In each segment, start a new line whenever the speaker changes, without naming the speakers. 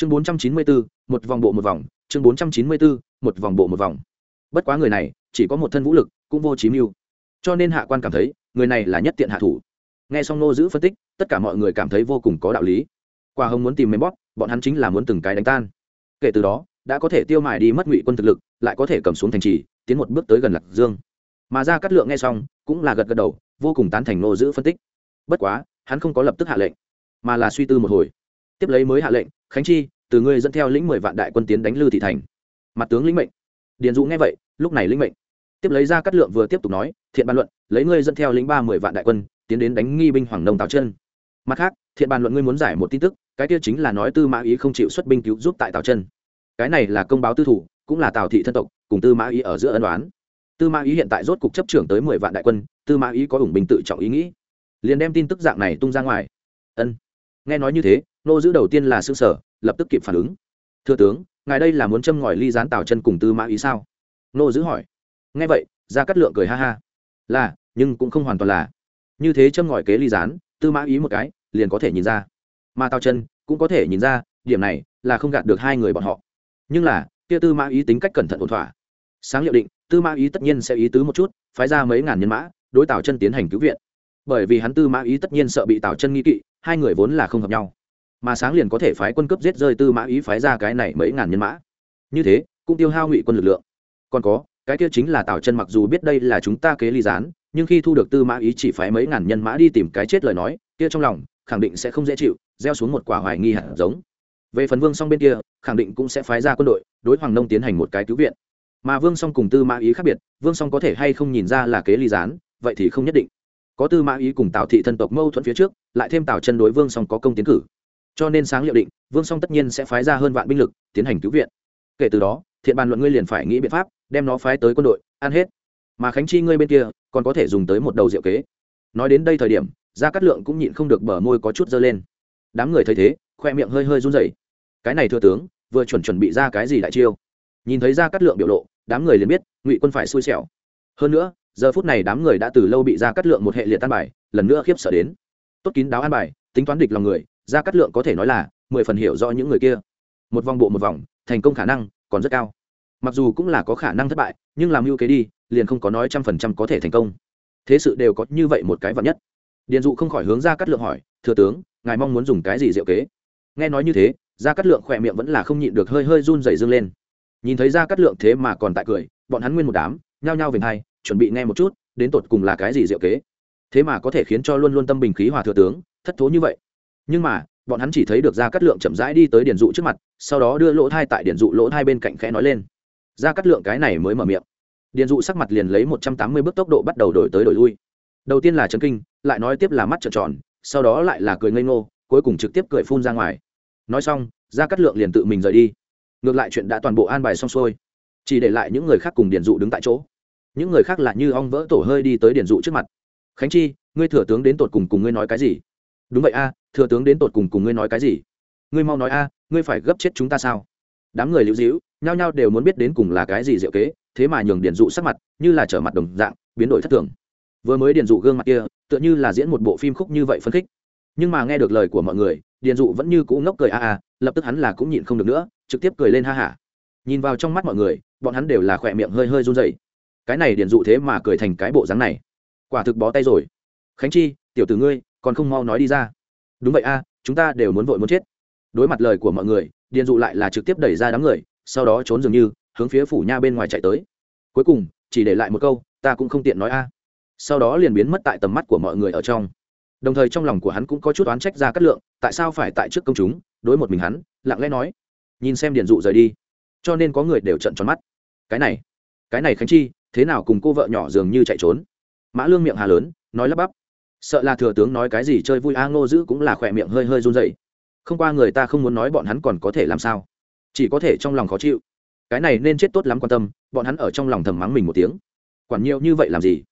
chương bốn trăm chín mươi bốn một vòng bộ một vòng, chương bốn trăm chín mươi bốn một vòng bộ một vòng. Bất quá người này, chỉ có một thân vũ lực, cũng vô chí mưu. Cho nên hạ quan cảm thấy, người này là nhất tiện hạ thủ. Nghe xong nô giữ phân tích, tất cả mọi người cảm thấy vô cùng có đạo lý. Quả hồng muốn tìm mềm bóp, bọn hắn chính là muốn từng cái đánh tan. Kể từ đó, đã có thể tiêu mài đi mất ngụy quân thực lực, lại có thể cầm xuống thành trì, tiến một bước tới gần lạc dương. Mà ra cắt lượng nghe xong, cũng là gật gật đầu, vô cùng tán thành nô giữ phân tích. Bất quá, hắn không có lập tức hạ lệnh, mà là suy tư một hồi. Tiếp lấy mới hạ lệnh khánh chi, từ ngươi dẫn theo lĩnh mười vạn đại quân tiến đánh lư thị thành. Mặt tướng lĩnh mệnh. Điền dụ nghe vậy, lúc này lĩnh mệnh. Tiếp lấy ra cắt lượng vừa tiếp tục nói, thiện bàn luận, lấy ngươi dẫn theo lĩnh ba mười vạn đại quân, tiến đến đánh nghi binh hoàng nông tào chân. Mặt khác, thiện bàn luận, ngươi muốn giải một tin tức, cái kia chính là nói tư mã ý không chịu xuất binh cứu giúp tại tào chân. Cái này là công báo tư thủ, cũng là tào thị thân tộc, cùng tư mã ý ở giữa ân đoán tư mã ý hiện tại rốt cục chấp trưởng tới mười vạn đại quân, tư mã ý có ủng bình tự trọng ý nghĩ. Liền đem tin tức dạng này tung ra ngoài. Ân. Nghe nói như thế nô giữ đầu tiên là xương sở lập tức kịp phản ứng. Thưa tướng, ngài đây là muốn châm ngòi ly gián tào chân cùng tư mã ý sao? Nô giữ hỏi. Nghe vậy ra cắt lượng cười ha ha. Là, nhưng cũng không hoàn toàn là. Như thế châm ngòi kế ly gián, tư mã ý một cái, liền có thể nhìn ra. Mà tào chân cũng có thể nhìn ra, điểm này là không gạt được hai người bọn họ. Nhưng là, kia tư mã ý tính cách cẩn thận ổn thỏa. Sáng liệu định, tư mã ý tất nhiên sẽ ý tứ một chút, phái ra mấy ngàn nhân mã, đối tào chân tiến hành cứu viện. Bởi vì hắn tư mã ý tất nhiên sợ bị tào chân nghi kỵ, hai người vốn là không hợp nhau mà sáng liền có thể phái quân cấp giết rơi tư mã ý phái ra cái này mấy ngàn nhân mã. Như thế, cũng tiêu hao ngụy quân lực lượng. Còn có, cái kia chính là tào chân mặc dù biết đây là chúng ta kế ly gián, nhưng khi thu được tư mã ý chỉ phái mấy ngàn nhân mã đi tìm cái chết lời nói, kia trong lòng, khẳng định sẽ không dễ chịu, gieo xuống một quả hoài nghi hạt giống. Về phần vương song bên kia, khẳng định cũng sẽ phái ra quân đội, đối hoàng nông tiến hành một cái cứu viện. Mà vương song cùng tư mã ý khác biệt, vương song có thể hay không nhìn ra là kế ly gián, vậy thì không nhất định. Có tư mã ý cùng tào thị thân tộc mâu thuẫn phía trước, lại thêm tào chân đối vương song có công tiến cử cho nên sáng liệu định, vương song tất nhiên sẽ phái ra hơn vạn binh lực tiến hành cứu viện. Kể từ đó, thiện bàn luận ngươi liền phải nghĩ biện pháp, đem nó phái tới quân đội, ăn hết. Mà khánh chi ngươi bên kia, còn có thể dùng tới một đầu diệu kế. Nói đến đây thời điểm, gia cát lượng cũng nhịn không được bờ môi có chút dơ lên. Đám người thấy thế, khoe miệng hơi hơi run rẩy. Cái này thừa tướng, vừa chuẩn chuẩn bị ra cái gì đại chiêu? Nhìn thấy gia cát lượng biểu lộ, đám người liền biết, ngụy quân phải xui xẻo. Hơn nữa, giờ phút này đám người đã từ lâu bị gia cát lượng một hệ liệt tan bài, lần nữa khiếp sợ đến. Tốt kín đáo an bài, tính toán địch lòng người gia cát lượng có thể nói là mười phần hiểu rõ những người kia. Một vòng bộ một vòng, thành công khả năng còn rất cao. Mặc dù cũng là có khả năng thất bại, nhưng làm mưu kế đi, liền không có nói trăm phần trăm có thể thành công. Thế sự đều có như vậy một cái vật nhất. Điền dụ không khỏi hướng ra cắt lượng hỏi, thừa tướng, ngài mong muốn dùng cái gì diệu kế? Nghe nói như thế ra cắt lượng khỏe miệng vẫn là không nhịn được hơi hơi run dày dương lên. Nhìn thấy ra cắt lượng thế mà còn tại cười, bọn hắn nguyên một đám, nhao nhao về hai, chuẩn bị nghe một chút, đến tột cùng là cái gì diệu kế. Thế mà có thể khiến cho luôn luôn tâm bình khí hòa thừa tướng, thất thố như vậy nhưng mà, bọn hắn chỉ thấy được ra cắt lượng chậm rãi đi tới điền dụ trước mặt, sau đó đưa lỗ thai tại điền dụ lỗ thai bên cạnh khẽ nói lên. Ra cắt lượng cái này mới mở miệng. Điền dụ sắc mặt liền lấy một trăm tám mươi bước tốc độ bắt đầu đổi tới đổi lui. Đầu tiên là trấn kinh, lại nói tiếp là mắt trợn tròn, sau đó lại là cười ngây ngô, cuối cùng trực tiếp cười phun ra ngoài. Nói xong ra cắt lượng liền tự mình rời đi. Ngược lại chuyện đã toàn bộ an bài xong xuôi. Chỉ để lại những người khác cùng điền dụ đứng tại chỗ. Những người khác là như ong vỡ tổ hơi đi tới điền dụ trước mặt. Khánh chi, ngươi thừa tướng đến tột cùng cùng ngươi nói cái gì? Đúng vậy a, thừa tướng đến tột cùng cùng ngươi nói cái gì? Ngươi mau nói a, ngươi phải gấp chết chúng ta sao? Đám người lưu dĩu nhao nhao đều muốn biết đến cùng là cái gì diệu kế, thế mà nhường điền dụ sắc mặt như là trở mặt đồng dạng, biến đổi thất thường. Vừa mới điền dụ gương mặt kia, tựa như là diễn một bộ phim khúc như vậy phân khích. Nhưng mà nghe được lời của mọi người, điền dụ vẫn như cũ ngốc cười a a, lập tức hắn là cũng nhịn không được nữa, trực tiếp cười lên ha hả. Nhìn vào trong mắt mọi người, bọn hắn đều là khỏe miệng hơi hơi run dày cái này điền dụ thế mà cười thành cái bộ dáng này. Quả thực bó tay rồi. Khánh chi, tiểu tử ngươi còn không mau nói đi ra. Đúng vậy a, chúng ta đều muốn vội muốn chết. Đối mặt lời của mọi người, điền dụ lại là trực tiếp đẩy ra đám người, sau đó trốn dường như, hướng phía phủ nha bên ngoài chạy tới. Cuối cùng, chỉ để lại một câu, ta cũng không tiện nói a. Sau đó liền biến mất tại tầm mắt của mọi người ở trong. Đồng thời trong lòng của hắn cũng có chút oán trách ra cát lượng, tại sao phải tại trước công chúng, đối một mình hắn, lặng lẽ nói. Nhìn xem điền dụ rời đi, cho nên có người đều trận tròn mắt. Cái này cái này khánh chi, thế nào cùng cô vợ nhỏ dường như chạy trốn? Mã lương miệng hà lớn, nói lắp bắp sợ là thừa tướng nói cái gì chơi vui a, ngô giữ cũng là khỏe miệng hơi hơi run dậy không qua người ta không muốn nói bọn hắn còn có thể làm sao? Chỉ có thể trong lòng khó chịu. Cái này nên chết tốt lắm quan tâm, bọn hắn ở trong lòng thầm mắng mình một tiếng. Quản nhiều như vậy làm gì?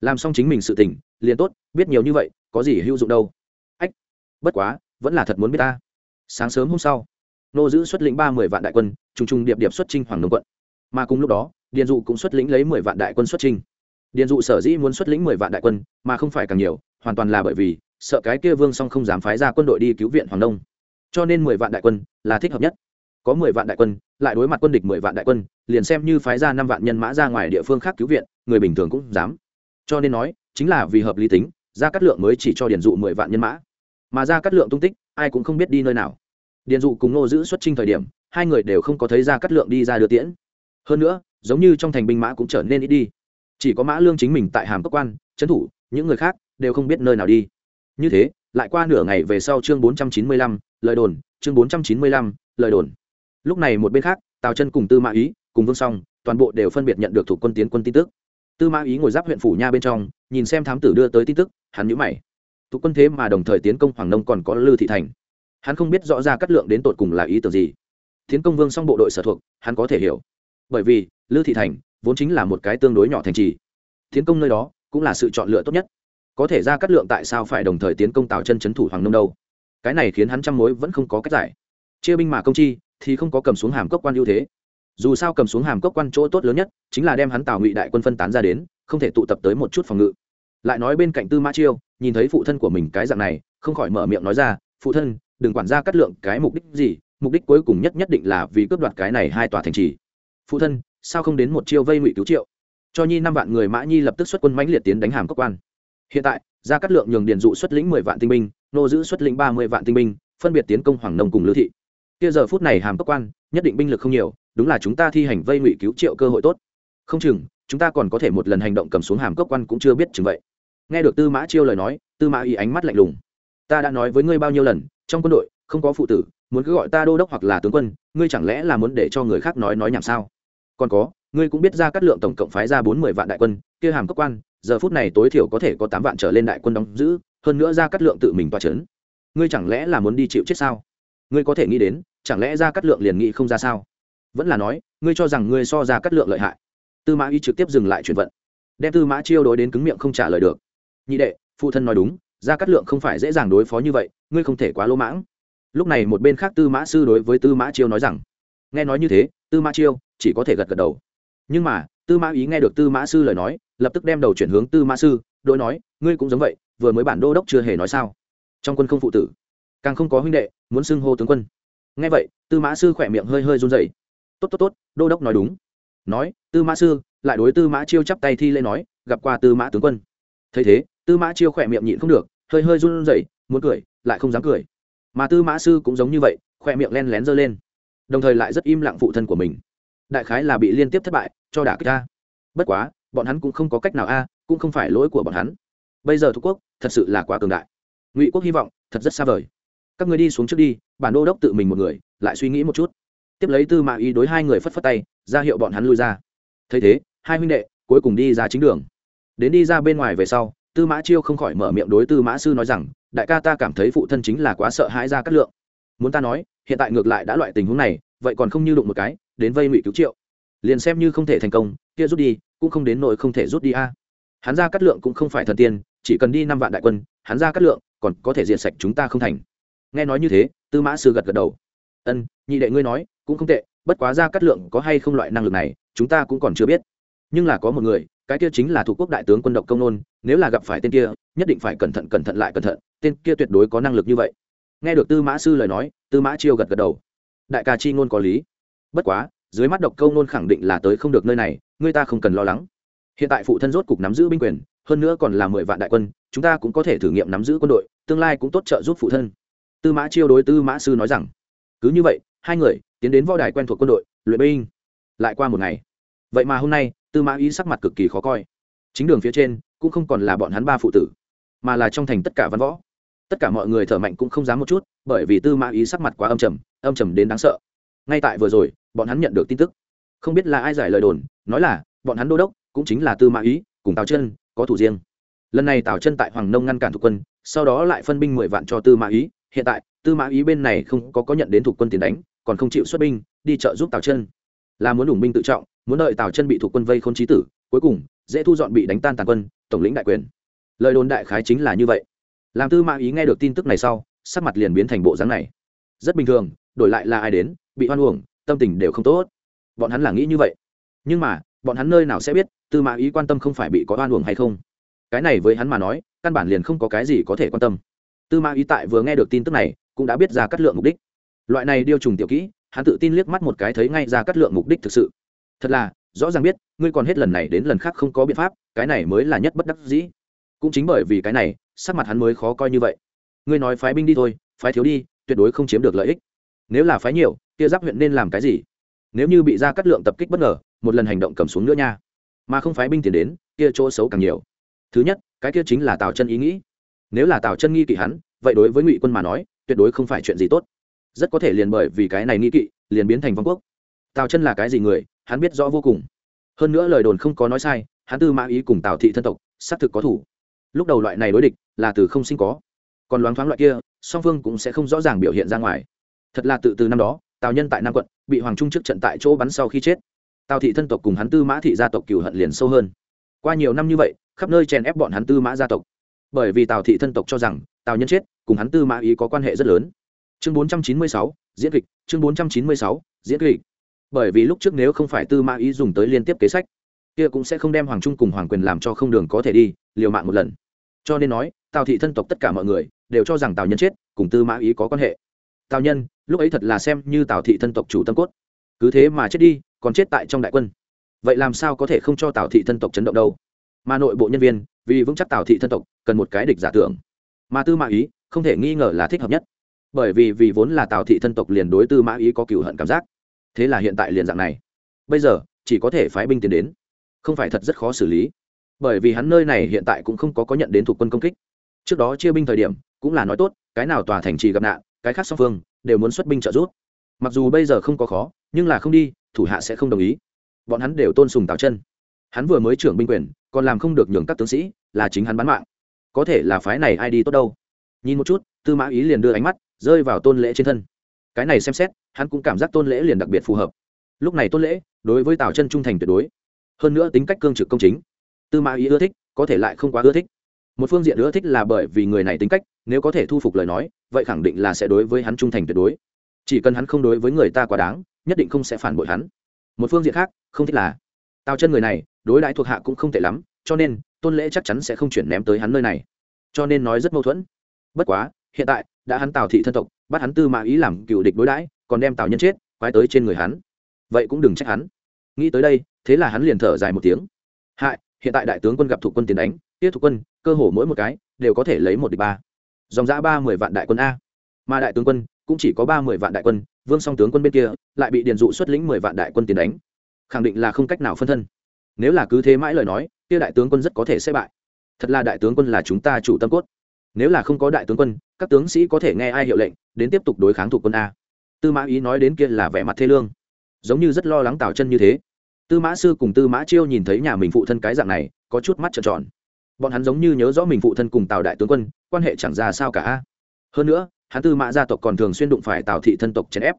Làm xong chính mình sự tình, liền tốt, biết nhiều như vậy, có gì hữu dụng đâu. Ách, bất quá, vẫn là thật muốn biết ta. Sáng sớm hôm sau nô giữ xuất lĩnh ba mươi vạn đại quân, trùng trùng điệp điệp xuất trinh hoàng nông quận. Mà cùng lúc đó, điền dụ cũng xuất lĩnh lấy mười vạn đại quân xuất trinh điền dụ sở dĩ muốn xuất lĩnh mười vạn đại quân, mà không phải càng nhiều hoàn toàn là bởi vì, sợ cái kia vương song không dám phái ra quân đội đi cứu viện hoàng đông. Cho nên mười vạn đại quân là thích hợp nhất. Có mười vạn đại quân, lại đối mặt quân địch mười vạn đại quân, liền xem như phái ra năm vạn nhân mã ra ngoài địa phương khác cứu viện, người bình thường cũng dám. Cho nên nói, chính là vì hợp lý tính ra cắt lượng mới chỉ cho điền dụ mười vạn nhân mã. Mà ra cắt lượng tung tích, ai cũng không biết đi nơi nào. Điền dụ cùng nô giữ xuất trinh thời điểm, hai người đều không có thấy ra cắt lượng đi ra đưa tiễn. Hơn nữa, giống như trong thành binh mã cũng trở nên ít đi. Chỉ có mã lương chính mình tại hàm cơ quan, trấn thủ, những người khác đều không biết nơi nào đi. Như thế, lại qua nửa ngày về sau chương bốn trăm chín mươi lăm, lời đồn, chương bốn trăm chín mươi lăm, lời đồn. Lúc này một bên khác, tào chân cùng tư mã ý, cùng vương song, toàn bộ đều phân biệt nhận được thủ quân tiến quân tin tức. Tư mã ý ngồi giáp huyện phủ nha bên trong, nhìn xem thám tử đưa tới tin tức, hắn nhữ mày. Thủ quân thế mà đồng thời tiến công hoàng nông còn có lư thị thành. Hắn không biết rõ ra cắt lượng đến tột cùng là ý tưởng gì. Tiến công vương song bộ đội sở thuộc, hắn có thể hiểu. Bởi vì, lư thị thành vốn chính là một cái tương đối nhỏ thành trì. Tiến công nơi đó cũng là sự chọn lựa tốt nhất có thể ra cắt lượng tại sao phải đồng thời tiến công tào chân c thủ hoàng nông đâu? Cái này khiến hắn trăm mối vẫn không có cách giải. Chia binh mà công chi, thì không có cầm xuống hàm cốc quan ưu thế. Dù sao cầm xuống hàm cốc quan chỗ tốt lớn nhất, chính là đem hắn tào ngụy đại quân phân tán ra đến, không thể tụ tập tới một chút phòng ngự. Lại nói bên cạnh tư mã chiêu, nhìn thấy phụ thân của mình cái dạng này, không khỏi mở miệng nói ra, phụ thân, đừng quản ra cắt lượng cái mục đích gì, mục đích cuối cùng nhất nhất định là vì cướp đoạt cái này hai tòa thành trì. Phụ thân, sao không đến một chiêu vây ngụy cứu triệu? Cho nhi năm vạn người mã nhi lập tức xuất quân mãnh liệt tiến đánh hàm cốc quan hiện tại, gia cát lượng nhường điền dụ xuất lĩnh mười vạn tinh binh, nô giữ xuất lĩnh ba mươi vạn tinh binh, phân biệt tiến công hoàng nông cùng lữ thị. Kia giờ phút này hàm cấp quan, nhất định binh lực không nhiều, đúng là chúng ta thi hành vây ngụy cứu triệu cơ hội tốt. Không chừng, chúng ta còn có thể một lần hành động cầm xuống hàm cấp quan cũng chưa biết chừng vậy. Nghe được tư mã chiêu lời nói, tư mã y ánh mắt lạnh lùng. Ta đã nói với ngươi bao nhiêu lần, trong quân đội, không có phụ tử, muốn cứ gọi ta đô đốc hoặc là tướng quân, ngươi chẳng lẽ là muốn để cho người khác nói nói nhảm sao? Còn có, ngươi cũng biết ra các lượng tổng cộng phái ra bốn mươi vạn đại quân, kia hàm cấp quan giờ phút này tối thiểu có thể có tám vạn trở lên đại quân đóng giữ, hơn nữa ra cắt lượng tự mình toa c h ấ n ngươi chẳng lẽ là muốn đi chịu chết sao? Ngươi có thể nghĩ đến, chẳng lẽ ra cắt lượng liền nghĩ không ra sao? Vẫn là nói, ngươi cho rằng ngươi so ra cắt lượng lợi hại. Tư mã y trực tiếp dừng lại chuyển vận. Đem tư mã chiêu đối đến cứng miệng không trả lời được. Nhị đệ, phụ thân nói đúng ra cắt lượng không phải dễ dàng đối phó như vậy, ngươi không thể quá lỗ mãng. Lúc này một bên khác tư mã sư đối với tư mã chiêu nói rằng, nghe nói như thế, tư mã chiêu chỉ có thể gật gật đầu. Nhưng mà tư mã ý nghe được tư mã sư lời nói, lập tức đem đầu chuyển hướng tư mã sư, đôi nói, ngươi cũng giống vậy, vừa mới bản đô đốc chưa hề nói sao? Trong quân không phụ tử, càng không có huynh đệ, muốn xưng hô tướng quân. Nghe vậy, tư mã sư khỏe miệng hơi hơi run dậy tốt tốt tốt, đô đốc nói đúng. Nói, tư mã sư lại đối tư mã chiêu chắp tay thi lễ nói, gặp qua tư mã tướng quân. Thấy thế, tư mã chiêu khỏe miệng nhịn không được, hơi hơi run rẩy, muốn cười, lại không dám cười. Mà tư mã sư cũng giống như vậy, khỏe miệng len lén giơ lên, đồng thời lại rất im lặng phụ thân của mình. Đại khái là bị liên tiếp thất bại cho đả kích ta. Bất quá, bọn hắn cũng không có cách nào a, cũng không phải lỗi của bọn hắn. Bây giờ thuộc quốc thật sự là quá cường đại. Ngụy quốc hy vọng thật rất xa vời. Các người đi xuống trước đi, bản đô đốc tự mình một người, lại suy nghĩ một chút. Tiếp lấy tư mã ý đối hai người phất phất tay, ra hiệu bọn hắn lui ra. Thấy thế, hai huynh đệ cuối cùng đi ra chính đường. Đến đi ra bên ngoài về sau, tư mã chiêu không khỏi mở miệng đối tư mã sư nói rằng, đại ca ta cảm thấy phụ thân chính là quá sợ hãi ra cát lượng. Muốn ta nói, hiện tại ngược lại đã loại tình huống này, vậy còn không như đụng một cái, đến vây ngụy cứu triệu liền xem như không thể thành công, kia rút đi, cũng không đến nỗi không thể rút đi a. Hắn ra cắt lượng cũng không phải thần tiên, chỉ cần đi năm vạn đại quân, hắn ra cắt lượng còn có thể diệt sạch chúng ta không thành. Nghe nói như thế, tư mã sư gật gật đầu. Ân, nhị đệ ngươi nói, cũng không tệ, bất quá ra cắt lượng có hay không loại năng lực này, chúng ta cũng còn chưa biết. Nhưng là có một người, cái kia chính là thủ quốc đại tướng quân độc công nôn, nếu là gặp phải tên kia, nhất định phải cẩn thận cẩn thận lại cẩn thận, tên kia tuyệt đối có năng lực như vậy. Nghe được tư mã sư lời nói, tư mã chiêu gật gật đầu. Đại ca chi ngôn có lý. Bất quá dưới mắt độc câu nôn khẳng định là tới không được nơi này ngươi ta không cần lo lắng. Hiện tại phụ thân rốt cục nắm giữ binh quyền, hơn nữa còn là mười vạn đại quân, chúng ta cũng có thể thử nghiệm nắm giữ quân đội, tương lai cũng tốt trợ giúp phụ thân. Tư mã chiêu đối tư mã sư nói rằng. Cứ như vậy, hai người tiến đến võ đài quen thuộc quân đội, luyện binh. Lại qua một ngày. Vậy mà hôm nay, tư mã ý sắc mặt cực kỳ khó coi. Chính đường phía trên cũng không còn là bọn hắn ba phụ tử, mà là trong thành tất cả văn võ. Tất cả mọi người thở mạnh cũng không dám một chút, bởi vì tư mã ý sắc mặt quá âm trầm âm trầm đến đáng sợ. Ngay tại vừa rồi bọn hắn nhận được tin tức. Không biết là ai giải lời đồn, nói là, bọn hắn đô đốc, cũng chính là tư mã ý, cùng tào chân, có thủ riêng. Lần này tào chân tại hoàng nông ngăn cản thuộc quân, sau đó lại phân binh mười vạn cho tư mã ý. Hiện tại, tư mã ý bên này không có có nhận đến thuộc quân tiền đánh, còn không chịu xuất binh, đi trợ giúp tào chân. Là muốn đủ binh tự trọng, muốn đợi tào chân bị thuộc quân vây k h ô n trí tử, cuối cùng, dễ thu dọn bị đánh tan tàn quân, tổng lĩnh đại quyền. Lời đồn đại khái chính là như vậy. Làm tư mã ý nghe được tin tức này sau, sắc mặt liền biến thành bộ dáng này. Rất bình thường, đổi lại là ai đến, bị hoan uổng tâm tình đều không tốt. Bọn hắn là nghĩ như vậy. Nhưng mà, bọn hắn nơi nào sẽ biết, tư mã ý quan tâm không phải bị có oan uổng hay không? Cái này với hắn mà nói, căn bản liền không có cái gì có thể quan tâm. Tư mã ý tại vừa nghe được tin tức này, cũng đã biết ra cắt lượng mục đích. Loại này điêu trùng tiểu kỹ, hắn tự tin liếc mắt một cái thấy ngay ra cắt lượng mục đích thực sự. Thật là, rõ ràng biết, ngươi còn hết lần này đến lần khác không có biện pháp, cái này mới là nhất bất đắc dĩ. Cũng chính bởi vì cái này, sắc mặt hắn mới khó coi như vậy. Ngươi nói phái binh đi thôi, phái thiếu đi, tuyệt đối không chiếm được lợi ích nếu là phái nhiều, kia giáp huyện nên làm cái gì? Nếu như bị ra cắt lượng tập kích bất ngờ, một lần hành động cầm xuống nữa nha. Mà không phái binh tiền đến, kia chỗ xấu càng nhiều. Thứ nhất, cái kia chính là tào chân ý nghĩ. Nếu là tào chân nghi kỵ hắn, vậy đối với ngụy quân mà nói, tuyệt đối không phải chuyện gì tốt. Rất có thể liền bởi vì cái này nghi kỵ, liền biến thành vong quốc. Tào chân là cái gì người, hắn biết rõ vô cùng. Hơn nữa lời đồn không có nói sai, hắn tư mã ý cùng tào thị thân tộc, xác thực có thủ. Lúc đầu loại này đối địch là từ không sinh có. Còn loáng thoáng loại kia, song phương cũng sẽ không rõ ràng biểu hiện ra ngoài thật là tự từ năm đó tào nhân tại nam quận bị hoàng trung trước trận tại chỗ bắn sau khi chết. Tào thị thân tộc cùng hắn tư mã thị gia tộc cửu hận liền sâu hơn. Qua nhiều năm như vậy khắp nơi chèn ép bọn hắn tư mã gia tộc. Bởi vì tào thị thân tộc cho rằng tào nhân chết cùng hắn tư mã ý có quan hệ rất lớn. Chương 496, diễn kịch. Chương 496, diễn kịch. Bởi vì lúc trước nếu không phải tư mã ý dùng tới liên tiếp kế sách kia cũng sẽ không đem hoàng trung cùng hoàng quyền làm cho không đường có thể đi liều mạng một lần. Cho nên nói tào thị thân tộc tất cả mọi người đều cho rằng tào nhân chết cùng tư mã ý có quan hệ tào nhân, lúc ấy thật là xem như tào thị thân tộc chủ tâm cốt. Cứ thế mà chết đi, còn chết tại trong đại quân. Vậy làm sao có thể không cho tào thị thân tộc chấn động đâu? Mà nội bộ nhân viên, vì vững chắc tào thị thân tộc, cần một cái địch giả tưởng. Mà tư mã ý, không thể nghi ngờ là thích hợp nhất. Bởi vì vì vốn là tào thị thân tộc liền đối tư mã ý có cựu hận cảm giác. Thế là hiện tại liền dạng này. Bây giờ, chỉ có thể phái binh tiến đến. Không phải thật rất khó xử lý. Bởi vì hắn nơi này hiện tại cũng không có có nhận đến thuộc quân công kích. Trước đó chia binh thời điểm, cũng là nói tốt, cái nào tòa thành trì gặp nạn cái khác song phương đều muốn xuất binh trợ giúp. Mặc dù bây giờ không có khó, nhưng là không đi, thủ hạ sẽ không đồng ý. Bọn hắn đều tôn sùng tào chân. Hắn vừa mới trưởng binh quyền, còn làm không được nhường các tướng sĩ, là chính hắn bán mạng. Có thể là phái này ai đi tốt đâu. Nhìn một chút, tư mã ý liền đưa ánh mắt rơi vào tôn lễ trên thân. Cái này xem xét, hắn cũng cảm giác tôn lễ liền đặc biệt phù hợp. Lúc này tôn lễ đối với tào chân trung thành tuyệt đối. Hơn nữa tính cách cương trực công chính. Tư mã ý ưa thích, có thể lại không quá ưa thích. Một phương diện ưa thích là bởi vì người này tính cách, nếu có thể thu phục lời nói vậy khẳng định là sẽ đối với hắn trung thành tuyệt đối. Chỉ cần hắn không đối với người ta quá đáng, nhất định không sẽ phản bội hắn. Một phương diện khác, không thích là, tào chân người này, đối đãi thuộc hạ cũng không tệ lắm, cho nên, tôn lễ chắc chắn sẽ không chuyển ném tới hắn nơi này. Cho nên nói rất mâu thuẫn. Bất quá, hiện tại, đã hắn tào thị thân tộc, bắt hắn tư mã ý làm cựu địch đối đãi, còn đem tào nhân chết, quái tới trên người hắn. Vậy cũng đừng trách hắn. Nghĩ tới đây, thế là hắn liền thở dài một tiếng. Hại, hiện tại đại tướng quân gặp thủ quân tiền đánh tiết thủ quân, cơ hồ mỗi một cái, đều có thể lấy một địch ba dòng giã ba mười vạn đại quân a. Mà đại tướng quân cũng chỉ có ba mươi vạn đại quân, vương song tướng quân bên kia lại bị điền dụ xuất lĩnh mười vạn đại quân tiền đánh. Khẳng định là không cách nào phân thân. Nếu là cứ thế mãi lời nói, kia đại tướng quân rất có thể sẽ bại. Thật là đại tướng quân là chúng ta chủ tâm cốt. Nếu là không có đại tướng quân, các tướng sĩ có thể nghe ai hiệu lệnh, đến tiếp tục đối kháng thủ quân a. Tư mã ý nói đến kia là vẻ mặt thê lương. Giống như rất lo lắng tào chân như thế. Tư mã sư cùng tư mã chiêu nhìn thấy nhà mình phụ thân cái dạng này, có chút mắt trợn tròn bọn hắn giống như nhớ rõ mình phụ thân cùng tào đại tướng quân, quan hệ chẳng ra sao cả. Hơn nữa, hắn tư mã gia tộc còn thường xuyên đụng phải tào thị thân tộc chèn ép.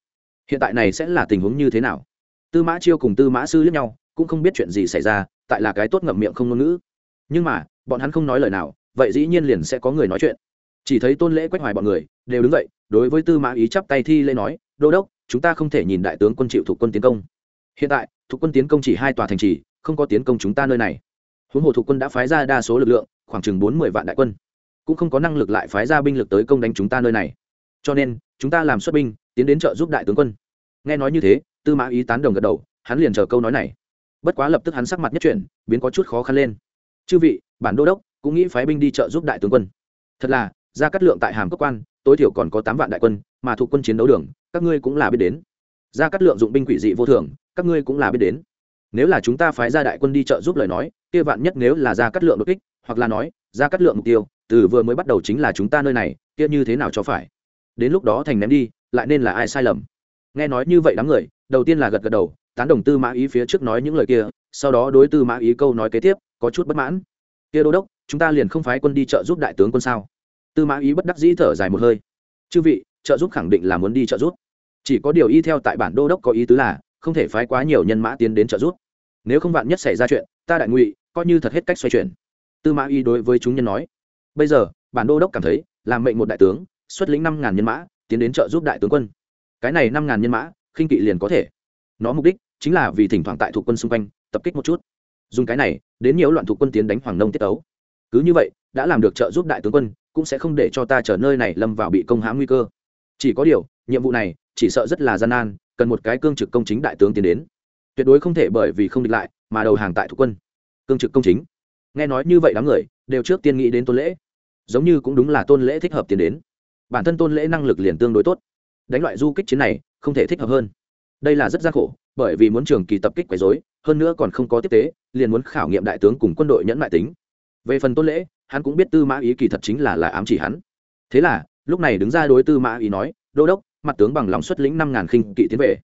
Hiện tại này sẽ là tình huống như thế nào? Tư mã chiêu cùng tư mã sư lẫn nhau, cũng không biết chuyện gì xảy ra, tại là cái tốt ngậm miệng không ngôn ngữ. Nhưng mà, bọn hắn không nói lời nào, vậy dĩ nhiên liền sẽ có người nói chuyện. Chỉ thấy tôn lễ quách hoài bọn người, đều đứng dậy, đối với tư mã ý chắp tay thi lễ nói, đô đốc, chúng ta không thể nhìn đại tướng quân chịu thuộc quân tiến công. Hiện tại, thuộc quân tiến công chỉ hai tòa thành trì, không có tiến công chúng ta nơi này huống hồ thuộc quân đã phái ra đa số lực lượng, khoảng chừng bốn mươi vạn đại quân. Cũng không có năng lực lại phái ra binh lực tới công đánh chúng ta nơi này. Cho nên, chúng ta làm xuất binh, tiến đến trợ giúp đại tướng quân. Nghe nói như thế, tư mã ý tán đồng gật đầu, hắn liền chờ câu nói này. Bất quá lập tức hắn sắc mặt nhất chuyển, biến có chút khó khăn lên. Chư vị, bản đô đốc cũng nghĩ phái binh đi trợ giúp đại tướng quân. Thật là, ra cắt lượng tại hàm cấp quan, tối thiểu còn có tám vạn đại quân, mà thuộc quân chiến đấu đường, các ngươi cũng là biết đến. Ra cắt lượng dụng binh quỷ dị vô thường, các ngươi cũng là biết đến nếu là chúng ta phái ra đại quân đi trợ giúp lời nói, kia vạn nhất nếu là ra cắt lượng đột kích, hoặc là nói, ra cắt lượng mục tiêu, từ vừa mới bắt đầu chính là chúng ta nơi này, kia như thế nào cho phải? Đến lúc đó thành ném đi, lại nên là ai sai lầm? Nghe nói như vậy đám người, đầu tiên là gật gật đầu, tán đồng tư mã ý phía trước nói những lời kia, sau đó đối tư mã ý câu nói kế tiếp, có chút bất mãn. Kia đô đốc, chúng ta liền không phái quân đi trợ giúp đại tướng quân sao? Tư mã ý bất đắc dĩ thở dài một hơi. Chư vị trợ giúp khẳng định là muốn đi trợ giúp. Chỉ có điều y theo tại bản đô đốc có ý tứ là không thể phái quá nhiều nhân mã tiến đến trợ giúp. Nếu không vạn nhất xảy ra chuyện, ta đại ngụy, coi như thật hết cách xoay chuyển. Tư mã y đối với chúng nhân nói. Bây giờ, bản đô đốc cảm thấy, làm mệnh một đại tướng, xuất lĩnh năm ngàn nhân mã, tiến đến trợ giúp đại tướng quân. Cái này năm ngàn nhân mã, khinh kỵ liền có thể. Nó mục đích chính là vì thỉnh thoảng tại thuộc quân xung quanh, tập kích một chút. Dùng cái này, đến nhiều loạn thuộc quân tiến đánh hoàng nông tiết tấu. Cứ như vậy, đã làm được trợ giúp đại tướng quân, cũng sẽ không để cho ta chờ nơi này lâm vào bị công hãm nguy cơ. Chỉ có điều, nhiệm vụ này, chỉ sợ rất là gian nan cần một cái cương trực công chính đại tướng tiến đến. Tuyệt đối không thể bởi vì không địch lại mà đầu hàng tại thuộc quân. Cương trực công chính. Nghe nói như vậy đám người đều trước tiên nghĩ đến tôn lễ. Giống như cũng đúng là tôn lễ thích hợp tiến đến. Bản thân tôn lễ năng lực liền tương đối tốt. Đánh loại du kích chiến này không thể thích hợp hơn. Đây là rất gian khổ, bởi vì muốn trường kỳ tập kích quấy dối hơn nữa còn không có tiếp tế, liền muốn khảo nghiệm đại tướng cùng quân đội nhẫn mại tính. Về phần tôn lễ, hắn cũng biết tư mã ý kỳ thật chính là là ám chỉ hắn. Thế là, lúc này đứng ra đối tư mã ý nói, đô đốc mặt tướng bằng lòng xuất lĩnh năm ngàn khinh kỵ tiến về.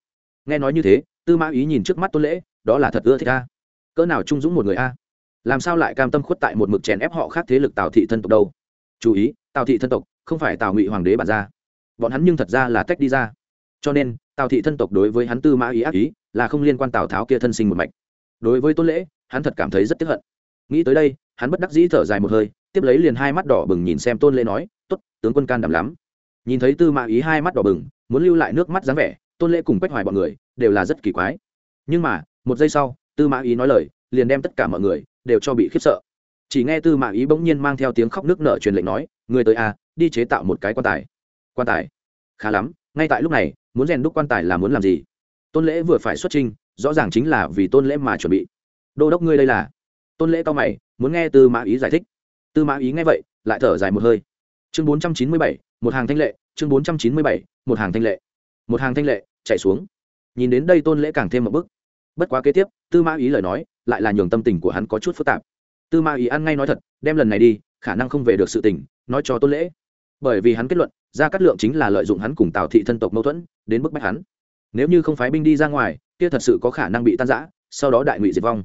Nghe nói như thế, tư mã ý nhìn trước mắt tôn lễ, đó là thật ưa thích a. Cỡ nào trung dũng một người a? Làm sao lại cam tâm khuất tại một mực chèn ép họ khác thế lực tào thị thân tộc đâu? Chú ý, tào thị thân tộc, không phải tào ngụy hoàng đế bản ra bọn hắn nhưng thật ra là tách đi ra. Cho nên, tào thị thân tộc đối với hắn tư mã ý ác ý, là không liên quan tào tháo kia thân sinh một mạch. Đối với tôn lễ, hắn thật cảm thấy rất tiếc hận. Nghĩ tới đây, hắn bất đắc dĩ thở dài một hơi, tiếp lấy liền hai mắt đỏ bừng nhìn xem tôn lễ nói t ố t tướng quân can đảm lắm nhìn thấy tư mã ý hai mắt đỏ bừng muốn lưu lại nước mắt dáng vẻ tôn lễ cùng quách hoài bọn người đều là rất kỳ quái. Nhưng mà một giây sau tư mã ý nói lời liền đem tất cả mọi người đều cho bị khiếp sợ. Chỉ nghe tư mã ý bỗng nhiên mang theo tiếng khóc nước nở truyền lệnh nói người tới a à, đi chế tạo một cái quan tài. Quan tài? Khá lắm ngay tại lúc này muốn rèn đúc quan tài là muốn làm gì? Tôn lễ vừa phải xuất trình rõ ràng chính là vì tôn lễ mà chuẩn bị. Đô đốc ngươi đây là? Tôn lễ cao mày muốn nghe tư mã ý giải thích. Tư mã ý nghe vậy lại thở dài một hơi. Chương bốn trăm chín mươi bảy một hàng thanh lệ, chương bốn trăm chín mươi bảy, một hàng thanh lệ. Một hàng thanh lệ, chạy xuống. Nhìn đến đây tôn lễ càng thêm một bức bất quá kế tiếp, tư mã ý lời nói, lại là nhường tâm tình của hắn có chút phức tạp. Tư mã ý ăn ngay nói thật, đem lần này đi, khả năng không về được sự tình, nói cho tôn lễ. Bởi vì hắn kết luận ra cát lượng chính là lợi dụng hắn cùng tào thị thân tộc mâu thuẫn, đến bức bách hắn. Nếu như không phái binh đi ra ngoài, kia thật sự có khả năng bị tan giã sau đó đại ngụy diệt vong.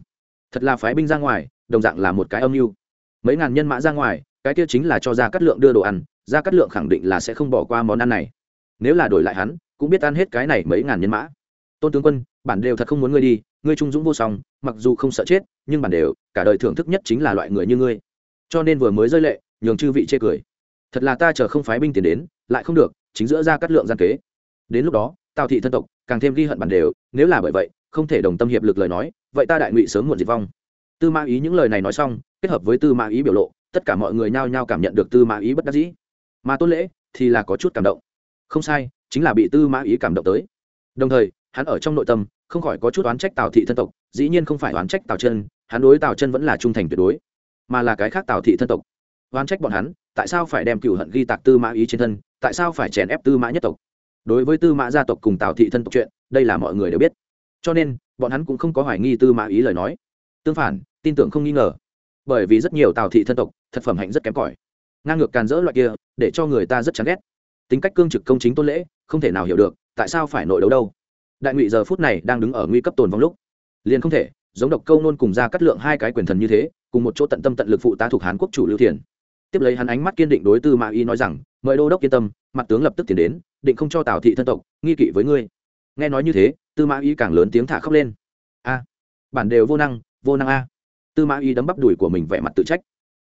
Thật là phái binh ra ngoài, đồng dạng là một cái âm mưu. Mấy ngàn nhân mã ra ngoài, cái kia chính là cho ra cát lượng đưa đồ ăn ra cát lượng khẳng định là sẽ không bỏ qua món ăn này. Nếu là đổi lại hắn, cũng biết ăn hết cái này mấy ngàn nhân mã. Tôn tướng quân, bản đều thật không muốn ngươi đi, ngươi trung dũng vô song, mặc dù không sợ chết, nhưng bản đều, cả đời thưởng thức nhất chính là loại người như ngươi. Cho nên vừa mới rơi lệ, nhường chư vị chê cười. Thật là ta chờ không phái binh tiền đến, lại không được, chính giữa ra cắt lượng gian kế. Đến lúc đó, tào thị thân tộc, càng thêm ghi hận bản đều, nếu là bởi vậy, không thể đồng tâm hiệp lực lời nói, vậy ta đại ngụy sớm muộn diệt vong. Tư mã ý những lời này nói xong, kết hợp với tư mã ý biểu lộ, tất cả mọi người nhao nhao cảm nhận được tư mã ý bất đắc dĩ mà tôn lễ thì là có chút cảm động. Không sai, chính là bị tư mã ý cảm động tới. Đồng thời, hắn ở trong nội tâm, không khỏi có chút oán trách tào thị thân tộc, dĩ nhiên không phải oán trách tào chân, hắn đối tào chân vẫn là trung thành tuyệt đối, mà là cái khác tào thị thân tộc. Oán trách bọn hắn, tại sao phải đem cựu hận ghi tạc tư mã ý trên thân, tại sao phải chèn ép tư mã nhất tộc? Đối với tư mã gia tộc cùng tào thị thân tộc chuyện, đây là mọi người đều biết. Cho nên, bọn hắn cũng không có hoài nghi tư mã ý lời nói. Tương phản, tin tưởng không nghi ngờ. Bởi vì rất nhiều tào thị thân tộc, thật phẩm hạnh rất kém cỏi ngang ngược càn rỡ loại kia, để cho người ta rất chán ghét. Tính cách cương trực công chính tôn lễ, không thể nào hiểu được, tại sao phải nội đấu đâu. Đại ngụy giờ phút này đang đứng ở nguy cấp tồn vong lúc. Liền không thể, giống độc câu nôn cùng ra cắt lượng hai cái quyền thần như thế, cùng một chỗ tận tâm tận lực phụ tá thuộc hán quốc chủ lưu thiền. Tiếp lấy hắn ánh mắt kiên định đối tư mạ y nói rằng, mời đô đốc yên tâm, mặt tướng lập tức tiến đến, định không cho tào thị thân tộc, nghi kỵ với ngươi. Nghe nói như thế, tư mã y càng lớn tiếng thả khóc lên. A, bản đều vô năng vô năng a. Tư mã y đấm bắp đùi của mình vẻ mặt tự trách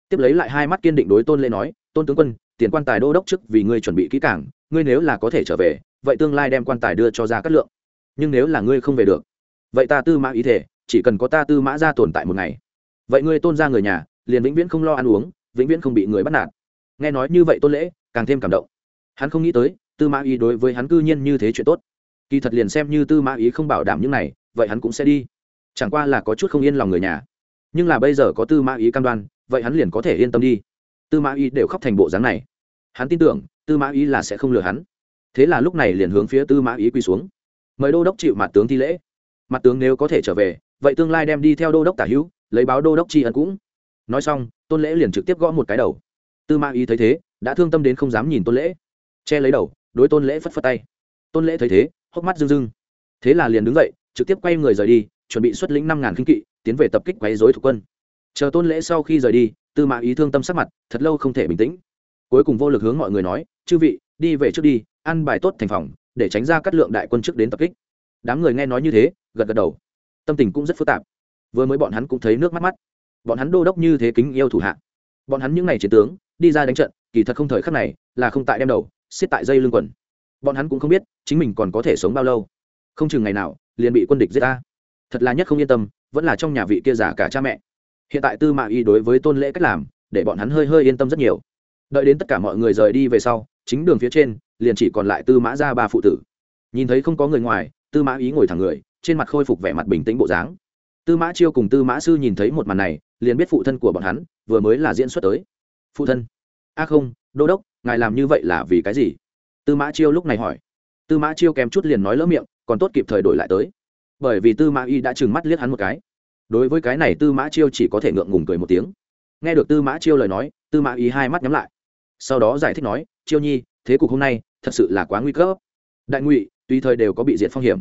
tiếp lấy lại hai mắt kiên định đối tôn lễ nói, tôn tướng quân, tiền quan tài đô đốc trước vì ngươi chuẩn bị kỹ cảng ngươi nếu là có thể trở về, vậy tương lai đem quan tài đưa cho ra cát lượng. Nhưng nếu là ngươi không về được, vậy ta tư mã ý thể, chỉ cần có ta tư mã ra tồn tại một ngày. Vậy ngươi tôn ra người nhà, liền vĩnh viễn không lo ăn uống, vĩnh viễn không bị người bắt nạt. Nghe nói như vậy tôn lễ càng thêm cảm động. Hắn không nghĩ tới, tư mã ý đối với hắn cư nhiên như thế chuyện tốt. Kỳ thật liền xem như tư mã ý không bảo đảm những này, vậy hắn cũng sẽ đi. Chẳng qua là có chút không yên lòng người nhà. Nhưng là bây giờ có tư mã ý cam đoan vậy hắn liền có thể yên tâm đi. Tư mã ý đều khóc thành bộ dáng này. Hắn tin tưởng, tư mã ý là sẽ không lừa hắn. Thế là lúc này liền hướng phía tư mã ý quy xuống. Mời đô đốc chịu mặt tướng thi lễ. Mặt tướng nếu có thể trở về, vậy tương lai đem đi theo đô đốc tả hữu, lấy báo đô đốc tri ân cũng. Nói xong, tôn lễ liền trực tiếp gõ một cái đầu. Tư mã ý thấy thế, đã thương tâm đến không dám nhìn tôn lễ. Che lấy đầu, đối tôn lễ phất phất tay. Tôn lễ thấy thế, hốc mắt rưng rưng. Thế là liền đứng dậy, trực tiếp quay người rời đi, chuẩn bị xuất lĩnh năm ngàn kinh kỵ, tiến về tập kích quấy dối thủ quân chờ tôn lễ sau khi rời đi, tư mã ý thương tâm sắc mặt, thật lâu không thể bình tĩnh. Cuối cùng vô lực hướng mọi người nói, chư vị, đi về trước đi, ăn bài tốt thành phòng, để tránh ra cắt lượng đại quân trước đến tập kích. Đám người nghe nói như thế, gật gật đầu. Tâm tình cũng rất phức tạp. Vừa mới bọn hắn cũng thấy nước mắt mắt. Bọn hắn đô đốc như thế kính yêu thủ hạ. Bọn hắn những ngày chiến tướng, đi ra đánh trận, kỳ thật không thời khắc này, là không tại đem đầu xiết tại dây lưng quần. Bọn hắn cũng không biết, chính mình còn có thể sống bao lâu. Không chừng ngày nào, liền bị quân địch giết ta. Thật là nhất không yên tâm, vẫn là trong nhà vị kia giả cả cha mẹ hiện tại tư mã y đối với tôn lễ cách làm, để bọn hắn hơi hơi yên tâm rất nhiều. Đợi đến tất cả mọi người rời đi về sau, chính đường phía trên, liền chỉ còn lại tư mã ra ba phụ tử. Nhìn thấy không có người ngoài, tư mã ý ngồi thẳng người, trên mặt khôi phục vẻ mặt bình tĩnh bộ dáng. Tư mã chiêu cùng tư mã sư nhìn thấy một màn này, liền biết phụ thân của bọn hắn vừa mới là diễn xuất tới. Phụ thân. A không, đô đốc, ngài làm như vậy là vì cái gì? Tư mã chiêu lúc này hỏi. Tư mã chiêu kèm chút liền nói lỡ miệng, còn tốt kịp thời đổi lại tới. Bởi vì tư mã y đã trừng mắt liếc hắn một cái đối với cái này tư mã chiêu chỉ có thể ngượng ngùng cười một tiếng. Nghe được tư mã chiêu lời nói, tư mã Ý hai mắt nhắm lại. Sau đó giải thích nói, chiêu nhi, thế cục hôm nay thật sự là quá nguy cấp đại ngụy, tùy thời đều có bị diệt phong hiểm.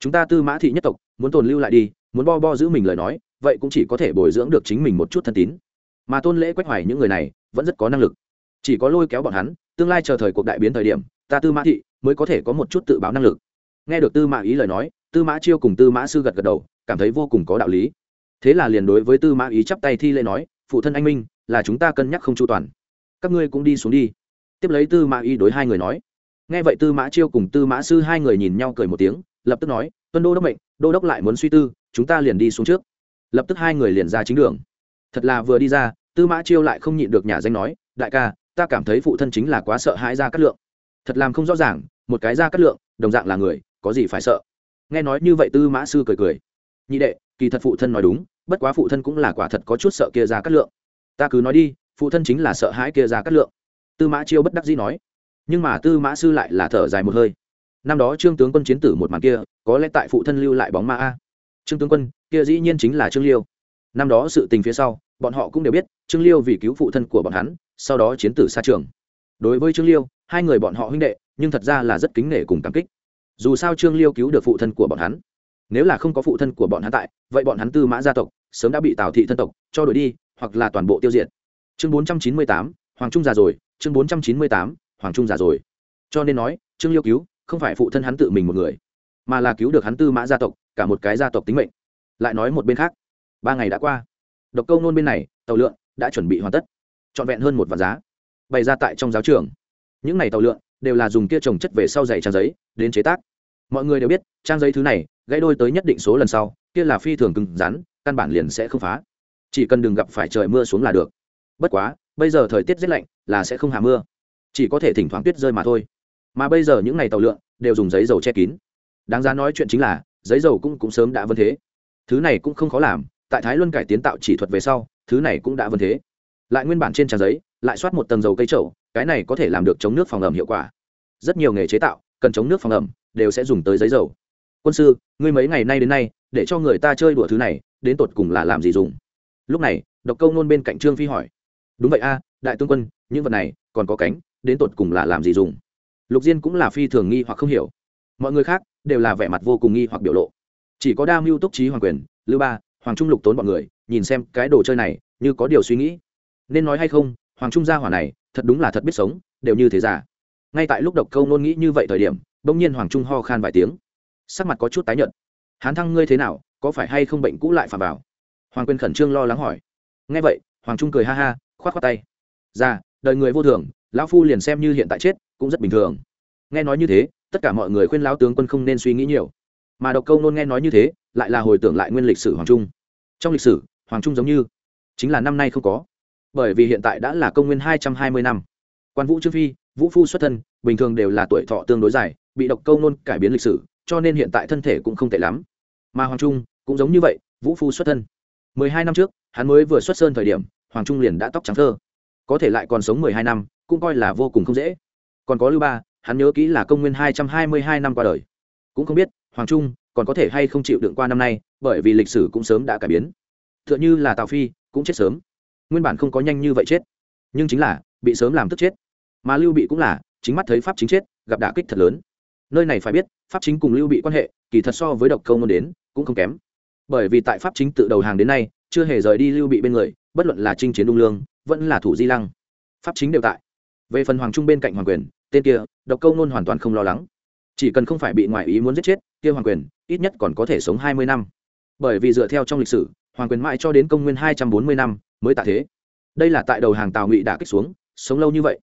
Chúng ta tư mã thị nhất tộc, muốn tồn lưu lại đi, muốn bo bo giữ mình lời nói, vậy cũng chỉ có thể bồi dưỡng được chính mình một chút thân tín. Mà tôn lễ quách hoài những người này, vẫn rất có năng lực. Chỉ có lôi kéo bọn hắn, tương lai chờ thời cuộc đại biến thời điểm, ta tư mã thị mới có thể có một chút tự báo năng lực. Nghe được tư mã ý lời nói, tư mã chiêu cùng tư mã sư gật gật đầu, cảm thấy vô cùng có đạo lý thế là liền đối với tư mã ý chắp tay thi lễ nói, phụ thân anh minh, là chúng ta cân nhắc không chu toàn. Các ngươi cũng đi xuống đi. Tiếp lấy tư mã ý đối hai người nói. Nghe vậy tư mã chiêu cùng tư mã sư hai người nhìn nhau cười một tiếng, lập tức nói, tuân đô đốc mệnh, đô đốc lại muốn suy tư, chúng ta liền đi xuống trước. Lập tức hai người liền ra chính đường. Thật là vừa đi ra, tư mã chiêu lại không nhịn được nhà danh nói, đại ca, ta cảm thấy phụ thân chính là quá sợ hãi ra cát lượng. Thật làm không rõ ràng, một cái ra cát lượng, đồng dạng là người, có gì phải sợ? Nghe nói như vậy tư mã sư cười cười. Nhị đệ kỳ thật phụ thân nói đúng, bất quá phụ thân cũng là quả thật có chút sợ kia ra cát lượng. Ta cứ nói đi, phụ thân chính là sợ hãi kia ra cát lượng. Tư mã chiêu bất đắc dĩ nói. Nhưng mà tư mã sư lại là thở dài một hơi. Năm đó trương tướng quân chiến tử một màn kia, có lẽ tại phụ thân lưu lại bóng ma a. Trương tướng quân, kia dĩ nhiên chính là trương liêu. Năm đó sự tình phía sau, bọn họ cũng đều biết, trương liêu vì cứu phụ thân của bọn hắn, sau đó chiến tử xa trường. Đối với trương liêu, hai người bọn họ huynh đệ, nhưng thật ra là rất kính nể cùng cảm kích. Dù sao trương liêu cứu được phụ thân của bọn hắn nếu là không có phụ thân của bọn hắn tại, vậy bọn hắn tư mã gia tộc sớm đã bị tào thị thân tộc cho đổi đi, hoặc là toàn bộ tiêu diệt. Chương bốn trăm chín mươi tám, hoàng trung già rồi, chương bốn trăm chín mươi tám, hoàng trung già rồi. Cho nên nói, trương liêu cứu không phải phụ thân hắn tự mình một người, mà là cứu được hắn tư mã gia tộc, cả một cái gia tộc tính mệnh. Lại nói một bên khác, ba ngày đã qua. Độc câu nôn bên này, tàu lượn đã chuẩn bị hoàn tất, trọn vẹn hơn một vạn giá, bày ra tại trong giáo trường. Những n à y tàu lượn đều là dùng kia trồng chất về sau giày trang giấy, đến chế tác. Mọi người đều biết, trang giấy thứ này gãy đôi tới nhất định số lần sau, kia là phi thường cứng rắn, căn bản liền sẽ không phá. Chỉ cần đừng gặp phải trời mưa xuống là được. Bất quá, bây giờ thời tiết rét lạnh, là sẽ không hạ mưa. Chỉ có thể thỉnh thoảng tuyết rơi mà thôi. Mà bây giờ những ngày tàu lượn đều dùng giấy dầu che kín. Đáng giá nói chuyện chính là, giấy dầu cũng cũng sớm đã vân thế. Thứ này cũng không khó làm, tại thái luân cải tiến tạo chỉ thuật về sau, thứ này cũng đã vân thế. Lại nguyên bản trên trang giấy, lại soát một tầng dầu cây trậu cái này có thể làm được chống nước phòng ẩm hiệu quả. Rất nhiều nghề chế tạo, cần chống nước phòng ẩm, đều sẽ dùng tới giấy dầu quân sư, ngươi mấy ngày nay đến nay, để cho người ta chơi đùa thứ này, đến tột cùng là làm gì dùng? Lúc này, độc câu nôn bên cạnh trương phi hỏi. Đúng vậy a, đại tướng quân, những vật này, còn có cánh, đến tột cùng là làm gì dùng? Lục diên cũng là phi thường nghi hoặc không hiểu. Mọi người khác đều là vẻ mặt vô cùng nghi hoặc biểu lộ. Chỉ có đa mưu túc trí hoàng quyền, lưu ba, hoàng trung lục tốn bọn người, nhìn xem cái đồ chơi này, như có điều suy nghĩ. Nên nói hay không, hoàng trung gia hỏa này, thật đúng là thật biết sống, đều như thế giả ngay tại lúc độc câu nôn nghĩ như vậy thời điểm, bỗng nhiên hoàng trung ho khan vài tiếng sắc mặt có chút tái nhợt. Hán thăng, ngươi thế nào, có phải hay không bệnh cũ lại phạm vào? Hoàng quyền khẩn trương lo lắng hỏi. Nghe vậy, hoàng trung cười ha ha k h o á t tay. Ra đời người vô thường, lão phu liền xem như hiện tại chết, cũng rất bình thường. Nghe nói như thế, tất cả mọi người khuyên lão tướng quân không nên suy nghĩ nhiều. Mà độc câu nôn nghe nói như thế, lại là hồi tưởng lại nguyên lịch sử hoàng trung. Trong lịch sử, hoàng trung giống như chính là năm nay không có. Bởi vì hiện tại đã là công nguyên hai trăm hai mươi năm. Quan vũ trương phi, vũ phu xuất thân, bình thường đều là tuổi thọ tương đối dài, bị độc câu nôn cải biến lịch sử cho nên hiện tại thân thể cũng không tệ lắm. Mà hoàng trung cũng giống như vậy, vũ phu xuất thân. Mười hai năm trước, hắn mới vừa xuất sơn thời điểm, hoàng trung liền đã tóc trắng thơ. Có thể lại còn sống mười hai năm, cũng coi là vô cùng không dễ. Còn có lưu ba, hắn nhớ kỹ là công nguyên hai trăm hai mươi hai năm qua đời. Cũng không biết, hoàng trung còn có thể hay không chịu đựng qua năm nay, bởi vì lịch sử cũng sớm đã cải biến. T h ư ợ n h ư là tào phi, cũng chết sớm. Nguyên bản không có nhanh như vậy chết. Nhưng chính là, bị sớm làm tức chết. Mà lưu bị cũng là, chính mắt thấy pháp chính chết, gặp đả kích thật lớn nơi này phải biết, pháp chính cùng lưu bị quan hệ, kỳ thật so với độc câu ngôn đến, cũng không kém. Bởi vì tại pháp chính tự đầu hàng đến nay, chưa hề rời đi lưu bị bên người, bất luận là chinh chiến đung lương, vẫn là thủ di lăng. Pháp chính đều tại. Về phần hoàng trung bên cạnh hoàng quyền, tên kia, độc câu ngôn hoàn toàn không lo lắng. Chỉ cần không phải bị ngoại ý muốn giết chết, kia hoàng quyền, ít nhất còn có thể sống hai mươi năm. Bởi vì dựa theo trong lịch sử, hoàng quyền mãi cho đến công nguyên hai trăm bốn mươi năm mới tạ thế. Đây là tại đầu hàng tào ngụy đã kích xuống, sống lâu như vậy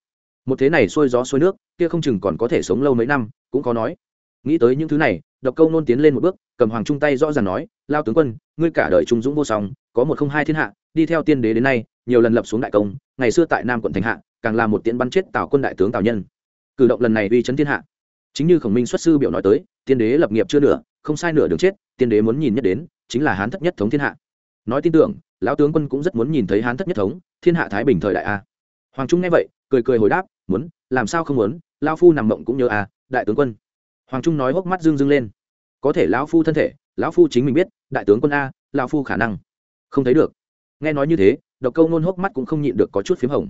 một thế này xuôi gió xuôi nước, kia không chừng còn có thể sống lâu mấy năm, cũng có nói. Nghĩ tới những thứ này, độc câu nôn tiến lên một bước, cầm hoàng trung tay rõ ràng nói, lao tướng quân, ngươi cả đời trung dũng vô song, có một không hai thiên hạ, đi theo tiên đế đến nay, nhiều lần lập xuống đại công, ngày xưa tại nam quận thành hạ, càng là một tiễn bắn chết tào quân đại tướng tào nhân. Cử động lần này uy chấn thiên hạ. Chính như khổng minh xuất sư biểu nói tới, tiên đế lập nghiệp chưa nửa, không sai nửa đường chết, tiên đế muốn nhìn nhất đến, chính là hán thất nhất thống thiên hạ. Nói tin tưởng, lão tướng quân cũng rất muốn nhìn thấy hán thất nhất thống, thiên hạ thái bình thời đại a. Hoàng trung nghe vậy, cười cười hồi đáp muốn, làm sao không muốn lao phu nằm mộng cũng nhớ a đại tướng quân. Hoàng trung nói hốc mắt dương dương lên. Có thể lão phu thân thể, lão phu chính mình biết, đại tướng quân a, lão phu khả năng. Không thấy được. Nghe nói như thế, độc câu nôn hốc mắt cũng không nhịn được có chút p h í m hồng.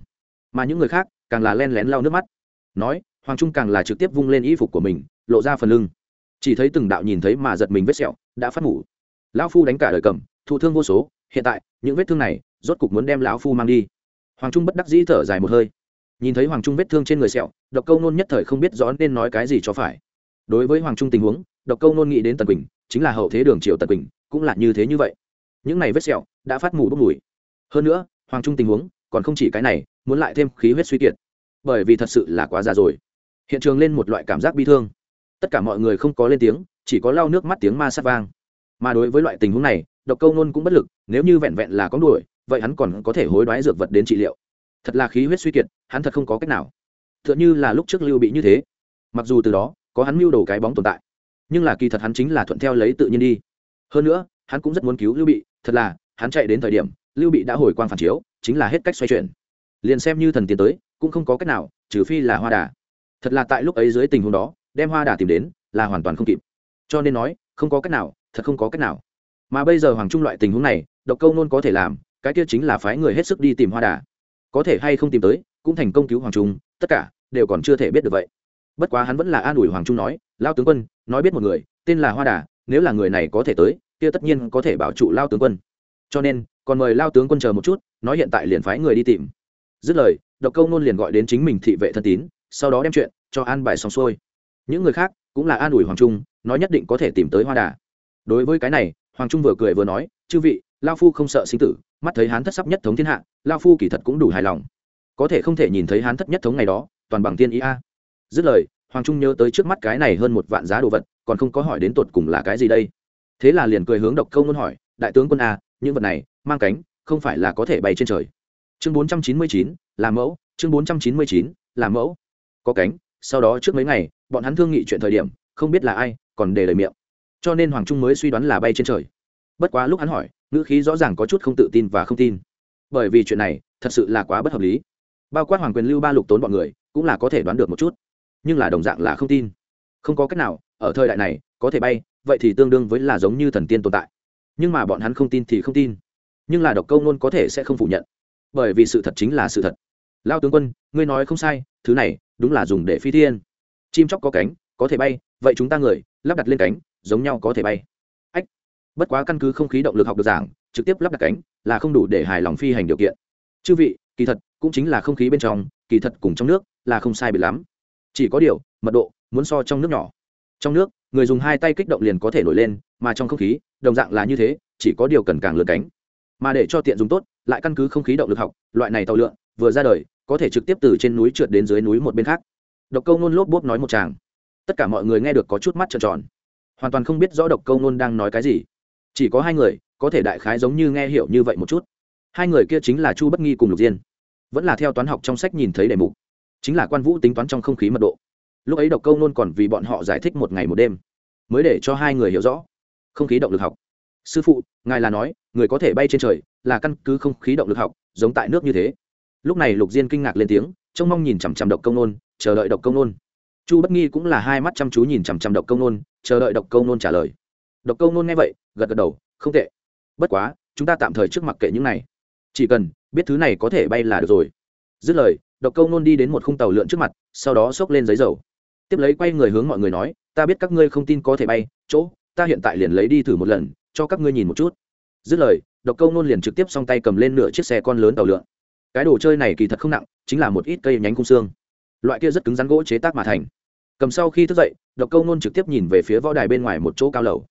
Mà những người khác, càng là len lén lau nước mắt. Nói, hoàng trung càng là trực tiếp vung lên y phục của mình, lộ ra phần lưng. Chỉ thấy từng đạo nhìn thấy mà giật mình vết sẹo, đã phát ngủ lão phu đánh cả đời cầm, thụ thương vô số, hiện tại, những vết thương này, rốt cục muốn đem lão phu mang đi. Hoàng trung bất đắc dĩ thở dài một hơi nhìn thấy hoàng trung vết thương trên người sẹo, độc câu nôn nhất thời không biết rõ nên nói cái gì cho phải. Đối với hoàng trung tình huống, độc câu nôn nghĩ đến tần quỳnh, chính là hậu thế đường triều tần quỳnh, cũng là như thế như vậy. Những này vết sẹo đã phát mù bốc mùi. Hơn nữa, hoàng trung tình huống còn không chỉ cái này, muốn lại thêm khí huyết suy kiệt. Bởi vì thật sự là quá già rồi. Hiện trường lên một loại cảm giác bi thương. Tất cả mọi người không có lên tiếng, chỉ có lau nước mắt tiếng ma sát vang. Mà đối với loại tình huống này, độc câu nôn cũng bất lực, nếu như vẹn vẹn là có đuổi, vậy hắn còn có thể hối đoái dược vật đến trị liệu thật là khí huyết suy kiệt, hắn thật không có cách nào. T h ư ợ n h ư là lúc trước lưu bị như thế. Mặc dù từ đó, có hắn mưu đồ cái bóng tồn tại, nhưng là kỳ thật hắn chính là thuận theo lấy tự nhiên đi. Hơn nữa, hắn cũng rất muốn cứu lưu bị, thật là, hắn chạy đến thời điểm, lưu bị đã hồi quang phản chiếu, chính là hết cách xoay chuyển. Liền xem như thần tiến tới, cũng không có cách nào, trừ phi là hoa đà. Thật là tại lúc ấy dưới tình huống đó, đem hoa đà tìm đến, là hoàn toàn không kịp. Cho nên nói, không có cách nào, thật không có cách nào. Mà bây giờ hoàng trung loại tình huống này, độc câu nôn có thể làm, cái kia chính là phái người hết sức đi tìm hoa đà có thể hay không tìm tới, cũng thành công cứu hoàng trung, tất cả đều còn chưa thể biết được vậy. Bất quá hắn vẫn là an ủi hoàng trung nói, lao tướng quân, nói biết một người, tên là hoa đà, nếu là người này có thể tới, kia tất nhiên có thể bảo trụ lao tướng quân. Cho nên, còn mời lao tướng quân chờ một chút, nói hiện tại liền phái người đi tìm. Dứt lời, độc câu nôn liền gọi đến chính mình thị vệ thân tín, sau đó đem chuyện cho an bài xong xuôi. Những người khác cũng là an ủi hoàng trung, nói nhất định có thể tìm tới hoa đà. Đối với cái này, hoàng trung vừa cười vừa nói, chư vị, lao phu không sợ sinh tử, mắt thấy hán thất sắp nhất thống thiên hạ lao phu kỳ thật cũng đủ hài lòng. Có thể không thể nhìn thấy hán thất nhất thống ngày đó, toàn bằng tiên ý a. Dứt lời, hoàng trung nhớ tới trước mắt cái này hơn một vạn giá đồ vật, còn không có hỏi đến tột cùng là cái gì đây. Thế là liền cười hướng độc câu muốn hỏi, đại tướng quân a, những vật này, mang cánh, không phải là có thể bay trên trời. Chương bốn trăm chín mươi chín làm mẫu, chương bốn trăm chín mươi chín làm mẫu. Có cánh, sau đó trước mấy ngày, bọn hắn thương nghị chuyện thời điểm, không biết là ai, còn để lời miệng. Cho nên hoàng trung mới suy đoán là bay trên trời. Bất quá lúc hắn hỏi, ngữ khí rõ ràng có chút không tự tin và không tin bởi vì chuyện này thật sự là quá bất hợp lý. Bao quát hoàng quyền lưu ba lục tốn bọn người cũng là có thể đoán được một chút, nhưng là đồng dạng là không tin. Không có cách nào, ở thời đại này, có thể bay, vậy thì tương đương với là giống như thần tiên tồn tại. Nhưng mà bọn hắn không tin thì không tin. Nhưng là độc câu nôn có thể sẽ không phủ nhận. Bởi vì sự thật chính là sự thật. Lao tướng quân, ngươi nói không sai, thứ này đúng là dùng để phi thiên. Chim chóc có cánh, có thể bay, vậy chúng ta người, lắp đặt lên cánh, giống nhau có thể bay. Ách, bất quá căn cứ không khí động lực học được giảng trực tiếp lắp đặt cánh là không đủ để hài lòng phi hành điều kiện. Chư vị, kỳ thật, cũng chính là không khí bên trong, kỳ thật cùng trong nước là không sai biệt lắm. Chỉ có điều, mật độ muốn so trong nước nhỏ. Trong nước, người dùng hai tay kích động liền có thể nổi lên, mà trong không khí, đồng dạng là như thế, chỉ có điều cần càng lớn cánh. Mà để cho tiện dùng tốt, lại căn cứ không khí động lực học, loại này tàu lượn, vừa ra đời, có thể trực tiếp từ trên núi trượt đến dưới núi một bên khác. Độc câu nôn lốp bốp nói một chàng tất cả mọi người nghe được có chút mắt trợn tròn. Hoàn toàn không biết rõ độc câu nôn đang nói cái gì. Chỉ có hai người có thể đại khái giống như nghe hiểu như vậy một chút. Hai người kia chính là chu bất nghi cùng lục diên. Vẫn là theo toán học trong sách nhìn thấy đề mục. Chính là quan vũ tính toán trong không khí mật độ. Lúc ấy độc câu nôn còn vì bọn họ giải thích một ngày một đêm, mới để cho hai người hiểu rõ. Không khí động lực học. Sư phụ, ngài là nói, người có thể bay trên trời là căn cứ không khí động lực học, giống tại nước như thế. Lúc này lục diên kinh ngạc lên tiếng, trông mong nhìn chằm chằm độc công nôn, chờ đợi độc công nôn. Chu bất nghi cũng là hai mắt chăm chú nhìn chằm chằm độc công nôn, chờ đợi độc công nôn trả lời. Độc công nôn nghe vậy, gật gật đầu, không tệ bất quá, chúng ta tạm thời trước mặc kệ những này. Chỉ cần, biết thứ này có thể bay là được rồi. Dứt lời, độc câu nôn đi đến một khung tàu lượn trước mặt, sau đó xốc lên giấy dầu. Tiếp lấy quay người hướng mọi người nói, ta biết các ngươi không tin có thể bay, chỗ, ta hiện tại liền lấy đi thử một lần, cho các ngươi nhìn một chút. Dứt lời, độc câu nôn liền trực tiếp s tay cầm lên nửa chiếc xe con lớn tàu lượn. Cái đồ chơi này kỳ thật không nặng, chính là một ít cây nhánh cung xương. Loại kia rất cứng rắn gỗ chế tác mà thành. Cầm sau khi thức dậy, độc câu nôn trực tiếp nhìn về phía võ đài bên ngoài một chỗ cao lầu.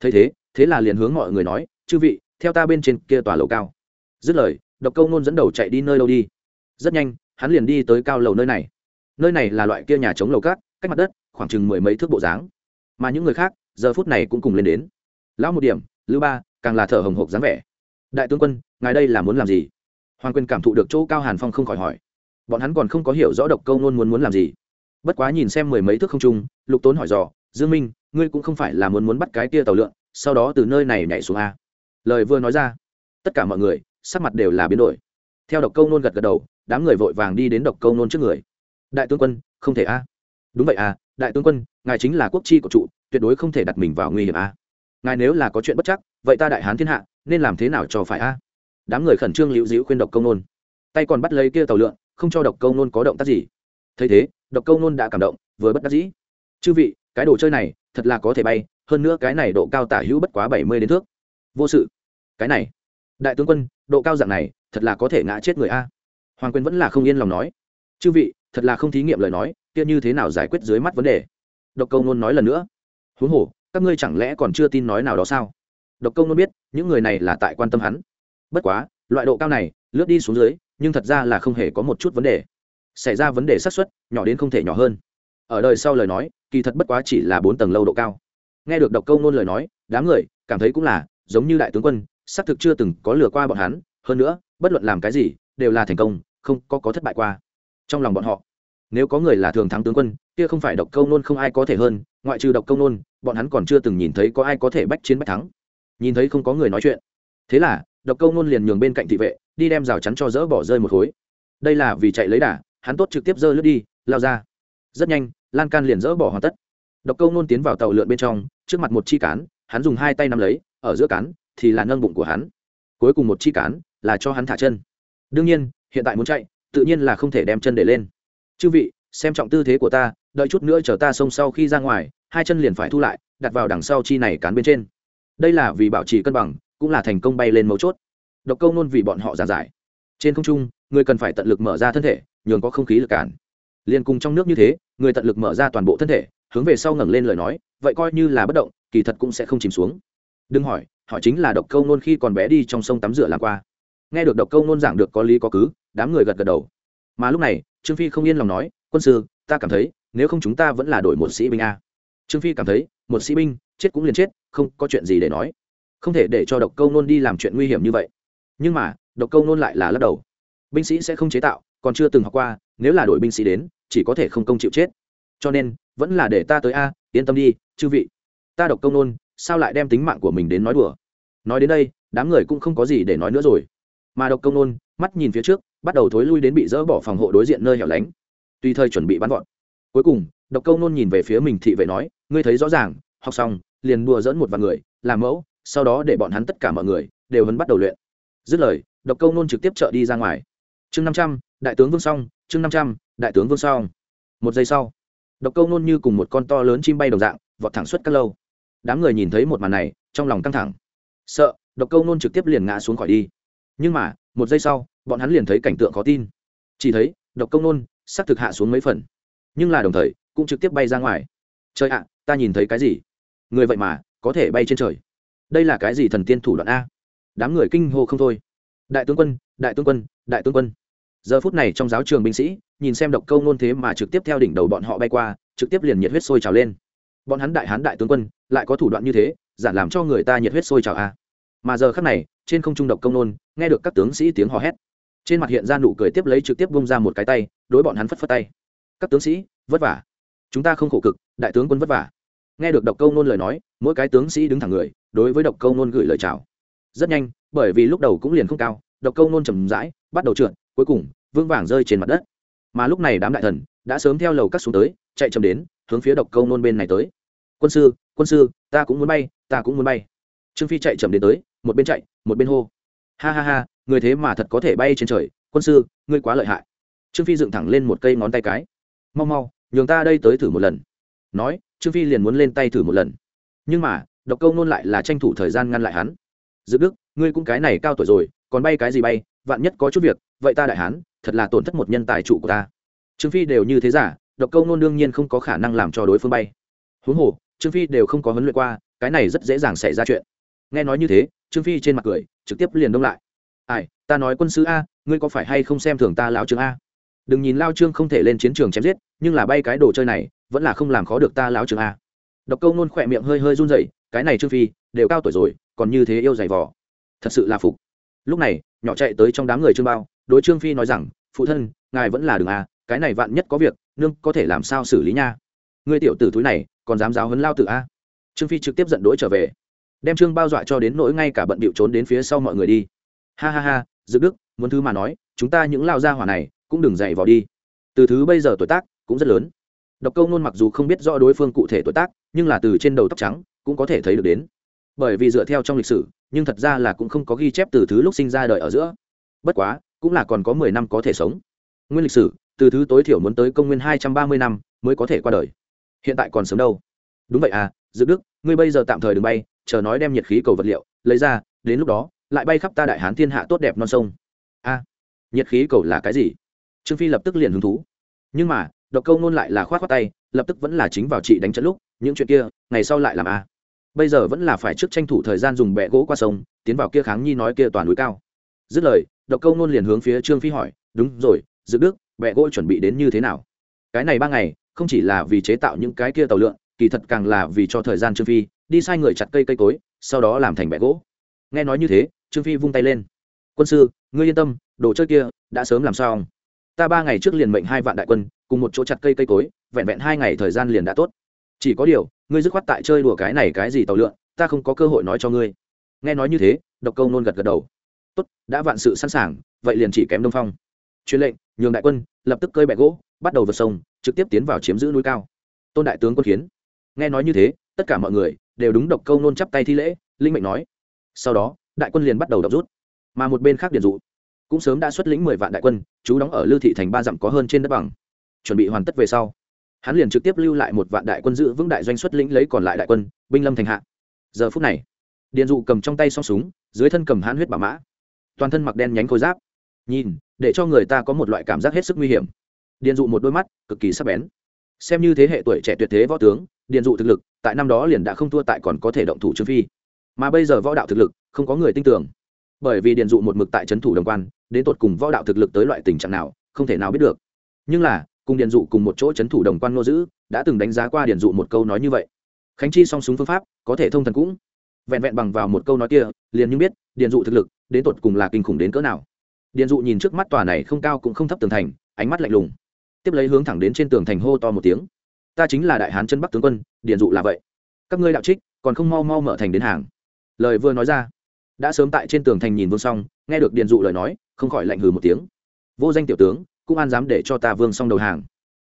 Thấy thế thế là liền hướng mọi người nói chư vị, theo ta bên trên kia tòa lầu cao. Dứt lời, độc câu nôn dẫn đầu chạy đi nơi đâu đi. Rất nhanh, hắn liền đi tới cao lầu nơi này. Nơi này là loại kia nhà chống lầu cát, cách mặt đất khoảng chừng mười mấy thước bộ dáng. Mà những người khác, giờ phút này cũng cùng lên đến. Lão một điểm lữ ba, càng là thở hồng hộc dáng vẻ. Đại tướng quân, ngài đây là muốn làm gì? Hoàng quyền cảm thụ được chỗ cao hàn phong không khỏi hỏi. Bọn hắn còn không có hiểu rõ độc câu nôn muốn muốn làm gì. Bất quá nhìn xem mười mấy thước không trung, lục tốn hỏi dò, dương minh, ngươi cũng không phải là muốn muốn bắt cái kia tàu lượn, sau đó từ nơi này nhảy xuống a? Lời vừa nói ra, tất cả mọi người, sắc mặt đều là biến đổi. Theo độc câu nôn gật gật đầu, đám người vội vàng đi đến độc câu nôn trước người. Đại tướng quân, không thể a. Đúng vậy à đại tướng quân, ngài chính là quốc chi của trụ, tuyệt đối không thể đặt mình vào nguy hiểm a. Ngài nếu là có chuyện bất chắc, vậy ta đại hán thiên hạ, nên làm thế nào cho phải a? Đám người khẩn trương liễu dĩu khuyên độc câu nôn. Tay còn bắt lấy kia tàu lượn, không cho độc câu nôn có động tác gì. Thấy thế, độc câu nôn đã cảm động, vừa bất đắc dĩ. Chư vị, cái đồ chơi này, thật là có thể bay, hơn nữa cái này độ cao tả hữu bất quá bảy mươi đến thước vô sự. Cái này, đại tướng quân, độ cao dạng này, thật là có thể ngã chết người a. Hoàng quyền vẫn là không yên lòng nói. Chư vị, thật là không thí nghiệm lời nói, kia như thế nào giải quyết dưới mắt vấn đề? Độc câu nôn nói lần nữa. Huống hồ, các ngươi chẳng lẽ còn chưa tin nói nào đó sao? Độc câu nôn biết, những người này là tại quan tâm hắn. Bất quá, loại độ cao này, lướt đi xuống dưới, nhưng thật ra là không hề có một chút vấn đề. Xảy ra vấn đề xác suất, nhỏ đến không thể nhỏ hơn. Ở đời sau lời nói, kỳ thật bất quá chỉ là bốn tầng lâu độ cao. Nghe được độc câu nôn lời nói, đám người cảm thấy cũng là giống như đại tướng quân, xác thực chưa từng có lừa qua bọn hắn, hơn nữa, bất luận làm cái gì, đều là thành công, không có có thất bại qua. Trong lòng bọn họ, nếu có người là thường thắng tướng quân, kia không phải độc câu nôn không ai có thể hơn, ngoại trừ độc câu nôn, bọn hắn còn chưa từng nhìn thấy có ai có thể bách chiến bách thắng. Nhìn thấy không có người nói chuyện. Thế là, độc câu nôn liền nhường bên cạnh thị vệ, đi đem rào chắn cho dỡ bỏ rơi một khối. Đây là vì chạy lấy đà, hắn tốt trực tiếp dơ lướt đi, lao ra. Rất nhanh, lan can liền dỡ bỏ hoàn tất. Độc câu nôn tiến vào tàu lượn bên trong, trước mặt một chi cán, hắn dùng hai tay nắm lấy ở giữa cán thì là nâng bụng của hắn. Cuối cùng một chi cán là cho hắn thả chân. Đương nhiên, hiện tại muốn chạy, tự nhiên là không thể đem chân để lên. Chư vị, xem trọng tư thế của ta, đợi chút nữa chờ ta xông sau khi ra ngoài, hai chân liền phải thu lại, đặt vào đằng sau chi này cán bên trên. Đây là vì bảo trì cân bằng, cũng là thành công bay lên mấu chốt. Độc câu nôn vì bọn họ giàn giải. Trên không trung, người cần phải tận lực mở ra thân thể, nhường có không khí lực cản. Liền cùng trong nước như thế, người tận lực mở ra toàn bộ thân thể, hướng về sau ngẩng lên lời nói, vậy coi như là bất động, kỳ thật cũng sẽ không chìm xuống đừng hỏi, họ chính là độc câu nôn khi còn bé đi trong sông tắm rửa làm qua. Nghe được độc câu nôn giảng được có lý có cứ, đám người gật gật đầu. Mà lúc này, trương phi không yên lòng nói, quân sư, ta cảm thấy, nếu không chúng ta vẫn là đổi một sĩ binh a. Trương phi cảm thấy, một sĩ binh, chết cũng liền chết, không có chuyện gì để nói. Không thể để cho độc câu nôn đi làm chuyện nguy hiểm như vậy. Nhưng mà, độc câu nôn lại là lắc đầu. Binh sĩ sẽ không chế tạo, còn chưa từng học qua, nếu là đội binh sĩ đến, chỉ có thể không công chịu chết. Cho nên, vẫn là để ta tới a, yên tâm đi, chư vị. Ta độc câu nôn sao lại đem tính mạng của mình đến nói đùa? Nói đến đây, đám người cũng không có gì để nói nữa rồi. Mà độc công nôn, mắt nhìn phía trước, bắt đầu thối lui đến bị dỡ bỏ phòng hộ đối diện nơi hẻo lánh. Tùy thời chuẩn bị bắn gọn cuối cùng, độc công nôn nhìn về phía mình thị vệ nói, ngươi thấy rõ ràng, học xong, liền đùa dẫn một vài người, làm mẫu, sau đó để bọn hắn tất cả mọi người đều hấn bắt đầu luyện. Dứt lời, độc công nôn trực tiếp trợ đi ra ngoài. Chương năm trăm, đại tướng vương song, chương năm trăm, đại tướng vương song. Một giây sau, độc câu nôn như cùng một con to lớn chim bay đồng dạng, vọt thẳng suốt các lâu đám người nhìn thấy một màn này, trong lòng căng thẳng. Sợ, độc câu nôn trực tiếp liền ngã xuống khỏi đi. Nhưng mà, một giây sau, bọn hắn liền thấy cảnh tượng khó tin. Chỉ thấy, độc câu nôn sắc thực hạ xuống mấy phần. Nhưng là đồng thời, cũng trực tiếp bay ra ngoài. Trời ạ, ta nhìn thấy cái gì? Người vậy mà, có thể bay trên trời. Đây là cái gì thần tiên thủ đoạn a? Đám người kinh hô không thôi. Đại tướng quân, đại tướng quân, đại tướng quân. Giờ phút này trong giáo trường binh sĩ, nhìn xem độc câu nôn thế mà trực tiếp theo đỉnh đầu bọn họ bay qua, trực tiếp liền nhiệt huyết sôi trào lên. Bọn hắn đại hán đại tướng quân lại có thủ đoạn như thế, giản làm cho người ta nhiệt huyết sôi trào a. Mà giờ khắc này, trên không trung độc công nôn, nghe được các tướng sĩ tiếng hò hét. Trên mặt hiện ra nụ cười tiếp lấy trực tiếp bung ra một cái tay, đối bọn hắn phất phất tay. Các tướng sĩ, vất vả. Chúng ta không khổ cực, đại tướng quân vất vả. Nghe được độc câu nôn lời nói, mỗi cái tướng sĩ đứng thẳng người, đối với độc câu nôn gửi lời chào. Rất nhanh, bởi vì lúc đầu cũng liền không cao, độc câu nôn chầm rãi, bắt đầu trượt, cuối cùng, vương vàng rơi trên mặt đất. Mà lúc này đám đại thần, đã sớm theo lầu cắt xuống tới, chạy chậm đến, hướng phía độc câu nôn bên này tới. Quân sư quân sư, ta cũng muốn bay, ta cũng muốn bay. Trương phi chạy chậm đến tới, một bên chạy, một bên hô. Ha ha ha, người thế mà thật có thể bay trên trời, quân sư, ngươi quá lợi hại. Trương phi dựng thẳng lên một cây ngón tay cái. Mau mau, nhường ta đây tới thử một lần. Nói, trương phi liền muốn lên tay thử một lần. Nhưng mà, độc câu nôn lại là tranh thủ thời gian ngăn lại hắn. Dự đức, ngươi cũng cái này cao tuổi rồi, còn bay cái gì bay, vạn nhất có chút việc, vậy ta đại hán, thật là tổn thất một nhân tài trụ của ta. Trương phi đều như thế giả, độc câu nôn đương nhiên không có khả năng làm cho đối phương bay. Huống hồ trương phi đều không có huấn luyện qua, cái này rất dễ dàng xảy ra chuyện. Nghe nói như thế, trương phi trên mặt cười, trực tiếp liền đông lại. Ai, ta nói quân sứ a, ngươi có phải hay không xem thường ta lão trương a? Đừng nhìn lao trương không thể lên chiến trường chém giết, nhưng là bay cái đồ chơi này, vẫn là không làm khó được ta lão trương a. Độc câu nôn khỏe miệng hơi hơi run rẩy, cái này trương phi, đều cao tuổi rồi, còn như thế yêu dày vò. Thật sự là phục. Lúc này, nhỏ chạy tới trong đám người trương bao, đối trương phi nói rằng, phụ thân, ngài vẫn là đường a, cái này vạn nhất có việc, nương có thể làm sao xử lý nha? Ngươi tiểu tử thúi này, còn dám giáo hấn lao tử a? Trương phi trực tiếp giận đỗi trở về. Đem trương bao dọa cho đến nỗi ngay cả bận bịu trốn đến phía sau mọi người đi. Ha ha ha dự đức, muốn thứ mà nói, chúng ta những lao gia hỏa này cũng đừng dậy vào đi. Từ thứ bây giờ tuổi tác cũng rất lớn. Độc câu nôn mặc dù không biết rõ đối phương cụ thể tuổi tác, nhưng là từ trên đầu tóc trắng cũng có thể thấy được đến. Bởi vì dựa theo trong lịch sử, nhưng thật ra là cũng không có ghi chép từ thứ lúc sinh ra đời ở giữa. Bất quá, cũng là còn có mười năm có thể sống. Nguyên lịch sử, từ thứ tối thiểu muốn tới công nguyên hai trăm ba mươi năm mới có thể qua đời hiện tại còn sớm đâu. Đúng vậy à dự đức, ngươi bây giờ tạm thời đừng bay, chờ nói đem nhiệt khí cầu vật liệu, lấy ra, đến lúc đó, lại bay khắp ta đại hán thiên hạ tốt đẹp non sông. A, nhiệt khí cầu là cái gì? Trương phi lập tức liền hứng thú. Nhưng mà, độc câu nôn lại là khoát khoát tay, lập tức vẫn là chính vào chị đánh trận lúc, những chuyện kia, ngày sau lại làm a. Bây giờ vẫn là phải trước tranh thủ thời gian dùng bẹ gỗ qua sông, tiến vào kia kháng nhi nói kia toàn núi cao. Dứt lời, độc câu nôn liền hướng phía trương phi hỏi, đúng rồi dự đức, bẹ gỗ chuẩn bị đến như thế nào? Cái này ba ngày không chỉ là vì chế tạo những cái kia tàu lượn, kỳ thật càng là vì cho thời gian trương phi đi sai người chặt cây cây cối, sau đó làm thành bẻ gỗ. Nghe nói như thế, trương phi vung tay lên. Quân sư, ngươi yên tâm, đồ chơi kia đã sớm làm sao ta ba ngày trước liền mệnh hai vạn đại quân, cùng một chỗ chặt cây cây cối, vẹn vẹn hai ngày thời gian liền đã tốt. Chỉ có điều, ngươi dứt khoát tại chơi đùa cái này cái gì tàu lượn, ta không có cơ hội nói cho ngươi. Nghe nói như thế, độc câu nôn gật gật đầu. Tốt, đã vạn sự sẵn sàng, vậy liền chỉ kém đông phong. Truyền lệnh, nhường đại quân lập tức cơi bẹ gỗ, bắt đầu vượt sông trực tiếp tiến vào chiếm giữ núi cao. Tôn đại tướng quân khiến. Nghe nói như thế, tất cả mọi người đều đúng độc câu nôn chắp tay thi lễ, linh mệnh nói. Sau đó, đại quân liền bắt đầu đập rút. Mà một bên khác điện dụ, cũng sớm đã xuất lĩnh mười vạn đại quân chú đóng ở lưu thị thành ba dặm có hơn trên đất bằng. Chuẩn bị hoàn tất về sau, hắn liền trực tiếp lưu lại một vạn đại quân giữ vững đại doanh xuất lĩnh lấy còn lại đại quân, binh lâm thành hạ. Giờ phút này, điện dụ cầm trong tay song súng, dưới thân cầm hãn huyết bà mã. Toàn thân mặc đen nhánh khôi giáp. Nhìn, để cho người ta có một loại cảm giác hết sức nguy hiểm. Điền dụ một đôi mắt, cực kỳ sắc bén. Xem như thế hệ tuổi trẻ tuyệt thế võ tướng, Điền dụ thực lực, tại năm đó liền đã không thua tại còn có thể động thủ trương phi. Mà bây giờ võ đạo thực lực, không có người tin tưởng. Bởi vì Điền dụ một mực tại trấn thủ đồng quan, đến tột cùng võ đạo thực lực tới loại tình trạng nào, không thể nào biết được. Nhưng là, cùng Điền dụ cùng một chỗ trấn thủ đồng quan nô giữ, đã từng đánh giá qua Điền dụ một câu nói như vậy. Khánh chi song súng phương pháp, có thể thông thần cũng. Vẹn vẹn bằng vào một câu nói kia, liền như biết, Điền dụ thực lực, đến tột cùng là kinh khủng đến cỡ nào. Điền dụ nhìn trước mắt tòa này không cao cũng không thấp tường thành, ánh mắt lạnh lùng tiếp lấy hướng thẳng đến trên tường thành hô to một tiếng. Ta chính là đại hán chân bắc tướng quân điện dụ là vậy. Các ngươi đạo trích, còn không mau mau mở thành đến hàng. Lời vừa nói ra, đã sớm tại trên tường thành nhìn vương xong nghe được điện dụ lời nói, không khỏi lạnh hừ một tiếng. Vô danh tiểu tướng, cũng an dám để cho ta vương xong đầu hàng.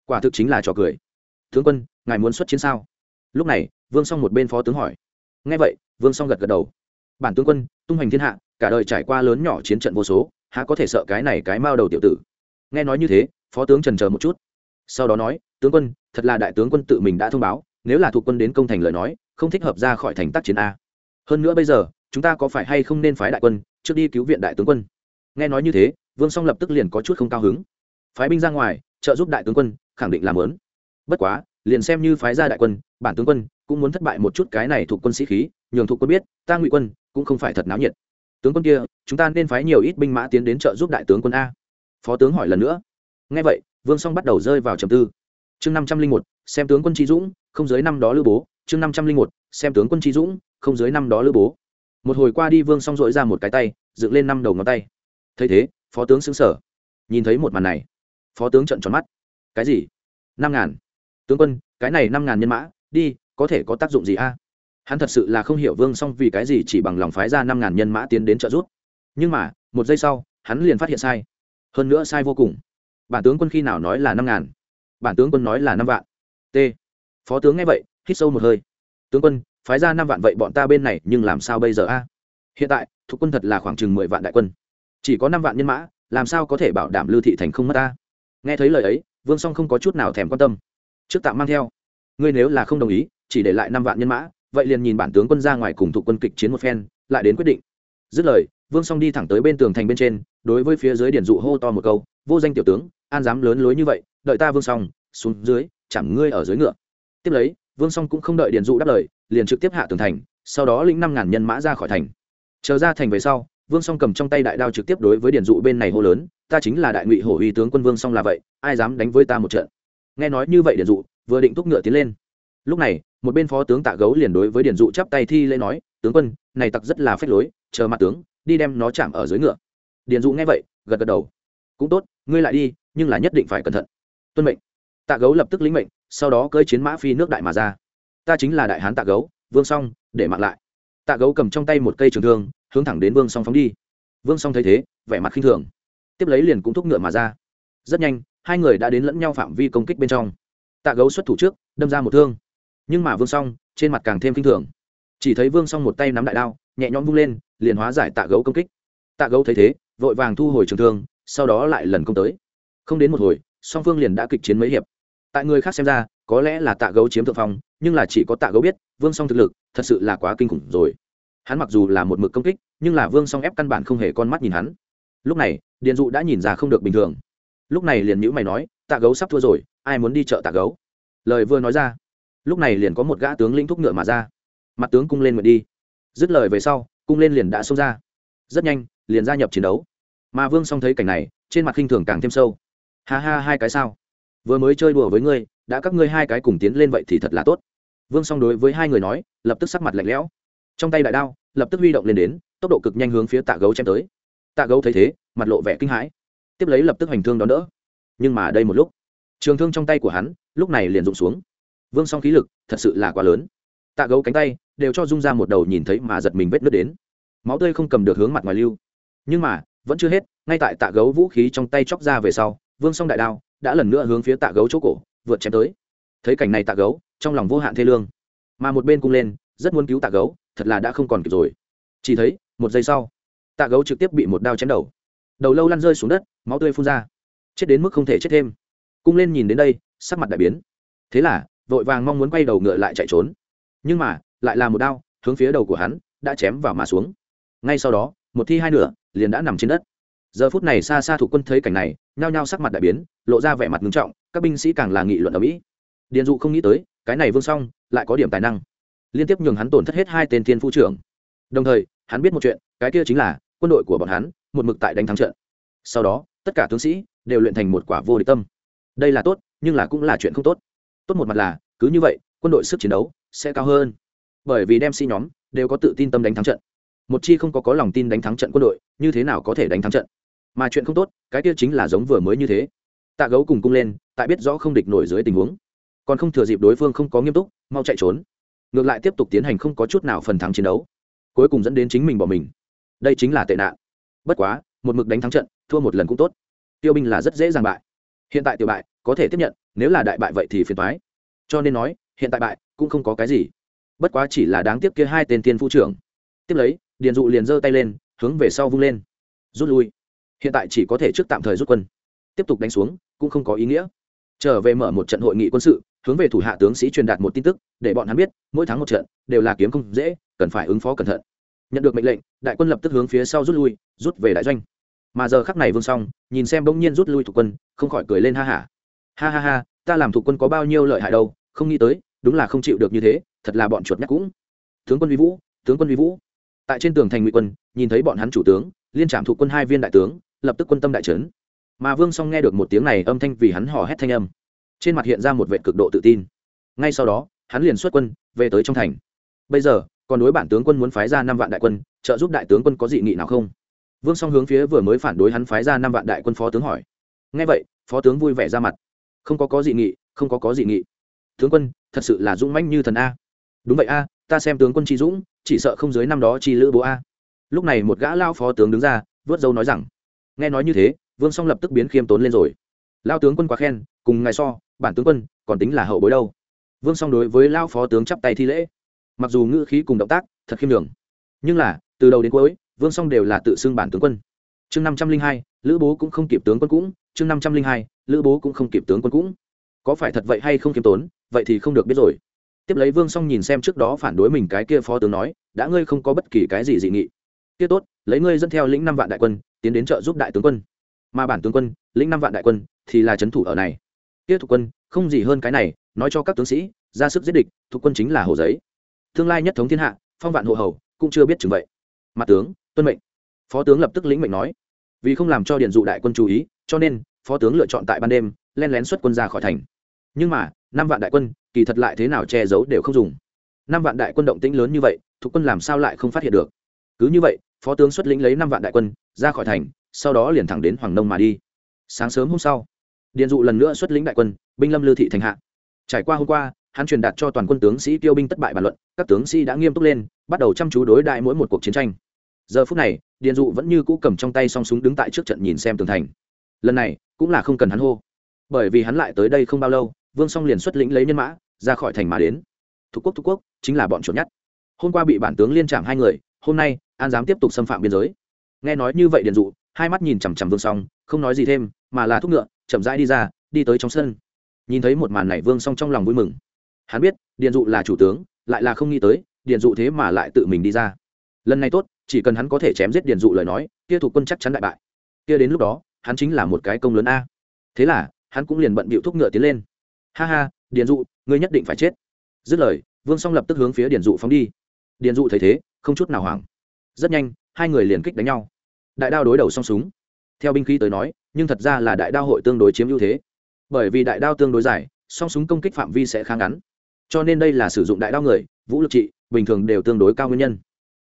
Quả thực chính là trò cười. Tướng quân, ngài muốn xuất chiến sao? Lúc này, vương xong một bên phó tướng hỏi. Nghe vậy, vương xong gật gật đầu. Bản tướng quân, tung hoành thiên hạ, cả đời trải qua lớn nhỏ chiến trận vô số, há có thể sợ cái này cái mao đầu tiểu tử? Nghe nói như thế phó tướng trần chờ một chút. Sau đó nói, tướng quân, thật là đại tướng quân tự mình đã thông báo, nếu là thuộc quân đến công thành lời nói, không thích hợp ra khỏi thành tác chiến a. Hơn nữa bây giờ, chúng ta có phải hay không nên phái đại quân, trước đi cứu viện đại tướng quân? Nghe nói như thế, vương song lập tức liền có chút không cao hứng. Phái binh ra ngoài, trợ giúp đại tướng quân, khẳng định làm lớn. Bất quá, liền xem như phái ra đại quân, bản tướng quân cũng muốn thất bại một chút cái này thuộc quân sĩ khí, nhường thuộc quân biết, ta ngụy quân cũng không phải thật náo nhiệt. Tướng quân kia, chúng ta nên phái nhiều ít binh mã tiến đến trợ giúp đại tướng quân a. Phó tướng hỏi lần nữa nghe vậy, vương song bắt đầu rơi vào trầm tư. Chương năm trăm linh một, xem tướng quân Chí dũng, không dưới năm đó lữ bố. Chương năm trăm linh một, xem tướng quân Chí dũng, không dưới năm đó lữ bố. Một hồi qua đi, vương song dội ra một cái tay, dựng lên năm đầu ngón tay. Thấy thế, phó tướng xứng sở nhìn thấy một màn này, phó tướng trận tròn mắt. Cái gì? Năm ngàn. Tướng quân, cái này năm ngàn nhân mã, đi, có thể có tác dụng gì a? Hắn thật sự là không hiểu vương song vì cái gì chỉ bằng lòng phái ra năm ngàn nhân mã tiến đến trợ giúp. Nhưng mà, một giây sau, hắn liền phát hiện sai. Hơn nữa sai vô cùng bản tướng quân khi nào nói là năm ngàn? Bản tướng quân nói là năm vạn. T. Phó tướng nghe vậy, hít sâu một hơi. Tướng quân, phái ra năm vạn vậy bọn ta bên này nhưng làm sao bây giờ a? Hiện tại, thuộc quân thật là khoảng chừng mười vạn đại quân. Chỉ có năm vạn nhân mã, làm sao có thể bảo đảm lưu thị thành không mất ta? Nghe thấy lời ấy, vương song không có chút nào thèm quan tâm. Trước tạm mang theo. Ngươi nếu là không đồng ý, chỉ để lại năm vạn nhân mã, vậy liền nhìn bản tướng quân ra ngoài cùng thuộc quân kịch chiến một phen, lại đến quyết định. Dứt lời, vương song đi thẳng tới bên tường thành bên trên, đối với phía dưới điển dụ hô to một câu vô danh tiểu tướng, an dám lớn lối như vậy, đợi ta vương song xuống dưới chẳng ngươi ở dưới ngựa. Tiếp lấy, vương song cũng không đợi điển dụ đáp lời, liền trực tiếp hạ tường thành, sau đó lĩnh năm ngàn nhân mã ra khỏi thành. Chờ ra thành về sau, vương song cầm trong tay đại đao trực tiếp đối với điển dụ bên này hô lớn, ta chính là đại ngụy hổ uy tướng quân vương song là vậy, ai dám đánh với ta một trận? Nghe nói như vậy điển dụ, vừa định thúc ngựa tiến lên. Lúc này, một bên phó tướng tạ gấu liền đối với điển dụ chắp tay thi lễ nói, tướng quân, này tặc rất là phách lối, chờ mặt tướng, đi đem nó chạm ở dưới ngựa. Điển dụ nghe vậy, gật gật đầu cũng tốt, ngươi lại đi, nhưng là nhất định phải cẩn thận. Tuân mệnh. Tạ gấu lập tức lĩnh mệnh, sau đó cưỡi chiến mã phi nước đại mà ra. Ta chính là đại hán tạ gấu, vương song, để mặc lại. Tạ gấu cầm trong tay một cây trường thương, hướng thẳng đến vương song phóng đi. Vương song thấy thế, vẻ mặt khinh thường. Tiếp lấy liền cũng thúc ngựa mà ra. Rất nhanh, hai người đã đến lẫn nhau phạm vi công kích bên trong. Tạ gấu xuất thủ trước, đâm ra một thương. Nhưng mà vương song, trên mặt càng thêm kinh thường. Chỉ thấy vương song một tay nắm đại đao, nhẹ nhõm vung lên, liền hóa giải tạ gấu công kích. Tạ gấu thấy thế, vội vàng thu hồi trường thương sau đó lại lần công tới. Không đến một hồi, song phương liền đã kịch chiến mấy hiệp. Tại người khác xem ra, có lẽ là tạ gấu chiếm thượng phong, nhưng là chỉ có tạ gấu biết, vương song thực lực, thật sự là quá kinh khủng rồi. Hắn mặc dù là một mực công kích, nhưng là vương song ép căn bản không hề con mắt nhìn hắn. Lúc này, điền dụ đã nhìn ra không được bình thường. Lúc này liền nhữ mày nói, tạ gấu sắp thua rồi, ai muốn đi chợ tạ gấu? Lời vừa nói ra, lúc này liền có một gã tướng lĩnh thúc ngựa mà ra. Mặt tướng cung lên nguyện đi. Dứt lời về sau, cung lên liền đã xông ra. Rất nhanh, liền gia nhập chiến đấu mà vương song thấy cảnh này trên mặt khinh thường càng thêm sâu ha ha hai cái sao vừa mới chơi đùa với ngươi đã các ngươi hai cái cùng tiến lên vậy thì thật là tốt vương song đối với hai người nói lập tức sắc mặt lạnh lẽo trong tay đại đao lập tức huy động lên đến tốc độ cực nhanh hướng phía tạ gấu chém tới tạ gấu thấy thế mặt lộ vẻ kinh hãi tiếp lấy lập tức hành thương đón đỡ nhưng mà đây một lúc trường thương trong tay của hắn lúc này liền rụng xuống vương song khí lực thật sự là quá lớn tạ gấu cánh tay đều cho rung ra một đầu nhìn thấy mà giật mình vết nước đến máu tươi không cầm được hướng mặt ngoài lưu nhưng mà vẫn chưa hết, ngay tại tạ gấu vũ khí trong tay chóc ra về sau, vương song đại đao đã lần nữa hướng phía tạ gấu chỗ cổ, vượt chém tới. Thấy cảnh này tạ gấu, trong lòng vô hạn thê lương. Mà một bên cung lên, rất muốn cứu tạ gấu, thật là đã không còn kịp rồi. Chỉ thấy, một giây sau, tạ gấu trực tiếp bị một đao chém đầu. Đầu lâu lăn rơi xuống đất, máu tươi phun ra. Chết đến mức không thể chết thêm. Cung lên nhìn đến đây, sắc mặt đại biến. Thế là, vội vàng mong muốn quay đầu ngựa lại chạy trốn. Nhưng mà, lại là một đao, hướng phía đầu của hắn, đã chém vào mà xuống. Ngay sau đó, một thi hai nửa liền đã nằm trên đất. Giờ phút này xa xa thủ quân thấy cảnh này nhao nhao sắc mặt đại biến lộ ra vẻ mặt nghiêm trọng các binh sĩ càng là nghị luận ở mỹ. Điền dụ không nghĩ tới cái này vương song, lại có điểm tài năng. Liên tiếp nhường hắn tổn thất hết hai tên thiên phu trưởng. Đồng thời hắn biết một chuyện cái kia chính là quân đội của bọn hắn một mực tại đánh thắng trận. Sau đó tất cả tướng sĩ đều luyện thành một quả vô địch tâm. Đây là tốt nhưng là cũng là chuyện không tốt. Tốt một mặt là cứ như vậy quân đội sức chiến đấu sẽ cao hơn. Bởi vì đem sĩ nhóm đều có tự tin tâm đánh thắng trận một chi không có có lòng tin đánh thắng trận quân đội, như thế nào có thể đánh thắng trận? Mà chuyện không tốt, cái kia chính là giống vừa mới như thế. Tạ gấu cùng cung lên, tại biết rõ không địch nổi dưới tình huống. Còn không thừa dịp đối phương không có nghiêm túc, mau chạy trốn. Ngược lại tiếp tục tiến hành không có chút nào phần thắng chiến đấu. Cuối cùng dẫn đến chính mình bỏ mình. Đây chính là tệ nạn. Bất quá, một mực đánh thắng trận, thua một lần cũng tốt. Tiêu binh là rất dễ dàng bại. Hiện tại tiểu bại, có thể tiếp nhận, nếu là đại bại vậy thì phiền thoái cho nên nói, hiện tại bại cũng không có cái gì. Bất quá chỉ là đáng tiếc kia hai tên tiên phu trưởng. Tiếp lấy điền dụ liền giơ tay lên, hướng về sau vung lên. Rút lui. Hiện tại chỉ có thể trước tạm thời rút quân. Tiếp tục đánh xuống, cũng không có ý nghĩa. Trở về mở một trận hội nghị quân sự, hướng về thủ hạ tướng sĩ truyền đạt một tin tức, để bọn hắn biết, mỗi tháng một trận, đều là kiếm không dễ, cần phải ứng phó cẩn thận. Nhận được mệnh lệnh, đại quân lập tức hướng phía sau rút lui, rút về đại doanh. Mà giờ khắc này vương xong, nhìn xem bỗng nhiên rút lui thuộc quân, không khỏi cười lên ha hả. Ha. ha ha ha ta làm thuộc quân có bao nhiêu lợi hại đâu, không nghĩ tới, đúng là không chịu được như thế, thật là bọn chuột nhắc cũng. Tướng quân vi vũ, tướng quân vi vũ tại trên tường thành ngụy quân, nhìn thấy bọn hắn chủ tướng, liên trạm thuộc quân hai viên đại tướng, lập tức quân tâm đại trấn mà vương song nghe được một tiếng này âm thanh vì hắn hò hét thanh âm. Trên mặt hiện ra một vệ cực độ tự tin. Ngay sau đó, hắn liền xuất quân, về tới trong thành. Bây giờ, còn đối bản tướng quân muốn phái ra năm vạn đại quân, trợ giúp đại tướng quân có dị nghị nào không? Vương song hướng phía vừa mới phản đối hắn phái ra năm vạn đại quân phó tướng hỏi. Ngay vậy, phó tướng vui vẻ ra mặt. Không có có dị nghị, không có có dị nghị. Tướng quân, thật sự là dũng mãnh như thần a. Đúng vậy a ta xem tướng quân chi dũng, chỉ sợ không dưới năm đó chi lữ bố a. Lúc này một gã lao phó tướng đứng ra, vớt dâu nói rằng, nghe nói như thế, vương song lập tức biến khiêm tốn lên rồi. Lao tướng quân quá khen, cùng ngài so, bản tướng quân còn tính là hậu bối đâu. Vương song đối với lao phó tướng chắp tay thi lễ. Mặc dù ngữ khí cùng động tác thật khiêm đường nhưng là, từ đầu đến cuối, vương song đều là tự xưng bản tướng quân. Chương năm trăm linh hai, lữ bố cũng không kịp tướng quân cũng. Chương năm trăm linh hai, lữ bố cũng không kịp tướng quân cũng. Có phải thật vậy hay không khiêm tốn, vậy thì không được biết rồi tiếp lấy vương song nhìn xem trước đó phản đối mình cái kia phó tướng nói, đã ngươi không có bất kỳ cái gì dị nghị. Kia tốt, lấy ngươi dẫn theo lĩnh năm vạn đại quân, tiến đến trợ giúp đại tướng quân. Mà bản tướng quân, lĩnh năm vạn đại quân, thì là trấn thủ ở này. Kia thuộc quân, không gì hơn cái này, nói cho các tướng sĩ, ra sức giết địch, thuộc quân chính là hồ giấy. Tương lai nhất thống thiên hạ, phong vạn hộ hầu, cũng chưa biết chừng vậy. Mặt tướng, tuân mệnh. Phó tướng lập tức lĩnh mệnh nói, vì không làm cho điện dụ đại quân chú ý, cho nên, phó tướng lựa chọn tại ban đêm, len lén xuất quân ra khỏi thành. Nhưng mà năm vạn đại quân, kỳ thật lại thế nào che giấu đều không dùng. Năm vạn đại quân động tĩnh lớn như vậy, thuộc quân làm sao lại không phát hiện được? Cứ như vậy, phó tướng xuất lĩnh lấy năm vạn đại quân, ra khỏi thành, sau đó liền thẳng đến hoàng nông mà đi. Sáng sớm hôm sau, điện dụ lần nữa xuất lĩnh đại quân, binh lâm lư thị thành hạ. Trải qua hôm qua, hắn truyền đạt cho toàn quân tướng sĩ tiêu binh tất bại bàn luận, các tướng sĩ đã nghiêm túc lên, bắt đầu chăm chú đối đại mỗi một cuộc chiến tranh. Giờ phút này, điện dụ vẫn như cũ cầm trong tay song súng đứng tại trước trận nhìn xem tường thành. Lần này, cũng là không cần hắn hô. Bởi vì hắn lại tới đây không bao lâu vương song liền xuất lĩnh lấy nhân mã, ra khỏi thành mà đến. Thuộc quốc thuộc quốc, chính là bọn chuột nhất hôm qua bị bản tướng liên trạm hai người, hôm nay, an dám tiếp tục xâm phạm biên giới. Nghe nói như vậy điền dụ, hai mắt nhìn chằm chằm vương song, không nói gì thêm, mà là thúc ngựa, chậm rãi đi ra, đi tới trong sân. Nhìn thấy một màn này vương song trong lòng vui mừng. Hắn biết điền dụ là chủ tướng, lại là không nghĩ tới điền dụ thế mà lại tự mình đi ra. Lần này tốt, chỉ cần hắn có thể chém giết điền dụ lời nói, kia thủ quân chắc chắn đại bại. Kia đến lúc đó, hắn chính là một cái công lớn a. Thế là, hắn cũng liền bận bịu thúc ngựa tiến lên ha ha, điền dụ, ngươi nhất định phải chết. Dứt lời, vương song lập tức hướng phía điền dụ phóng đi. Điền dụ thấy thế, không chút nào hoảng. Rất nhanh, hai người liền kích đánh nhau. Đại đao đối đầu song súng. Theo binh khí tới nói, nhưng thật ra là đại đao hội tương đối chiếm ưu thế. Bởi vì đại đao tương đối dài, song súng công kích phạm vi sẽ khá ngắn. Cho nên đây là sử dụng đại đao người, vũ lực trị, bình thường đều tương đối cao nguyên nhân.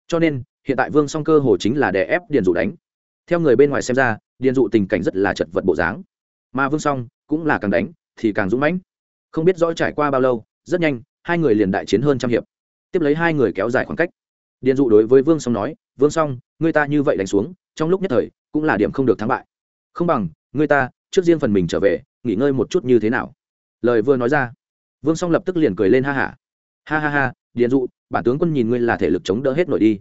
Cho nên, hiện tại vương song cơ hồ chính là đè ép điền dụ đánh. Theo người bên ngoài xem ra, điền dụ tình cảnh rất là chật vật bộ dáng. Mà vương song cũng là càng đánh, thì càng dũng mãnh không biết rõ trải qua bao lâu, rất nhanh, hai người liền đại chiến hơn trăm hiệp. Tiếp lấy hai người kéo dài khoảng cách. Điền dụ đối với vương song nói, vương song, người ta như vậy đánh xuống, trong lúc nhất thời, cũng là điểm không được thắng bại. Không bằng, người ta, trước riêng phần mình trở về, nghỉ ngơi một chút như thế nào? Lời vừa nói ra, vương song lập tức liền cười lên ha hả ha. ha ha ha, điền dụ, bản tướng quân nhìn ngươi là thể lực chống đỡ hết nổi đi.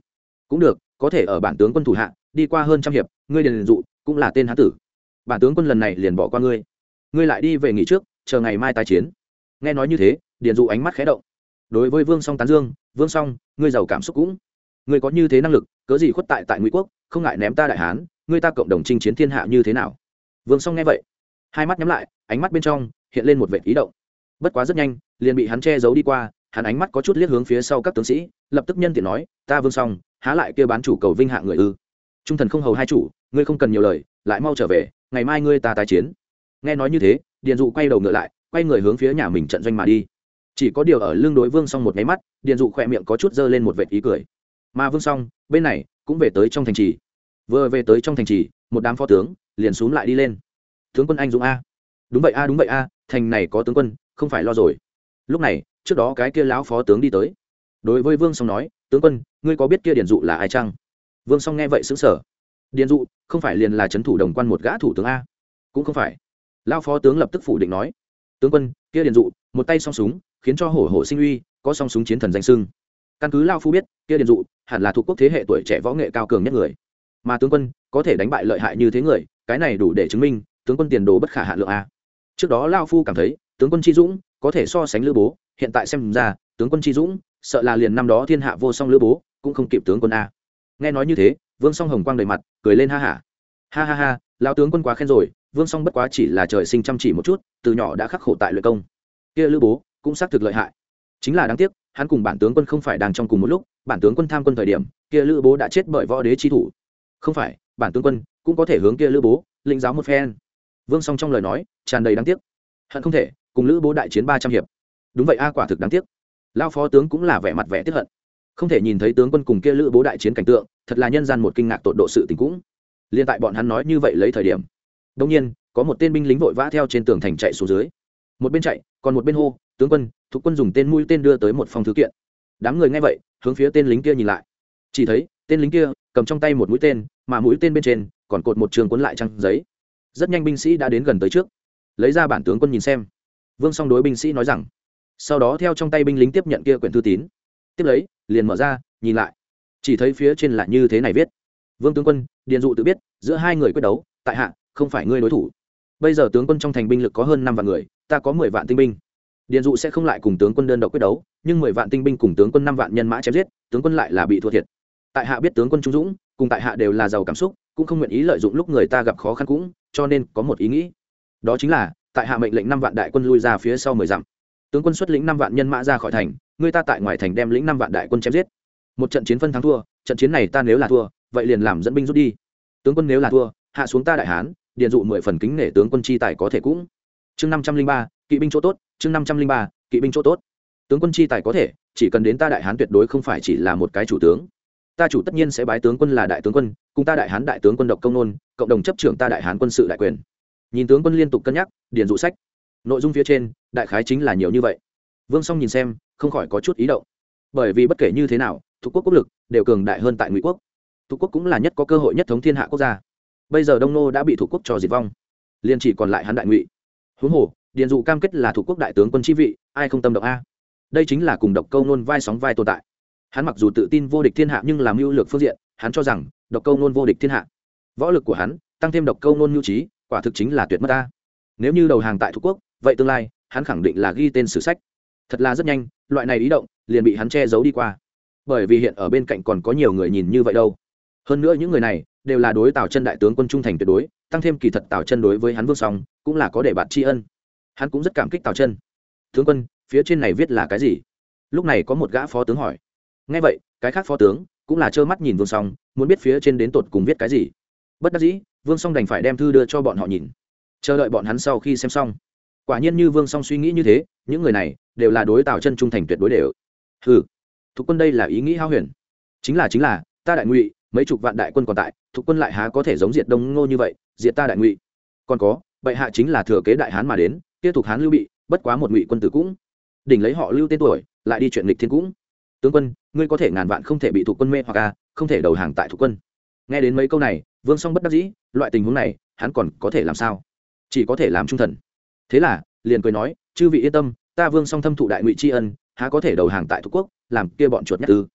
Cũng được, có thể ở bản tướng quân thủ hạ, đi qua hơn trăm hiệp, ngươi điền dụ, cũng là tên hán tử. Bản tướng quân lần này liền bỏ qua ngươi. Ngươi lại đi về nghỉ trước, chờ ngày mai tái chiến nghe nói như thế, điền dụ ánh mắt khé động. Đối với vương song tán dương, vương song, ngươi giàu cảm xúc cũng. Ngươi có như thế năng lực, cớ gì khuất tại tại ngụy quốc, không ngại ném ta đại hán, ngươi ta cộng đồng chinh chiến thiên hạ như thế nào? Vương song nghe vậy, hai mắt nhắm lại, ánh mắt bên trong hiện lên một vệ ý động. Bất quá rất nhanh, liền bị hắn che giấu đi qua, hắn ánh mắt có chút liếc hướng phía sau các tướng sĩ, lập tức nhân tiện nói, ta vương song, há lại kêu bán chủ cầu vinh hạ người ư? Trung thần không hầu hai chủ, ngươi không cần nhiều lời, lại mau trở về, ngày mai ngươi ta tái chiến. Nghe nói như thế, điền dụ quay đầu ngựa lại quay người hướng phía nhà mình trận doanh mà đi. Chỉ có điều ở lương đối vương song một máy mắt, điền dụ khỏe miệng có chút dơ lên một vệt ý cười. Mà vương song, bên này, cũng về tới trong thành trì. Vừa về tới trong thành trì, một đám phó tướng liền xuống lại đi lên. Tướng quân anh dũng a. Đúng vậy a, đúng vậy a, thành này có tướng quân, không phải lo rồi. Lúc này, trước đó cái kia lão phó tướng đi tới. Đối với vương song nói, tướng quân, ngươi có biết kia điền dụ là ai chăng? Vương song nghe vậy xứng sở điền dụ, không phải liền là c h ấ n thủ đồng quan một gã thủ tướng a? Cũng không phải. Lao phó tướng lập tức phủ định nói tướng quân, kia điền dụ, một tay song súng, khiến cho hổ hổ sinh uy, có song súng chiến thần danh sưng căn cứ lao phu biết, kia điền dụ hẳn là thuộc quốc thế hệ tuổi trẻ võ nghệ cao cường nhất người. Mà tướng quân, có thể đánh bại lợi hại như thế người, cái này đủ để chứng minh, tướng quân tiền đồ bất khả hạ lượng a. Trước đó lao phu cảm thấy, tướng quân tri dũng có thể so sánh lữ bố, hiện tại xem ra, tướng quân tri dũng sợ là liền năm đó thiên hạ vô song lữ bố, cũng không kịp tướng quân a. Nghe nói như thế, vương song hồng quang đầy mặt, cười lên ha hả. Ha. ha ha ha lão tướng quân quá khen rồi vương song bất quá chỉ là trời sinh chăm chỉ một chút, từ nhỏ đã khắc khổ tại luyện công. Kia lữ bố, cũng xác thực lợi hại. Chính là đáng tiếc, hắn cùng bản tướng quân không phải đang trong cùng một lúc, bản tướng quân tham quân thời điểm, kia lữ bố đã chết bởi võ đế chi thủ. Không phải, bản tướng quân cũng có thể hướng kia lữ bố, lĩnh giáo một phen. Vương song trong lời nói, tràn đầy đáng tiếc. Hận không thể, cùng lữ bố đại chiến ba trăm hiệp. Đúng vậy a, quả thực đáng tiếc. Lao phó tướng cũng là vẻ mặt vẻ tiếp hận. Không thể nhìn thấy tướng quân cùng kia lữ bố đại chiến cảnh tượng, thật là nhân gian một kinh ngạc tột độ sự tình cũng. Liên tại bọn hắn nói như vậy lấy thời điểm đông nhiên, có một tên binh lính vội vã theo trên tường thành chạy xuống dưới. Một bên chạy, còn một bên hô, tướng quân, thuộc quân dùng tên mũi tên đưa tới một phòng thư kiện. Đám người nghe vậy, hướng phía tên lính kia nhìn lại. Chỉ thấy, tên lính kia cầm trong tay một mũi tên, mà mũi tên bên trên còn cột một trường cuốn lại trăng giấy. Rất nhanh binh sĩ đã đến gần tới trước. Lấy ra bản tướng quân nhìn xem. Vương song đối binh sĩ nói rằng, sau đó theo trong tay binh lính tiếp nhận kia quyển thư tín. Tiếp lấy, liền mở ra, nhìn lại. Chỉ thấy phía trên là như thế này viết. Vương tướng quân, điền dụ tự biết, giữa hai người quyết đấu, tại hạ không phải ngươi đối thủ. Bây giờ tướng quân trong thành binh lực có hơn năm vạn người, ta có mười vạn tinh binh. Điền dụ sẽ không lại cùng tướng quân đơn độc quyết đấu, nhưng mười vạn tinh binh cùng tướng quân năm vạn nhân mã chém giết, tướng quân lại là bị thua thiệt. Tại hạ biết tướng quân trung dũng, cùng tại hạ đều là giàu cảm xúc, cũng không nguyện ý lợi dụng lúc người ta gặp khó khăn cũng, cho nên có một ý nghĩ. Đó chính là, tại hạ mệnh lệnh năm vạn đại quân lui ra phía sau mười dặm. Tướng quân xuất lĩnh năm vạn nhân mã ra khỏi thành, người ta tại ngoài thành đem lĩnh năm vạn đại quân chém giết. Một trận chiến phân thắng thua, trận chiến này ta nếu là thua, vậy liền làm dẫn binh rút đi. Tướng quân nếu là thua, hạ xuống ta đại hán điện dụ mười phần kính nể tướng quân chi tài có thể cũng. Chương năm trăm linh ba, kỵ binh chỗ tốt, chương năm trăm linh ba, kỵ binh chỗ tốt. Tướng quân chi tài có thể, chỉ cần đến ta đại hán tuyệt đối không phải chỉ là một cái chủ tướng. Ta chủ tất nhiên sẽ bái tướng quân là đại tướng quân, cùng ta đại hán đại tướng quân độc công nôn, cộng đồng chấp trưởng ta đại hán quân sự đại quyền. Nhìn tướng quân liên tục cân nhắc, điền dụ sách. Nội dung phía trên, đại khái chính là nhiều như vậy. Vương song nhìn xem, không khỏi có chút ý động. Bởi vì bất kể như thế nào, thuộc quốc quốc lực đều cường đại hơn tại ngụy quốc. Thuộc quốc cũng là nhất có cơ hội nhất thống thiên hạ quốc gia bây giờ đông nô đã bị thủ quốc cho diệt vong. Liền chỉ còn lại hắn đại ngụy. Huống hồ, điền dụ cam kết là thủ quốc đại tướng quân chi vị, ai không tâm động a? Đây chính là cùng độc câu nôn vai sóng vai tồn tại. Hắn mặc dù tự tin vô địch thiên hạ nhưng làm mưu lược phương diện, hắn cho rằng độc câu nôn vô địch thiên hạ. Võ lực của hắn, tăng thêm độc câu nôn nhu trí, quả thực chính là tuyệt mất ta nếu như đầu hàng tại thủ quốc, vậy tương lai, hắn khẳng định là ghi tên sử sách. Thật là rất nhanh, loại này ý động, liền bị hắn che giấu đi qua. Bởi vì hiện ở bên cạnh còn có nhiều người nhìn như vậy đâu. Hơn nữa những người này đều là đối tào chân đại tướng quân trung thành tuyệt đối, tăng thêm kỳ thật tào chân đối với hắn vương song, cũng là có để bạn tri ân. Hắn cũng rất cảm kích tào chân. Tướng quân, phía trên này viết là cái gì? Lúc này có một gã phó tướng hỏi. Ngay vậy, cái khác phó tướng cũng là trơ mắt nhìn vương song, muốn biết phía trên đến tột cùng viết cái gì. Bất đắc dĩ, vương song đành phải đem thư đưa cho bọn họ nhìn. Chờ đợi bọn hắn sau khi xem xong. Quả nhiên như vương song suy nghĩ như thế, những người này đều là đối tào chân trung thành tuyệt đối đều. Ừ thuộc quân đây là ý nghĩ hao huyền. Chính là chính là, ta đại ngụy mấy chục vạn đại quân còn tại, thuộc quân lại há có thể giống diệt đông ngô như vậy, diệt ta đại ngụy. Còn có, bệ hạ chính là thừa kế đại hán mà đến tiếp tục hán lưu bị, bất quá một ngụy quân tử cũng. Đỉnh lấy họ lưu tên tuổi, lại đi chuyện lịch thiên cũng. Tướng quân, ngươi có thể ngàn vạn không thể bị thuộc quân mê hoặc a không thể đầu hàng tại thuộc quân. Nghe đến mấy câu này, vương song bất đắc dĩ, loại tình huống này, hắn còn có thể làm sao? Chỉ có thể làm trung thần. Thế là, liền cười nói, chư vị yên tâm, ta vương song thâm thụ đại ngụy tri ân, há có thể đầu hàng tại thuộc quốc, làm kia bọn chuột nhất tư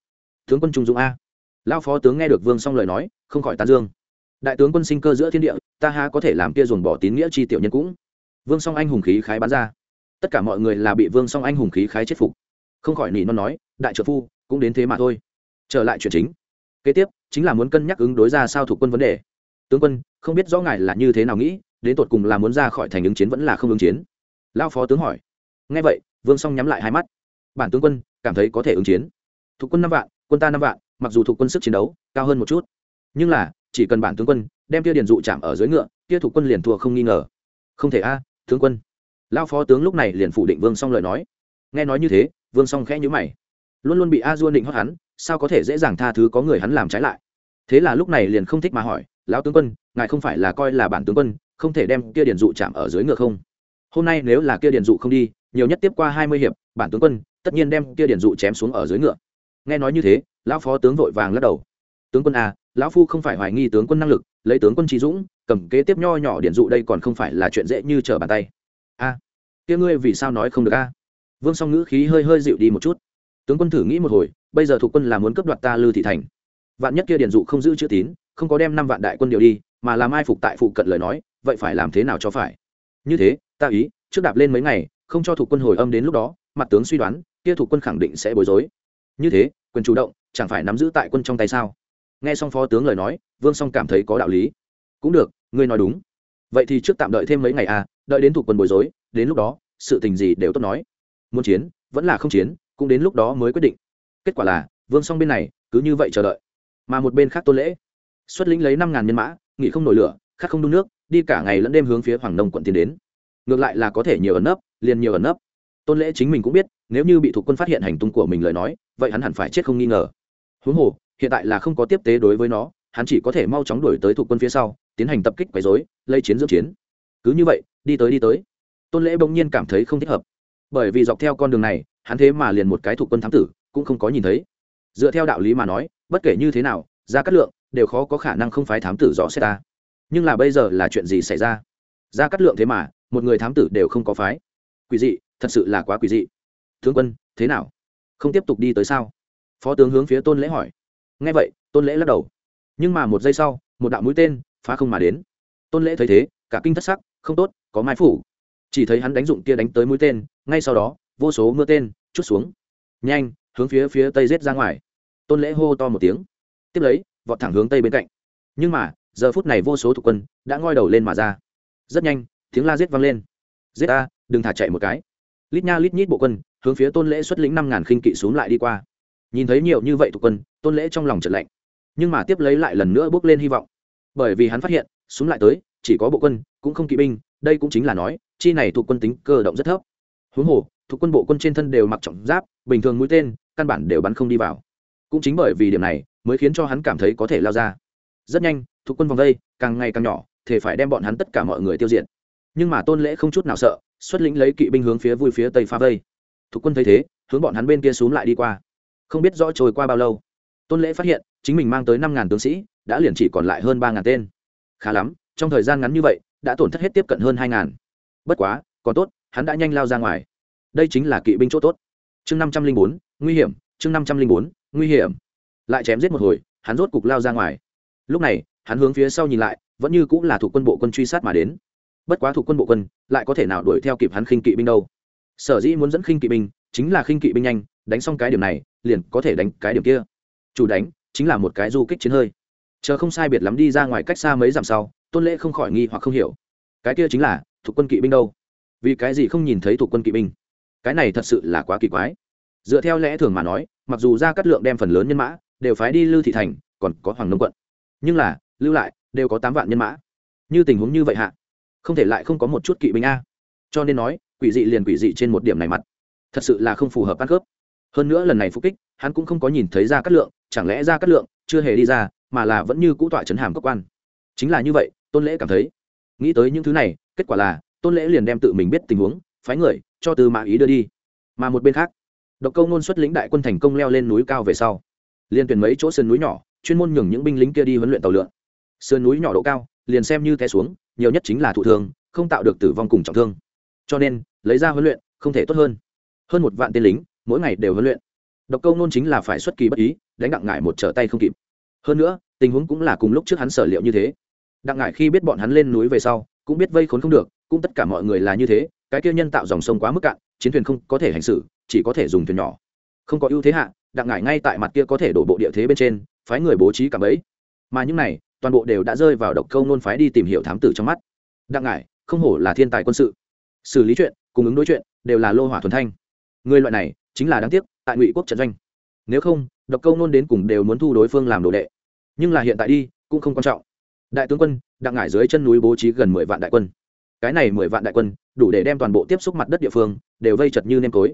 tướng quân trung dũng a lao phó tướng nghe được vương song lời nói, không khỏi tán dương. Đại tướng quân sinh cơ giữa thiên địa, ta há có thể làm kia dồn bỏ tín nghĩa chi tiểu nhân cũng. Vương song anh hùng khí khái bán ra. Tất cả mọi người là bị vương song anh hùng khí khái chết phục. Không khỏi nỉ non nói, đại trợ phu, cũng đến thế mà thôi. Trở lại chuyện chính. Kế tiếp, chính là muốn cân nhắc ứng đối ra sao thuộc quân vấn đề. Tướng quân, không biết rõ ngài là như thế nào nghĩ, đến tột cùng là muốn ra khỏi thành ứng chiến vẫn là không ứng chiến? Lao phó tướng hỏi. Ngay vậy, vương song nhắm lại hai mắt. Bản tướng quân, cảm thấy có thể ứng chiến. Thuộc quân năm vạn, quân ta năm vạn mặc dù thuộc quân sức chiến đấu cao hơn một chút, nhưng là, chỉ cần bản tướng quân đem kia điền dụ chạm ở dưới ngựa kia thuộc quân liền thua không nghi ngờ. Không thể a, tướng quân. Lao phó tướng lúc này liền phủ định vương song lời nói. Nghe nói như thế, vương song khẽ nhữ mày. Luôn luôn bị a dua định hót hắn, sao có thể dễ dàng tha thứ có người hắn làm trái lại? Thế là lúc này liền không thích mà hỏi, lão tướng quân, ngài không phải là coi là bản tướng quân, không thể đem kia điền dụ chạm ở dưới ngựa không? Hôm nay nếu là kia điền dụ không đi, nhiều nhất tiếp qua hai mươi hiệp, bản tướng quân tất nhiên đem kia điền dụ chém xuống ở dưới ngựa nghe nói như thế, lão phó tướng vội vàng lắc đầu. Tướng quân a lão phu không phải hoài nghi tướng quân năng lực, lấy tướng quân trí dũng, cầm kế tiếp nho nhỏ điển dụ đây còn không phải là chuyện dễ như trở bàn tay. A kia ngươi vì sao nói không được a vương song ngữ khí hơi hơi dịu đi một chút. Tướng quân thử nghĩ một hồi, bây giờ thuộc quân là muốn cướp đoạt ta lư thị thành. Vạn nhất kia điển dụ không giữ chữ tín, không có đem năm vạn đại quân điều đi, mà làm ai phục tại phụ cận lời nói, vậy phải làm thế nào cho phải? Như thế, ta ý, trước đạp lên mấy ngày, không cho thuộc quân hồi âm đến lúc đó, mặt tướng suy đoán, kia thuộc quân khẳng định sẽ bối rối như thế, quyền chủ động, chẳng phải nắm giữ tại quân trong tay sao? Nghe xong phó tướng lời nói, vương song cảm thấy có đạo lý. Cũng được, ngươi nói đúng. Vậy thì trước tạm đợi thêm mấy ngày à đợi đến thuộc quân bối rối, đến lúc đó, sự tình gì đều tốt nói. Muốn chiến, vẫn là không chiến, cũng đến lúc đó mới quyết định. Kết quả là, vương song bên này, cứ như vậy chờ đợi. Mà một bên khác tôn lễ. Xuất lĩnh lấy năm ngàn nhân mã, nghỉ không nổi lửa, khắc không đun nước, đi cả ngày lẫn đêm hướng phía hoàng nông quận tiến đến. Ngược lại là có thể nhiều ẩn nấp, liền nhiều ẩn nấp tôn lễ chính mình cũng biết, nếu như bị thuộc quân phát hiện hành tung của mình lời nói, vậy hắn hẳn phải chết không nghi ngờ. Huống hồ, hiện tại là không có tiếp tế đối với nó, hắn chỉ có thể mau chóng đuổi tới thuộc quân phía sau, tiến hành tập kích quấy dối lây chiến dưỡng chiến. Cứ như vậy, đi tới đi tới. Tôn lễ bỗng nhiên cảm thấy không thích hợp. Bởi vì dọc theo con đường này, hắn thế mà liền một cái thuộc quân thám tử, cũng không có nhìn thấy. Dựa theo đạo lý mà nói, bất kể như thế nào, ra cát lượng đều khó có khả năng không phái thám tử rõ xét ta. Nhưng là bây giờ là chuyện gì xảy ra? Ra cát lượng thế mà, một người thám tử đều không có phái. Quỷ dị thật sự là quá quỷ dị. Tướng quân thế nào? Không tiếp tục đi tới sao? Phó tướng hướng phía tôn lễ hỏi. Nghe vậy tôn lễ lắc đầu. Nhưng mà một giây sau một đạo mũi tên phá không mà đến. Tôn lễ thấy thế cả kinh thất sắc không tốt có mai phủ. Chỉ thấy hắn đánh dụng kia đánh tới mũi tên ngay sau đó vô số mưa tên chút xuống. Nhanh hướng phía phía tây rết ra ngoài. Tôn lễ hô to một tiếng. Tiếp lấy vọt thẳng hướng tây bên cạnh. Nhưng mà giờ phút này vô số thuộc quân đã ngoi đầu lên mà ra. Rất nhanh tiếng la giết vang lên. Giết ta, đừng thả chạy một cái lít nha lít nhít bộ quân, hướng phía tôn lễ xuất lĩnh năm ngàn khinh kỵ xuống lại đi qua. Nhìn thấy nhiều như vậy thuộc quân, tôn lễ trong lòng trận lạnh, nhưng mà tiếp lấy lại lần nữa bước lên hy vọng. Bởi vì hắn phát hiện, xuống lại tới, chỉ có bộ quân, cũng không kỵ binh, đây cũng chính là nói, chi này thuộc quân tính cơ động rất thấp. Huống hồ, thuộc quân bộ quân trên thân đều mặc trọng giáp, bình thường mũi tên, căn bản đều bắn không đi vào. Cũng chính bởi vì điểm này, mới khiến cho hắn cảm thấy có thể lao ra. Rất nhanh, thuộc quân vòng vây càng ngày càng nhỏ, thể phải đem bọn hắn tất cả mọi người tiêu diệt nhưng mà tôn lễ không chút nào sợ, xuất lĩnh lấy kỵ binh hướng phía vui phía tây pha vây. Thuộc quân thấy thế, hướng bọn hắn bên kia xúm lại đi qua. Không biết rõ trôi qua bao lâu, tôn lễ phát hiện, chính mình mang tới năm ngàn tướng sĩ, đã liền chỉ còn lại hơn ba ngàn tên. Khá lắm, trong thời gian ngắn như vậy, đã tổn thất hết tiếp cận hơn hai ngàn. Bất quá, còn tốt, hắn đã nhanh lao ra ngoài. Đây chính là kỵ binh chỗ tốt. Chương năm trăm linh bốn, nguy hiểm, chương năm trăm linh bốn, nguy hiểm. Lại chém giết một hồi, hắn rốt cục lao ra ngoài. Lúc này, hắn hướng phía sau nhìn lại, vẫn như cũng là thuộc quân bộ quân truy sát mà đến bất quá thuộc quân bộ quân, lại có thể nào đuổi theo kịp hắn khinh kỵ binh đâu? Sở dĩ muốn dẫn khinh kỵ binh, chính là khinh kỵ binh nhanh, đánh xong cái điểm này, liền có thể đánh cái điểm kia. Chủ đánh, chính là một cái du kích chiến hơi. Chờ không sai biệt lắm đi ra ngoài cách xa mấy dặm sau, tôn lễ không khỏi nghi hoặc không hiểu. Cái kia chính là, thuộc quân kỵ binh đâu? Vì cái gì không nhìn thấy thuộc quân kỵ binh? Cái này thật sự là quá kỳ quái. Dựa theo lẽ thường mà nói, mặc dù ra cắt lượng đem phần lớn nhân mã đều phái đi lưu thị thành, còn có hoàng nông quận. Nhưng là, lưu lại, đều có tám vạn nhân mã. Như tình huống như vậy hạ không thể lại không có một chút kỵ binh a. Cho nên nói, quỷ dị liền quỷ dị trên một điểm này mặt. Thật sự là không phù hợp ăn khớp hơn nữa lần này phục kích, hắn cũng không có nhìn thấy ra cát lượng, chẳng lẽ ra cát lượng chưa hề đi ra, mà là vẫn như cũ tọa chấn hàm cơ quan. Chính là như vậy, tôn lễ cảm thấy, nghĩ tới những thứ này, kết quả là, tôn lễ liền đem tự mình biết tình huống, phái người cho từ mã ý đưa đi. Mà một bên khác, độc câu nôn xuất lĩnh đại quân thành công leo lên núi cao về sau, liền tuyển mấy chỗ sườn núi nhỏ, chuyên môn nhường những binh lính kia đi huấn luyện tàu lượn. Sườn núi nhỏ độ cao, liền xem như té xuống nhiều nhất chính là thụ thương, không tạo được tử vong cùng trọng thương. Cho nên, lấy ra huấn luyện không thể tốt hơn. Hơn một vạn tên lính, mỗi ngày đều huấn luyện. Độc câu nôn chính là phải xuất kỳ bất ý, đánh đặng ngải một trở tay không kịp. Hơn nữa, tình huống cũng là cùng lúc trước hắn sở liệu như thế. Đặng Ngải khi biết bọn hắn lên núi về sau, cũng biết vây khốn không được, cũng tất cả mọi người là như thế, cái kia nhân tạo dòng sông quá mức cạn, chiến thuyền không có thể hành xử, chỉ có thể dùng thuyền nhỏ. Không có ưu thế hạ, đặng ngải ngay tại mặt kia có thể đổ bộ địa thế bên trên, phái người bố trí cả bẫy. Mà những này toàn bộ đều đã rơi vào độc câu nôn phái đi tìm hiểu thám tử trong mắt. Đặng ngải, không hổ là thiên tài quân sự. Xử lý chuyện cung ứng đối chuyện, đều là lô hỏa thuần thanh. Người loại này, chính là đáng tiếc, tại ngụy quốc trận doanh. Nếu không, độc câu nôn đến cùng đều muốn thu đối phương làm đồ đệ. Nhưng là hiện tại đi, cũng không quan trọng. Đại tướng quân, đặng ngải dưới chân núi bố trí gần mười vạn đại quân. Cái này mười vạn đại quân, đủ để đem toàn bộ tiếp xúc mặt đất địa phương, đều vây chật như nêm tối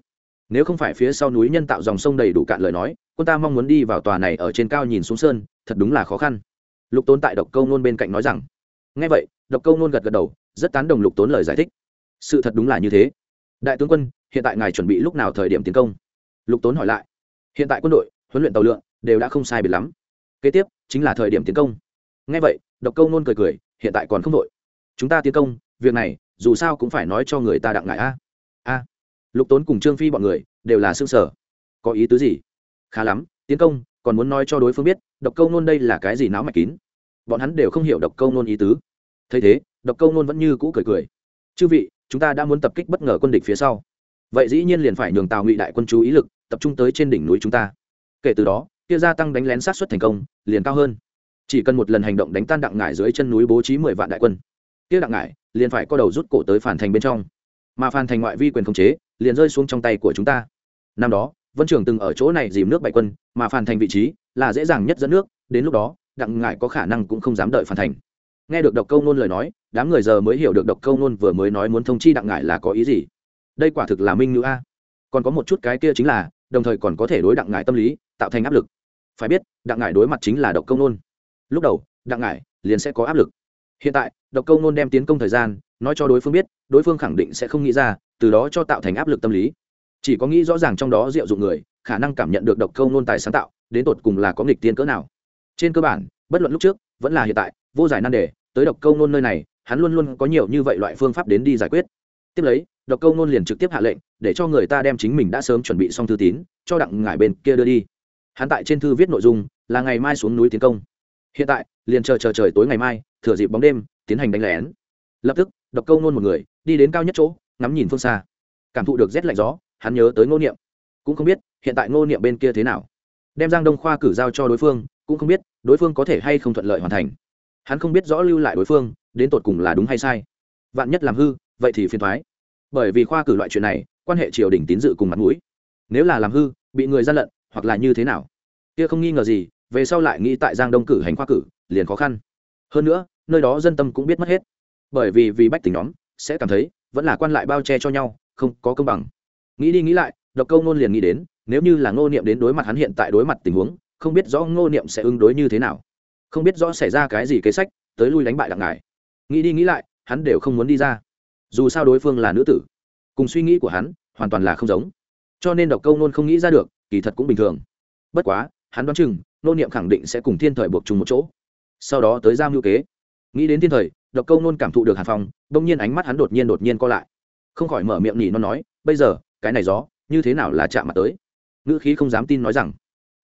nếu không phải phía sau núi nhân tạo dòng sông đầy đủ cạn lời nói, quân ta mong muốn đi vào tòa này ở trên cao nhìn xuống sơn, thật đúng là khó khăn lục tốn tại độc câu nôn bên cạnh nói rằng ngay vậy, độc câu nôn gật gật đầu, rất tán đồng lục tốn lời giải thích. Sự thật đúng là như thế. Đại tướng quân, hiện tại ngài chuẩn bị lúc nào thời điểm tiến công? Lục tốn hỏi lại. Hiện tại quân đội, huấn luyện tàu lượn, đều đã không sai biệt lắm. Kế tiếp, chính là thời điểm tiến công. Ngay vậy, độc câu nôn cười cười, hiện tại còn không đội. Chúng ta tiến công, việc này, dù sao cũng phải nói cho người ta đặng ngại a. A. Lục tốn cùng trương phi bọn người, đều là xương sở có ý tứ gì? Khá lắm, tiến công còn muốn nói cho đối phương biết, độc câu nôn đây là cái gì não mạch kín. Bọn hắn đều không hiểu độc câu nôn ý tứ. Thấy thế, độc câu nôn vẫn như cũ cười cười. Chư vị, chúng ta đã muốn tập kích bất ngờ quân địch phía sau. Vậy dĩ nhiên liền phải nhường tào ngụy đại quân chú ý lực, tập trung tới trên đỉnh núi chúng ta. Kể từ đó, kia gia tăng đánh lén sát xuất thành công, liền cao hơn. Chỉ cần một lần hành động đánh tan đặng ngải dưới chân núi bố trí mười vạn đại quân, kia đặng ngải liền phải co đầu rút cổ tới phản thành bên trong. Mà phản thành ngoại vi quyền khống chế, liền rơi xuống trong tay của chúng ta. Năm đó vân trường từng ở chỗ này dìm nước bại quân, mà phản thành vị trí là dễ dàng nhất dẫn nước, đến lúc đó, đặng ngại có khả năng cũng không dám đợi phản thành. Nghe được độc câu nôn lời nói, đám người giờ mới hiểu được độc câu nôn vừa mới nói muốn thông chi đặng ngại là có ý gì. Đây quả thực là minh ngữ a. Còn có một chút cái kia chính là, đồng thời còn có thể đối đặng ngại tâm lý tạo thành áp lực. Phải biết, đặng ngại đối mặt chính là độc câu nôn. Lúc đầu, đặng ngại liền sẽ có áp lực. Hiện tại, độc câu nôn đem tiến công thời gian, nói cho đối phương biết, đối phương khẳng định sẽ không nghĩ ra, từ đó cho tạo thành áp lực tâm lý chỉ có nghĩ rõ ràng trong đó diệu dụng người, khả năng cảm nhận được độc câu nôn tài sáng tạo, đến tột cùng là có nghịch tiên cỡ nào. Trên cơ bản, bất luận lúc trước, vẫn là hiện tại, vô giải nan đề, tới độc câu nôn nơi này, hắn luôn luôn có nhiều như vậy loại phương pháp đến đi giải quyết. Tiếp lấy, độc câu nôn liền trực tiếp hạ lệnh, để cho người ta đem chính mình đã sớm chuẩn bị xong thư tín, cho đặng ngải bên kia đưa đi. Hắn tại trên thư viết nội dung, là ngày mai xuống núi tiến công. Hiện tại, liền chờ chờ trời tối ngày mai, thừa dịp bóng đêm, tiến hành đánh lén. Lập tức, độc câu nôn một người, đi đến cao nhất chỗ, ngắm nhìn phương xa. Cảm thụ được rét lạnh gió hắn nhớ tới ngô niệm. Cũng không biết, hiện tại ngô niệm bên kia thế nào. Đem giang đông khoa cử giao cho đối phương, cũng không biết, đối phương có thể hay không thuận lợi hoàn thành. Hắn không biết rõ lưu lại đối phương, đến tột cùng là đúng hay sai. Vạn nhất làm hư, vậy thì phiền thoái bởi vì khoa cử loại chuyện này, quan hệ triều đình tín dự cùng mặt mũi. Nếu là làm hư, bị người gian lận, hoặc là như thế nào? Kia không nghi ngờ gì, về sau lại nghĩ tại giang đông cử hành khoa cử, liền khó khăn. Hơn nữa, nơi đó dân tâm cũng biết mất hết. Bởi vì vì bách tỉnh nhóm, sẽ cảm thấy, vẫn là quan lại bao che cho nhau, không có công bằng nghĩ đi nghĩ lại, độc câu nôn liền nghĩ đến, nếu như là ngô niệm đến đối mặt hắn hiện tại đối mặt tình huống, không biết rõ ngô niệm sẽ ứng đối như thế nào. Không biết rõ xảy ra cái gì kế sách, tới lui đánh bại đặng ngài nghĩ đi nghĩ lại, hắn đều không muốn đi ra. Dù sao đối phương là nữ tử. Cùng suy nghĩ của hắn, hoàn toàn là không giống. Cho nên độc câu nôn không nghĩ ra được, kỳ thật cũng bình thường. Bất quá, hắn đoán chừng nô niệm khẳng định sẽ cùng thiên thời buộc chung một chỗ. Sau đó tới giao ngữ kế. Nghĩ đến thiên thời, độc câu nôn cảm thụ được hàn phong g nhiên ánh mắt hắn đột nhiên đột nhiên co lại. Không khỏi mở miệng nhỉ, nó nói, bây giờ cái này gió, như thế nào là chạm mặt tới? Ngữ khí không dám tin nói rằng,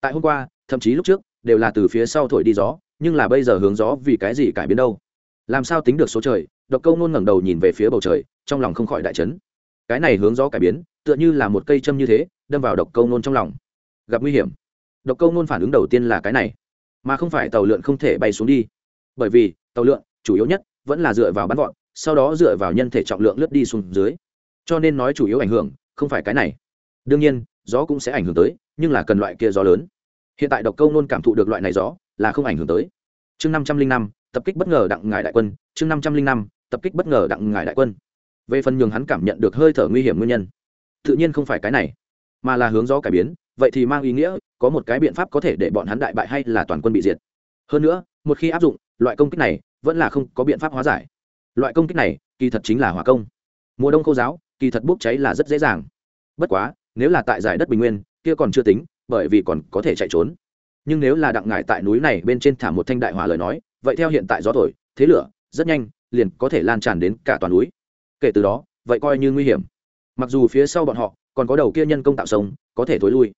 tại hôm qua, thậm chí lúc trước, đều là từ phía sau thổi đi gió, nhưng là bây giờ hướng gió vì cái gì cải biến đâu? Làm sao tính được số trời? Độc câu nôn ngẩng đầu nhìn về phía bầu trời, trong lòng không khỏi đại chấn. Cái này hướng gió cải biến, tựa như là một cây châm như thế, đâm vào độc câu nôn trong lòng. Gặp nguy hiểm. Độc câu nôn phản ứng đầu tiên là cái này, mà không phải tàu lượn không thể bay xuống đi. Bởi vì, tàu lượn, chủ yếu nhất, vẫn là dựa vào bắn gọn sau đó dựa vào nhân thể trọng lượng lướt đi xuống dưới. Cho nên nói chủ yếu ảnh hưởng không phải cái này. Đương nhiên, gió cũng sẽ ảnh hưởng tới, nhưng là cần loại kia gió lớn. Hiện tại độc câu nôn cảm thụ được loại này gió, là không ảnh hưởng tới. Chương năm trăm linh năm, tập kích bất ngờ đặng ngài đại quân. Chương năm trăm linh năm, tập kích bất ngờ đặng ngài đại quân. Về phần nhường hắn cảm nhận được hơi thở nguy hiểm nguyên nhân, tự nhiên không phải cái này, mà là hướng gió cải biến. Vậy thì mang ý nghĩa, có một cái biện pháp có thể để bọn hắn đại bại hay là toàn quân bị diệt. Hơn nữa, một khi áp dụng, loại công kích này vẫn là không có biện pháp hóa giải. Loại công kích này, kỳ thật chính là hỏa công. Mùa đông khô giáo kỳ thật bốc cháy là rất dễ dàng. Bất quá, nếu là tại giải đất bình nguyên, kia còn chưa tính, bởi vì còn có thể chạy trốn. Nhưng nếu là đặng ngải tại núi này bên trên thả một thanh đại hỏa lời nói, vậy theo hiện tại gió thổi, thế lửa, rất nhanh, liền có thể lan tràn đến cả toàn núi. Kể từ đó, vậy coi như nguy hiểm. Mặc dù phía sau bọn họ, còn có đầu kia nhân công tạo sống có thể thối lui.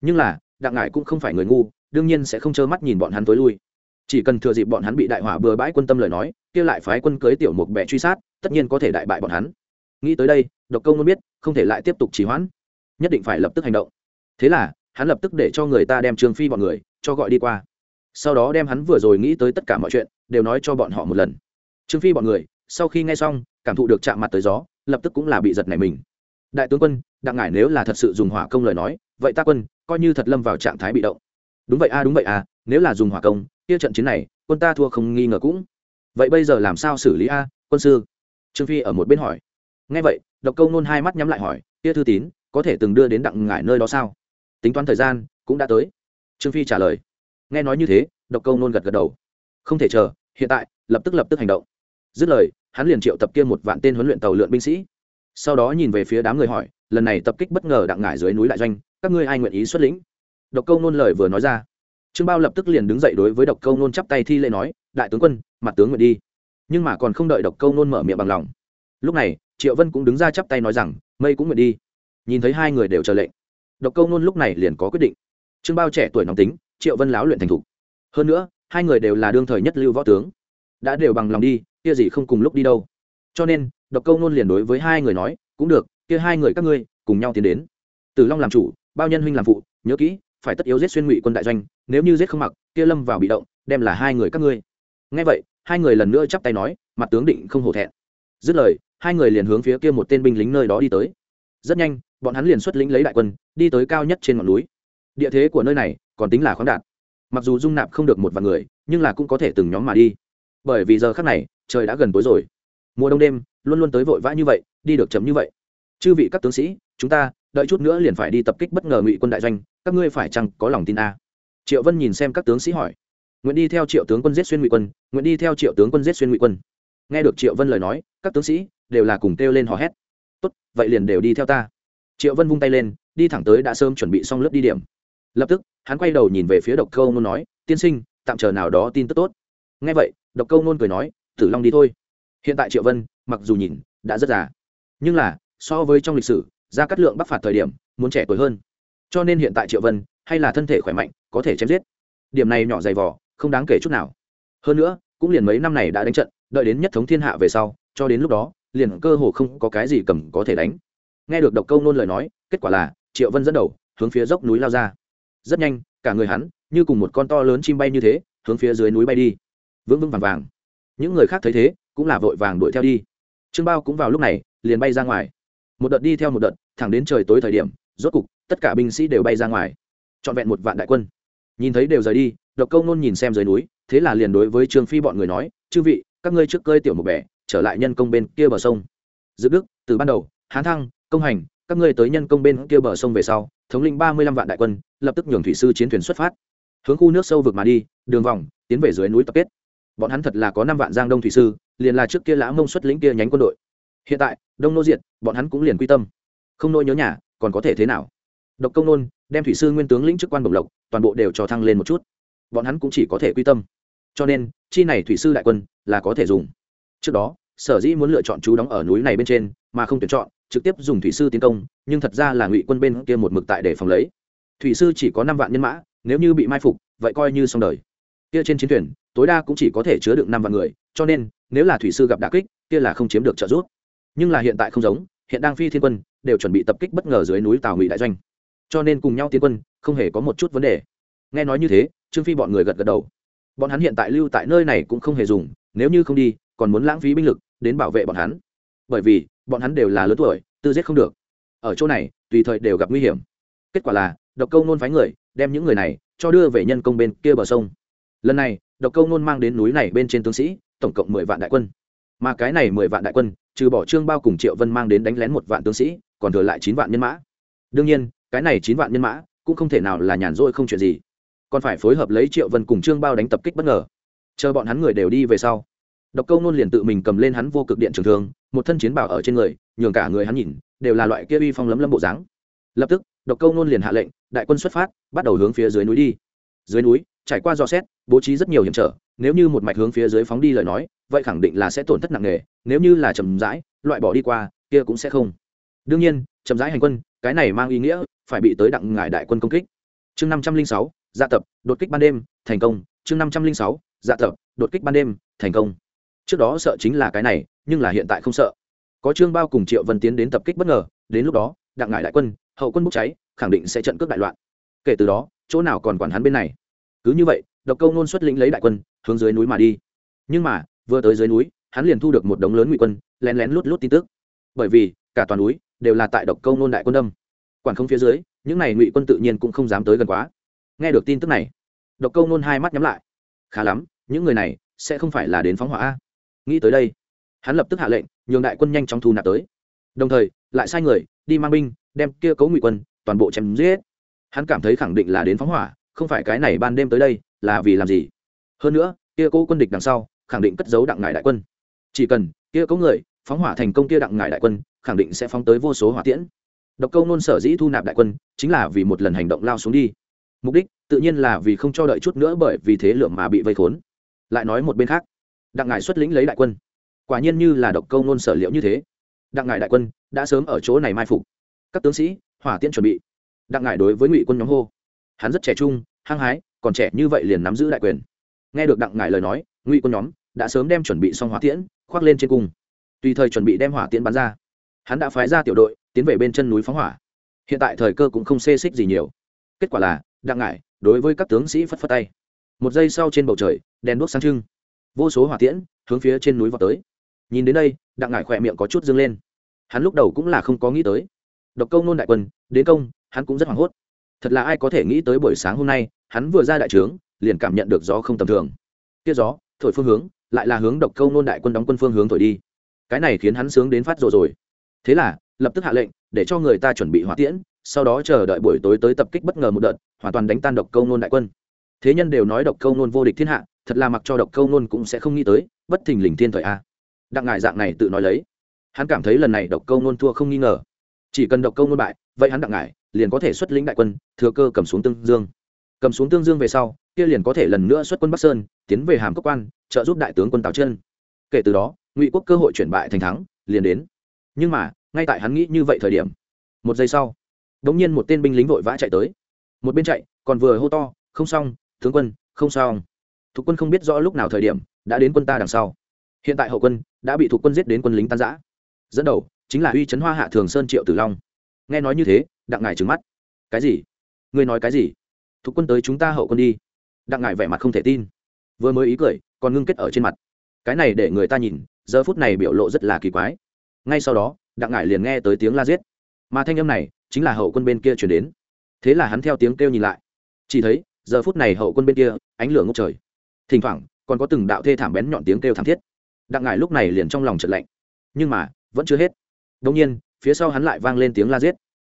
Nhưng là, đặng ngải cũng không phải người ngu, đương nhiên sẽ không trơ mắt nhìn bọn hắn thối lui. Chỉ cần thừa dịp bọn hắn bị đại hỏa bừa bãi quân tâm lời nói, kia lại phái quân cưới tiểu mục bẹ truy sát, tất nhiên có thể đại bại bọn hắn nghĩ tới đây, độc công muốn biết, không thể lại tiếp tục trì hoãn. Nhất định phải lập tức hành động. Thế là, hắn lập tức để cho người ta đem trương phi bọn người cho gọi đi qua. Sau đó đem hắn vừa rồi nghĩ tới tất cả mọi chuyện, đều nói cho bọn họ một lần. Trương phi bọn người, sau khi nghe xong, cảm thụ được chạm mặt tới gió, lập tức cũng là bị giật này mình. Đại tướng quân, đặng ngải nếu là thật sự dùng hỏa công lời nói, vậy ta quân, coi như thật lâm vào trạng thái bị động. Đúng vậy a, đúng vậy a, nếu là dùng hỏa công, kia trận chiến này, quân ta thua không nghi ngờ cũng. Vậy bây giờ làm sao xử lý a, quân sư? Trương phi ở một bên hỏi nghe vậy, độc câu nôn hai mắt nhắm lại hỏi kia thư tín, có thể từng đưa đến đặng ngải nơi đó sao? Tính toán thời gian, cũng đã tới. Trương phi trả lời. Nghe nói như thế, độc câu nôn gật gật đầu. Không thể chờ, hiện tại, lập tức lập tức hành động. Dứt lời, hắn liền triệu tập kia một vạn tên huấn luyện tàu lượn binh sĩ. Sau đó nhìn về phía đám người hỏi, lần này tập kích bất ngờ đặng ngải dưới núi đại doanh, các ngươi ai nguyện ý xuất lĩnh? Độc câu nôn lời vừa nói ra. Trương bao lập tức liền đứng dậy đối với độc câu nôn chắp tay thi lễ nói, đại tướng quân, mặt tướng nguyện đi. Nhưng mà còn không đợi độc câu nôn mở miệng bằng lòng lúc này, triệu vân cũng đứng ra chắp tay nói rằng, mây cũng nguyện đi. Nhìn thấy hai người đều chờ lệnh. Độc câu nôn lúc này liền có quyết định. Trương bao trẻ tuổi nóng tính, triệu vân láo luyện thành thục. Hơn nữa, hai người đều là đương thời nhất lưu võ tướng. Đã đều bằng lòng đi, kia gì không cùng lúc đi đâu. Cho nên, độc câu nôn liền đối với hai người nói, cũng được, kia hai người các ngươi, cùng nhau tiến đến. Tử long làm chủ, bao nhân huynh làm phụ, nhớ kỹ, phải tất yếu giết xuyên ngụy quân đại doanh, nếu như giết không mặc, kia lâm vào bị động, đem là hai người các ngươi. Nghe vậy, hai người lần nữa chắp tay nói, mặt tướng định không hổ thẹn. Dứt lời hai người liền hướng phía kia một tên binh lính nơi đó đi tới. Rất nhanh, bọn hắn liền xuất lĩnh lấy đại quân, đi tới cao nhất trên ngọn núi. Địa thế của nơi này còn tính là khoáng đạt. Mặc dù dung nạp không được một vài người, nhưng là cũng có thể từng nhóm mà đi. Bởi vì giờ khác này, trời đã gần tối rồi. Mùa đông đêm, luôn luôn tới vội vã như vậy, đi được chấm như vậy. Chư vị các tướng sĩ, chúng ta, đợi chút nữa liền phải đi tập kích bất ngờ ngụy quân đại doanh, các ngươi phải chăng có lòng tin a? Triệu vân nhìn xem các tướng sĩ hỏi. Nguyện đi theo triệu tướng quân giết xuyên ngụy quân, nguyện đi theo triệu tướng quân giết xuyên ngụy quân. Nghe được triệu vân lời nói, các tướng sĩ đều là cùng kêu lên hò hét. Tốt, vậy liền đều đi theo ta. Triệu vân vung tay lên, đi thẳng tới đã sớm chuẩn bị xong lớp đi điểm. Lập tức, hắn quay đầu nhìn về phía độc câu nôn nói, tiên sinh, tạm chờ nào đó tin tức tốt. Nghe vậy, độc câu nôn cười nói, tử long đi thôi. Hiện tại triệu vân, mặc dù nhìn, đã rất già. Nhưng là, so với trong lịch sử ra cắt lượng bắc phạt thời điểm, muốn trẻ tuổi hơn. Cho nên hiện tại triệu vân, hay là thân thể khỏe mạnh, có thể chém giết. Điểm này nhỏ dày vỏ không đáng kể chút nào. Hơn nữa, cũng liền mấy năm này đã đánh trận, đợi đến nhất thống thiên hạ về sau, cho đến lúc đó liền cơ hồ không có cái gì cầm có thể đánh. Nghe được độc câu nôn lời nói, kết quả là, triệu vân dẫn đầu, hướng phía dốc núi lao ra. Rất nhanh, cả người hắn, như cùng một con to lớn chim bay như thế, hướng phía dưới núi bay đi. Vững vững vàng vàng. Những người khác thấy thế, cũng là vội vàng đuổi theo đi. Trương bao cũng vào lúc này, liền bay ra ngoài. Một đợt đi theo một đợt, thẳng đến trời tối thời điểm, rốt cục, tất cả binh sĩ đều bay ra ngoài. Trọn vẹn một vạn đại quân. Nhìn thấy đều rời đi, độc câu nôn nhìn xem dưới núi, thế là liền đối với trương phi bọn người nói, chư vị, các ngươi trước cơi tiểu một bẻ trở lại nhân công bên kia bờ sông. Dự đức, từ ban đầu, hán thăng, công hành, các ngươi tới nhân công bên kia bờ sông về sau, thống lĩnh ba mươi lăm vạn đại quân, lập tức nhường thủy sư chiến thuyền xuất phát. Hướng khu nước sâu vực mà đi, đường vòng, tiến về dưới núi tập kết. Bọn hắn thật là có năm vạn giang đông thủy sư, liền là trước kia lã mông xuất lĩnh kia nhánh quân đội. Hiện tại, đông nô diệt, bọn hắn cũng liền quy tâm. Không nỗi nhớ nhà, còn có thể thế nào? Độc công nôn, đem thủy sư nguyên tướng lĩnh chức quan bổng lộc, toàn bộ đều cho thăng lên một chút. Bọn hắn cũng chỉ có thể quy tâm. Cho nên, chi này thủy sư đại quân là có thể dùng trước đó, sở dĩ muốn lựa chọn chú đóng ở núi này bên trên, mà không tuyển chọn, trực tiếp dùng thủy sư tiến công, nhưng thật ra là ngụy quân bên kia một mực tại để phòng lấy. Thủy sư chỉ có năm vạn nhân mã, nếu như bị mai phục, vậy coi như xong đời. Kia trên chiến thuyền, tối đa cũng chỉ có thể chứa được năm vạn người, cho nên, nếu là thủy sư gặp đà kích, kia là không chiếm được trợ giúp. Nhưng là hiện tại không giống, hiện đang phi thiên quân, đều chuẩn bị tập kích bất ngờ dưới núi tào ngụy đại doanh. Cho nên cùng nhau tiến quân, không hề có một chút vấn đề. Nghe nói như thế, trương phi bọn người gật gật đầu. Bọn hắn hiện tại lưu tại nơi này cũng không hề dùng, nếu như không đi còn muốn lãng phí binh lực đến bảo vệ bọn hắn. Bởi vì, bọn hắn đều là lớn tuổi, tư giết không được. Ở chỗ này, tùy thời đều gặp nguy hiểm. Kết quả là, độc câu nôn phái người đem những người này cho đưa về nhân công bên kia bờ sông. Lần này, độc câu nôn mang đến núi này bên trên tướng sĩ, tổng cộng mười vạn đại quân. Mà cái này mười vạn đại quân, trừ bỏ trương bao cùng triệu vân mang đến đánh lén một vạn tướng sĩ, còn thừa lại chín vạn nhân mã. Đương nhiên, cái này chín vạn nhân mã cũng không thể nào là nhàn rỗi không chuyện gì. Còn phải phối hợp lấy triệu vân cùng trương bao đánh tập kích bất ngờ. Chờ bọn hắn người đều đi về sau độc câu nôn liền tự mình cầm lên hắn vô cực điện trường thương, một thân chiến bảo ở trên người, nhường cả người hắn nhìn, đều là loại kia uy phong lấm lâm bộ dáng. Lập tức, độc câu nôn liền hạ lệnh, đại quân xuất phát, bắt đầu hướng phía dưới núi đi. Dưới núi, trải qua dò xét, bố trí rất nhiều hiểm trở, nếu như một mạch hướng phía dưới phóng đi lời nói, vậy khẳng định là sẽ tổn thất nặng nề, nếu như là chậm rãi, loại bỏ đi qua, kia cũng sẽ không. Đương nhiên, chậm rãi hành quân, cái này mang ý nghĩa, phải bị tới đặng ngải đại quân công kích. Chương năm trăm linh sáu dạ tập, đột kích ban đêm, thành công. Chương năm trăm linh sáu dạ tập, đột kích ban đêm, thành công trước đó sợ chính là cái này, nhưng là hiện tại không sợ. Có trương bao cùng triệu vân tiến đến tập kích bất ngờ, đến lúc đó, đặng ngải đại quân, hậu quân bốc cháy, khẳng định sẽ trận cướp đại loạn. Kể từ đó, chỗ nào còn quản hắn bên này. Cứ như vậy, độc câu nôn xuất lĩnh lấy đại quân, hướng dưới núi mà đi. Nhưng mà, vừa tới dưới núi, hắn liền thu được một đống lớn ngụy quân, lén lén lút lút tin tức. Bởi vì, cả toàn núi đều là tại độc câu nôn đại quân đâm quản không phía dưới, những này ngụy quân tự nhiên cũng không dám tới gần quá. Nghe được tin tức này, độc câu nôn hai mắt nhắm lại. Khá lắm, những người này sẽ không phải là đến phóng hỏa a nghĩ tới đây. Hắn lập tức hạ lệnh, nhường đại quân nhanh chóng thu nạp tới. Đồng thời, lại sai người, đi mang binh, đem kia cấu ngụy quân, toàn bộ chém giết. Hắn cảm thấy khẳng định là đến phóng hỏa, không phải cái này ban đêm tới đây, là vì làm gì? Hơn nữa, kia cố quân địch đằng sau, khẳng định cất giấu đặng ngải đại quân. Chỉ cần kia có người, phóng hỏa thành công kia đặng ngải đại quân, khẳng định sẽ phóng tới vô số hỏa tiễn. Độc câu nôn sở dĩ thu nạp đại quân, chính là vì một lần hành động lao xuống đi. Mục đích, tự nhiên là vì không cho đợi chút nữa bởi vì thế lượng mà bị vây khốn. Lại nói một bên khác đặng ngải xuất lĩnh lấy đại quân. Quả nhiên như là độc câu nôn sở liệu như thế. Đặng ngải đại quân đã sớm ở chỗ này mai phục. Các tướng sĩ, hỏa tiễn chuẩn bị. Đặng ngải đối với ngụy quân nhóm hô. Hắn rất trẻ trung, hăng hái, còn trẻ như vậy liền nắm giữ đại quyền. Nghe được đặng ngải lời nói, ngụy quân nhóm đã sớm đem chuẩn bị xong hỏa tiễn, khoác lên trên cung. Tùy thời chuẩn bị đem hỏa tiễn bắn ra. Hắn đã phái ra tiểu đội, tiến về bên chân núi phóng hỏa. Hiện tại thời cơ cũng không xê xích gì nhiều. Kết quả là, đặng ngải đối với các tướng sĩ phất phất tay. Một giây sau trên bầu trời, đèn đuốc sáng trưng vô số hỏa tiễn hướng phía trên núi vào tới. Nhìn đến đây, đặng ngải khỏe miệng có chút dâng lên. Hắn lúc đầu cũng là không có nghĩ tới. Độc câu nôn đại quân, đến công, hắn cũng rất hoảng hốt. Thật là ai có thể nghĩ tới buổi sáng hôm nay, hắn vừa ra đại trướng, liền cảm nhận được gió không tầm thường. Kia gió, thổi phương hướng, lại là hướng độc câu nôn đại quân đóng quân phương hướng thổi đi. Cái này khiến hắn sướng đến phát rồi rồi. Thế là, lập tức hạ lệnh, để cho người ta chuẩn bị hỏa tiễn, sau đó chờ đợi buổi tối tới tập kích bất ngờ một đợt, hoàn toàn đánh tan độc câu nôn đại quân. Thế nhân đều nói độc câu nôn vô địch thiên hạ thật là mặc cho độc câu nôn cũng sẽ không nghĩ tới, bất thình lình thiên thời a. Đặng ngại dạng này tự nói lấy. Hắn cảm thấy lần này độc câu nôn thua không nghi ngờ. Chỉ cần độc câu nôn bại, vậy hắn đặng ngại liền có thể xuất lĩnh đại quân, thừa cơ cầm xuống tương dương. Cầm xuống tương dương về sau, kia liền có thể lần nữa xuất quân bắc sơn, tiến về hàm cốc quan, trợ giúp đại tướng quân tào chân kể từ đó, ngụy quốc cơ hội chuyển bại thành thắng, liền đến. Nhưng mà, ngay tại hắn nghĩ như vậy thời điểm, một giây sau đ ỗ n g nhiên một tên binh lính vội vã chạy tới. Một bên chạy, còn vừa hô to, không xong, tướng quân, không xong thuộc quân không biết rõ lúc nào thời điểm, đã đến quân ta đằng sau. Hiện tại hậu quân đã bị thuộc quân giết đến quân lính tan giã dẫn đầu chính là uy trấn hoa hạ thường sơn triệu tử long. Nghe nói như thế, đặng ngài trừng mắt. Cái gì? Ngươi nói cái gì? Thuộc quân tới chúng ta hậu quân đi. Đặng ngài vẻ mặt không thể tin. Vừa mới ý cười, còn ngưng kết ở trên mặt. Cái này để người ta nhìn, giờ phút này biểu lộ rất là kỳ quái. Ngay sau đó, đặng ngải liền nghe tới tiếng la giết. Mà thanh âm này chính là hậu quân bên kia chuyển đến. Thế là hắn theo tiếng kêu nhìn lại. Chỉ thấy, giờ phút này hậu quân bên kia, ánh lửa ngốc trời thỉnh thoảng, còn có từng đạo thê thảm bén nhọn tiếng kêu thảm thiết. Đặng ngải lúc này liền trong lòng trận lạnh. Nhưng mà, vẫn chưa hết. Đông nhiên, phía sau hắn lại vang lên tiếng la giết.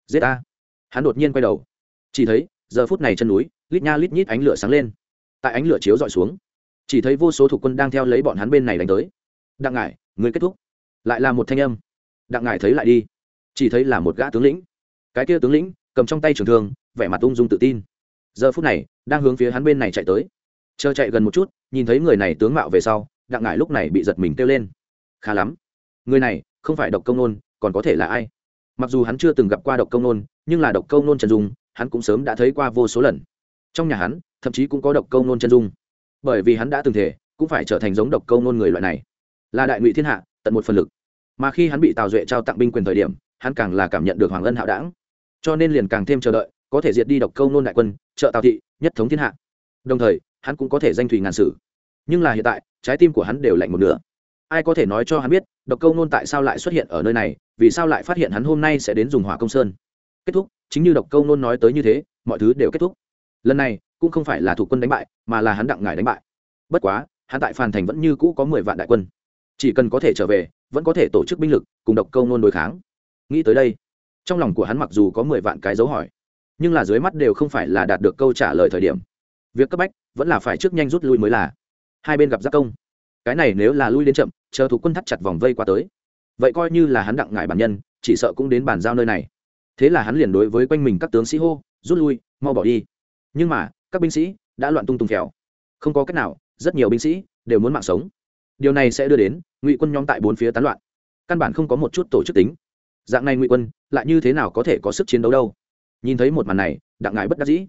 Giết a hắn đột nhiên quay đầu. Chỉ thấy, giờ phút này chân núi, lít nha lít nhít ánh lửa sáng lên. Tại ánh lửa chiếu dọi xuống, chỉ thấy vô số thủ quân đang theo lấy bọn hắn bên này đánh tới. Đặng ngải, người kết thúc. Lại là một thanh âm. Đặng ngải thấy lại đi. Chỉ thấy là một gã tướng lĩnh. Cái kia tướng lĩnh, cầm trong tay trường thương, vẻ mặt ung dung tự tin. Giờ phút này, đang hướng phía hắn bên này chạy tới chờ chạy gần một chút, nhìn thấy người này tướng mạo về sau, đặng ngải lúc này bị giật mình kêu lên. Khá lắm. Người này, không phải độc công nôn, còn có thể là ai? Mặc dù hắn chưa từng gặp qua độc công nôn, nhưng là độc công nôn trần dung, hắn cũng sớm đã thấy qua vô số lần. Trong nhà hắn, thậm chí cũng có độc công nôn chân dung. Bởi vì hắn đã từng thể, cũng phải trở thành giống độc công nôn người loại này. Là đại ngụy thiên hạ, tận một phần lực. Mà khi hắn bị tào duệ trao tặng binh quyền thời điểm, hắn càng là cảm nhận được hoàng ân hạo đảng. Cho nên liền càng thêm chờ đợi, có thể diệt đi độc công nôn đại quân, trợ tào thị, nhất thống thiên hạ. Đồng thời hắn cũng có thể danh thủy ngàn sử. Nhưng là hiện tại, trái tim của hắn đều lạnh một nửa. Ai có thể nói cho hắn biết, độc câu nôn tại sao lại xuất hiện ở nơi này, vì sao lại phát hiện hắn hôm nay sẽ đến dùng hỏa công sơn? Kết thúc, chính như độc câu nôn nói tới như thế, mọi thứ đều kết thúc. Lần này, cũng không phải là thủ quân đánh bại, mà là hắn đặng ngài đánh bại. Bất quá, hắn tại phàn thành vẫn như cũ có mười vạn đại quân. Chỉ cần có thể trở về, vẫn có thể tổ chức binh lực, cùng độc câu nôn đối kháng. Nghĩ tới đây, trong lòng của hắn mặc dù có mười vạn cái dấu hỏi, nhưng là dưới mắt đều không phải là đạt được câu trả lời thời điểm việc cấp bách vẫn là phải trước nhanh rút lui mới là. Hai bên gặp giác công. Cái này nếu là lui đến chậm, chờ thủ quân thắt chặt vòng vây qua tới. Vậy coi như là hắn đặng ngại bản nhân, chỉ sợ cũng đến bàn giao nơi này. Thế là hắn liền đối với quanh mình các tướng sĩ hô, rút lui, mau bỏ đi. Nhưng mà, các binh sĩ đã loạn tung tung kẹo không có cách nào, rất nhiều binh sĩ đều muốn mạng sống. Điều này sẽ đưa đến ngụy quân nhóm tại bốn phía tán loạn. Căn bản không có một chút tổ chức tính. Dạng này ngụy quân lại như thế nào có thể có sức chiến đấu đâu? Nhìn thấy một màn này, đặng ngại bất đắc dĩ.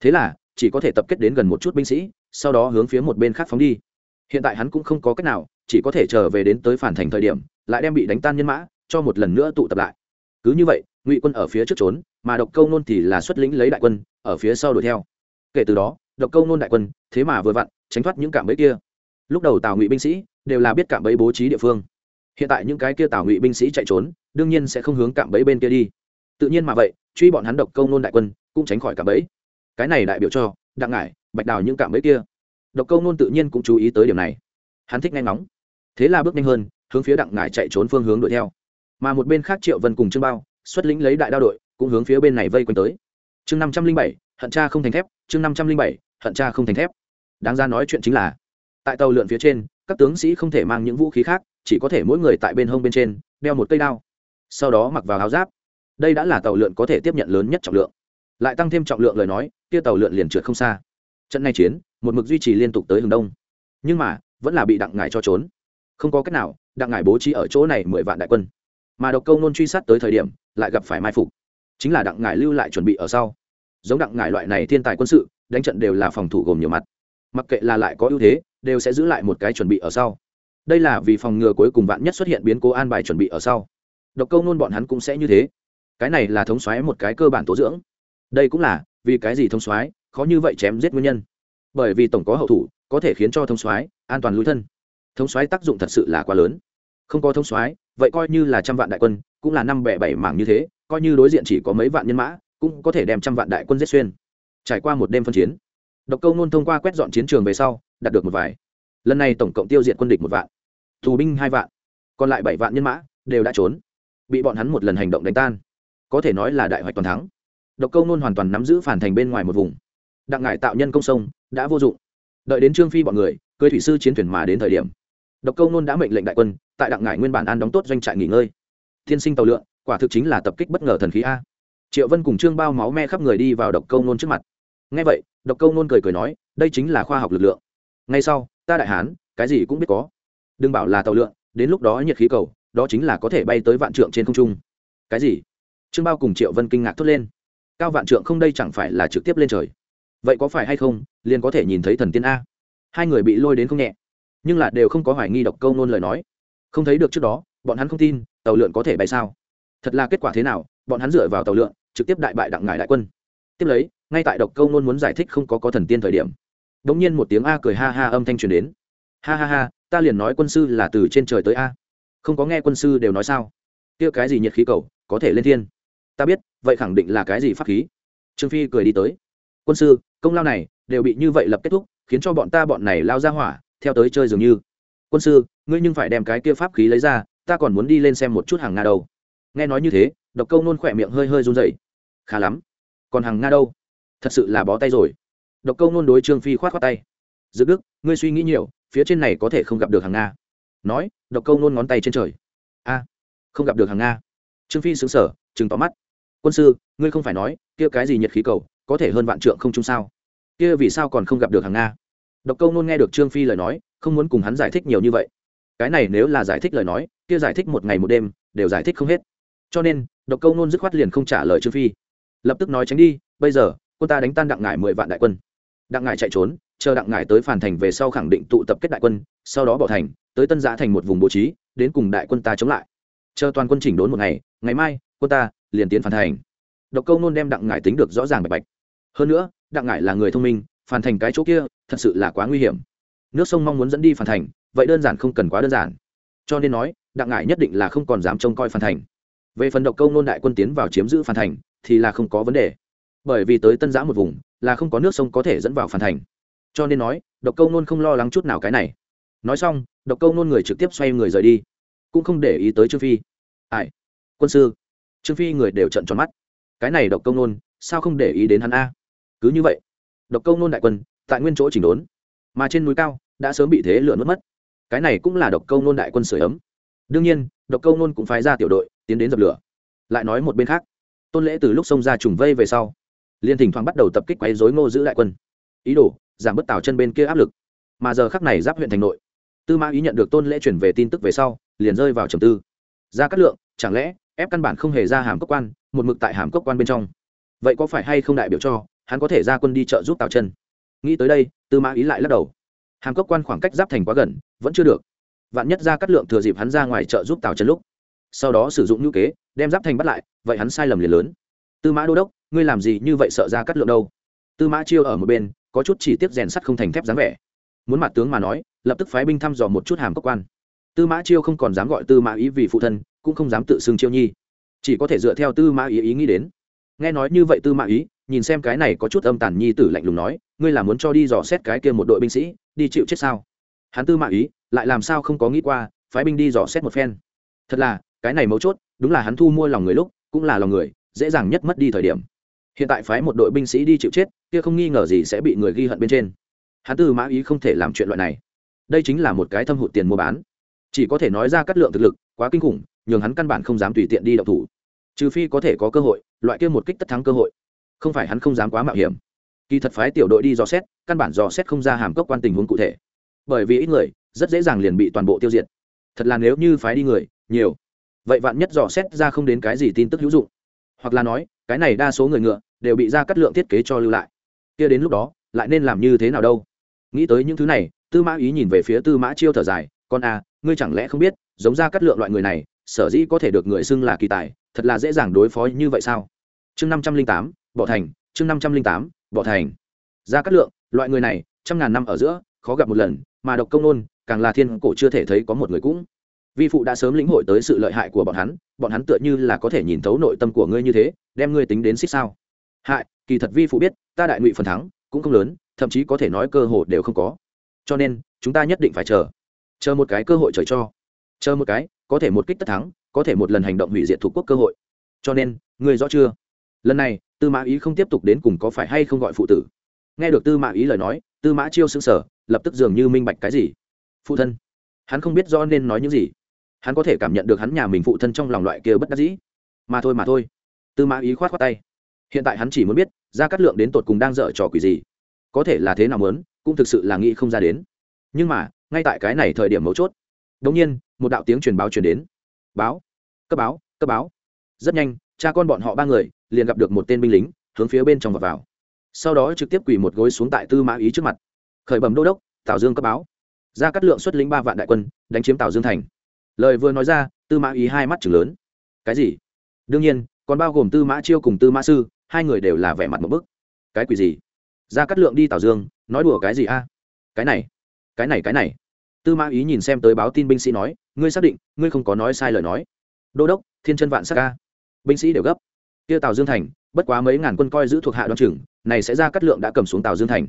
Thế là chỉ có thể tập kết đến gần một chút binh sĩ, sau đó hướng phía một bên khác phóng đi. Hiện tại hắn cũng không có cách nào, chỉ có thể trở về đến tới phản thành thời điểm, lại đem bị đánh tan nhân mã, cho một lần nữa tụ tập lại. Cứ như vậy, ngụy quân ở phía trước trốn, mà độc câu nôn thì là xuất lĩnh lấy đại quân, ở phía sau đuổi theo. Kể từ đó, độc câu nôn đại quân, thế mà vừa vặn, tránh thoát những cạm bẫy kia. Lúc đầu tào ngụy binh sĩ, đều là biết cạm bẫy bố trí địa phương. Hiện tại những cái kia tào ngụy binh sĩ chạy trốn, đương nhiên sẽ không hướng cạm bẫy bên kia đi. Tự nhiên mà vậy, truy bọn hắn độc câu nôn đại quân, cũng tránh khỏi cạm bẫy cái này đại biểu cho, đặng ngải, bạch đào những cạm bẫy kia. Độc câu nôn tự nhiên cũng chú ý tới điểm này. Hắn thích nghe ngóng. Thế là bước nhanh hơn, hướng phía đặng ngải chạy trốn phương hướng đuổi theo. Mà một bên khác triệu vân cùng trương bao, xuất lĩnh lấy đại đao đội, cũng hướng phía bên này vây quanh tới. Chương năm trăm linh bảy, hận cha không thành thép, chương năm trăm linh bảy, hận cha không thành thép. Đáng ra nói chuyện chính là, tại tàu lượn phía trên, các tướng sĩ không thể mang những vũ khí khác, chỉ có thể mỗi người tại bên hông bên trên, đeo một cây đao. Sau đó mặc vào áo giáp. Đây đã là tàu lượn có thể tiếp nhận lớn nhất trọng lượng. Lại tăng thêm trọng lượng lời nói kia tàu lượn liền trượt không xa. Trận này chiến, một mực duy trì liên tục tới hướng đông. Nhưng mà, vẫn là bị đặng ngải cho trốn. Không có cách nào, đặng ngải bố trí ở chỗ này mười vạn đại quân. Mà độc câu nôn truy sát tới thời điểm, lại gặp phải mai phục. Chính là đặng ngải lưu lại chuẩn bị ở sau. Giống đặng ngải loại này thiên tài quân sự, đánh trận đều là phòng thủ gồm nhiều mặt. Mặc kệ là lại có ưu thế, đều sẽ giữ lại một cái chuẩn bị ở sau. Đây là vì phòng ngừa cuối cùng vạn nhất xuất hiện biến cố an bài chuẩn bị ở sau. Độc câu nôn bọn hắn cũng sẽ như thế. Cái này là thống xoáy một cái cơ bản tố dưỡng. Đây cũng là vì cái gì thông xoáy khó như vậy chém giết nguyên nhân. Bởi vì tổng có hậu thủ, có thể khiến cho thông xoáy an toàn lui thân. Thông xoáy tác dụng thật sự là quá lớn. Không có thông xoáy vậy coi như là trăm vạn đại quân, cũng là năm bẻ bảy mảng như thế, coi như đối diện chỉ có mấy vạn nhân mã, cũng có thể đem trăm vạn đại quân giết xuyên. Trải qua một đêm phân chiến, độc câu nôn thông qua quét dọn chiến trường về sau, đạt được một vài. Lần này tổng cộng tiêu diệt quân địch một vạn, tù binh hai vạn, còn lại bảy vạn nhân mã đều đã trốn, bị bọn hắn một lần hành động đánh tan. Có thể nói là đại hoạch toàn thắng độc câu nôn hoàn toàn nắm giữ phản thành bên ngoài một vùng. Đặng ngải tạo nhân công sông, đã vô dụng. Đợi đến trương phi bọn người, cưới thủy sư chiến thuyền mà đến thời điểm, độc câu nôn đã mệnh lệnh đại quân, tại đặng ngải nguyên bản an đóng tốt doanh trại nghỉ ngơi. Thiên sinh tàu lượn, quả thực chính là tập kích bất ngờ thần khí a. Triệu vân cùng trương bao máu me khắp người đi vào độc câu nôn trước mặt. Ngay vậy, độc câu nôn cười cười nói, đây chính là khoa học lực lượng. Ngay sau, ta đại hán, cái gì cũng biết có. Đừng bảo là tàu lượn, đến lúc đó nhiệt khí cầu, đó chính là có thể bay tới vạn trượng trên không trung. Cái gì? Trương bao cùng triệu vân kinh ngạc thốt lên cao vạn trượng không đây chẳng phải là trực tiếp lên trời. Vậy có phải hay không, liền có thể nhìn thấy thần tiên a? Hai người bị lôi đến không nhẹ, nhưng là đều không có hoài nghi độc câu nôn lời nói. Không thấy được trước đó, bọn hắn không tin, tàu lượn có thể bay sao? Thật là kết quả thế nào, bọn hắn dựa vào tàu lượn, trực tiếp đại bại đặng ngải đại quân. Tiếp lấy, ngay tại độc câu nôn muốn giải thích không có có thần tiên thời điểm đ ỗ n g nhiên một tiếng a cười ha ha âm thanh truyền đến. Ha ha ha, ta liền nói quân sư là từ trên trời tới a. Không có nghe quân sư đều nói sao? Kia cái gì nhiệt khí cầu, có thể lên thiên? Ta biết, vậy khẳng định là cái gì pháp khí? Trương phi cười đi tới. Quân sư, công lao này đều bị như vậy lập kết thúc, khiến cho bọn ta bọn này lao ra hỏa, theo tới chơi dường như. Quân sư, ngươi nhưng phải đem cái kia pháp khí lấy ra, ta còn muốn đi lên xem một chút hàng nga đâu. Nghe nói như thế, độc câu nôn khỏe miệng hơi hơi run dậy khá lắm. Còn hàng nga đâu? Thật sự là bó tay rồi. Độc câu nôn đối trương phi khoát khoát tay. Dự đức, ngươi suy nghĩ nhiều, phía trên này có thể không gặp được hàng nga. Nói, độc câu nôn ngón tay trên trời. A, không gặp được hàng nga. Trương phi xứng sở chừng tóm mắt quân sư, ngươi không phải nói, kia cái gì nhiệt khí cầu, có thể hơn vạn trượng không chung sao? Kia vì sao còn không gặp được hàng nga? Độc câu nôn nghe được trương phi lời nói, không muốn cùng hắn giải thích nhiều như vậy. Cái này nếu là giải thích lời nói, kia giải thích một ngày một đêm, đều giải thích không hết. Cho nên, độc câu nôn dứt khoát liền không trả lời trương phi. Lập tức nói tránh đi, bây giờ, quân ta đánh tan đặng ngải mười vạn đại quân. Đặng ngải chạy trốn, chờ đặng ngải tới phản thành về sau khẳng định tụ tập kết đại quân, sau đó bỏ thành, tới tân giã thành một vùng bố trí, đến cùng đại quân ta chống lại. Chờ toàn quân chỉnh đốn một ngày ngày mai, quân ta liền tiến phản thành. Độc câu nôn đem đặng ngải tính được rõ ràng bạch bạch. Hơn nữa, đặng ngải là người thông minh phản thành cái chỗ kia, thật sự là quá nguy hiểm. Nước sông mong muốn dẫn đi phản thành, vậy đơn giản không cần quá đơn giản. Cho nên nói, đặng ngải nhất định là không còn dám trông coi phản thành. Về phần độc câu nôn đại quân tiến vào chiếm giữ phản thành, thì là không có vấn đề. Bởi vì tới tân giã một vùng, là không có nước sông có thể dẫn vào phản thành. Cho nên nói, độc câu nôn không lo lắng chút nào cái này. Nói xong, độc câu nôn người trực tiếp xoay người rời đi, cũng không để ý tới trương phi. Ai? Quân sư trương phi người đều trận tròn mắt. Cái này độc công nôn, sao không để ý đến hắn a? Cứ như vậy, độc công nôn đại quân, tại nguyên chỗ chỉnh đốn, mà trên núi cao đã sớm bị thế lửa nuốt mất. Cái này cũng là độc công nôn đại quân sửa ấm. Đương nhiên, độc công nôn cũng phái ra tiểu đội, tiến đến dập lửa. Lại nói một bên khác, tôn lễ từ lúc xông ra trùng vây về sau, liền thỉnh thoảng bắt đầu tập kích quấy dối ngô giữ đại quân. Ý đồ, giảm bớt tào chân bên kia áp lực. Mà giờ khắc này giáp huyện thành nội, tư mã ý nhận được tôn lễ chuyển về tin tức về sau, liền rơi vào trầm tư. Ra cát lượng, chẳng lẽ ép căn bản không hề ra hàm cốc quan, một mực tại hàm cốc quan bên trong. Vậy có phải hay không đại biểu cho, hắn có thể ra quân đi chợ giúp tào chân? Nghĩ tới đây, tư mã ý lại lắc đầu. Hàm cốc quan khoảng cách giáp thành quá gần, vẫn chưa được. Vạn nhất ra cắt lượng thừa dịp hắn ra ngoài chợ giúp tào chân lúc, sau đó sử dụng ngữ kế, đem giáp thành bắt lại, vậy hắn sai lầm liền lớn. Tư mã đô đốc, ngươi làm gì như vậy sợ ra cắt lượng đâu? Tư mã chiêu ở một bên, có chút chỉ tiết rèn sắt không thành thép dáng vẻ. Muốn mặt tướng mà nói, lập tức phái binh thăm dò một chút hàm cốc quan. Tư mã chiêu không còn dám gọi tư mã ý vì phụ thân cũng không dám tự xưng chiêu nhi. Chỉ có thể dựa theo tư mã ý ý nghĩ đến. Nghe nói như vậy tư mã ý, nhìn xem cái này có chút âm tàn nhi tử lạnh lùng nói, ngươi là muốn cho đi dò xét cái kia một đội binh sĩ, đi chịu chết sao? Hắn tư mã ý, lại làm sao không có nghĩ qua, phái binh đi dò xét một phen. Thật là, cái này mấu chốt, đúng là hắn thu mua lòng người lúc, cũng là lòng người, dễ dàng nhất mất đi thời điểm. Hiện tại phái một đội binh sĩ đi chịu chết, kia không nghi ngờ gì sẽ bị người ghi hận bên trên. Hắn tư mã ý không thể làm chuyện loại này. Đây chính là một cái thâm hụt tiền mua bán. Chỉ có thể nói ra cắt lượng thực lực, quá kinh khủng nhường hắn căn bản không dám tùy tiện đi đậu thủ. Trừ phi có thể có cơ hội loại kia một kích tất thắng cơ hội. Không phải hắn không dám quá mạo hiểm. Kỳ thật phái tiểu đội đi dò xét căn bản dò xét không ra hàm cốc quan tình huống cụ thể. Bởi vì ít người rất dễ dàng liền bị toàn bộ tiêu diệt. Thật là nếu như phái đi người nhiều. Vậy vạn nhất dò xét ra không đến cái gì tin tức hữu dụng. Hoặc là nói cái này đa số người ngựa đều bị ra cắt lượng thiết kế cho lưu lại. Kia đến lúc đó lại nên làm như thế nào đâu? Nghĩ tới những thứ này tư mã ý nhìn về phía tư mã chiêu thở dài con à, ngươi chẳng lẽ không biết giống ra cắt lượng loại người này sở dĩ có thể được người xưng là kỳ tài, thật là dễ dàng đối phó như vậy sao? Chương năm trăm linh tám, bỏ thành, chương năm trăm linh tám, bỏ thành. Ra cắt lượng, loại người này, trăm ngàn năm ở giữa, khó gặp một lần, mà độc công nôn, càng là thiên cổ chưa thể thấy có một người cũng. Vi phụ đã sớm lĩnh hội tới sự lợi hại của bọn hắn bọn hắn tựa như là có thể nhìn thấu nội tâm của ngươi như thế, đem ngươi tính đến xích sao? Hại, kỳ thật vi phụ biết, ta đại ngụy phần thắng, cũng không lớn, thậm chí có thể nói cơ hội đều không có. Cho nên, chúng ta nhất định phải chờ. Chờ một cái cơ hội trời cho. Chờ một cái có thể một kích tất thắng, có thể một lần hành động hủy diệt thuộc quốc cơ hội. Cho nên, ngươi rõ chưa? Lần này, tư mã ý không tiếp tục đến cùng có phải hay không gọi phụ tử. Nghe được tư mã ý lời nói, tư mã chiêu xứng sở lập tức dường như minh bạch cái gì. Phụ thân, hắn không biết do nên nói những gì. Hắn có thể cảm nhận được hắn nhà mình phụ thân trong lòng loại kia bất đắc dĩ. Mà thôi mà thôi. Tư mã ý khoát khoát tay. Hiện tại hắn chỉ muốn biết ra cát lượng đến tột cùng đang dở trò quỷ gì. Có thể là thế nào muốn, cũng thực sự là nghĩ không ra đến. Nhưng mà, ngay tại cái này thời điểm mấu chốt đống nhiên một đạo tiếng truyền báo truyền đến. Báo, cấp báo cấp báo. Rất nhanh, cha con bọn họ ba người liền gặp được một tên binh lính, hướng phía bên trong và vào. Sau đó trực tiếp quỳ một gối xuống tại tư mã ý trước mặt. Khởi bẩm đô đốc, tào dương cấp báo. Ra cắt lượng xuất lĩnh ba vạn đại quân, đánh chiếm tào dương thành. Lời vừa nói ra, tư mã ý hai mắt chừng lớn. Cái gì? Đương nhiên, còn bao gồm tư mã chiêu cùng tư mã sư, hai người đều là vẻ mặt một bức. Cái quỷ gì? Ra cắt lượng đi tào dương, nói đùa cái gì a? Cái này cái này cái này tư mã ý nhìn xem tới báo tin binh sĩ nói ngươi xác định ngươi không có nói sai lời nói. Đô đốc thiên chân vạn sắc ca binh sĩ đều gấp. Kia tào dương thành bất quá mấy ngàn quân coi giữ thuộc hạ đoan trưởng, này sẽ ra cắt lượng đã cầm xuống tào dương thành.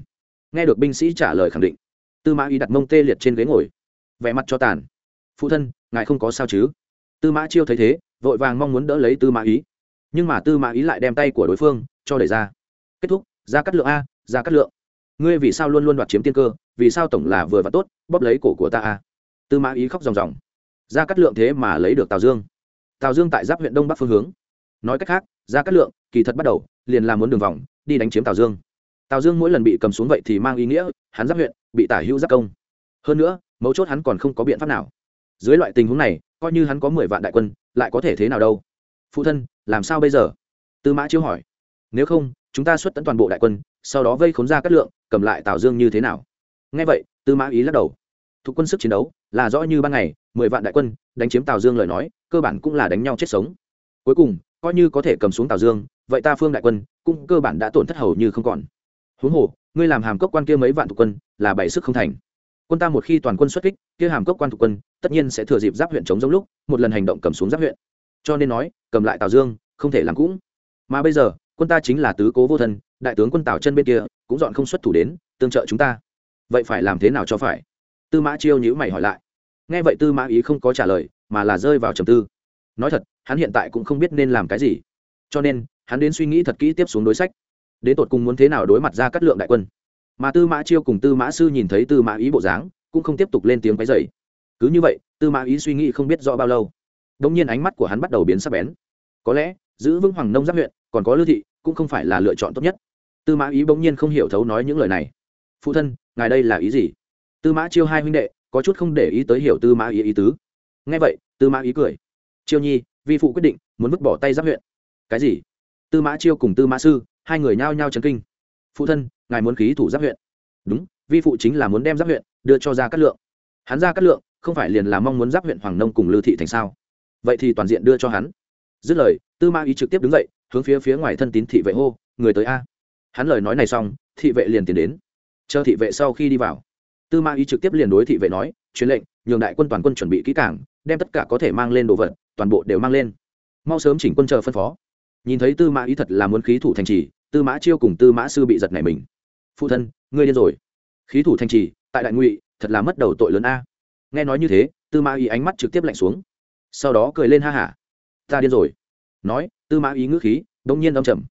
Nghe được binh sĩ trả lời khẳng định tư mã ý đặt mông tê liệt trên ghế ngồi. Vẻ mặt cho tàn. Phụ thân ngài không có sao chứ? Tư mã chiêu thấy thế vội vàng mong muốn đỡ lấy tư mã ý. Nhưng mà tư mã ý lại đem tay của đối phương cho đẩy ra. Kết thúc ra cắt lượng a ra cắt lượng. Ngươi vì sao luôn luôn đoạt chiếm tiên cơ vì sao tổng là vừa và tốt, bóp lấy cổ của ta a tư mã ý khóc ròng ròng. Ra cắt lượng thế mà lấy được tào dương. Tào dương tại giáp huyện đông bắc phương hướng. Nói cách khác ra cát lượng, kỳ thật bắt đầu, liền làm muốn đường vòng, đi đánh chiếm tào dương. Tào dương mỗi lần bị cầm xuống vậy thì mang ý nghĩa, hắn giáp huyện, bị tả hữu giáp công. Hơn nữa, mấu chốt hắn còn không có biện pháp nào. Dưới loại tình huống này, coi như hắn có mười vạn đại quân, lại có thể thế nào đâu? Phụ thân, làm sao bây giờ? Tư mã chiêu hỏi. Nếu không, chúng ta xuất tấn toàn bộ đại quân, sau đó vây khốn ra cát lượng, cầm lại tào dương như thế nào? Ngay vậy, tư mã ý lắc đầu. Thuộc quân sức chiến đấu, là rõ như ban ngày, mười vạn đại quân, đánh chiếm tào dương lời nói, cơ bản cũng là đánh nhau chết sống. Cuối cùng, coi như có thể cầm xuống tào dương, vậy ta phương đại quân, cũng cơ bản đã tổn thất hầu như không còn. Huống hồ, ngươi làm hàm cốc quan kia mấy vạn thuộc quân, là bảy sức không thành. Quân ta một khi toàn quân xuất kích, kia hàm cốc quan thuộc quân, tất nhiên sẽ thừa dịp giáp huyện chống giống lúc, một lần hành động cầm xuống giáp huyện. Cho nên nói, cầm lại tào dương, không thể làm cũng. Mà bây giờ, quân ta chính là tứ cố vô thân, đại tướng quân tào chân bên kia, cũng dọn không xuất thủ đến, tương trợ chúng ta vậy phải làm thế nào cho phải? Tư mã chiêu nhữ mày hỏi lại. Nghe vậy tư mã ý không có trả lời, mà là rơi vào trầm tư. Nói thật, hắn hiện tại cũng không biết nên làm cái gì. Cho nên, hắn đến suy nghĩ thật kỹ tiếp xuống đối sách. Đến tột cùng muốn thế nào đối mặt ra cắt lượng đại quân. Mà tư mã chiêu cùng tư mã sư nhìn thấy tư mã ý bộ dáng, cũng không tiếp tục lên tiếng cái dày cứ như vậy, tư mã ý suy nghĩ không biết rõ bao lâu. Đông nhiên ánh mắt của hắn bắt đầu biến sắc bén. Có lẽ, giữ vững hoàng nông giáp huyện, còn có lưu thị, cũng không phải là lựa chọn tốt nhất. Tư mã ý bỗng nhiên không hiểu thấu nói những lời này. Phụ thân ngài đây là ý gì? Tư mã chiêu hai huynh đệ, có chút không để ý tới hiểu tư mã ý ý tứ. Nghe vậy, tư mã ý cười. Chiêu nhi, vi phụ quyết định, muốn vứt bỏ tay giáp huyện. Cái gì? Tư mã chiêu cùng tư mã sư, hai người nhao nhao chấn kinh. Phụ thân, ngài muốn khí thủ giáp huyện. Đúng, vi phụ chính là muốn đem giáp huyện đưa cho ra cát lượng. Hắn ra cát lượng, không phải liền là mong muốn giáp huyện hoàng nông cùng lưu thị thành sao? Vậy thì toàn diện đưa cho hắn. Dứt lời, tư mã ý trực tiếp đứng dậy, hướng phía phía ngoài thân tín thị vệ hô, người tới a. Hắn lời nói này xong, thị vệ liền tiến đến chờ thị vệ sau khi đi vào. Tư mã ý trực tiếp liền đối thị vệ nói, truyền lệnh, nhường đại quân toàn quân chuẩn bị kỹ cảng đem tất cả có thể mang lên đồ vật, toàn bộ đều mang lên. Mau sớm chỉnh quân chờ phân phó. Nhìn thấy tư mã ý thật là muốn khí thủ thành trì, tư mã chiêu cùng tư mã sư bị giật này mình. Phụ thân, ngươi điên rồi. Khí thủ thành trì, tại đại ngụy, thật là mất đầu tội lớn a. Nghe nói như thế, tư mã ý ánh mắt trực tiếp lạnh xuống. Sau đó cười lên ha hả. Ta điên rồi. Nói, tư mã ý ngữ khí đông nhiên đông trầm.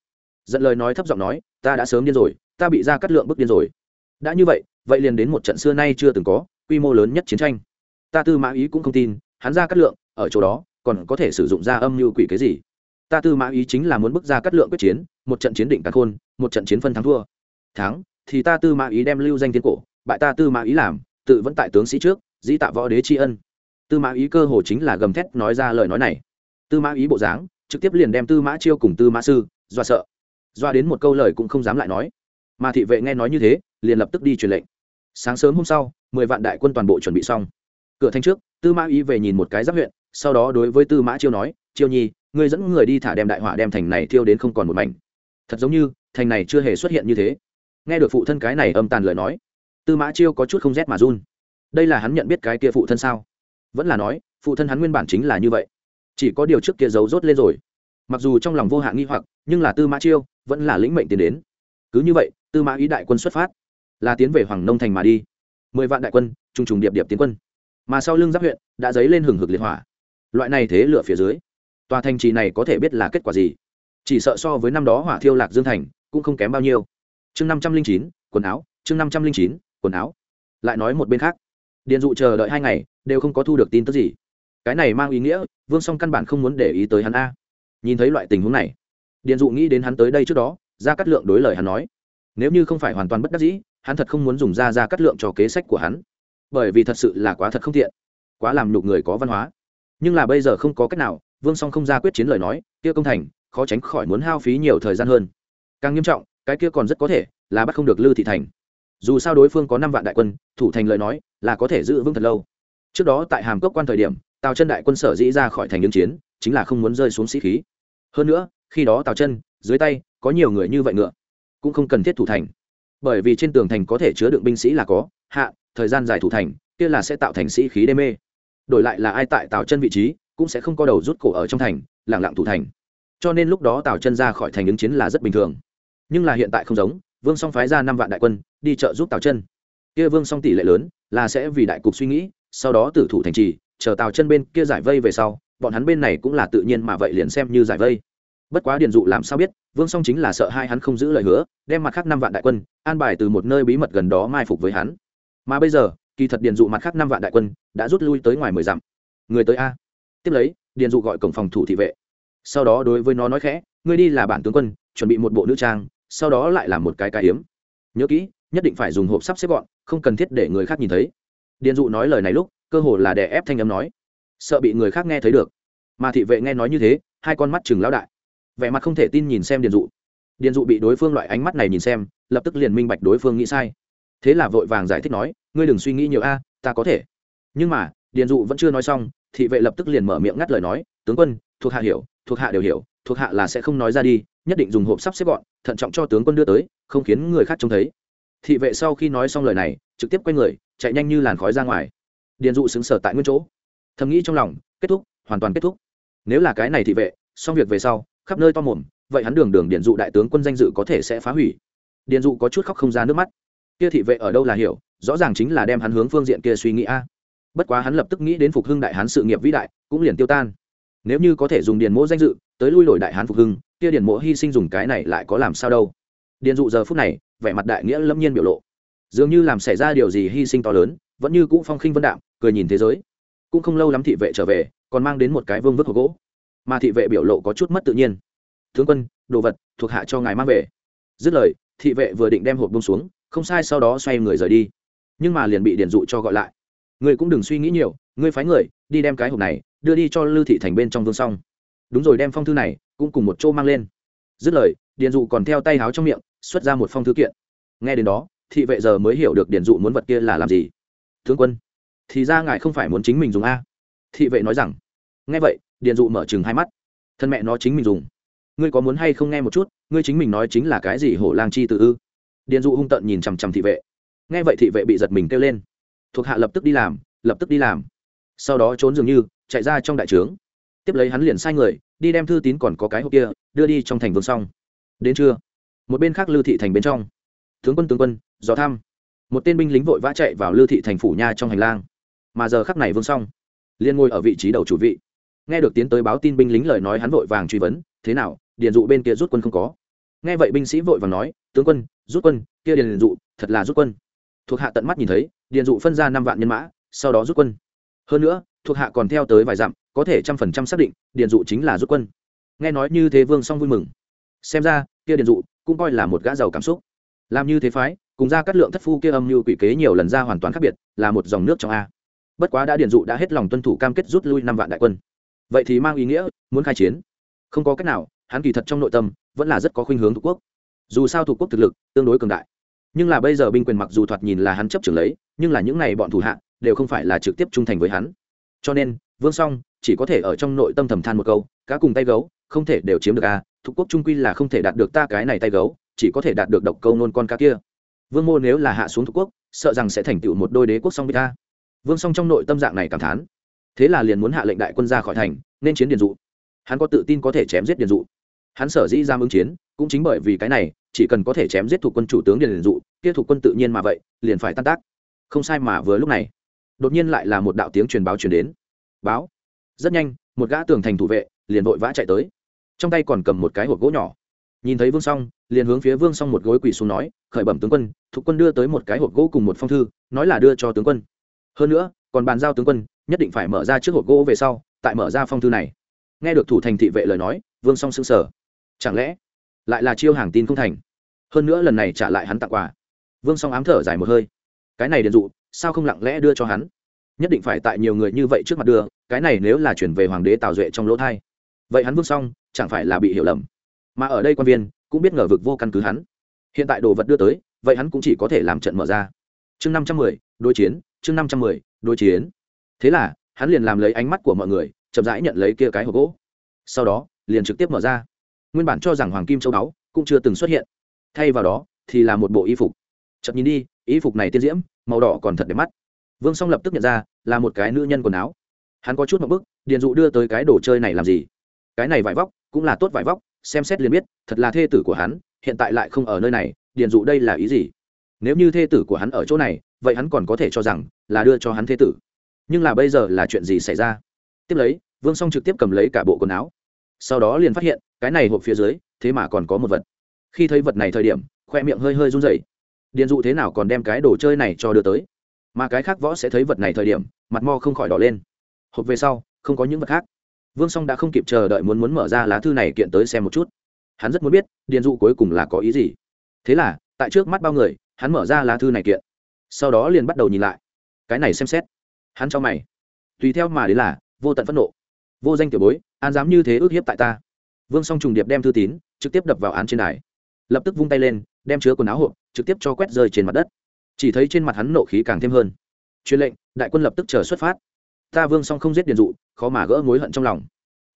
Dẫn lời nói thấp giọng nói, ta đã sớm điên rồi, ta bị ra cắt lượng bức điên rồi đã như vậy vậy liền đến một trận xưa nay chưa từng có, quy mô lớn nhất chiến tranh. Ta tư mã ý cũng không tin, hắn ra cắt lượng, ở chỗ đó, còn có thể sử dụng ra âm mưu quỷ cái gì. Ta tư mã ý chính là muốn bước ra cắt lượng quyết chiến, một trận chiến định cắn khôn, một trận chiến phân thắng thua. Thắng, thì ta tư mã ý đem lưu danh tiến cổ, bại ta tư mã ý làm, tự vẫn tại tướng sĩ trước, dĩ tạ võ đế tri ân. Tư mã ý cơ hồ chính là gầm thét nói ra lời nói này. Tư mã ý bộ dáng, trực tiếp liền đem tư mã chiêu cùng tư mã sư do sợ. Doa đến một câu lời cũng không dám lại nói. Mà thị vệ nghe nói như thế liền lập tức đi truyền lệnh. Sáng sớm hôm sau, mười vạn đại quân toàn bộ chuẩn bị xong. Cửa thanh trước, tư mã ý về nhìn một cái giáp huyện, sau đó đối với tư mã chiêu nói, chiêu nhi, ngươi dẫn người đi thả đem đại hỏa đem thành này thiêu đến không còn một mảnh. Thật giống như, thành này chưa hề xuất hiện như thế. Nghe được phụ thân cái này âm tàn lời nói, tư mã chiêu có chút không rét mà run. Đây là hắn nhận biết cái kia phụ thân sao? Vẫn là nói, phụ thân hắn nguyên bản chính là như vậy. Chỉ có điều trước kia giấu rốt lên rồi. Mặc dù trong lòng vô hạn nghi hoặc, nhưng là tư mã chiêu vẫn là lĩnh mệnh tiến đến. Cứ như vậy, tư mã ý đại quân xuất phát là tiến về hoàng nông thành mà đi. Mười vạn đại quân, trùng trùng điệp điệp tiến quân. Mà sau lưng giáp huyện, đã dấy lên hừng hực liệt hỏa. Loại này thế lửa phía dưới, tòa thành trì này có thể biết là kết quả gì. Chỉ sợ so với năm đó hỏa thiêu lạc dương thành, cũng không kém bao nhiêu. Chương năm trăm linh chín, quần áo, chương năm trăm linh chín, quần áo. Lại nói một bên khác. Điện dụ chờ đợi hai ngày, đều không có thu được tin tức gì. Cái này mang ý nghĩa, vương song căn bản không muốn để ý tới hắn a. Nhìn thấy loại tình huống này điện dụ nghĩ đến hắn tới đây trước đó, ra cắt lượng đối lời hắn nói. Nếu như không phải hoàn toàn bất đắc dĩ hắn thật không muốn dùng ra ra cắt lượng cho kế sách của hắn. Bởi vì thật sự là quá thật không thiện quá làm nhục người có văn hóa. Nhưng là bây giờ không có cách nào, vương song không ra quyết chiến lời nói, kia công thành, khó tránh khỏi muốn hao phí nhiều thời gian hơn. Càng nghiêm trọng, cái kia còn rất có thể là bắt không được lư thị thành. Dù sao đối phương có năm vạn đại quân, thủ thành lời nói là có thể giữ vững thật lâu. Trước đó tại hàm cốc quan thời điểm, tào chân đại quân sở dĩ ra khỏi thành ứng chiến, chính là không muốn rơi xuống sĩ khí. Hơn nữa, khi đó tào chân, dưới tay có nhiều người như vậy ngựa, cũng không cần thiết thủ thành bởi vì trên tường thành có thể chứa đựng binh sĩ là có, hạ, thời gian dài thủ thành, kia là sẽ tạo thành sĩ khí đê mê. Đổi lại là ai tại tào chân vị trí, cũng sẽ không có đầu rút cổ ở trong thành lẳng lặng thủ thành. Cho nên lúc đó tào chân ra khỏi thành ứng chiến là rất bình thường. Nhưng là hiện tại không giống, vương song phái ra năm vạn đại quân, đi trợ giúp tào chân. Kia vương song tỷ lệ lớn, là sẽ vì đại cục suy nghĩ, sau đó tử thủ thành trì, chờ tào chân bên kia giải vây về sau, bọn hắn bên này cũng là tự nhiên mà vậy liền xem như giải vây bất quá điền dụ làm sao biết, vương song chính là sợ hai hắn không giữ lời hứa, đem mặt khác năm vạn đại quân, an bài từ một nơi bí mật gần đó mai phục với hắn. Mà bây giờ, kỳ thật điền dụ mặt khác năm vạn đại quân, đã rút lui tới ngoài mười dặm. Người tới a. Tiếp lấy, điền dụ gọi cổng phòng thủ thị vệ. Sau đó đối với nó nói khẽ, ngươi đi là bản tướng quân, chuẩn bị một bộ nữ trang, sau đó lại là một cái cái hiếm. Nhớ kỹ, nhất định phải dùng hộp sắp xếp gọn, không cần thiết để người khác nhìn thấy. Điền dụ nói lời này lúc, cơ hồ là đè ép thanh âm nói, sợ bị người khác nghe thấy được. Mà thị vệ nghe nói như thế, hai con mắt chừng lão đại vẻ mặt không thể tin nhìn xem điền dụ. Điền dụ bị đối phương loại ánh mắt này nhìn xem, lập tức liền minh bạch đối phương nghĩ sai. Thế là vội vàng giải thích nói, ngươi đừng suy nghĩ nhiều a, ta có thể. Nhưng mà, điền dụ vẫn chưa nói xong, thị vệ lập tức liền mở miệng ngắt lời nói, tướng quân, thuộc hạ hiểu, thuộc hạ đều hiểu, thuộc hạ là sẽ không nói ra đi, nhất định dùng hộp sắp xếp gọn, thận trọng cho tướng quân đưa tới, không khiến người khác trông thấy. Thị vệ sau khi nói xong lời này, trực tiếp quay người, chạy nhanh như làn khói ra ngoài. Điền dụ xứng sở tại nguyên chỗ. Thầm nghĩ trong lòng, kết thúc, hoàn toàn kết thúc. Nếu là cái này thị vệ, xong việc về sau khắp nơi to mồm, vậy hắn đường đường điền dụ đại tướng quân danh dự có thể sẽ phá hủy. Điền dụ có chút khóc không ra nước mắt. Kia thị vệ ở đâu là hiểu, rõ ràng chính là đem hắn hướng phương diện kia suy nghĩ a. Bất quá hắn lập tức nghĩ đến phục hưng đại hán sự nghiệp vĩ đại, cũng liền tiêu tan. Nếu như có thể dùng điền mỗ danh dự tới lui đổi đại hán phục hưng, kia điền mỗ hy sinh dùng cái này lại có làm sao đâu. Điền dụ giờ phút này, vẻ mặt đại nghĩa lâm nhiên biểu lộ. Dường như làm xảy ra điều gì hy sinh to lớn, vẫn như cũ phong khinh vân đạm, cười nhìn thế giới. Cũng không lâu lắm thị vệ trở về, còn mang đến một cái vương vức hộp gỗ mà thị vệ biểu lộ có chút mất tự nhiên. Tướng quân, đồ vật thuộc hạ cho ngài mang về. Dứt lời, thị vệ vừa định đem hộp bông xuống, không sai sau đó xoay người rời đi. Nhưng mà liền bị điền dụ cho gọi lại. Ngươi cũng đừng suy nghĩ nhiều, ngươi phái người đi đem cái hộp này đưa đi cho lưu thị thành bên trong vương xong đúng rồi, đem phong thư này cũng cùng một chỗ mang lên. Dứt lời điền dụ còn theo tay háo trong miệng, xuất ra một phong thư kiện. Nghe đến đó, thị vệ giờ mới hiểu được điền dụ muốn vật kia là làm gì. Tướng quân, thì ra ngài không phải muốn chính mình dùng a? Thị vệ nói rằng. Nghe vậy điền dụ mở chừng hai mắt. Thân mẹ nó chính mình dùng. Ngươi có muốn hay không nghe một chút, ngươi chính mình nói chính là cái gì hổ lang chi tự ư? Điền dụ hung tợn nhìn chằm chằm thị vệ. Nghe vậy thị vệ bị giật mình kêu lên. Thuộc hạ lập tức đi làm, lập tức đi làm. Sau đó trốn dường như, chạy ra trong đại trướng. Tiếp lấy hắn liền sai người, đi đem thư tín còn có cái hộp kia, đưa đi trong thành vương xong đến trưa, một bên khác lưu thị thành bên trong. Tướng quân tướng quân, dò thăm. Một tên binh lính vội vã chạy vào lưu thị thành phủ nha trong hành lang. Mà giờ khắc này vương xong liên ngồi ở vị trí đầu chủ vị nghe được tiến tới báo tin binh lính lời nói hắn vội vàng truy vấn, thế nào, điền dụ bên kia rút quân không có? Nghe vậy binh sĩ vội vàng nói, tướng quân, rút quân, kia điền dụ, thật là rút quân. Thuộc hạ tận mắt nhìn thấy, điền dụ phân ra năm vạn nhân mã, sau đó rút quân. Hơn nữa, thuộc hạ còn theo tới vài dặm, có thể trăm phần trăm xác định, điền dụ chính là rút quân. Nghe nói như thế vương song vui mừng. Xem ra, kia điền dụ cũng coi là một gã giàu cảm xúc. Làm như thế phái, cùng ra cắt lượng thất phu kia âm mưu quỷ kế nhiều lần ra hoàn toàn khác biệt, là một dòng nước trong a. Bất quá đã điền dụ đã hết lòng tuân thủ cam kết rút lui năm vạn đại quân vậy thì mang ý nghĩa, muốn khai chiến. Không có cách nào, hắn kỳ thật trong nội tâm, vẫn là rất có khuynh hướng thuộc quốc. Dù sao thuộc quốc thực lực tương đối cường đại. Nhưng là bây giờ binh quyền mặc dù thoạt nhìn là hắn chấp trưởng lấy, nhưng là những n à y bọn thủ hạ, đều không phải là trực tiếp trung thành với hắn. Cho nên, vương song, chỉ có thể ở trong nội tâm thầm than một câu, cá cùng tay gấu, không thể đều chiếm được à, a thuộc quốc trung quy là không thể đạt được ta cái này tay gấu, chỉ có thể đạt được độc câu nôn con cá kia. Vương mô nếu là hạ xuống thuộc quốc, sợ rằng sẽ thành tựu một đôi đế quốc song bê ta. Vương song trong nội tâm dạng này cảm thán thế là liền muốn hạ lệnh đại quân ra khỏi thành, nên chiến điền dụ. Hắn có tự tin có thể chém giết điền dụ. Hắn sở dĩ ra ứng chiến, cũng chính bởi vì cái này, chỉ cần có thể chém giết thuộc quân chủ tướng điền dụ, kia thuộc quân tự nhiên mà vậy, liền phải tan tác. Không sai mà vừa lúc này, đột nhiên lại là một đạo tiếng truyền báo truyền đến. Báo. Rất nhanh, một gã tường thành thủ vệ liền vội vã chạy tới. Trong tay còn cầm một cái hộp gỗ nhỏ. Nhìn thấy vương song liền hướng phía vương song một gối quỳ xuống nói, khởi bẩm tướng quân, thuộc quân đưa tới một cái hộp gỗ cùng một phong thư, nói là đưa cho tướng quân. Hơn nữa, còn bàn giao tướng quân nhất định phải mở ra trước hộp gỗ về sau, tại mở ra phong thư này. Nghe được thủ thành thị vệ lời nói, vương song sững sờ. Chẳng lẽ lại là chiêu hàng tin không thành? Hơn nữa lần này trả lại hắn tặng quà. Vương song ám thở dài một hơi. Cái này điện dụ, sao không lặng lẽ đưa cho hắn? Nhất định phải tại nhiều người như vậy trước mặt đưa, cái này nếu là chuyển về hoàng đế tào duệ trong lỗ thai. Vậy hắn vương song chẳng phải là bị hiểu lầm? Mà ở đây quan viên cũng biết ngờ vực vô căn cứ hắn. Hiện tại đồ vật đưa tới, vậy hắn cũng chỉ có thể làm trận mở ra. Chương năm trăm mười, đối chiến, chương năm trăm mười, đối chiến thế là, hắn liền làm lấy ánh mắt của mọi người, chậm rãi nhận lấy kia cái hộp gỗ. Sau đó, liền trực tiếp mở ra. Nguyên bản cho rằng hoàng kim châu báu cũng chưa từng xuất hiện. Thay vào đó, thì là một bộ y phục. Chậm nhìn đi, y phục này tiên diễm, màu đỏ còn thật đẹp mắt. Vương song lập tức nhận ra, là một cái nữ nhân quần áo. Hắn có chút một bức, điền dụ đưa tới cái đồ chơi này làm gì? Cái này vải vóc, cũng là tốt vải vóc, xem xét liền biết, thật là thê tử của hắn, hiện tại lại không ở nơi này, điền dụ đây là ý gì? Nếu như thê tử của hắn ở chỗ này, vậy hắn còn có thể cho rằng là đưa cho hắn thê tử nhưng là bây giờ là chuyện gì xảy ra? Tiếp lấy, vương song trực tiếp cầm lấy cả bộ quần áo. Sau đó liền phát hiện, cái này hộp phía dưới, thế mà còn có một vật. Khi thấy vật này thời điểm, khoe miệng hơi hơi run rẩy. Điền dụ thế nào còn đem cái đồ chơi này cho đưa tới? Mà cái khác võ sẽ thấy vật này thời điểm, mặt mo không khỏi đỏ lên. Hộp về sau, không có những vật khác. Vương song đã không kịp chờ đợi muốn muốn mở ra lá thư này kiện tới xem một chút. Hắn rất muốn biết, điền dụ cuối cùng là có ý gì. Thế là, tại trước mắt bao người, hắn mở ra lá thư này kiện. Sau đó liền bắt đầu nhìn lại. Cái này xem xét hắn cho mày. Tùy theo mà đến là, vô tận phẫn nộ. Vô danh tiểu bối, an dám như thế ước hiếp tại ta. Vương song trùng điệp đem thư tín, trực tiếp đập vào án trên đài. Lập tức vung tay lên, đem chứa quần áo hộp, trực tiếp cho quét rơi trên mặt đất. Chỉ thấy trên mặt hắn nộ khí càng thêm hơn. Truyền lệnh, đại quân lập tức chờ xuất phát. Ta vương song không giết điền dụ, khó mà gỡ mối hận trong lòng.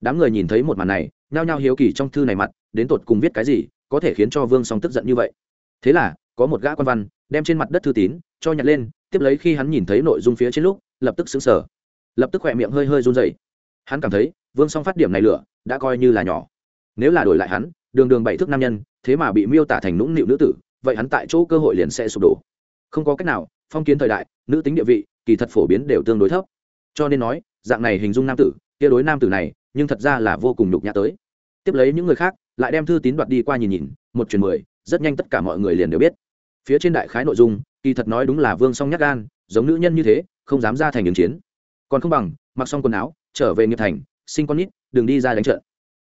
Đám người nhìn thấy một màn này, nhao nhao hiếu kỳ trong thư này mặt, đến tột cùng viết cái gì, có thể khiến cho vương song tức giận như vậy. Thế là, có một gã quan văn, đem trên mặt đất thư tín, cho nhặt lên, tiếp lấy khi hắn nhìn thấy nội dung phía trên lúc lập tức xứng sở lập tức khỏe miệng hơi hơi run dày hắn cảm thấy, vương song phát điểm này lửa, đã coi như là nhỏ. Nếu là đổi lại hắn, đường đường bảy thước nam nhân, thế mà bị miêu tả thành nũng nịu nữ tử, vậy hắn tại chỗ cơ hội liền sẽ sụp đổ. Không có cách nào, phong kiến thời đại, nữ tính địa vị, kỳ thật phổ biến đều tương đối thấp. Cho nên nói, dạng này hình dung nam tử, kia đối nam tử này, nhưng thật ra là vô cùng nhục nhã tới. Tiếp lấy những người khác, lại đem thư tín đoạt đi qua nhìn nhìn, một truyền mười, rất nhanh tất cả mọi người liền đều biết. Phía trên đại khái nội dung, kỳ thật nói đúng là vương song nhắc gan, giống nữ nhân như thế không dám ra thành đường chiến. Còn không bằng, mặc xong quần áo, trở về nghiệp thành, sinh con nít, đừng đi ra đánh trận.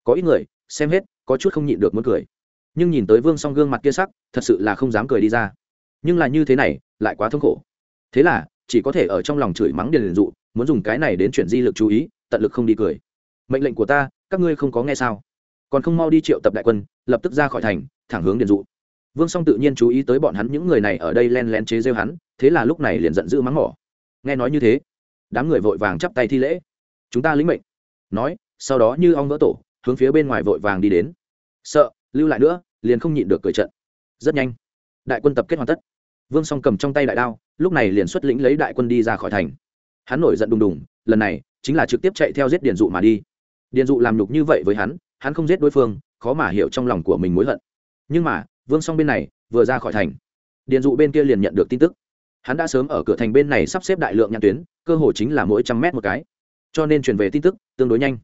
Có ít người, xem hết, có chút không nhịn được muốn cười. Nhưng nhìn tới vương song gương mặt kia sắc, thật sự là không dám cười đi ra. Nhưng là như thế này, lại quá thống khổ. Thế là, chỉ có thể ở trong lòng chửi mắng điền liền dụ, muốn dùng cái này đến chuyển di lực chú ý, tận lực không đi cười. Mệnh lệnh của ta, các ngươi không có nghe sao? Còn không mau đi triệu tập đại quân, lập tức ra khỏi thành, thẳng hướng điền dụ. Vương song tự nhiên chú ý tới bọn hắn, những người này ở đây len lén chế rêu hắn, thế là lúc này liền giận dữ mắng mỏ nghe nói như thế, đám người vội vàng chắp tay thi lễ. Chúng ta lĩnh mệnh. Nói, sau đó như ong vỡ tổ, hướng phía bên ngoài vội vàng đi đến. Sợ, lưu lại nữa, liền không nhịn được cười trận. Rất nhanh, đại quân tập kết hoàn tất. Vương song cầm trong tay đại đao, lúc này liền xuất lĩnh lấy đại quân đi ra khỏi thành. Hắn nổi giận đùng đùng, lần này, chính là trực tiếp chạy theo giết điền dụ mà đi. Điền dụ làm nhục như vậy với hắn hắn không giết đối phương, khó mà hiểu trong lòng của mình mối hận. Nhưng mà, vương song bên này, vừa ra khỏi thành. Điền dụ bên kia liền nhận được tin tức hắn đã sớm ở cửa thành bên này sắp xếp đại lượng nhãn tuyến, cơ hồ chính là mỗi trăm mét một cái. Cho nên truyền về tin tức, tương đối nhanh.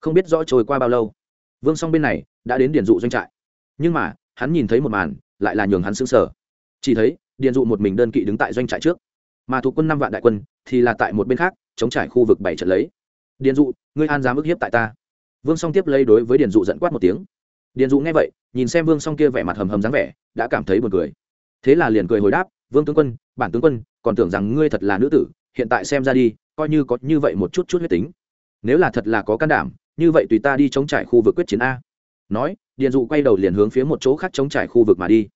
Không biết rõ trôi qua bao lâu. Vương song bên này đã đến điền dụ doanh trại. Nhưng mà, hắn nhìn thấy một màn, lại là nhường hắn xứng sở chỉ thấy, điền dụ một mình đơn kỵ đứng tại doanh trại trước. Mà thuộc quân năm vạn đại quân thì là tại một bên khác, chống trải khu vực bảy trận lấy. Điền dụ, ngươi an dám ức hiếp tại ta. Vương song tiếp lấy đối với điền dụ dẫn quát một tiếng. Điền dụ nghe vậy, nhìn xem vương song kia vẻ mặt hầm hầm dáng vẻ, đã cảm thấy buồn cười. Thế là liền cười hồi đáp vương tướng quân, bản tướng quân, còn tưởng rằng ngươi thật là nữ tử, hiện tại xem ra đi, coi như có như vậy một chút chút huyết tính. Nếu là thật là có can đảm, như vậy tùy ta đi chống trải khu vực quyết chiến a. Nói, điền dụ quay đầu liền hướng phía một chỗ khác chống trải khu vực mà đi.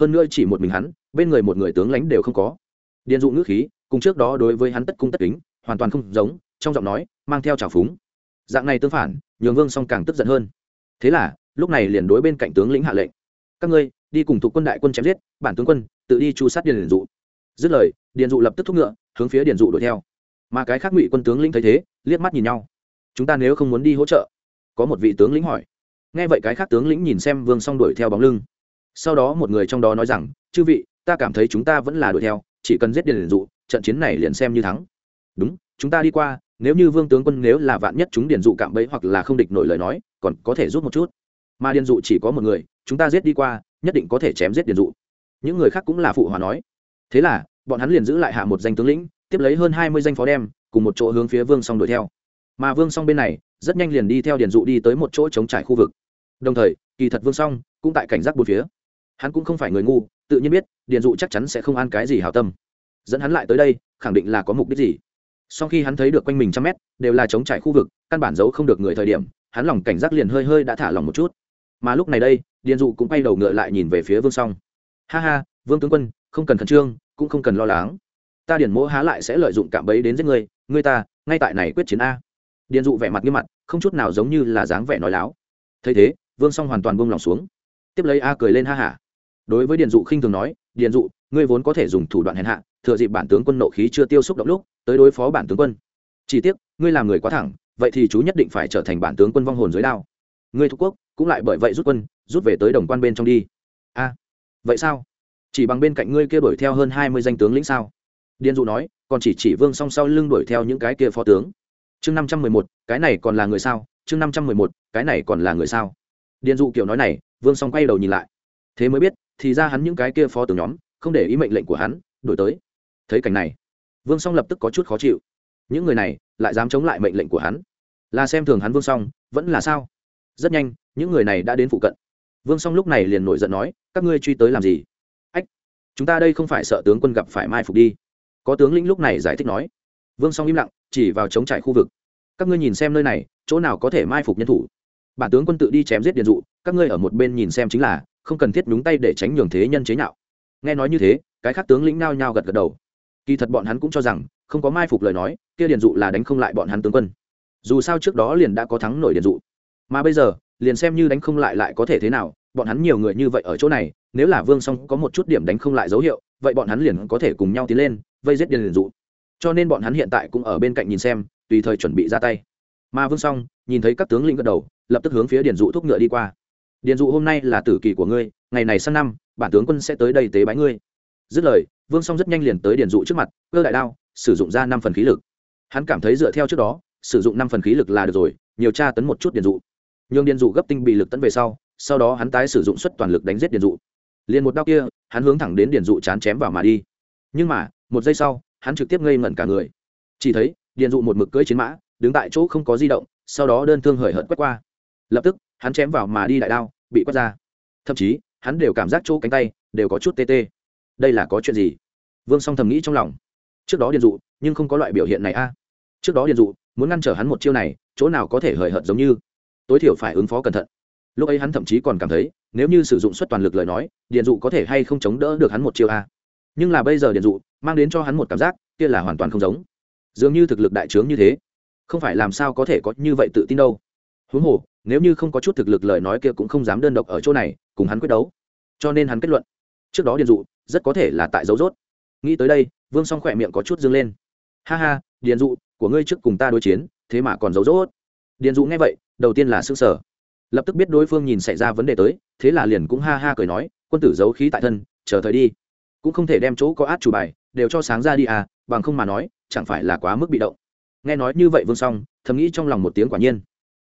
Hơn nữa chỉ một mình hắn, bên người một người tướng lãnh đều không có. Điền dụ ngữ khí, cùng trước đó đối với hắn tất cung tất kính, hoàn toàn không giống, trong giọng nói, mang theo trào phúng. Dạng này tương phản, nhường vương song càng tức giận hơn. Thế là, lúc này liền đối bên cạnh tướng lĩnh hạ lệnh. Các ngươi, đi cùng thuộc quân đại quân chém giết, bản tướng quân tự đi chu sát điền dụ. Dứt lời, điền dụ lập tức thúc ngựa, hướng phía điền dụ đuổi theo. Mà cái khác ngụy quân tướng lĩnh thấy thế, liếc mắt nhìn nhau. Chúng ta nếu không muốn đi hỗ trợ, có một vị tướng lĩnh hỏi. Nghe vậy cái khác tướng lĩnh nhìn xem vương song đuổi theo bóng lưng. Sau đó một người trong đó nói rằng, chư vị, ta cảm thấy chúng ta vẫn là đuổi theo, chỉ cần giết điền dụ, trận chiến này liền xem như thắng. Đúng, chúng ta đi qua, nếu như vương tướng quân nếu là vạn nhất chúng điền dụ cạm bẫy hoặc là không địch nổi lời nói, còn có thể rút một chút. Mà điền dụ chỉ có một người, chúng ta giết đi qua, nhất định có thể chém giết điền dụ những người khác cũng là phụ hòa nói. Thế là, bọn hắn liền giữ lại hạ một danh tướng lĩnh, tiếp lấy hơn hai mươi danh phó đem, cùng một chỗ hướng phía vương song đuổi theo. Mà vương song bên này, rất nhanh liền đi theo điền dụ đi tới một chỗ chống trải khu vực. Đồng thời, kỳ thật vương song cũng tại cảnh giác bốn phía. Hắn cũng không phải người ngu, tự nhiên biết, điền dụ chắc chắn sẽ không an cái gì hào tâm. Dẫn hắn lại tới đây, khẳng định là có mục đích gì. Sau khi hắn thấy được quanh mình trăm mét, đều là chống trải khu vực, căn bản giấu không được người thời điểm, hắn lòng cảnh giác liền hơi hơi đã thả lòng một chút. Mà lúc này đây, điền dụ cũng quay đầu ngựa lại nhìn về phía vương song ha ha, vương tướng quân, không cần khẩn trương, cũng không cần lo lắng. Ta điển mỗ há lại sẽ lợi dụng cạm bẫy đến giết người người ta, ngay tại này quyết chiến a. Điền dụ vẻ mặt nghiêm mặt, không chút nào giống như là dáng vẻ nói láo. Thấy thế, vương song hoàn toàn buông lòng xuống. Tiếp lấy a cười lên ha hả đối với điền dụ khinh thường nói, điền dụ, ngươi vốn có thể dùng thủ đoạn hèn hạ, thừa dịp bản tướng quân nộ khí chưa tiêu xúc động lúc, tới đối phó bản tướng quân. Chỉ tiếc, ngươi làm người quá thẳng, vậy thì chú nhất định phải trở thành bản tướng quân vong hồn dưới đao. Ngươi thuộc quốc, cũng lại bởi vậy rút quân, rút về tới đồng quan bên trong đi. A vậy sao? Chỉ bằng bên cạnh ngươi kia đuổi theo hơn hai mươi danh tướng lĩnh sao? Điền dụ nói, còn chỉ chỉ vương song sau lưng đuổi theo những cái kia phó tướng. Chương năm trăm mười một, cái này còn là người sao? Chương năm trăm mười một, cái này còn là người sao? Điền dụ kiểu nói này, vương song quay đầu nhìn lại. Thế mới biết, thì ra hắn những cái kia phó tướng nhóm, không để ý mệnh lệnh của hắn đổi tới. Thấy cảnh này, vương song lập tức có chút khó chịu. Những người này lại dám chống lại mệnh lệnh của hắn. Là xem thường hắn vương song, vẫn là sao? Rất nhanh, những người này đã đến phụ cận vương song lúc này liền nổi giận nói, các ngươi truy tới làm gì? Ách, chúng ta đây không phải sợ tướng quân gặp phải mai phục đi. Có tướng lĩnh lúc này giải thích nói. Vương song im lặng, chỉ vào chống trải khu vực. Các ngươi nhìn xem nơi này, chỗ nào có thể mai phục nhân thủ? Bản tướng quân tự đi chém giết điện dụ, các ngươi ở một bên nhìn xem chính là, không cần thiết nhúng tay để tránh nhường thế nhân chế nhạo. Nghe nói như thế, cái khác tướng lĩnh nao nhao gật gật đầu. Kỳ thật bọn hắn cũng cho rằng, không có mai phục lời nói, kia điện dụ là đánh không lại bọn hắn tướng quân. Dù sao trước đó liền đã có thắng nổi điện dụ. Mà bây giờ liền xem như đánh không lại lại có thể thế nào, bọn hắn nhiều người như vậy ở chỗ này, nếu là vương song có một chút điểm đánh không lại dấu hiệu, vậy bọn hắn liền có thể cùng nhau tiến lên, vây giết điện dụ. Cho nên bọn hắn hiện tại cũng ở bên cạnh nhìn xem, tùy thời chuẩn bị ra tay. Mà vương song nhìn thấy các tướng lĩnh gật đầu, lập tức hướng phía điền dụ thúc ngựa đi qua. Điền dụ, hôm nay là tử kỳ của ngươi, ngày này sang năm, bản tướng quân sẽ tới đây tế bái ngươi. Dứt lời, vương song rất nhanh liền tới điền dụ trước mặt, cơ đại đao, sử dụng ra năm phần khí lực. Hắn cảm thấy dựa theo trước đó, sử dụng năm phần khí lực là được rồi, nhiều tra tấn một chút điền dụ nhưng điền dụ gấp tinh bị lực tấn về sau sau đó hắn tái sử dụng suất toàn lực đánh giết điền dụ. Liền một đao kia, hắn hướng thẳng đến điền dụ chán chém vào mà đi. Nhưng mà, một giây sau, hắn trực tiếp ngây ngẩn cả người. Chỉ thấy, điền dụ một mực cưỡi chiến mã, đứng tại chỗ không có di động, sau đó đơn thương hời hợt quét qua. Lập tức, hắn chém vào mà đi đại đao, bị quét ra. Thậm chí, hắn đều cảm giác chỗ cánh tay đều có chút tê tê. Đây là có chuyện gì? Vương song thầm nghĩ trong lòng. Trước đó điền dụ, nhưng không có loại biểu hiện này a. Trước đó điền dụ, muốn ngăn trở hắn một chiêu này, chỗ nào có thể hời hợt giống như? Tối thiểu phải ứng phó cẩn thận. Lúc ấy hắn thậm chí còn cảm thấy, nếu như sử dụng suất toàn lực lời nói điền dụ có thể hay không chống đỡ được hắn một chiêu a. Nhưng là bây giờ điền dụ mang đến cho hắn một cảm giác, kia là hoàn toàn không giống. Dường như thực lực đại trướng như thế, không phải làm sao có thể có như vậy tự tin đâu. Huống hồ, nếu như không có chút thực lực lời nói kia cũng không dám đơn độc ở chỗ này, cùng hắn quyết đấu. Cho nên hắn kết luận, trước đó điền dụ rất có thể là tại dấu rốt. Nghĩ tới đây, vương song khỏe miệng có chút dâng lên. Ha ha điền dụ, của ngươi trước cùng ta đối chiến, thế mà còn dấu rốt. Điền dụ nghe vậy đầu tiên là s sở. Lập tức biết đối phương nhìn xảy ra vấn đề tới, thế là liền cũng ha ha cười nói, quân tử giấu khí tại thân, chờ thời đi. Cũng không thể đem chỗ có át chủ bài, đều cho sáng ra đi à bằng không mà nói, chẳng phải là quá mức bị động. Nghe nói như vậy vương song, thầm nghĩ trong lòng một tiếng quả nhiên.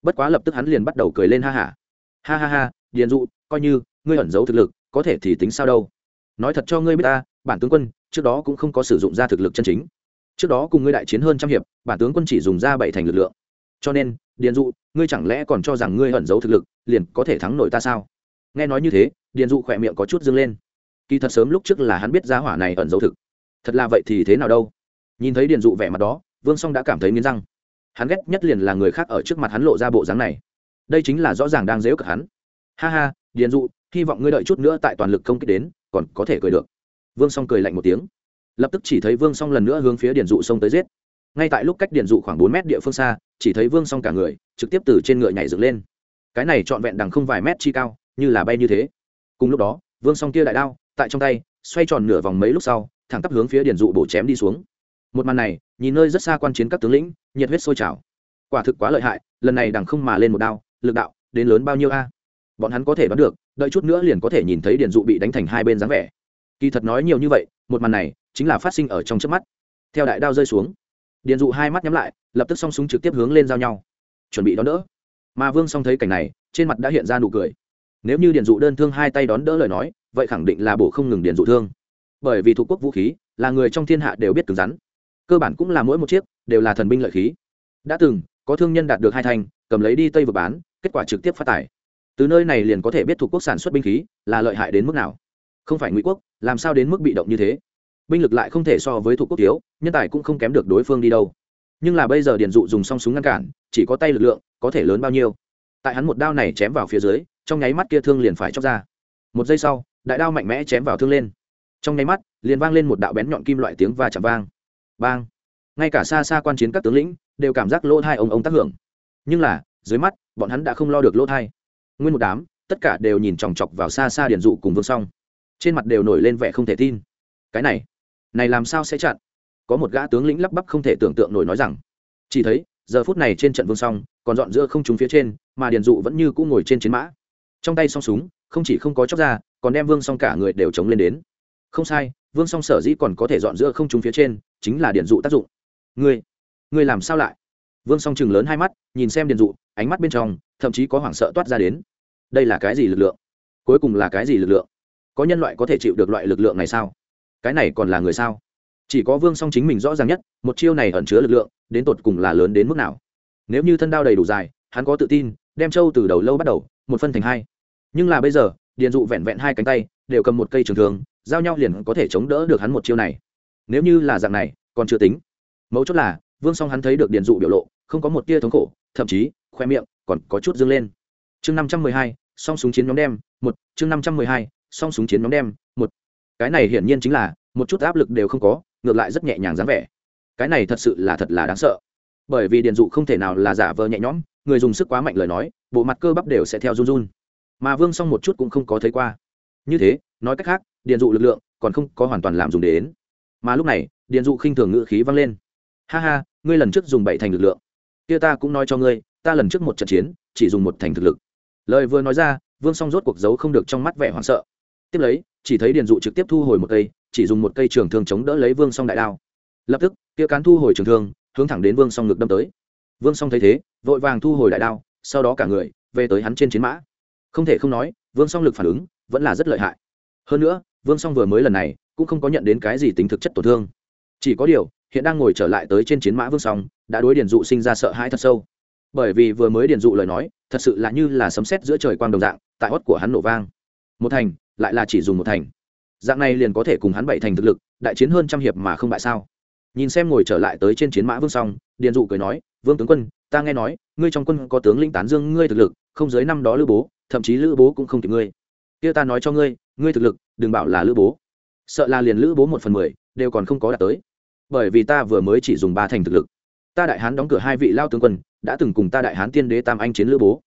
Bất quá lập tức hắn liền bắt đầu cười lên ha hả. Ha. ha ha ha, điền dụ, coi như ngươi ẩn giấu thực lực, có thể thì tính sao đâu. Nói thật cho ngươi biết ta, bản tướng quân, trước đó cũng không có sử dụng ra thực lực chân chính. Trước đó cùng ngươi đại chiến hơn trăm hiệp, bản tướng quân chỉ dùng ra bảy thành lực lượng. Cho nên điền dụ, ngươi chẳng lẽ còn cho rằng ngươi ẩn giấu thực lực, liền có thể thắng nổi ta sao? Nghe nói như thế, điền dụ khỏe miệng có chút dâng lên. Kỳ thật sớm lúc trước là hắn biết giá hỏa này ẩn giấu thực. Thật là vậy thì thế nào đâu? Nhìn thấy điền dụ vẻ mặt đó, vương song đã cảm thấy nghiến răng. Hắn ghét nhất liền là người khác ở trước mặt hắn lộ ra bộ dáng này. Đây chính là rõ ràng đang dếu cả hắn. Ha ha, điền dụ, hy vọng ngươi đợi chút nữa tại toàn lực công kích đến, còn có thể cười được. Vương song cười lạnh một tiếng. Lập tức chỉ thấy vương song lần nữa hướng phía điền dụ xông tới giết ngay tại lúc cách điện dụ khoảng bốn mét địa phương xa, chỉ thấy vương song cả người, trực tiếp từ trên ngựa nhảy dựng lên. Cái này trọn vẹn đằng không vài mét chi cao, như là bay như thế. Cùng lúc đó, vương song kia đại đao, tại trong tay, xoay tròn nửa vòng mấy lúc sau, thẳng tắp hướng phía điện dụ bổ chém đi xuống. Một màn này, nhìn nơi rất xa quan chiến các tướng lĩnh, nhiệt huyết sôi trào. Quả thực quá lợi hại, lần này đằng không mà lên một đao, lực đạo, đến lớn bao nhiêu a? Bọn hắn có thể đoán được, đợi chút nữa liền có thể nhìn thấy điện dụ bị đánh thành hai bên dáng vẻ. Kỳ thật nói nhiều như vậy, một màn này, chính là phát sinh ở trong trước mắt. Theo đại đao rơi xuống điền dụ hai mắt nhắm lại, lập tức song súng trực tiếp hướng lên giao nhau. Chuẩn bị đón đỡ. Mà vương song thấy cảnh này, trên mặt đã hiện ra nụ cười. Nếu như điền dụ đơn thương hai tay đón đỡ lời nói, vậy khẳng định là bổ không ngừng điền dụ thương. Bởi vì thuộc quốc vũ khí, là người trong thiên hạ đều biết cứng rắn. Cơ bản cũng là mỗi một chiếc đều là thần binh lợi khí. Đã từng, có thương nhân đạt được hai thanh cầm lấy đi tây vừa bán, kết quả trực tiếp phát tải từ nơi này liền có thể biết thuộc quốc sản xuất binh khí là lợi hại đến mức nào. Không phải ngụy quốc, làm sao đến mức bị động như thế? Binh lực lại không thể so với thuộc quốc thiếu, nhân tài cũng không kém được đối phương đi đâu. Nhưng là bây giờ điền dụ dùng song súng ngăn cản, chỉ có tay lực lượng, có thể lớn bao nhiêu. Tại hắn một đao này chém vào phía dưới, trong nháy mắt kia thương liền phải chóc ra. Một giây sau, đại đao mạnh mẽ chém vào thương lên. Trong nháy mắt, liền vang lên một đạo bén nhọn kim loại tiếng va chạm vang. Bang! Ngay cả xa xa quan chiến các tướng lĩnh, đều cảm giác lỗ thai ông ông tác hưởng. Nhưng là, dưới mắt, bọn hắn đã không lo được lỗ thai. Nguyên một đám, tất cả đều nhìn chòng chọc vào xa xa điền dụ cùng vương song. Trên mặt đều nổi lên vẻ không thể tin. Cái này này làm sao sẽ chặn? Có một gã tướng lĩnh lắp bắp không thể tưởng tượng nổi nói rằng, chỉ thấy, giờ phút này trên trận vương song, còn dọn giữa không trúng phía trên, mà điền dụ vẫn như cũng ngồi trên chiến mã. Trong tay song súng, không chỉ không có chóc ra, còn đem vương song cả người đều chống lên đến. Không sai, vương song sở dĩ còn có thể dọn giữa không trúng phía trên, chính là điện dụ tác dụng. Ngươi ngươi làm sao lại? Vương song chừng lớn hai mắt, nhìn xem điện dụ, ánh mắt bên trong, thậm chí có hoảng sợ toát ra đến. Đây là cái gì lực lượng? Cuối cùng là cái gì lực lượng? Có nhân loại có thể chịu được loại lực lượng này sao? Cái này còn là người sao? Chỉ có vương song chính mình rõ ràng nhất, một chiêu này ẩn chứa lực lượng, đến tột cùng là lớn đến mức nào? Nếu như thân đao đầy đủ dài, hắn có tự tin, đem châu từ đầu lâu bắt đầu, một phân thành hai. Nhưng là bây giờ, điền dụ vẹn vẹn hai cánh tay, đều cầm một cây trường thường giao nhau liền có thể chống đỡ được hắn một chiêu này. Nếu như là dạng này, còn chưa tính. Mấu chốt là, vương song hắn thấy được điền dụ biểu lộ, không có một tia thống khổ, thậm chí, khoe miệng còn có chút dâng lên. Chương năm trăm mười hai, song súng chiến nhóm đem, một. Chương năm trăm mười hai, song súng chiến nhóm đem, một cái này hiển nhiên chính là, một chút áp lực đều không có, ngược lại rất nhẹ nhàng dáng vẻ. Cái này thật sự là thật là đáng sợ. Bởi vì điền dụ không thể nào là giả vờ nhẹ nhõm, người dùng sức quá mạnh lời nói, bộ mặt cơ bắp đều sẽ theo run run. Mà vương song một chút cũng không có thấy qua. Như thế, nói cách khác, điền dụ lực lượng còn không có hoàn toàn làm dùng đến. Mà lúc này, điền dụ khinh thường ngự khí vang lên. Ha ha, ngươi lần trước dùng bảy thành lực lượng. Kia ta cũng nói cho ngươi, ta lần trước một trận chiến, chỉ dùng một thành thực lực. Lời vừa nói ra, vương song rốt cuộc giấu không được trong mắt vẻ hoảng sợ. Tiếp lấy chỉ thấy điền dụ trực tiếp thu hồi một cây, chỉ dùng một cây trường thương chống đỡ lấy vương song đại đao. Lập tức, kia cán thu hồi trường thương, hướng thẳng đến vương song ngực đâm tới. Vương song thấy thế, vội vàng thu hồi đại đao, sau đó cả người, về tới hắn trên chiến mã. Không thể không nói, vương song lực phản ứng, vẫn là rất lợi hại. Hơn nữa, vương song vừa mới lần này, cũng không có nhận đến cái gì tính thực chất tổn thương. Chỉ có điều, hiện đang ngồi trở lại tới trên chiến mã vương song, đã đối điền dụ sinh ra sợ hãi thật sâu. Bởi vì vừa mới điền dụ lời nói, thật sự là như là sấm sét giữa trời quang đồng dạng, tại hót của hắn nổ vang. Một thành lại là chỉ dùng một thành. Dạng này liền có thể cùng hắn bảy thành thực lực, đại chiến hơn trăm hiệp mà không bại sao? Nhìn xem ngồi trở lại tới trên chiến mã vương song điền dụ cười nói, vương tướng quân, ta nghe nói, ngươi trong quân có tướng linh tán dương ngươi thực lực, không dưới năm đó lữ bố, thậm chí lữ bố cũng không kịp ngươi. Kia ta nói cho ngươi ngươi thực lực, đừng bảo là lữ bố. Sợ là liền lữ bố một phần mười, đều còn không có đạt tới. Bởi vì ta vừa mới chỉ dùng ba thành thực lực. Ta đại hán đóng cửa hai vị lao tướng quân, đã từng cùng ta đại hán tiên đế tam anh chiến lữ bố.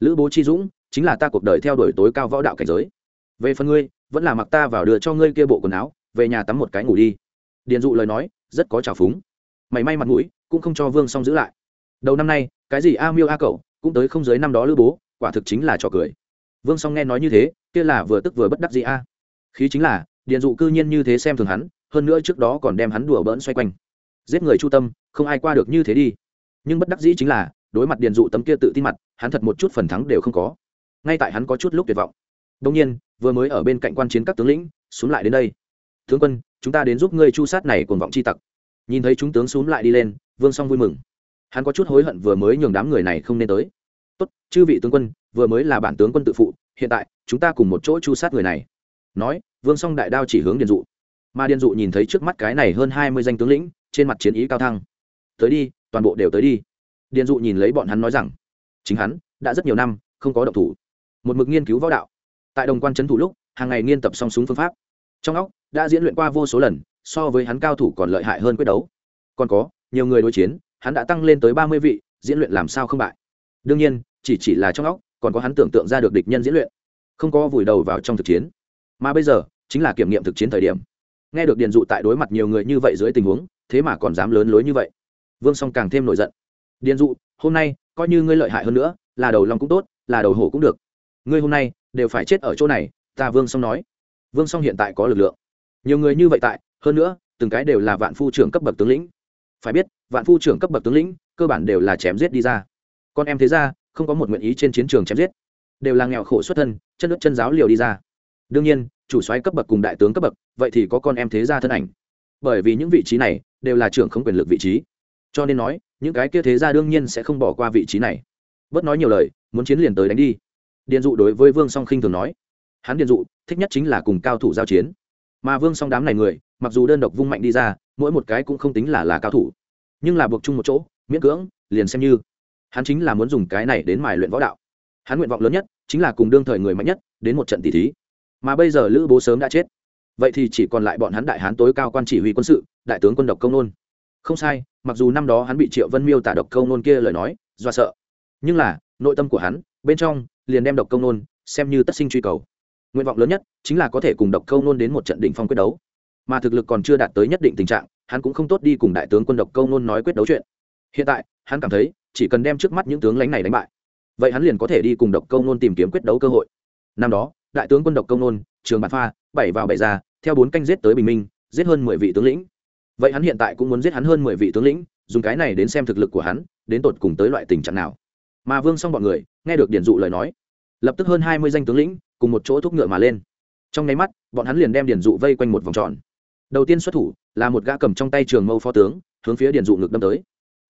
Lữ bố chi dũng, chính là ta cuộc đời theo đuổi tối cao võ đạo cảnh giới về phần ngươi, vẫn là mặc ta vào đưa cho ngươi kia bộ quần áo, về nhà tắm một cái ngủ đi. Điền dụ lời nói, rất có trào phúng. Mày may mặt mũi, cũng không cho vương song giữ lại. Đầu năm nay, cái gì a miêu a cậu cũng tới không dưới năm đó lữ bố, quả thực chính là trò cười. Vương song nghe nói như thế, kia là vừa tức vừa bất đắc gì a. Khí chính là, điền dụ cư nhiên như thế xem thường hắn, hơn nữa trước đó còn đem hắn đùa bỡn xoay quanh. Giết người chu tâm, không ai qua được như thế đi. Nhưng bất đắc dĩ chính là, đối mặt điền dụ tấm kia tự tin mặt, hắn thật một chút phần thắng đều không có. Ngay tại hắn có chút lúc tuyệt vọng đông nhiên, vừa mới ở bên cạnh quan chiến các tướng lĩnh xuống lại đến đây. Tướng quân, chúng ta đến giúp ngươi chu sát này cuồng vọng chi tặc. Nhìn thấy chúng tướng xuống lại đi lên, vương song vui mừng. Hắn có chút hối hận vừa mới nhường đám người này không nên tới. Tốt, chư vị tướng quân, vừa mới là bản tướng quân tự phụ, hiện tại, chúng ta cùng một chỗ chu sát người này. Nói, vương song đại đao chỉ hướng điền dụ. Mà điền dụ nhìn thấy trước mắt cái này hơn hai mươi danh tướng lĩnh, trên mặt chiến ý cao thăng. Tới đi, toàn bộ đều tới đi. Điền dụ nhìn lấy bọn hắn nói rằng. Chính hắn, đã rất nhiều năm, không có động thủ. Một mực nghiên cứu võ đạo tại đồng quan trấn thủ lúc, hàng ngày nghiên tập song súng phương pháp. Trong óc, đã diễn luyện qua vô số lần, so với hắn cao thủ còn lợi hại hơn quyết đấu. Còn có, nhiều người đối chiến, hắn đã tăng lên tới ba mươi vị, diễn luyện làm sao không bại. Đương nhiên, chỉ chỉ là trong óc, còn có hắn tưởng tượng ra được địch nhân diễn luyện. Không có vùi đầu vào trong thực chiến. Mà bây giờ, chính là kiểm nghiệm thực chiến thời điểm. Nghe được điền dụ tại đối mặt nhiều người như vậy dưới tình huống, thế mà còn dám lớn lối như vậy. Vương song càng thêm nổi giận. Điền dụ, hôm nay, coi như ngươi lợi hại hơn nữa, là đầu long cũng tốt, là đầu hổ cũng được. Ngươi hôm nay đều phải chết ở chỗ này, ta vương song nói. Vương song hiện tại có lực lượng. Nhiều người như vậy tại, hơn nữa, từng cái đều là vạn phu trưởng cấp bậc tướng lĩnh. Phải biết, vạn phu trưởng cấp bậc tướng lĩnh, cơ bản đều là chém giết đi ra. Con em thế ra không có một nguyện ý trên chiến trường chém giết. Đều là nghèo khổ xuất thân, chân nước chân giáo liều đi ra. Đương nhiên, chủ soái cấp bậc cùng đại tướng cấp bậc, vậy thì có con em thế gia thân ảnh. Bởi vì những vị trí này, đều là trưởng không quyền lực vị trí. Cho nên nói, những cái kia thế gia đương nhiên sẽ không bỏ qua vị trí này. Bớt nói nhiều lời, muốn chiến liền tới đánh đi điện dụ đối với vương song khinh thường nói, hắn điện dụ, thích nhất chính là cùng cao thủ giao chiến. Mà vương song đám này người, mặc dù đơn độc vung mạnh đi ra, mỗi một cái cũng không tính là là cao thủ. Nhưng là buộc chung một chỗ, miễn cưỡng, liền xem như. Hắn chính là muốn dùng cái này đến mài luyện võ đạo. Hắn nguyện vọng lớn nhất, chính là cùng đương thời người mạnh nhất, đến một trận tỷ thí. Mà bây giờ lữ bố sớm đã chết. Vậy thì chỉ còn lại bọn hắn đại hán tối cao quan chỉ huy quân sự, đại tướng quân độc công nôn. Không sai, mặc dù năm đó hắn bị triệu vân miêu tả độc công nôn kia lời nói, do sợ. Nhưng là nội tâm của hắn, bên trong, liền đem độc công nôn xem như tất sinh truy cầu. Nguyện vọng lớn nhất chính là có thể cùng độc công nôn đến một trận đỉnh phong quyết đấu. Mà thực lực còn chưa đạt tới nhất định tình trạng, hắn cũng không tốt đi cùng đại tướng quân độc công nôn nói quyết đấu chuyện. Hiện tại, hắn cảm thấy chỉ cần đem trước mắt những tướng lãnh này đánh bại, vậy hắn liền có thể đi cùng độc công nôn tìm kiếm quyết đấu cơ hội. Năm đó, đại tướng quân độc công nôn, trường bản pha, bảy vào bảy ra, theo bốn canh giết tới bình minh, giết hơn mười vị tướng lĩnh. Vậy hắn hiện tại cũng muốn giết hắn hơn mười vị tướng lĩnh, dùng cái này đến xem thực lực của hắn, đến tột cùng tới loại tình trạng nào mà vương xong bọn người, nghe được điển dụ lời nói, lập tức hơn hai mươi danh tướng lĩnh cùng một chỗ thúc ngựa mà lên. Trong nháy mắt, bọn hắn liền đem điển dụ vây quanh một vòng tròn. Đầu tiên xuất thủ là một gã cầm trong tay trường mâu phó tướng, hướng phía điển dụ ngực đâm tới.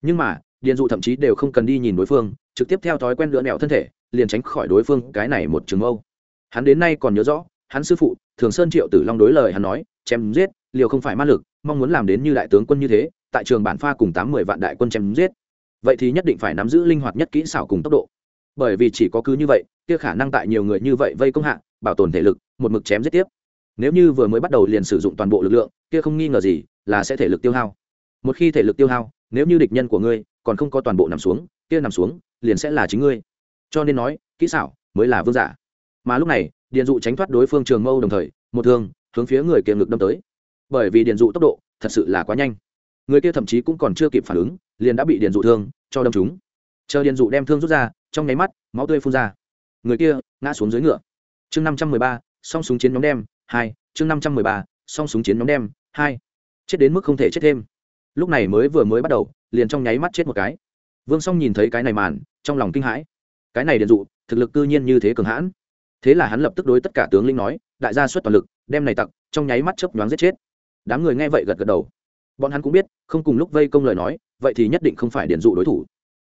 Nhưng mà, điền dụ thậm chí đều không cần đi nhìn đối phương, trực tiếp theo thói quen lựa mẹo thân thể, liền tránh khỏi đối phương cái này một trường mâu. Hắn đến nay còn nhớ rõ, hắn sư phụ, thường sơn triệu tử long đối lời hắn nói, chém giết, liều không phải ma lực, mong muốn làm đến như đại tướng quân như thế, tại trường bản pha cùng tám mươi vạn đại quân chém giết vậy thì nhất định phải nắm giữ linh hoạt nhất kỹ xảo cùng tốc độ. Bởi vì chỉ có cứ như vậy, kia khả năng tại nhiều người như vậy vây công hạ, bảo tồn thể lực, một mực chém giết tiếp. Nếu như vừa mới bắt đầu liền sử dụng toàn bộ lực lượng, kia không nghi ngờ gì là sẽ thể lực tiêu hao. Một khi thể lực tiêu hao, nếu như địch nhân của ngươi còn không có toàn bộ nằm xuống, kia nằm xuống liền sẽ là chính ngươi. Cho nên nói, kỹ xảo mới là vương giả. Mà lúc này điện dụ tránh thoát đối phương trường mâu đồng thời, một thương hướng phía người kia ngực đâm tới. Bởi vì điện dụ tốc độ thật sự là quá nhanh người kia thậm chí cũng còn chưa kịp phản ứng, liền đã bị điện dụ thương, cho đâm chúng. chờ điện dụ đem thương rút ra, trong nháy mắt, máu tươi phun ra. Người kia, ngã xuống dưới ngựa. Chương năm trăm mười ba, song súng chiến nhóm đem, hai. Chương năm trăm mười ba, song súng chiến nhóm đem, hai. Chết đến mức không thể chết thêm. Lúc này mới vừa mới bắt đầu, liền trong nháy mắt chết một cái. Vương song nhìn thấy cái này màn, trong lòng kinh hãi. Cái này điện dụ, thực lực cư nhiên như thế cường hãn. Thế là hắn lập tức đối tất cả tướng lĩnh nói, đại gia xuất toàn lực, đem này tặc, trong nháy mắt chớp nhoáng giết chết. Đám người nghe vậy gật gật đầu bọn hắn cũng biết, không cùng lúc vây công lời nói, vậy thì nhất định không phải điền dụ đối thủ.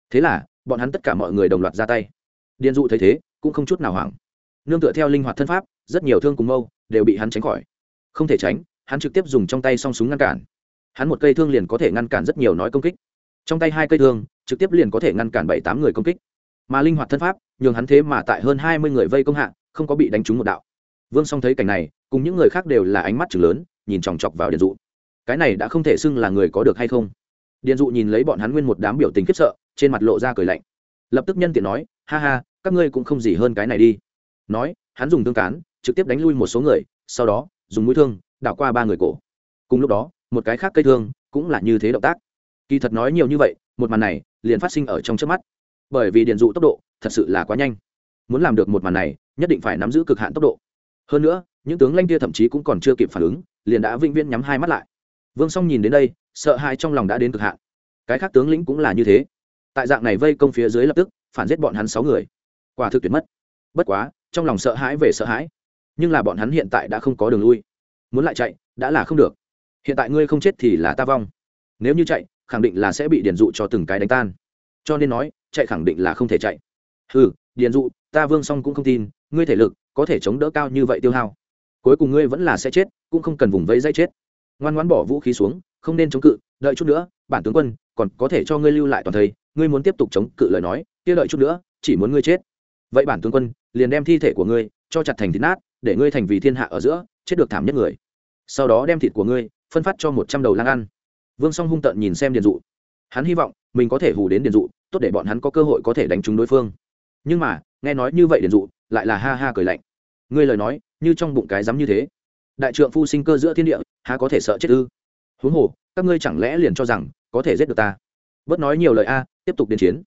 Thế là, bọn hắn tất cả mọi người đồng loạt ra tay. Điền dụ thấy thế, cũng không chút nào hoảng. Nương tựa theo linh hoạt thân pháp, rất nhiều thương cùng mâu đều bị hắn tránh khỏi. Không thể tránh, hắn trực tiếp dùng trong tay song súng ngăn cản. Hắn một cây thương liền có thể ngăn cản rất nhiều nói công kích. Trong tay hai cây thương, trực tiếp liền có thể ngăn cản bảy tám người công kích. Mà linh hoạt thân pháp, nhường hắn thế mà tại hơn hai mươi người vây công hạ, không có bị đánh trúng một đạo. Vương song thấy cảnh này, cùng những người khác đều là ánh mắt chừng lớn, nhìn chòng chọc vào điện dụ cái này đã không thể xưng là người có được hay không? Điện dụ nhìn lấy bọn hắn nguyên một đám biểu tình khiếp sợ, trên mặt lộ ra cười lạnh. Lập tức nhân tiện nói, ha ha, các ngươi cũng không gì hơn cái này đi. Nói, hắn dùng thương cán, trực tiếp đánh lui một số người, sau đó, dùng mũi thương, đảo qua ba người cổ. Cùng lúc đó, một cái khác cây thương cũng là như thế động tác. Kỳ thật nói nhiều như vậy, một màn này liền phát sinh ở trong trước mắt. Bởi vì điện dụ tốc độ thật sự là quá nhanh. Muốn làm được một màn này, nhất định phải nắm giữ cực hạn tốc độ. Hơn nữa, những tướng lanh kia thậm chí cũng còn chưa kịp phản ứng, liền đã vĩnh viễn nhắm hai mắt lại vương song nhìn đến đây, sợ hãi trong lòng đã đến cực hạn. Cái khác tướng lĩnh cũng là như thế. Tại dạng này vây công phía dưới lập tức, phản giết bọn hắn sáu người. Quả thực tuyệt mất. Bất quá, trong lòng sợ hãi về sợ hãi. Nhưng là bọn hắn hiện tại đã không có đường lui. Muốn lại chạy, đã là không được. Hiện tại ngươi không chết thì là ta vong. Nếu như chạy, khẳng định là sẽ bị điền dụ cho từng cái đánh tan. Cho nên nói, chạy khẳng định là không thể chạy. Ừ điền dụ, ta vương song cũng không tin, ngươi thể lực có thể chống đỡ cao như vậy tiêu hao. Cuối cùng ngươi vẫn là sẽ chết, cũng không cần vùng vẫy dây chết ngoan ngoãn bỏ vũ khí xuống, không nên chống cự, đợi chút nữa, bản tướng quân, còn có thể cho ngươi lưu lại toàn thây ngươi muốn tiếp tục chống cự lời nói, kia đợi chút nữa, chỉ muốn ngươi chết. Vậy bản tướng quân, liền đem thi thể của ngươi, cho chặt thành thịt nát, để ngươi thành vì thiên hạ ở giữa, chết được thảm nhất người. Sau đó đem thịt của ngươi, phân phát cho một trăm đầu lang ăn. Vương song hung tợn nhìn xem điền dụ. Hắn hy vọng, mình có thể hù đến điền dụ, tốt để bọn hắn có cơ hội có thể đánh trúng đối phương. Nhưng mà, nghe nói như vậy điền dụ, lại là ha ha cười lạnh. Ngươi lời nói, như trong bụng cái dám như thế đại trượng phu sinh cơ giữa thiên địa, há có thể sợ chết ư? Huống hồ, các ngươi chẳng lẽ liền cho rằng có thể giết được ta? Bớt nói nhiều lời a, tiếp tục điền chiến.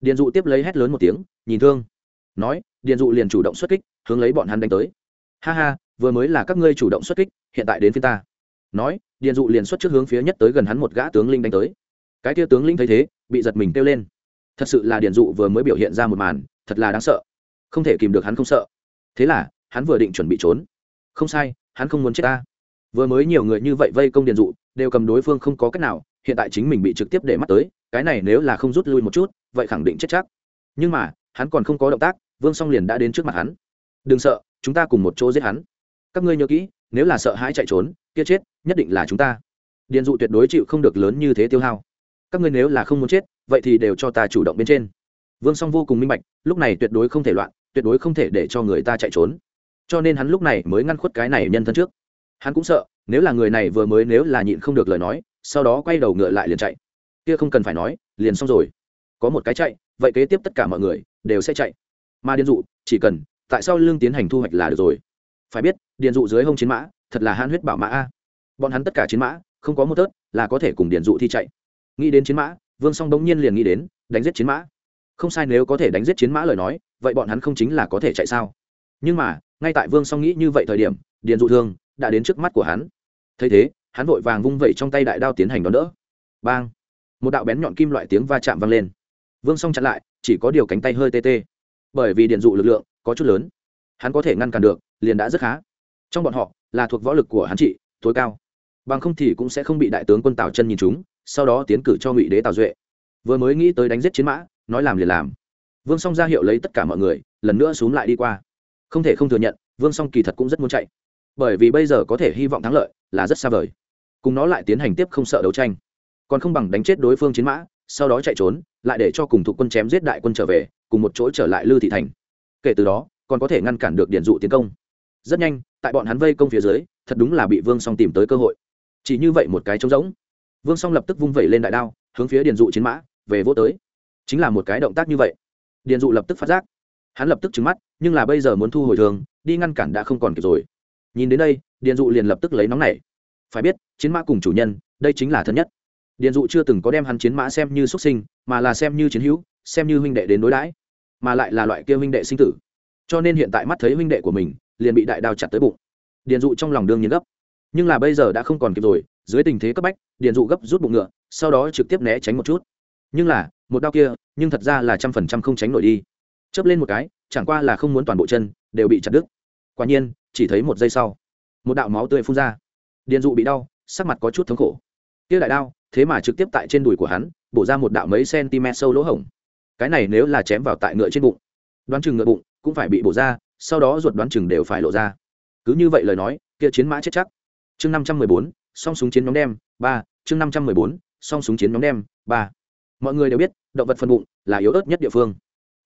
Điền dụ tiếp lấy hét lớn một tiếng, nhìn thương. Nói, điền dụ liền chủ động xuất kích, hướng lấy bọn hắn đánh tới. Ha ha, vừa mới là các ngươi chủ động xuất kích, hiện tại đến phía ta. Nói, điền dụ liền xuất trước hướng phía nhất tới gần hắn một gã tướng linh đánh tới. Cái kia tướng linh thấy thế, bị giật mình kêu lên. Thật sự là điền dụ vừa mới biểu hiện ra một màn, thật là đáng sợ. Không thể kìm được hắn không sợ. Thế là, hắn vừa định chuẩn bị trốn. Không sai hắn không muốn chết ta. Vừa mới nhiều người như vậy vây công điền dụ, đều cầm đối phương không có cách nào, hiện tại chính mình bị trực tiếp để mắt tới, cái này nếu là không rút lui một chút, vậy khẳng định chết chắc. Nhưng mà, hắn còn không có động tác, vương song liền đã đến trước mặt hắn. Đừng sợ, chúng ta cùng một chỗ giết hắn. Các ngươi nhớ kỹ, nếu là sợ hãi chạy trốn, kia chết, nhất định là chúng ta. Điền dụ tuyệt đối chịu không được lớn như thế tiêu hao. Các ngươi nếu là không muốn chết, vậy thì đều cho ta chủ động bên trên. Vương song vô cùng minh bạch, lúc này tuyệt đối không thể loạn, tuyệt đối không thể để cho người ta chạy trốn cho nên hắn lúc này mới ngăn khuất cái này nhân thân trước. Hắn cũng sợ, nếu là người này vừa mới nếu là nhịn không được lời nói, sau đó quay đầu ngựa lại liền chạy. Kia không cần phải nói, liền xong rồi. Có một cái chạy, vậy kế tiếp tất cả mọi người đều sẽ chạy. Mà điền dụ, chỉ cần tại sao lương tiến hành thu hoạch là được rồi. Phải biết, điền dụ dưới hông chiến mã, thật là han huyết bảo mã a. Bọn hắn tất cả chiến mã, không có một tớt là có thể cùng điền dụ thi chạy. Nghĩ đến chiến mã, vương song bỗng nhiên liền nghĩ đến, đánh giết chiến mã. Không sai nếu có thể đánh giết chiến mã lời nói, vậy bọn hắn không chính là có thể chạy sao? Nhưng mà ngay tại vương song nghĩ như vậy thời điểm, điền dụ thương đã đến trước mắt của hắn. Thấy thế, hắn vội vàng vung vẩy trong tay đại đao tiến hành đón đỡ. Bang! Một đạo bén nhọn kim loại tiếng va chạm vang lên. Vương song chặn lại, chỉ có điều cánh tay hơi tê tê. Bởi vì điện dụ lực lượng có chút lớn, hắn có thể ngăn cản được, liền đã rất khá. Trong bọn họ, là thuộc võ lực của hắn trị, tối cao. Bằng không thì cũng sẽ không bị đại tướng quân tào chân nhìn chúng sau đó tiến cử cho ngụy đế tào duệ. Vừa mới nghĩ tới đánh giết chiến mã, nói làm liền làm. Vương song ra hiệu lấy tất cả mọi người, lần nữa x u ố n g lại đi qua không thể không thừa nhận, vương song kỳ thật cũng rất muốn chạy. Bởi vì bây giờ có thể hy vọng thắng lợi là rất xa vời. Cùng nó lại tiến hành tiếp không sợ đấu tranh. Còn không bằng đánh chết đối phương chiến mã, sau đó chạy trốn, lại để cho cùng thuộc quân chém giết đại quân trở về, cùng một chỗ trở lại lư thị thành. Kể từ đó, còn có thể ngăn cản được điển dụ tiến công. Rất nhanh, tại bọn hắn vây công phía dưới, thật đúng là bị vương song tìm tới cơ hội. Chỉ như vậy một cái trống rỗng. Vương song lập tức vung vẩy lên đại đao, hướng phía điền dụ chiến mã, về vô tới. Chính là một cái động tác như vậy. Điền dụ lập tức phát giác. Hắn lập tức trứng mắt nhưng là bây giờ muốn thu hồi thường đi ngăn cản đã không còn kịp rồi. Nhìn đến đây điện dụ liền lập tức lấy nóng này. Phải biết, chiến mã cùng chủ nhân, đây chính là thân nhất. Điện dụ chưa từng có đem hắn chiến mã xem như xuất sinh, mà là xem như chiến hữu, xem như huynh đệ đến đối đãi, mà lại là loại kia huynh đệ sinh tử. Cho nên hiện tại mắt thấy huynh đệ của mình, liền bị đại đao chặt tới bụng. Điện dụ trong lòng đương nhiên gấp. Nhưng là bây giờ đã không còn kịp rồi, dưới tình thế cấp bách điện dụ gấp rút bụng ngựa, sau đó trực tiếp né tránh một chút. Nhưng là, một đao kia, nhưng thật ra là trăm phần trăm không tránh nổi đi chớp lên một cái, chẳng qua là không muốn toàn bộ chân đều bị chặt đứt. Quả nhiên, chỉ thấy một giây sau, một đạo máu tươi phun ra. Điện dụ bị đau, sắc mặt có chút thống khổ. Kia đại đao, thế mà trực tiếp tại trên đùi của hắn, bổ ra một đạo mấy cm sâu lỗ hổng. Cái này nếu là chém vào tại ngựa trên bụng, đoán chừng ngựa bụng cũng phải bị bổ ra, sau đó ruột đoán chừng đều phải lộ ra. Cứ như vậy lời nói, kia chiến mã chết chắc. Chương năm trăm mười bốn, song súng chiến nhóm đem, ba. Chương năm trăm mười bốn, song súng chiến nhóm đem, ba. Mọi người đều biết, động vật phân bụng là yếu ớt nhất địa phương.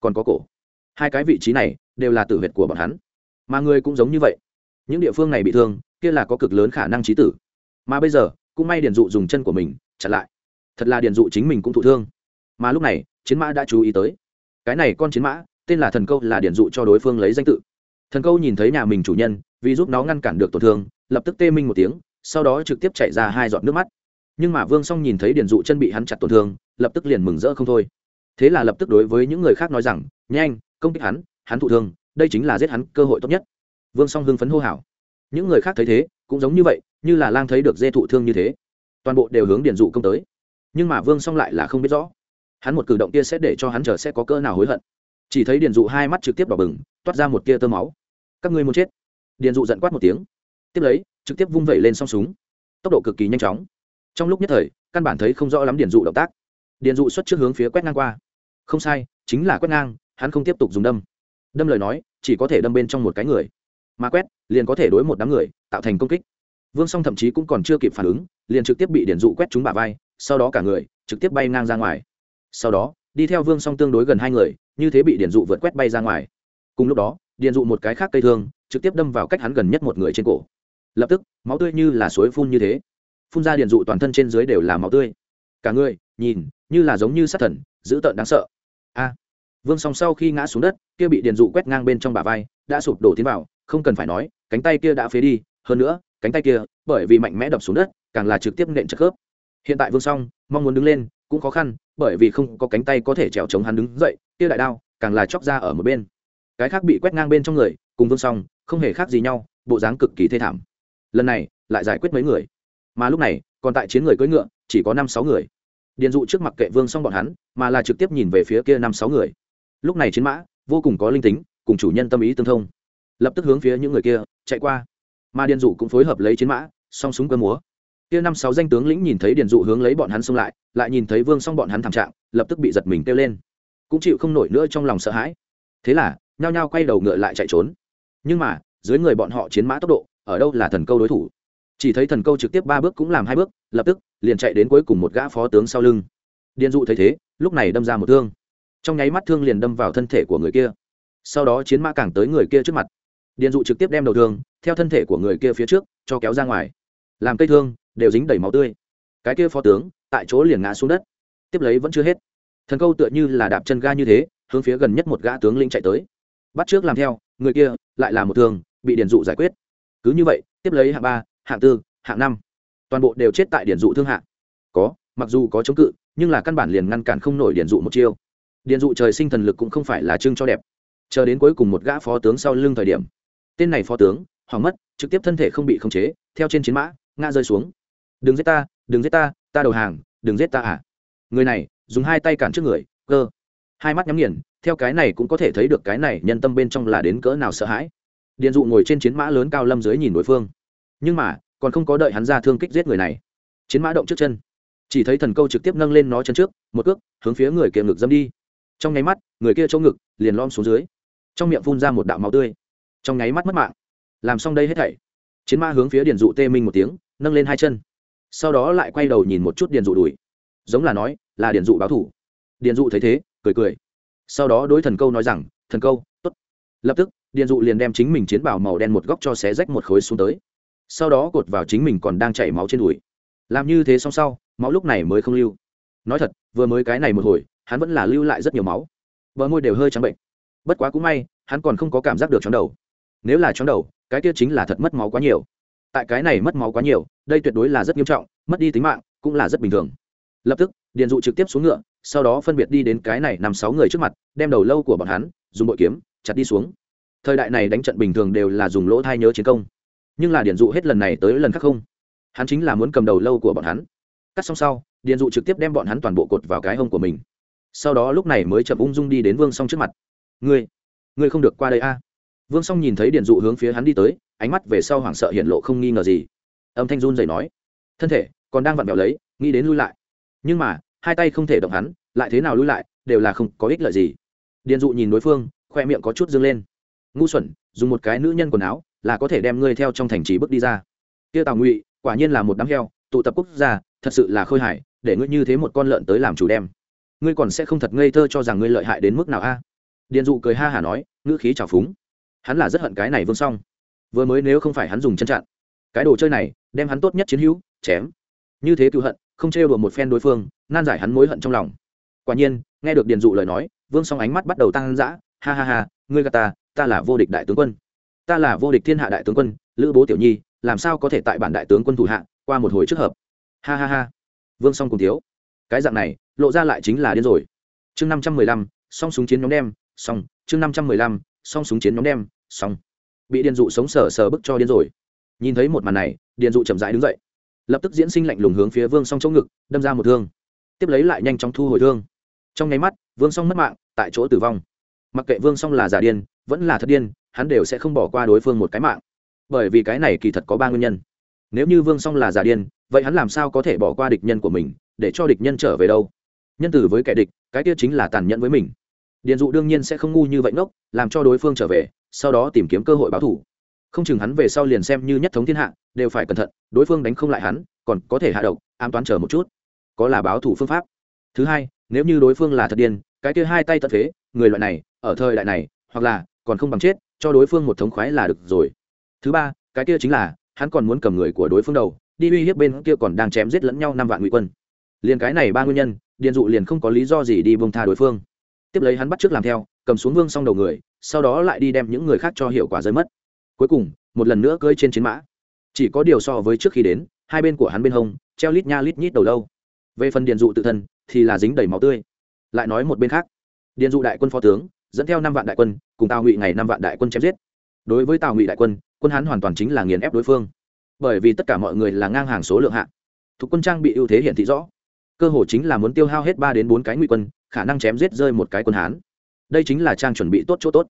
Còn có cổ hai cái vị trí này đều là tử huyệt của bọn hắn. Mà người cũng giống như vậy. Những địa phương này bị thương, kia là có cực lớn khả năng trí tử. Mà bây giờ, cũng may điền dụ dùng chân của mình, chặn lại. Thật là điền dụ chính mình cũng thụ thương. Mà lúc này, chiến mã đã chú ý tới. Cái này con chiến mã, tên là thần câu là điền dụ cho đối phương lấy danh tự. Thần câu nhìn thấy nhà mình chủ nhân, vì giúp nó ngăn cản được tổn thương, lập tức tê minh một tiếng, sau đó trực tiếp chạy ra hai giọt nước mắt. Nhưng mà vương song nhìn thấy điền dụ chân bị hắn chặt tổn thương, lập tức liền mừng rỡ không thôi. Thế là lập tức đối với những người khác nói rằng, nhanh công kích hắn hắn thụ thương, đây chính là giết hắn cơ hội tốt nhất. Vương song hưng phấn hô hào. Những người khác thấy thế, cũng giống như vậy, như là lang thấy được dê thụ thương như thế. Toàn bộ đều hướng điền dụ công tới. Nhưng mà vương song lại là không biết rõ. Hắn một cử động kia sẽ để cho hắn chờ sẽ có cơ nào hối hận. Chỉ thấy điền dụ hai mắt trực tiếp đỏ bừng, toát ra một tia tơ máu. Các ngươi muốn chết? Điền dụ giận quát một tiếng. Tiếp lấy, trực tiếp vung vẩy lên song súng. Tốc độ cực kỳ nhanh chóng. Trong lúc nhất thời, căn bản thấy không rõ lắm điền dụ động tác. Điền dụ xuất trước hướng phía quét ngang qua. Không sai, chính là quét ngang hắn không tiếp tục dùng đâm. Đâm lời nói, chỉ có thể đâm bên trong một cái người. Mà quét, liền có thể đối một đám người, tạo thành công kích. Vương song thậm chí cũng còn chưa kịp phản ứng, liền trực tiếp bị điền dụ quét trúng bả vai, sau đó cả người, trực tiếp bay ngang ra ngoài. Sau đó, đi theo vương song tương đối gần hai người, như thế bị điền dụ vượt quét bay ra ngoài. Cùng lúc đó điền dụ một cái khác cây thương, trực tiếp đâm vào cách hắn gần nhất một người trên cổ. Lập tức, máu tươi như là suối phun như thế. Phun ra điển dụ toàn thân trên dưới đều là máu tươi. Cả người, nhìn, như là giống như sát thần, dữ tợn đáng sợ vương song sau khi ngã xuống đất, kia bị điện dụ quét ngang bên trong bả vai, đã sụp đổ tiến vào, không cần phải nói, cánh tay kia đã phế đi. Hơn nữa, cánh tay kia, bởi vì mạnh mẽ đập xuống đất, càng là trực tiếp nện chất khớp. Hiện tại vương song, mong muốn đứng lên, cũng khó khăn, bởi vì không có cánh tay có thể trèo chống hắn đứng dậy, kia đại đao, càng là chóc ra ở một bên. Cái khác bị quét ngang bên trong người, cùng vương song, không hề khác gì nhau, bộ dáng cực kỳ thê thảm. Lần này, lại giải quyết mấy người. Mà lúc này, còn tại chiến người cưỡi ngựa, chỉ có năm sáu người. Điền dụ trước mặt kệ vương Song bọn hắn, mà là trực tiếp nhìn về phía kia năm sáu người lúc này chiến mã, vô cùng có linh tính, cùng chủ nhân tâm ý tương thông. Lập tức hướng phía những người kia chạy qua. Mà điền dụ cũng phối hợp lấy chiến mã, song súng cơ múa. Kia năm sáu danh tướng lĩnh nhìn thấy điền dụ hướng lấy bọn hắn xông lại lại nhìn thấy vương xong bọn hắn thảm trạng, lập tức bị giật mình kêu lên. Cũng chịu không nổi nữa trong lòng sợ hãi. Thế là, nhao nhao quay đầu ngựa lại chạy trốn. Nhưng mà, dưới người bọn họ chiến mã tốc độ, ở đâu là thần câu đối thủ? Chỉ thấy thần câu trực tiếp ba bước cũng làm hai bước, lập tức liền chạy đến cuối cùng một gã phó tướng sau lưng. Điền dụ thấy thế, lúc này đâm ra một thương trong nháy mắt thương liền đâm vào thân thể của người kia. Sau đó chiến mã càng tới người kia trước mặt. Điền dụ trực tiếp đem đầu thương, theo thân thể của người kia phía trước, cho kéo ra ngoài. Làm cây thương, đều dính đầy máu tươi. Cái kia phó tướng, tại chỗ liền ngã xuống đất. Tiếp lấy vẫn chưa hết. Thần câu tựa như là đạp chân ga như thế, hướng phía gần nhất một gã tướng lĩnh chạy tới. Bắt trước làm theo, người kia lại là một thương, bị điền dụ giải quyết. Cứ như vậy, tiếp lấy hạng ba, hạng tư, hạng năm. Toàn bộ đều chết tại điền dụ thương hạng có, mặc dù có chống cự, nhưng là căn bản liền ngăn cản không nổi điền dụ một chiêu điện dụ trời sinh thần lực cũng không phải là trưng cho đẹp. Chờ đến cuối cùng một gã phó tướng sau lưng thời điểm, tên này phó tướng, hỏng mất, trực tiếp thân thể không bị khống chế, theo trên chiến mã, ngã rơi xuống. Đừng giết ta, đừng giết ta ta đầu hàng, đừng giết ta à? Người này, dùng hai tay cản trước người, cơ. Hai mắt nhắm nghiền, theo cái này cũng có thể thấy được cái này nhân tâm bên trong là đến cỡ nào sợ hãi. Điện dụ ngồi trên chiến mã lớn cao lâm dưới nhìn đối phương. Nhưng mà, còn không có đợi hắn ra thương kích giết người này. Chiến mã động trước chân. Chỉ thấy thần câu trực tiếp nâng lên nó chân trước, một cước, hướng phía người kia ngực dâm đi trong nháy mắt, người kia chỗ ngực liền lom xuống dưới. Trong miệng phun ra một đạo máu tươi. Trong nháy mắt mất mạng. Làm xong đây hết thảy. Chiến ma hướng phía điền dụ tê minh một tiếng, nâng lên hai chân. Sau đó lại quay đầu nhìn một chút điền dụ đùi. Giống là nói, là điền dụ báo thủ. Điền dụ thấy thế, cười cười. Sau đó đối thần câu nói rằng, thần câu t ố t lập tức, điền dụ liền đem chính mình chiến bảo màu đen một góc cho xé rách một khối xuống tới. Sau đó cột vào chính mình còn đang chảy máu trên đùi. Làm như thế xong sau, máu lúc này mới không lưu. Nói thật, vừa mới cái này một hồi hắn vẫn là lưu lại rất nhiều máu. Bờ môi đều hơi trắng bệnh. Bất quá cũng may, hắn còn không có cảm giác được chóng đầu. Nếu là chóng đầu, cái kia chính là thật mất máu quá nhiều. Tại cái này mất máu quá nhiều, đây tuyệt đối là rất nghiêm trọng, mất đi tính mạng cũng là rất bình thường. Lập tức điền dụ trực tiếp xuống ngựa, sau đó phân biệt đi đến cái này nằm sáu người trước mặt, đem đầu lâu của bọn hắn, dùng bội kiếm, chặt đi xuống. Thời đại này đánh trận bình thường đều là dùng lỗ thai nhớ chiến công. Nhưng là điền dụ hết lần này tới lần khác không. Hắn chính là muốn cầm đầu lâu của bọn hắn. Cắt xong sau điền dụ trực tiếp đem bọn hắn toàn bộ cột vào cái hông của mình sau đó lúc này mới chậm ung dung đi đến vương song trước mặt. Ngươi ngươi không được qua đây a. À? vương song nhìn thấy điền dụ hướng phía hắn đi tới, ánh mắt về sau hoảng sợ hiện lộ không nghi ngờ gì. Âm thanh run dậy nói, thân thể, còn đang vặn vẹo lấy, nghĩ đến lui lại. Nhưng mà, hai tay không thể động hắn, lại thế nào lui lại, đều là không có ích lợi gì. Điền dụ nhìn đối phương, khoe miệng có chút dâng lên. Ngu xuẩn, dùng một cái nữ nhân quần áo là có thể đem ngươi theo trong thành trì bước đi ra. Kia tào ngụy, quả nhiên là một đám heo, tụ tập quốc gia, thật sự là khôi hài, để ngươi như thế một con lợn tới làm chủ đem ngươi còn sẽ không thật ngây thơ cho rằng ngươi lợi hại đến mức nào a? Điền dụ cười ha hả nói, ngữ khí trào phúng. Hắn là rất hận cái này vương xong vừa mới nếu không phải hắn dùng chân chặn, cái đồ chơi này đem hắn tốt nhất chiến hữu, chém. Như thế cựu hận, không trêu đùa một phen đối phương, nan giải hắn mối hận trong lòng. Quả nhiên, nghe được điền dụ lời nói, vương song ánh mắt bắt đầu tăng dã, ha ha ha, ngươi gà ta ta là vô địch đại tướng quân. Ta là vô địch thiên hạ đại tướng quân, lữ bố tiểu nhi, làm sao có thể tại bản đại tướng quân thủ hạ qua một hồi trước hợp? Ha ha ha. Vương song cùng thiếu. Cái dạng này lộ ra lại chính là điên rồi. Chương năm trăm mười lăm, song súng chiến nhóm đem, xong. Chương năm trăm mười lăm, song súng chiến nhóm đem, xong. Bị điền dụ sống sờ sờ bức cho điên rồi. Nhìn thấy một màn này, điền dụ chậm rãi đứng dậy. Lập tức diễn sinh lạnh lùng hướng phía vương song chỗ ngực, đâm ra một thương. Tiếp lấy lại nhanh chóng thu hồi thương. Trong nháy mắt, vương song mất mạng, tại chỗ tử vong. Mặc kệ vương song là giả điên, vẫn là thật điên, hắn đều sẽ không bỏ qua đối phương một cái mạng. Bởi vì cái này kỳ thật có ba nguyên nhân. Nếu như vương song là giả điên, vậy hắn làm sao có thể bỏ qua địch nhân của mình, để cho địch nhân trở về đâu? Nhân từ với kẻ địch, cái kia chính là tàn nhẫn với mình. Điền dụ đương nhiên sẽ không ngu như vậy ngốc, làm cho đối phương trở về, sau đó tìm kiếm cơ hội báo thủ không chừng hắn về sau liền xem như nhất thống thiên hạ, đều phải cẩn thận, đối phương đánh không lại hắn, còn có thể hạ độc, ám toán chờ một chút. Có là báo thủ phương pháp. Thứ hai, nếu như đối phương là thật điên, cái kia hai tay tận phế người loại này, ở thời đại này, hoặc là còn không bằng chết, cho đối phương một thống khoái là được rồi. Thứ ba, cái kia chính là, hắn còn muốn cầm người của đối phương đầu, đi uy hiếp bên kia còn đang chém giết lẫn nhau năm vạn ngụy quân liền cái này ba nguyên nhân, điền dụ liền không có lý do gì đi bông tha đối phương. Tiếp lấy hắn bắt trước làm theo, cầm xuống vương xong đầu người, sau đó lại đi đem những người khác cho hiệu quả rơi mất. Cuối cùng, một lần nữa cơi trên chiến mã. Chỉ có điều so với trước khi đến, hai bên của hắn bên hông, treo lít nha lít nhít đầu lâu. Về phần điền dụ tự thân, thì là dính đầy máu tươi. Lại nói một bên khác, điền dụ đại quân phó tướng, dẫn theo năm vạn đại quân, cùng tào ngụy ngày năm vạn đại quân chém giết. Đối với tào ngụy đại quân quân hắn hoàn toàn chính là nghiền ép đối phương. Bởi vì tất cả mọi người là ngang hàng số lượng hạng thuộc quân trang bị ưu thế hiện thị rõ cơ hội chính là muốn tiêu hao hết ba đến bốn cái ngụy quân, khả năng chém giết rơi một cái quân hán. Đây chính là trang chuẩn bị tốt chỗ tốt.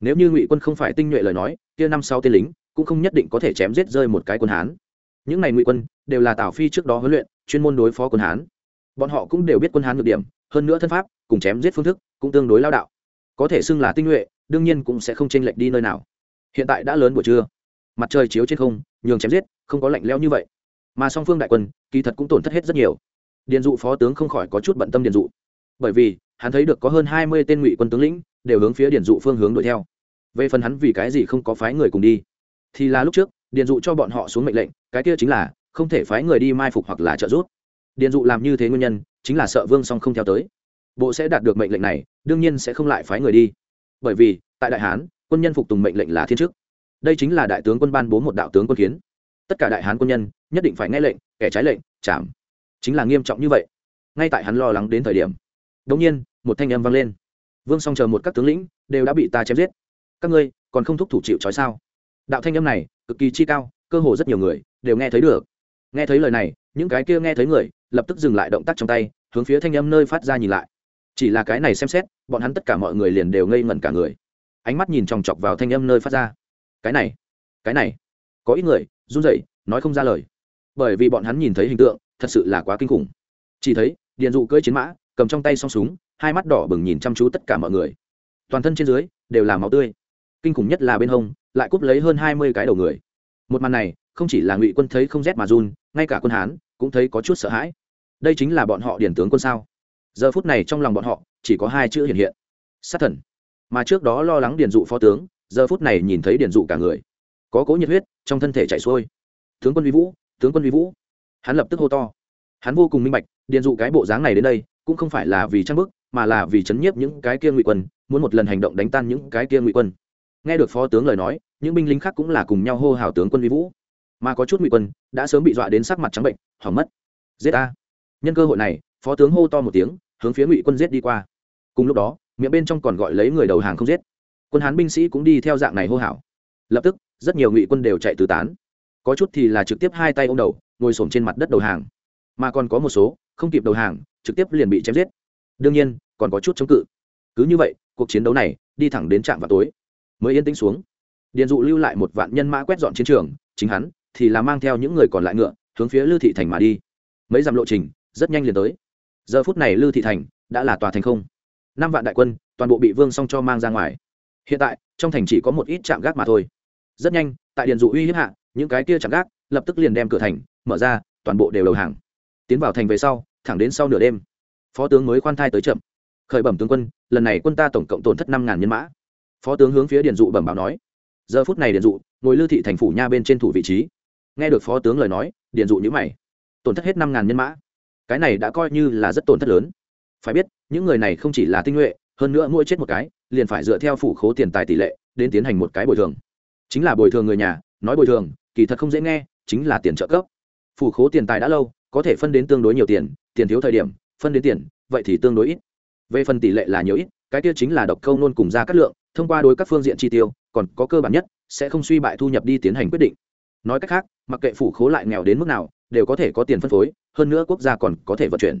Nếu như ngụy quân không phải tinh nhuệ lời nói, kia năm sau tên lính cũng không nhất định có thể chém giết rơi một cái quân hán. Những này ngụy quân đều là tào phi trước đó huấn luyện, chuyên môn đối phó quân hán. Bọn họ cũng đều biết quân hán nhược điểm, hơn nữa thân pháp, cùng chém giết phương thức cũng tương đối lao đạo. Có thể xưng là tinh nhuệ, đương nhiên cũng sẽ không chênh lệch đi nơi nào. Hiện tại đã lớn buổi trưa. Mặt trời chiếu trên không, nhường chém giết, không có lạnh lẽo như vậy. Mà song phương đại quân, kỳ thật cũng tổn thất hết rất nhiều điền dụ phó tướng không khỏi có chút bận tâm điền dụ. Bởi vì, hắn thấy được có hơn hai mươi tên ngụy quân tướng lĩnh đều hướng phía điền dụ phương hướng đuổi theo. Về phần hắn vì cái gì không có phái người cùng đi? Thì là lúc trước, điền dụ cho bọn họ xuống mệnh lệnh, cái kia chính là không thể phái người đi mai phục hoặc là trợ giúp. Điền dụ làm như thế nguyên nhân, chính là sợ vương song không theo tới. Bộ sẽ đạt được mệnh lệnh này, đương nhiên sẽ không lại phái người đi. Bởi vì, tại đại hán, quân nhân phục tùng mệnh lệnh là thiên chức. Đây chính là đại tướng quân ban bố một đạo tướng quân kiến. Tất cả đại hán quân nhân nhất định phải nghe lệnh, kẻ trái lệnh, chạm chính là nghiêm trọng như vậy. Ngay tại hắn lo lắng đến thời điểm đống nhiên, một thanh âm vang lên. Vương song chờ một các tướng lĩnh đều đã bị ta chém giết. Các ngươi còn không thúc thủ chịu trói sao? Đạo thanh âm này cực kỳ chi cao, cơ hồ rất nhiều người đều nghe thấy được. Nghe thấy lời này, những cái kia nghe thấy người lập tức dừng lại động tác trong tay, hướng phía thanh âm nơi phát ra nhìn lại. Chỉ là cái này xem xét, bọn hắn tất cả mọi người liền đều ngây ngẩn cả người. Ánh mắt nhìn chòng chọc vào thanh âm nơi phát ra. Cái này cái này. Có ít người run rẩy, nói không ra lời. Bởi vì bọn hắn nhìn thấy hình tượng thật sự là quá kinh khủng. Chỉ thấy, điền dụ cưỡi chiến mã, cầm trong tay song súng, hai mắt đỏ bừng nhìn chăm chú tất cả mọi người. Toàn thân trên dưới, đều là máu tươi. Kinh khủng nhất là bên hông, lại cúp lấy hơn hai mươi cái đầu người. Một màn này, không chỉ là ngụy quân thấy không rét mà run, ngay cả quân hán cũng thấy có chút sợ hãi. Đây chính là bọn họ điển tướng quân sao? Giờ phút này trong lòng bọn họ, chỉ có hai chữ hiện hiện. Sát thần. Mà trước đó lo lắng điền dụ phó tướng, giờ phút này nhìn thấy điền dụ cả người. Có cố nhiệt huyết, trong thân thể chạy xuôi. Tướng quân vi vũ, tướng quân vi vũ hắn lập tức hô to. Hắn vô cùng minh bạch, điền dụ cái bộ dáng này đến đây, cũng không phải là vì trang bức, mà là vì chấn nhiếp những cái kia ngụy quân, muốn một lần hành động đánh tan những cái kia ngụy quân. Nghe được phó tướng lời nói, những binh lính khác cũng là cùng nhau hô hào tướng quân vi vũ. Mà có chút ngụy quân, đã sớm bị dọa đến sắc mặt trắng bệnh, hỏng mất. Giết a nhân cơ hội này, phó tướng hô to một tiếng, hướng phía ngụy quân giết đi qua. Cùng lúc đó, miệng bên trong còn gọi lấy người đầu hàng không giết. Quân hán binh sĩ cũng đi theo dạng này hô hào. Lập tức, rất nhiều ngụy quân đều chạy tứ tán. Có chút thì là trực tiếp hai tay ô m đầu ngồi s trên mặt đất đầu hàng. Mà còn có một số, không kịp đầu hàng, trực tiếp liền bị chém giết. Đương nhiên, còn có chút chống cự. Cứ như vậy, cuộc chiến đấu này đi thẳng đến trạm vào tối. Mới yên tĩnh xuống. Điền dụ lưu lại một vạn nhân mã quét dọn chiến trường, chính hắn thì là mang theo những người còn lại ngựa, hướng phía lư thị thành mà đi. Mấy dặm lộ trình, rất nhanh liền tới. Giờ phút này lư thị thành đã là tòa thành không. Năm vạn đại quân, toàn bộ bị vương song cho mang ra ngoài. Hiện tại, trong thành chỉ có một ít trạm gác mà thôi. Rất nhanh, tại điện dụ uy hiếp hạ, những cái kia trạm gác lập tức liền đem cửa thành mở ra, toàn bộ đều đầu hàng. Tiến vào thành về sau, thẳng đến sau nửa đêm, phó tướng mới khoan thai tới chậm. Khởi bẩm tướng quân, lần này quân ta tổng cộng tổn thất năm ngàn nhân mã. Phó tướng hướng phía điện dụ bẩm báo nói. Giờ phút này điện dụ ngồi lưu thị thành phủ nha bên trên thủ vị trí. Nghe được phó tướng lời nói điện dụ nhữ mày. Tổn thất hết năm ngàn nhân mã. Cái này đã coi như là rất tổn thất lớn. Phải biết, những người này không chỉ là tinh nhuệ, hơn nữa mỗi chết một cái, liền phải dựa theo phủ khố tiền tài tỷ lệ, đến tiến hành một cái bồi thường. Chính là bồi thường người nhà, nói bồi thường, kỳ thật không dễ nghe, chính là tiền trợ cấp phủ khố tiền tài đã lâu, có thể phân đến tương đối nhiều tiền tiền thiếu thời điểm, phân đến tiền, vậy thì tương đối ít. Về phần tỷ lệ là nhiều ít, cái kia chính là độc câu nôn cùng ra cắt lượng, thông qua đối các phương diện chi tiêu, còn có cơ bản nhất, sẽ không suy bại thu nhập đi tiến hành quyết định. Nói cách khác, mặc kệ phủ khố lại nghèo đến mức nào, đều có thể có tiền phân phối, hơn nữa quốc gia còn có thể vận chuyển.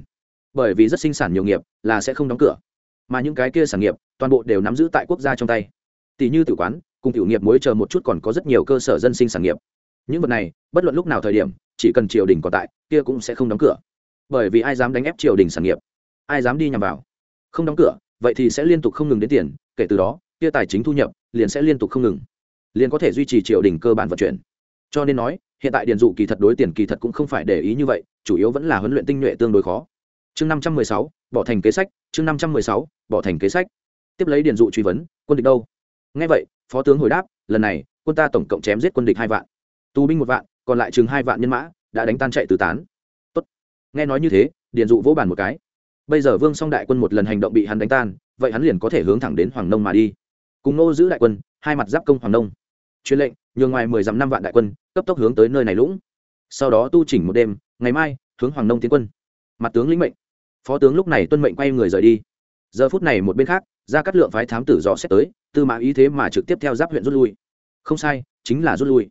Bởi vì rất sinh sản nhiều nghiệp, là sẽ không đóng cửa. Mà những cái kia sản nghiệp, toàn bộ đều nắm giữ tại quốc gia trong tay. Tỷ như tử quán, cùng tiểu nghiệp mới chờ một chút còn có rất nhiều cơ sở dân sinh sản nghiệp. Những vật này, bất luận lúc nào thời điểm chỉ cần triều đình còn tại, kia cũng sẽ không đóng cửa. Bởi vì ai dám đánh ép triều đình sản nghiệp? Ai dám đi nhằm vào? Không đóng cửa, vậy thì sẽ liên tục không ngừng đến tiền, kể từ đó, kia tài chính thu nhập liền sẽ liên tục không ngừng, liền có thể duy trì triều đình cơ bản vận chuyển. Cho nên nói, hiện tại điền dụ kỳ thật đối tiền kỳ thật cũng không phải để ý như vậy, chủ yếu vẫn là huấn luyện tinh nhuệ tương đối khó. Chương năm trăm mười sáu, bỏ thành kế sách, chương năm trăm mười sáu, bỏ thành kế sách. Tiếp lấy điền dụ truy vấn, quân địch đâu? Ngay vậy, phó tướng hồi đáp, lần này, quân ta tổng cộng chém giết quân địch hai vạn. Tù binh một vạn còn lại chừng hai vạn nhân mã đã đánh tan chạy tứ tán. Tốt. nghe nói như thế, điền dụ vỗ bàn một cái. Bây giờ vương song đại quân một lần hành động bị hắn đánh tan, vậy hắn liền có thể hướng thẳng đến hoàng nông mà đi. Cùng nô giữ đại quân, hai mặt giáp công hoàng nông. Truyền lệnh, nhường ngoài mười dặm năm vạn đại quân, cấp tốc hướng tới nơi này lũng. Sau đó tu chỉnh một đêm, ngày mai, hướng hoàng nông tiến quân. Mặt tướng lĩnh mệnh. Phó tướng lúc này tuân mệnh quay người rời đi. Giờ phút này một bên khác ra cắt lượng phái thám tử dò xét tới, tư mã ý thế mà trực tiếp theo giáp huyện rút lui. Không sai, chính là rút lui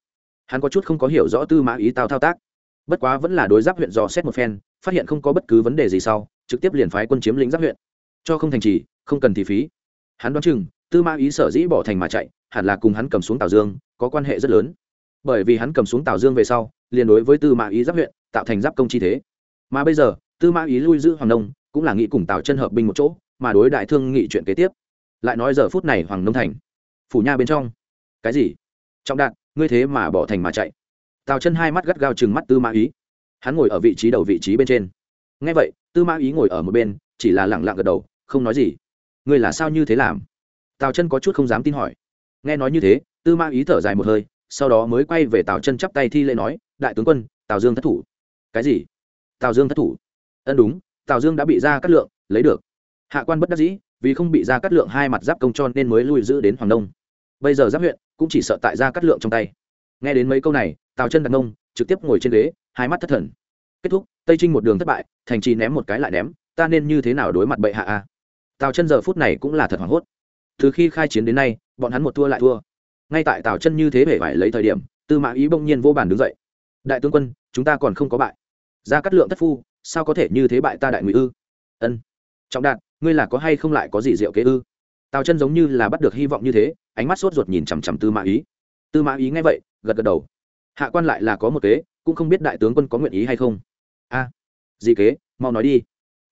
hắn có chút không có hiểu rõ tư mã ý tao thao tác. Bất quá vẫn là đối giáp huyện dò xét một phen, phát hiện không có bất cứ vấn đề gì sau, trực tiếp liền phái quân chiếm lĩnh giáp huyện. Cho không thành trì, không cần thì phí. Hắn đoán chừng, tư mã ý sở dĩ bỏ thành mà chạy, hẳn là cùng hắn cầm xuống tào dương, có quan hệ rất lớn. Bởi vì hắn cầm xuống tào dương về sau, liền đối với tư mã ý giáp huyện, tạo thành giáp công chi thế. Mà bây giờ, tư mã ý lui giữ hoàng nông, cũng là nghĩ cùng tào chân hợp binh một chỗ, mà đối đại thương nghị chuyện kế tiếp. Lại nói giờ phút này hoàng nông thành, phủ nha bên trong. Cái gì? Trọng đạn ngươi thế mà bỏ thành mà chạy. Tào chân hai mắt gắt gao chừng mắt tư mã ý. Hắn ngồi ở vị trí đầu vị trí bên trên. Ngay vậy, tư mã ý ngồi ở một bên, chỉ là lẳng lặng gật đầu, không nói gì. Ngươi là sao như thế làm? Tào chân có chút không dám tin hỏi. Nghe nói như thế, tư mã ý thở dài một hơi, sau đó mới quay về tào chân chắp tay thi lễ nói, đại tướng quân, tào dương thất thủ. Cái gì? Tào dương thất thủ. Ân đúng, tào dương đã bị ra cắt lượng lấy được. Hạ quan bất đắc dĩ, vì không bị ra cắt lượng hai mặt giáp công cho nên mới lui giữ đến hoàng đông. Bây giờ giáp huyện cũng chỉ sợ tại ra cắt lượng trong tay. Nghe đến mấy câu này, tào chân đặt ngông trực tiếp ngồi trên ghế, hai mắt thất thần. Kết thúc, tây trinh một đường thất bại, thành trì ném một cái lại ném, ta nên như thế nào đối mặt bệ hạ a? Tào chân giờ phút này cũng là thật hoảng hốt. Từ khi khai chiến đến nay, bọn hắn một thua lại thua. Ngay tại tào chân như thế vẻ phải lấy thời điểm, tư mã ý bỗng nhiên vô bản đứng dậy. Đại tướng quân, chúng ta còn không có bại. Ra cắt lượng thất phu, sao có thể như thế bại ta đại ngụy ư? Ân. Trọng đạt, ngươi là có hay không lại có gì diệu kế ư? Tào chân giống như là bắt được hy vọng như thế ánh mắt sốt ruột nhìn chằm chằm tư mã ý. Tư mã ý nghe vậy gật gật đầu. Hạ quan lại là có một kế cũng không biết đại tướng quân có nguyện ý hay không. A à, gì kế mau nói đi.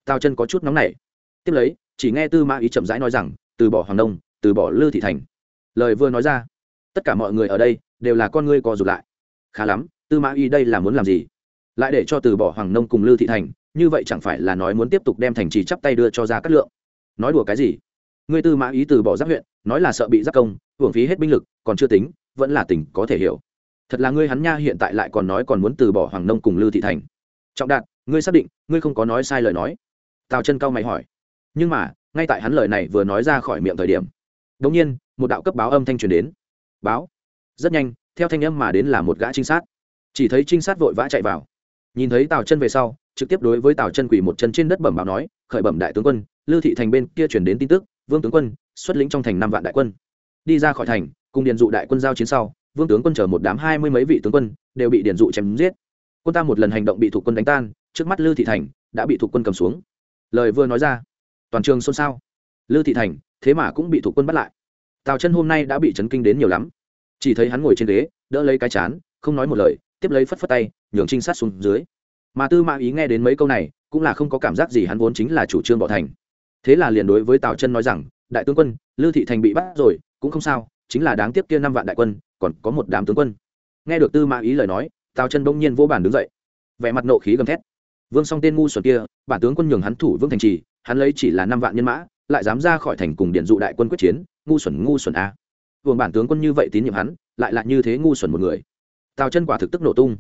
Tào chân có chút nóng nảy. Tiếp lấy chỉ nghe tư mã ý chậm rãi nói rằng từ bỏ hoàng đông từ bỏ lư thị thành. Lời vừa nói ra tất cả mọi người ở đây đều là con ngươi co rụt lại. Khá lắm tư mã ý đây là muốn làm gì? Lại để cho từ bỏ hoàng nông cùng lư thị thành như vậy chẳng phải là nói muốn tiếp tục đem thành trì chắp tay đưa cho ra cát lượng. Nói đùa cái gì? Ngươi tư mã ý từ bỏ giáp huyện, nói là sợ bị giáp công, hưởng phí hết binh lực, còn chưa tính, vẫn là tình có thể hiểu. Thật là ngươi hắn nha hiện tại lại còn nói còn muốn từ bỏ hoàng nông cùng lư thị thành. Trọng đạt, ngươi xác định, ngươi không có nói sai lời nói. Tào chân cao mày hỏi. Nhưng mà, ngay tại hắn lời này vừa nói ra khỏi miệng thời điểm đ ỗ n g nhiên, một đạo cấp báo âm thanh truyền đến. Báo. Rất nhanh, theo thanh âm mà đến là một gã trinh sát. Chỉ thấy trinh sát vội vã chạy vào. Nhìn thấy tào chân về sau, trực tiếp đối với tào chân quỳ một chân trên đất bẩm báo nói, khởi bẩm đại tướng quân, lưu thị thành bên kia chuyển đến tin tức vương tướng quân, xuất lĩnh trong thành năm vạn đại quân. Đi ra khỏi thành, cùng điền dụ đại quân giao chiến sau, vương tướng quân chở một đám hai mươi mấy vị tướng quân, đều bị điền dụ chém giết. Quân ta một lần hành động bị thủ quân đánh tan, trước mắt lư thị thành đã bị thủ quân cầm xuống. Lời vừa nói ra, toàn trường xôn xao. Lư thị thành, thế mà cũng bị thủ quân bắt lại. Tào chân hôm nay đã bị chấn kinh đến nhiều lắm. Chỉ thấy hắn ngồi trên ghế, đỡ lấy cái chán, không nói một lời, tiếp lấy phất phất tay, nhường trinh sát xuống dưới. Mà tư mã ý nghe đến mấy câu này, cũng là không có cảm giác gì hắn vốn chính là chủ trương bỏ thành thế là liền đối với tào chân nói rằng, đại tướng quân lư thị thành bị bắt rồi, cũng không sao, chính là đáng tiếc kia năm vạn đại quân, còn có một đám tướng quân. Nghe được tư mã ý lời nói, tào chân bỗng nhiên vô bản đứng dậy. Vẻ mặt nộ khí gầm thét. Vương song tên ngu xuẩn kia, bản tướng quân nhường hắn thủ vương thành trì, hắn lấy chỉ là năm vạn nhân mã, lại dám ra khỏi thành cùng điện dụ đại quân quyết chiến, ngu xuẩn ngu xuẩn a. Vương bản tướng quân như vậy tín nhiệm hắn, lại là như thế ngu xuẩn một người. Tào chân quả thực tức nổ tung.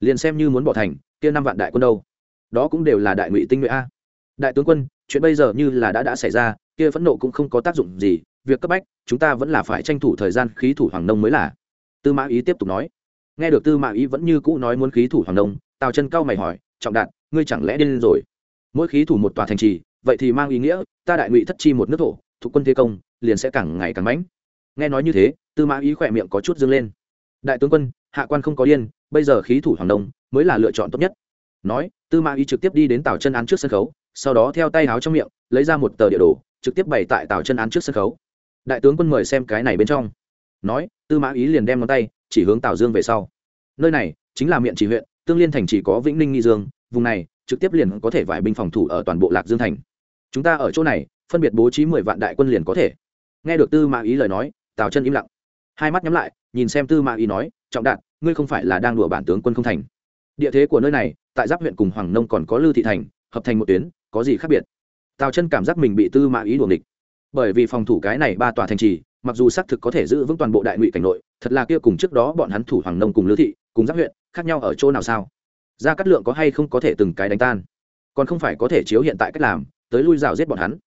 Liền xem như muốn bỏ thành, kia năm vạn đại quân đâu? Đó cũng đều là đại ngụy tinh nhuệ a. Đại tướng quân chuyện bây giờ như là đã đã xảy ra, kia phẫn nộ cũng không có tác dụng gì, việc cấp bách, chúng ta vẫn là phải tranh thủ thời gian khí thủ hoàng nông mới là. Tư mã ý tiếp tục nói. Nghe được tư mã ý vẫn như cũ nói muốn khí thủ hoàng nông, tào chân cao mày hỏi, trọng đạn ngươi chẳng lẽ điên rồi? Mỗi khí thủ một tòa thành trì, vậy thì mang ý nghĩa, ta đại ngụy thất chi một nước thổ, thuộc quân thế công, liền sẽ càng ngày càng mãnh. Nghe nói như thế, tư mã ý khỏe miệng có chút dâng lên. Đại tướng quân, hạ quan không có điên, bây giờ khí thủ hoàng đông mới là lựa chọn tốt nhất. Nói, tư mã ý trực tiếp đi đến tào chân án trước sân khấu sau đó theo tay háo trong miệng, lấy ra một tờ địa đồ, trực tiếp bày tại tào chân án trước sân khấu. Đại tướng quân mời xem cái này bên trong. Nói, tư mã ý liền đem ngón tay, chỉ hướng tào dương về sau. Nơi này chính là miệng chỉ huyện, tương liên thành chỉ có vĩnh ninh nghi dương, vùng này trực tiếp liền có thể vải binh phòng thủ ở toàn bộ lạc dương thành. Chúng ta ở chỗ này, phân biệt bố trí mười vạn đại quân liền có thể. Nghe được tư mã ý lời nói, tào chân im lặng. Hai mắt nhắm lại, nhìn xem tư mã ý nói, trọng đạn ngươi không phải là đang đùa bản tướng quân không thành. Địa thế của nơi này, tại giáp huyện cùng hoàng nông còn có lư thị thành, hợp thành một tuyến có gì khác biệt. Tào chân cảm giác mình bị tư mã ý đuồng địch bởi vì phòng thủ cái này ba tòa thành trì, mặc dù xác thực có thể giữ vững toàn bộ đại ngụy cảnh nội, thật là kia cùng trước đó bọn hắn thủ hoàng nông cùng lứa thị, cùng giáp huyện, khác nhau ở chỗ nào sao? Ra cắt lượng có hay không có thể từng cái đánh tan? Còn không phải có thể chiếu hiện tại cách làm, tới lui rào giết bọn hắn.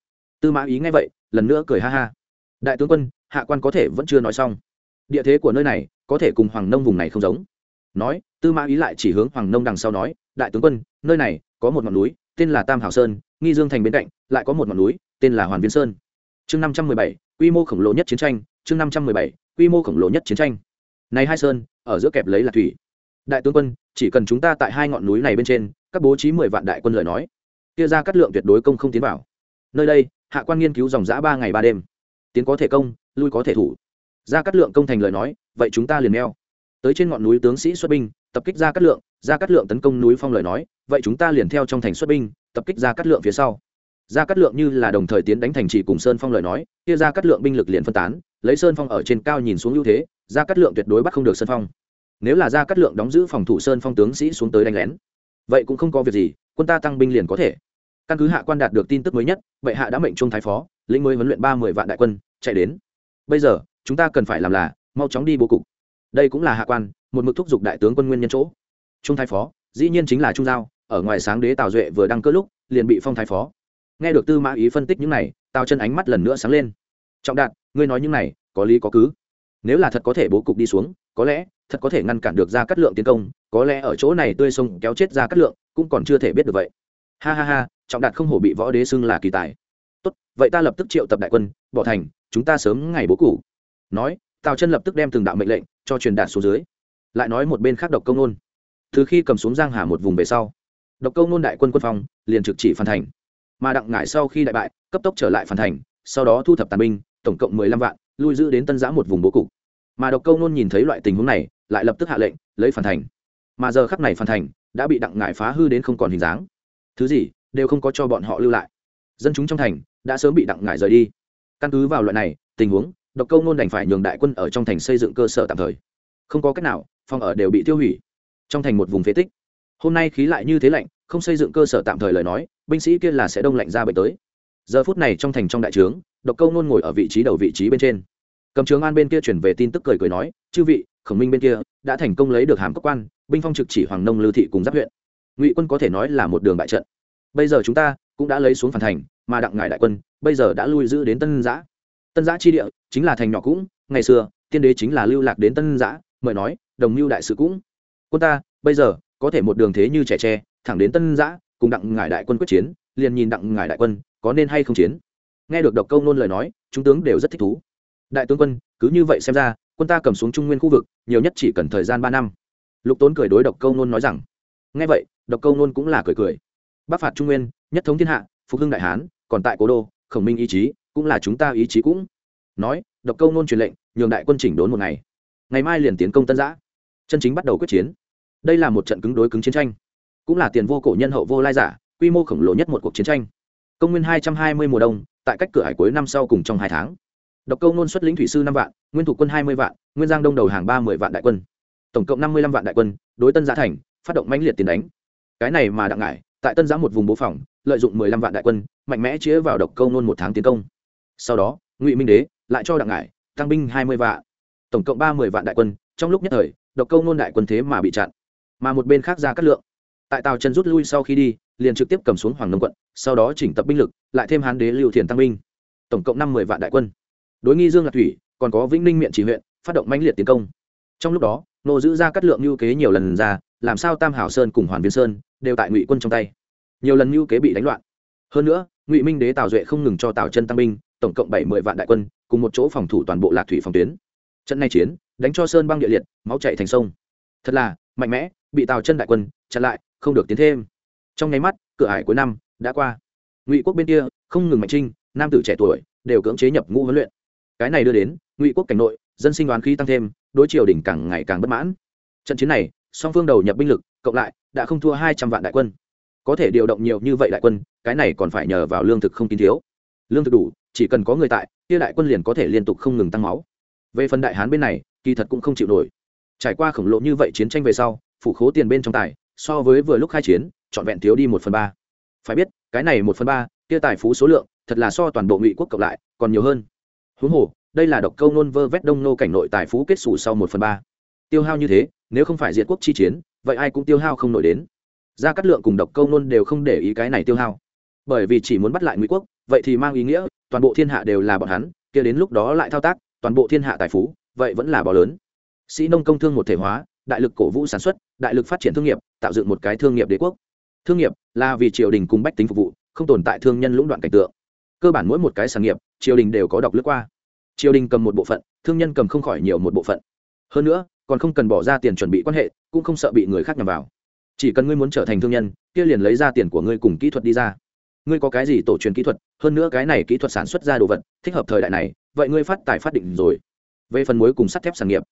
Tư mã ý ngay vậy, lần nữa cười ha ha. Đại tướng quân, hạ quan có thể vẫn chưa nói xong. Địa thế của nơi này, có thể cùng hoàng nông vùng này không giống. Nói, tư mã ý lại chỉ hướng hoàng nông đằng sau nói, đại tướng quân, nơi này có một ngọn núi tên là tam hảo sơn, nghi dương thành bên cạnh, lại có một ngọn núi, tên là hoàn viên sơn. Chương năm trăm mười bảy, quy mô khổng lồ nhất chiến tranh. Chương năm trăm mười bảy, quy mô khổng lồ nhất chiến tranh. Này hai sơn, ở giữa kẹp lấy là thủy. Đại tướng quân, chỉ cần chúng ta tại hai ngọn núi này bên trên, các bố trí mười vạn đại quân lời nói. Kia ra cắt lượng tuyệt đối công không tiến vào. Nơi đây, hạ quan nghiên cứu dòng giã ba ngày ba đêm. Tiến có thể công, lui có thể thủ. Ra cắt lượng công thành lời nói, vậy chúng ta liền neo. Tới trên ngọn núi tướng sĩ xuất binh, tập kích ra cắt lượng ra cắt lượng tấn công núi phong lời nói, vậy chúng ta liền theo trong thành xuất binh, tập kích ra cắt lượng phía sau. Ra cắt lượng như là đồng thời tiến đánh thành trì cùng sơn phong lời nói, kia ra cắt lượng binh lực liền phân tán, lấy sơn phong ở trên cao nhìn xuống ưu thế ra cắt lượng tuyệt đối bắt không được sơn phong. Nếu là ra cắt lượng đóng giữ phòng thủ sơn phong tướng sĩ xuống tới đánh lén, vậy cũng không có việc gì, quân ta tăng binh liền có thể. Căn cứ hạ quan đạt được tin tức mới nhất vậy hạ đã mệnh trung thái phó, lĩnh mới huấn luyện ba mươi vạn đại quân, chạy đến. Bây giờ, chúng ta cần phải làm là, mau chóng đi bố cục. Đây cũng là hạ quan, một mực thúc giục đại tướng quân nguyên nhân chỗ trung thái phó, dĩ nhiên chính là trung giao, ở ngoài sáng đế tào duệ vừa đăng cơ lúc, liền bị phong thái phó. Nghe được tư mã ý phân tích những này, tào chân ánh mắt lần nữa sáng lên. Trọng đạt, ngươi nói những này, có lý có cứ. Nếu là thật có thể bố cục đi xuống, có lẽ, thật có thể ngăn cản được ra cắt lượng tiến công, có lẽ ở chỗ này tươi sông kéo chết ra cắt lượng, cũng còn chưa thể biết được vậy. Ha ha ha, trọng đạt không hổ bị võ đế xưng là kỳ tài. Tốt, vậy ta lập tức triệu tập đại quân, bỏ thành, chúng ta sớm ngày bố cục. Nói, tào chân lập tức đem từng đạo mệnh lệnh cho truyền đạt xuống dưới. Lại nói một bên khác độc công nôn từ khi cầm xuống giang hà một vùng về sau, độc Câu nôn đại quân quân phòng liền trực chỉ phản thành. Mà đặng ngải sau khi đại bại, cấp tốc trở lại phản thành, sau đó thu thập tàn binh, tổng cộng mười lăm vạn, lui giữ đến tân giã một vùng bố cục. Mà độc câu nôn nhìn thấy loại tình huống này, lại lập tức hạ lệnh, lấy phản thành. Mà giờ khắc này phản thành đã bị đặng ngải phá hư đến không còn hình dáng. Thứ gì, đều không có cho bọn họ lưu lại. Dân chúng trong thành đã sớm bị đặng ngải rời đi. Căn cứ vào loại này tình huống, độc câu nôn đành phải nhường đại quân ở trong thành xây dựng cơ sở tạm thời. Không có cách nào, phòng ở đều bị tiêu hủy trong thành một vùng phế tích. Hôm nay khí lại như thế lạnh, không xây dựng cơ sở tạm thời lời nói, binh sĩ kia là sẽ đông lạnh ra bệnh tới. Giờ phút này trong thành trong đại trướng, độc câu nôn ngồi ở vị trí đầu vị trí bên trên. Cầm trướng an bên kia chuyển về tin tức cười cười nói, chư vị, khổng minh bên kia đã thành công lấy được hàm cấp quan, binh phong trực chỉ hoàng nông lưu thị cùng giáp huyện. Ngụy quân có thể nói là một đường bại trận. Bây giờ chúng ta cũng đã lấy xuống phản thành, mà đặng ngải đại quân, bây giờ đã lui giữ đến tân giã. Tân giã chi địa chính là thành nhỏ cũng, ngày xưa, tiên đế chính là lưu lạc đến tân giã, mời nói, đồng mưu đại sự cũng quân ta, bây giờ, có thể một đường thế như trẻ tre, thẳng đến tân giã, cùng đặng ngải đại quân quyết chiến, liền nhìn đặng ngải đại quân, có nên hay không chiến. Nghe được độc câu nôn lời nói, chúng tướng đều rất thích thú. Đại tướng quân, cứ như vậy xem ra, quân ta cầm xuống trung nguyên khu vực, nhiều nhất chỉ cần thời gian ba năm. Lục tốn cười đối độc câu nôn nói rằng, nghe vậy, độc câu nôn cũng là cười cười. Bắc phạt trung nguyên, nhất thống thiên hạ, phục hưng đại hán, còn tại cố đô, khổng minh ý chí, cũng là chúng ta ý chí cũng. Nói, độc câu nôn truyền lệnh, nhường đại quân chỉnh đốn một ngày. Ngày mai liền tiến công tân giã chân chính bắt đầu quyết chiến. Đây là một trận cứng đối cứng chiến tranh. Cũng là tiền vô cổ nhân hậu vô lai giả, quy mô khổng lồ nhất một cuộc chiến tranh. Công nguyên hai trăm hai mươi mùa đông, tại cách cửa hải cuối năm sau cùng trong hai tháng. Độc câu nôn xuất lĩnh thủy sư năm vạn, nguyên thủ quân hai mươi vạn, nguyên giang đông đầu hàng ba mươi vạn đại quân. Tổng cộng năm mươi lăm vạn đại quân, đối tân giá thành, phát động mãnh liệt tiền đánh. Cái này mà đặng ngải, tại tân giá một vùng bố phòng, lợi dụng mười lăm vạn đại quân, mạnh mẽ chĩa vào độc câu nôn một tháng tiến công. Sau đó, ngụy minh đế lại cho đặng ngải, tăng binh hai mươi vạn. Tổng cộng ba mươi vạn đại quân, trong lúc nhất thời độc câu nôn đại quân thế mà bị chặn, mà một bên khác ra cắt lượng. Tại tàu chân rút lui sau khi đi, liền trực tiếp cầm xuống hoàng nông quận, sau đó chỉnh tập binh lực, lại thêm hán đế lưu thiền tăng binh. Tổng cộng năm mươi vạn đại quân. Đối nghi dương lạc thủy, còn có vĩnh ninh miệng chỉ huyện, phát động mãnh liệt tiến công. Trong lúc đó, nô giữ ra cắt lượng lưu kế nhiều lần ra, làm sao tam hảo sơn cùng hoàn viên sơn đều tại ngụy quân trong tay. Nhiều lần lưu kế bị đánh loạn. Hơn nữa, ngụy minh đế tào duệ không ngừng cho tào chân tăng binh, tổng cộng bảy mươi vạn đại quân, cùng một chỗ phòng thủ toàn bộ lạc thủy phòng tuyến. Trận này chiến đánh cho sơn băng địa liệt, máu chạy thành sông. Thật là, mạnh mẽ, bị tào chân đại quân chặn lại, không được tiến thêm. Trong nháy mắt, cửa hải cuối năm đã qua. Ngụy quốc bên kia, không ngừng mạnh trinh, nam tử trẻ tuổi, đều cưỡng chế nhập ngũ huấn luyện. Cái này đưa đến, ngụy quốc cảnh nội, dân sinh đoán khí tăng thêm, đối triều đỉnh càng ngày càng bất mãn. Trận chiến này, song phương đầu nhập binh lực, cộng lại, đã không thua hai trăm vạn đại quân. Có thể điều động nhiều như vậy đại quân, cái này còn phải nhờ vào lương thực không kín thiếu. Lương thực đủ, chỉ cần có người tại, kia đại quân liền có thể liên tục không ngừng tăng máu. Về phần đại hán bên này kỳ thật cũng không chịu nổi. Trải qua khổng lồ như vậy chiến tranh về sau, phủ khố tiền bên trong tài, so với vừa lúc khai chiến, trọn vẹn thiếu đi một phần ba. Phải biết, cái này một phần ba, kia tài phú số lượng, thật là so toàn bộ ngụy quốc cộng lại, còn nhiều hơn. Huống hồ, đây là độc câu nôn vơ vét đông nô cảnh nội tài phú kết xù sau một phần ba. Tiêu hao như thế, nếu không phải diệt quốc chi chiến, vậy ai cũng tiêu hao không nổi đến. Gia cát lượng cùng độc câu nôn đều không để ý cái này tiêu hao. Bởi vì chỉ muốn bắt lại ngụy quốc, vậy thì mang ý nghĩa, toàn bộ thiên hạ đều là bọn hắn, kia đến lúc đó lại thao tác, toàn bộ thiên hạ tài phú vậy vẫn là bò lớn. Sĩ nông công thương một thể hóa, đại lực cổ vũ sản xuất, đại lực phát triển thương nghiệp, tạo dựng một cái thương nghiệp đế quốc. Thương nghiệp là vì triều đình cùng bách tính phục vụ, không tồn tại thương nhân lũng đoạn cảnh tượng. Cơ bản mỗi một cái sản nghiệp, triều đình đều có đọc lướt qua. Triều đình cầm một bộ phận, thương nhân cầm không khỏi nhiều một bộ phận. Hơn nữa, còn không cần bỏ ra tiền chuẩn bị quan hệ, cũng không sợ bị người khác nhằm vào. Chỉ cần ngươi muốn trở thành thương nhân, kia liền lấy ra tiền của ngươi cùng kỹ thuật đi ra. Ngươi có cái gì tổ truyền kỹ thuật, hơn nữa cái này kỹ thuật sản xuất ra đồ vật, thích hợp thời đại này, vậy ngươi phát tài phát định rồi về phần mối cùng sắt thép sản nghiệp.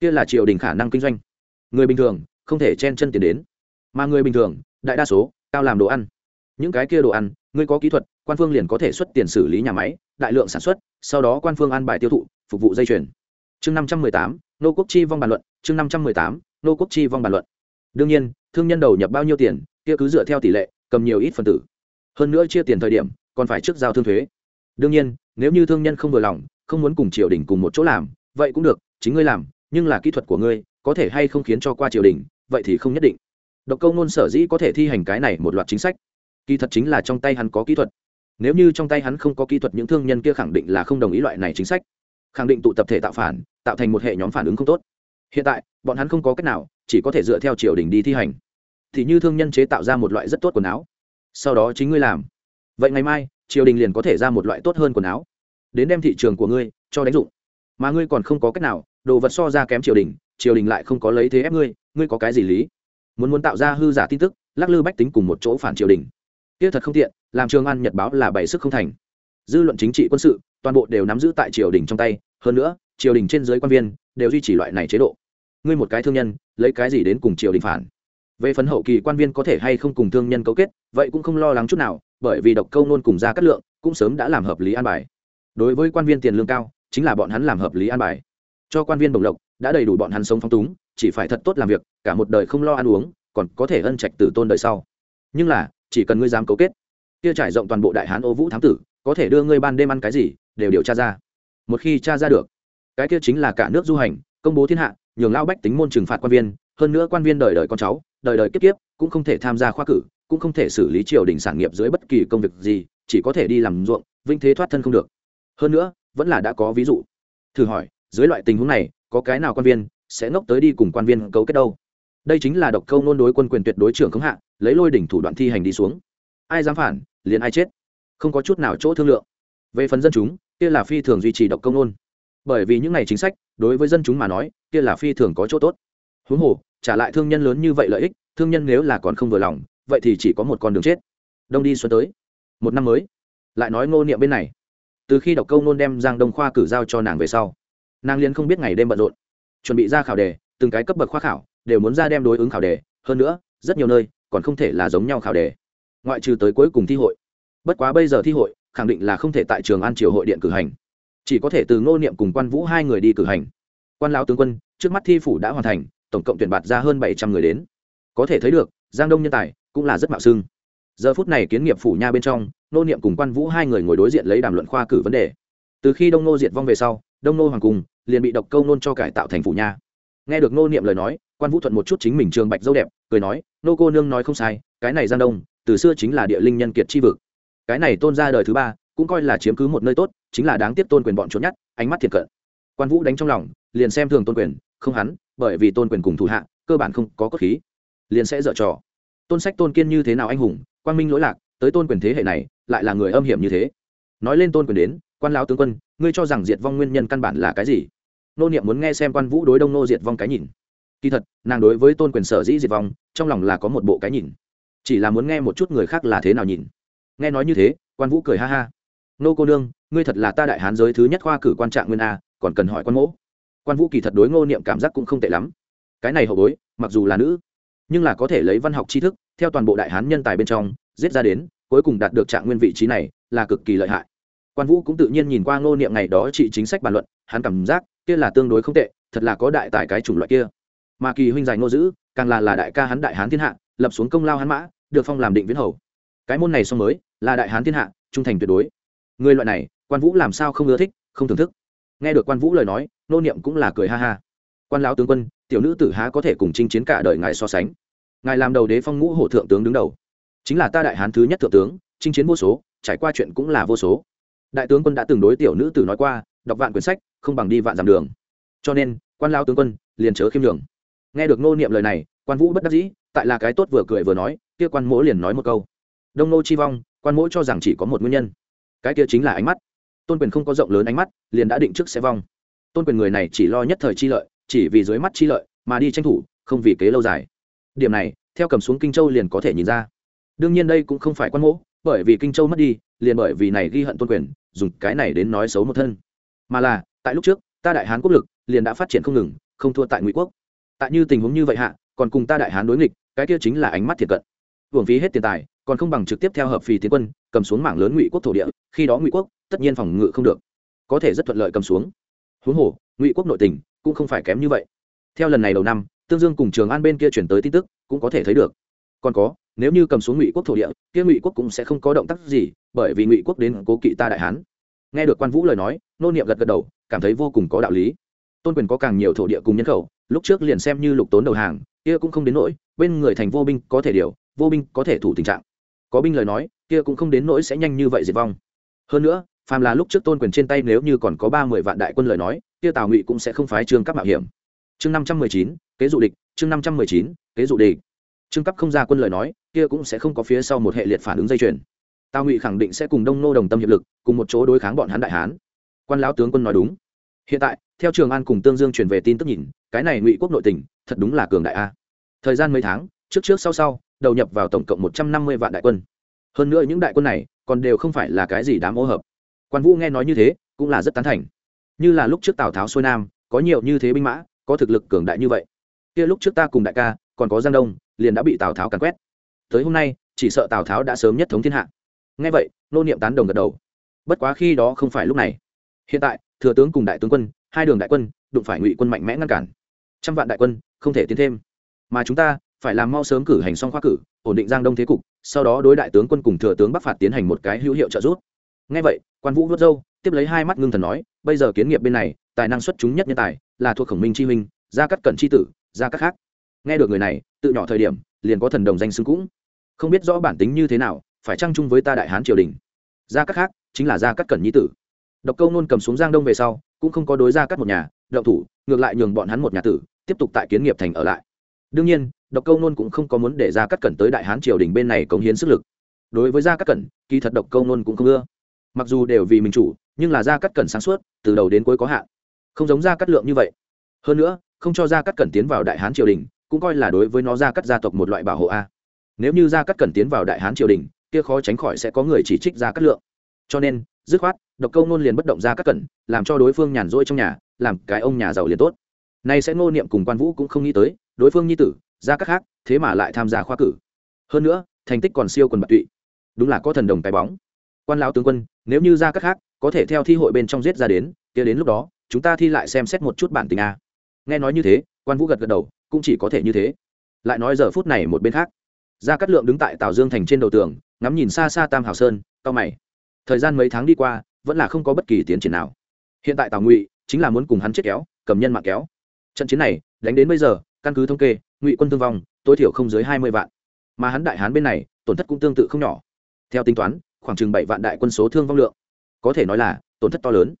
Kia là triều đình khả năng kinh doanh. Người bình thường, không thể chen chân tiền đến. Mà người bình thường, đại đa số, cao làm đồ ăn. Những cái kia đồ ăn ngươi có kỹ thuật, quan phương liền có thể xuất tiền xử lý nhà máy, đại lượng sản xuất, sau đó quan phương ăn bài tiêu thụ, phục vụ dây chuyền. Chương năm trăm mười tám, nô quốc chi vong bàn luận. Chương năm trăm mười tám, nô quốc chi vong bàn luận. Đương nhiên, thương nhân đầu nhập bao nhiêu tiền, kia cứ dựa theo tỷ lệ, cầm nhiều ít phần tử. Hơn nữa chia tiền thời điểm, còn phải trước giao thương thuế. Đương nhiên, nếu như thương nhân không vừa lòng, không muốn cùng triều đình cùng một chỗ làm vậy cũng được, chính ngươi làm, nhưng là kỹ thuật của ngươi, có thể hay không khiến cho qua triều đình, vậy thì không nhất định. Độc câu nôn sở dĩ có thể thi hành cái này một loạt chính sách. Kỳ thật chính là trong tay hắn có kỹ thuật. Nếu như trong tay hắn không có kỹ thuật, những thương nhân kia khẳng định là không đồng ý loại này chính sách. Khẳng định tụ tập thể tạo phản, tạo thành một hệ nhóm phản ứng không tốt. Hiện tại, bọn hắn không có cách nào, chỉ có thể dựa theo triều đình đi thi hành. Thì như thương nhân chế tạo ra một loại rất tốt quần áo. Sau đó chính ngươi làm. Vậy ngày mai, triều đình liền có thể ra một loại tốt hơn quần áo. Đến đem thị trường của ngươi cho đánh dụng mà ngươi còn không có cách nào, đồ vật so ra kém triều đình triều đình lại không có lấy thế ép ngươi ngươi có cái gì lý? Muốn muốn tạo ra hư giả tin tức, lắc lư bách tính cùng một chỗ phản triều đình. Tiếc thật không tiện, làm trường an nhật báo là bảy sức không thành. Dư luận chính trị quân sự, toàn bộ đều nắm giữ tại triều đình trong tay, hơn nữa, triều đình trên dưới quan viên, đều duy trì loại này chế độ. Ngươi một cái thương nhân, lấy cái gì đến cùng triều đình phản? Về phần hậu kỳ quan viên có thể hay không cùng thương nhân cấu kết, vậy cũng không lo lắng chút nào, bởi vì độc câu nôn cùng ra cát lượng, cũng sớm đã làm hợp lý an bài. Đối với quan viên tiền lương cao chính là bọn hắn làm hợp lý an bài. Cho quan viên đồng lộc, đã đầy đủ bọn hắn sống phong túng, chỉ phải thật tốt làm việc, cả một đời không lo ăn uống, còn có thể ân trạch tử tôn đời sau. Nhưng là, chỉ cần ngươi dám cấu kết, kia trải rộng toàn bộ đại hán ô vũ thám tử, có thể đưa ngươi ban đêm ăn cái gì, đều điều tra ra. Một khi tra ra được, cái kia chính là cả nước du hành, công bố thiên hạ, nhường lao bách tính môn trừng phạt quan viên, hơn nữa quan viên đời đời con cháu, đời đời kiếp kiếp, cũng không thể tham gia khoa cử, cũng không thể xử lý triều đình sản nghiệp dưới bất kỳ công việc gì, chỉ có thể đi làm ruộng, vinh thế thoát thân không được. Hơn nữa vẫn là đã có ví dụ. Thử hỏi, dưới loại tình huống này, có cái nào quan viên sẽ ngốc tới đi cùng quan viên cấu kết đâu? Đây chính là độc câu nôn đối quân quyền tuyệt đối trưởng khống hạ, lấy lôi đỉnh thủ đoạn thi hành đi xuống. Ai dám phản, liền ai chết. Không có chút nào chỗ thương lượng. Về phần dân chúng, kia là phi thường duy trì độc công nôn. Bởi vì những này chính sách, đối với dân chúng mà nói, kia là phi thường có chỗ tốt. Huống hồ, trả lại thương nhân lớn như vậy lợi ích, thương nhân nếu là còn không vừa lòng, vậy thì chỉ có một con đường chết. Đông đi xuân tới. Một năm mới. Lại nói ngô niệm bên này từ khi đọc câu nôn đem giang đông khoa cử giao cho nàng về sau, nàng liên không biết ngày đêm bận rộn, chuẩn bị ra khảo đề, từng cái cấp bậc khoa khảo, đều muốn ra đem đối ứng khảo đề. Hơn nữa, rất nhiều nơi, còn không thể là giống nhau khảo đề. Ngoại trừ tới cuối cùng thi hội. Bất quá bây giờ thi hội, khẳng định là không thể tại trường an triều hội điện cử hành. Chỉ có thể từ ngô niệm cùng quan vũ hai người đi cử hành. Quan lão tướng quân, trước mắt thi phủ đã hoàn thành, tổng cộng tuyển bạt ra hơn bảy trăm người đến. Có thể thấy được, giang đông nhân tài cũng là rất mạo xưng. Giờ phút này kiến nghiệp phủ nha bên trong nô niệm cùng quan vũ hai người ngồi đối diện lấy đàm luận khoa cử vấn đề. Từ khi đông nô diệt vong về sau, đông nô hoàng cung liền bị độc câu nôn cho cải tạo thành phủ nha. Nghe được nô niệm lời nói, quan vũ thuận một chút chính mình trường bạch dâu đẹp, cười nói, nô cô nương nói không sai, cái này giang đông, từ xưa chính là địa linh nhân kiệt chi vực. Cái này tôn ra đời thứ ba, cũng coi là chiếm cứ một nơi tốt, chính là đáng tiếc tôn quyền bọn trốn nhất ánh mắt thiệt cận. Quan vũ đánh trong lòng, liền xem thường tôn quyền, không hắn, bởi vì tôn quyền cùng thủ hạ, cơ bản không có cốt khí, liền sẽ dở trò. Tôn sách tôn kiên như thế nào anh hùng quan minh lỗi lạc, tới tôn quyền thế hệ này lại là người âm hiểm như thế. Nói lên tôn quyền đến, quan lão tướng quân, ngươi cho rằng diệt vong nguyên nhân căn bản là cái gì? Nô niệm muốn nghe xem quan vũ đối đông nô diệt vong cái nhìn. Kỳ thật, nàng đối với tôn quyền sở dĩ diệt vong, trong lòng là có một bộ cái nhìn. Chỉ là muốn nghe một chút người khác là thế nào nhìn. Nghe nói như thế, quan vũ cười ha ha. Nô cô nương, ngươi thật là ta đại hán giới thứ nhất khoa cử quan trạng nguyên a, còn cần hỏi quan mỗ. Quan vũ kỳ thật đối ngô niệm cảm giác cũng không tệ lắm. Cái này hậu bối, mặc dù là nữ, nhưng là có thể lấy văn học tri thức, theo toàn bộ đại hán nhân tài bên trong, giết ra đến cuối cùng đạt được trạng nguyên vị trí này là cực kỳ lợi hại. Quan vũ cũng tự nhiên nhìn qua ngô niệm ngày đó trị chính sách bàn luận, hắn cảm giác kia là tương đối không tệ, thật là có đại tài cái chủng loại kia. Mà kỳ huynh dài ngô giữ, càng là là đại ca hắn đại hán thiên hạ, lập xuống công lao hắn mã, được phong làm định viễn hầu. Cái môn này xong mới, là đại hán thiên hạ, trung thành tuyệt đối. Người loại này, quan vũ làm sao không ưa thích, không thưởng thức. Nghe được quan vũ lời nói nô niệm cũng là cười ha ha. Quan lão tướng quân, tiểu nữ tử há có thể cùng chinh chiến cả đời ngài so sánh. Ngài làm đầu đế phong ngũ hổ thượng tướng đứng đầu chính là ta đại hán thứ nhất thượng tướng, chinh chiến vô số, trải qua chuyện cũng là vô số. Đại tướng quân đã từng đối tiểu nữ tử nói qua, đọc vạn quyển sách, không bằng đi vạn dặm đường. Cho nên, quan lao tướng quân, liền chớ khiêm đường nghe được nô niệm lời này, quan vũ bất đắc dĩ, tại là cái tốt vừa cười vừa nói, kia quan mỗ liền nói một câu. Đông nô chi vong, quan mỗ cho rằng chỉ có một nguyên nhân. Cái kia chính là ánh mắt. Tôn quyền không có rộng lớn ánh mắt, liền đã định trước sẽ vong. Tôn quyền người này chỉ lo nhất thời chi lợi, chỉ vì dưới mắt chi lợi, mà đi tranh thủ, không vì kế lâu dài. Điểm này, theo cầm xuống kinh châu liền có thể nhìn ra đương nhiên đây cũng không phải quan mỗ, bởi vì kinh châu mất đi, liền bởi vì này ghi hận tôn quyền, dùng cái này đến nói xấu một thân. Mà là, tại lúc trước, ta đại hán quốc lực liền đã phát triển không ngừng, không thua tại ngụy quốc. Tại như tình huống như vậy hạ, còn cùng ta đại hán đối nghịch, cái kia chính là ánh mắt thiệt cận. Hưởng phí hết tiền tài, còn không bằng trực tiếp theo hợp phì tiến quân, cầm xuống mảng lớn ngụy quốc thổ địa, khi đó ngụy quốc, tất nhiên phòng ngự không được. Có thể rất thuận lợi cầm xuống. Huống hồ, ngụy quốc nội tình cũng không phải kém như vậy. Theo lần này đầu năm, tương dương cùng trường an bên kia chuyển tới tin tức, cũng có thể thấy được. Còn có nếu như cầm xuống ngụy quốc thổ địa, kia ngụy quốc cũng sẽ không có động tác gì, bởi vì ngụy quốc đến cố kỵ ta đại hán. Nghe được quan vũ lời nói, nô niệm gật gật đầu, cảm thấy vô cùng có đạo lý. Tôn quyền có càng nhiều thổ địa cùng nhân khẩu, lúc trước liền xem như lục tốn đầu hàng, kia cũng không đến nỗi, bên người thành vô binh có thể điều, vô binh có thể thủ tình trạng. Có binh lời nói, kia cũng không đến nỗi sẽ nhanh như vậy diệt vong. Hơn nữa, phàm là lúc trước tôn quyền trên tay nếu như còn có ba mươi vạn đại quân lời nói, kia tào ngụy cũng sẽ không phái trương các mạo hiểm. Chương năm trăm mười chín, kế dụ địch, chương năm trăm mười chín, kế dụ địch trương cấp không ra quân lời nói, kia cũng sẽ không có phía sau một hệ liệt phản ứng dây chuyền. Tào ngụy khẳng định sẽ cùng đông nô đồng tâm hiệp lực, cùng một chỗ đối kháng bọn hắn đại hán. Quan lão tướng quân nói đúng. Hiện tại, theo trường an cùng tương dương truyền về tin tức nhìn, cái này ngụy quốc nội tình, thật đúng là cường đại a. Thời gian mấy tháng, trước trước sau sau, đầu nhập vào tổng cộng một trăm năm mươi vạn đại quân. Hơn nữa những đại quân này, còn đều không phải là cái gì đám ô hợp. Quan vũ nghe nói như thế, cũng là rất tán thành. Như là lúc trước tào tháo xuôi nam, có nhiều như thế binh mã, có thực lực cường đại như vậy. Kia lúc trước ta cùng đại ca, còn có giang đông liền đã bị tào tháo càn quét tới hôm nay chỉ sợ tào tháo đã sớm nhất thống thiên hạ ngay vậy nô niệm tán đồng gật đầu bất quá khi đó không phải lúc này hiện tại thừa tướng cùng đại tướng quân hai đường đại quân đụng phải ngụy quân mạnh mẽ ngăn cản trăm vạn đại quân không thể tiến thêm mà chúng ta phải làm mau sớm cử hành xong khoa cử ổn định giang đông thế cục sau đó đối đại tướng quân cùng thừa tướng bắc phạt tiến hành một cái hữu hiệu trợ giúp ngay vậy quan vũ vớt dâu tiếp lấy hai mắt ngưng thần nói bây giờ kiến nghiệp bên này tài năng xuất chúng nhất nhân tài là thuộc khổng minh chi huynh gia cắt cẩn chi tử gia cắt khác nghe được người này, tự nhỏ thời điểm, liền có thần đồng danh xưng cũng. Không biết rõ bản tính như thế nào, phải trang chung với ta đại hán triều đình? Gia cắt khác, chính là gia cắt cẩn nhi tử. Độc câu nôn cầm xuống giang đông về sau, cũng không có đối gia cắt một nhà đậu thủ, ngược lại nhường bọn hắn một nhà tử, tiếp tục tại kiến nghiệp thành ở lại. Đương nhiên, độc câu nôn cũng không có muốn để gia cắt cẩn tới đại hán triều đình bên này cống hiến sức lực. Đối với gia cắt cẩn, kỳ thật độc câu nôn cũng không ưa. Mặc dù đều vì mình chủ, nhưng là gia cắt cẩn sáng suốt, từ đầu đến cuối có hạn. Không giống gia cắt lượng như vậy. Hơn nữa, không cho gia cắt cẩn tiến vào đại hán triều đình cũng coi là đối với nó gia cắt gia tộc một loại bảo hộ a. Nếu như gia cắt cần tiến vào đại hán triều đình, kia khó tránh khỏi sẽ có người chỉ trích gia cắt lượng. Cho nên, dứt khoát, độc câu nôn liền bất động gia cắt cẩn, làm cho đối phương nhàn rỗi trong nhà, làm cái ông nhà giàu liền tốt. Nay sẽ ngô niệm cùng quan vũ cũng không nghĩ tới, đối phương nhi tử gia cắt khác, thế mà lại tham gia khoa cử. Hơn nữa, thành tích còn siêu quần bạc tụy. Đúng là có thần đồng cái bóng. Quan lão tướng quân, nếu như gia cắt khác, có thể theo thi hội bên trong giết ra đến, kia đến lúc đó, chúng ta thi lại xem xét một chút bản tình a. Nghe nói như thế, quan vũ gật gật đầu cũng chỉ có thể như thế. Lại nói giờ phút này một bên khác, gia cát lượng đứng tại tào dương thành trên đầu tường, ngắm nhìn xa xa tam hào sơn cao mày. Thời gian mấy tháng đi qua, vẫn là không có bất kỳ tiến triển nào. Hiện tại tào ngụy chính là muốn cùng hắn chết kéo, cầm nhân mạng kéo. Trận chiến này, đánh đến bây giờ, căn cứ thống kê, ngụy quân thương vong, tối thiểu không dưới hai mươi vạn. Mà hắn đại hán bên này, tổn thất cũng tương tự không nhỏ. Theo tính toán, khoảng chừng bảy vạn đại quân số thương vong lượng. Có thể nói là, tổn thất to lớn.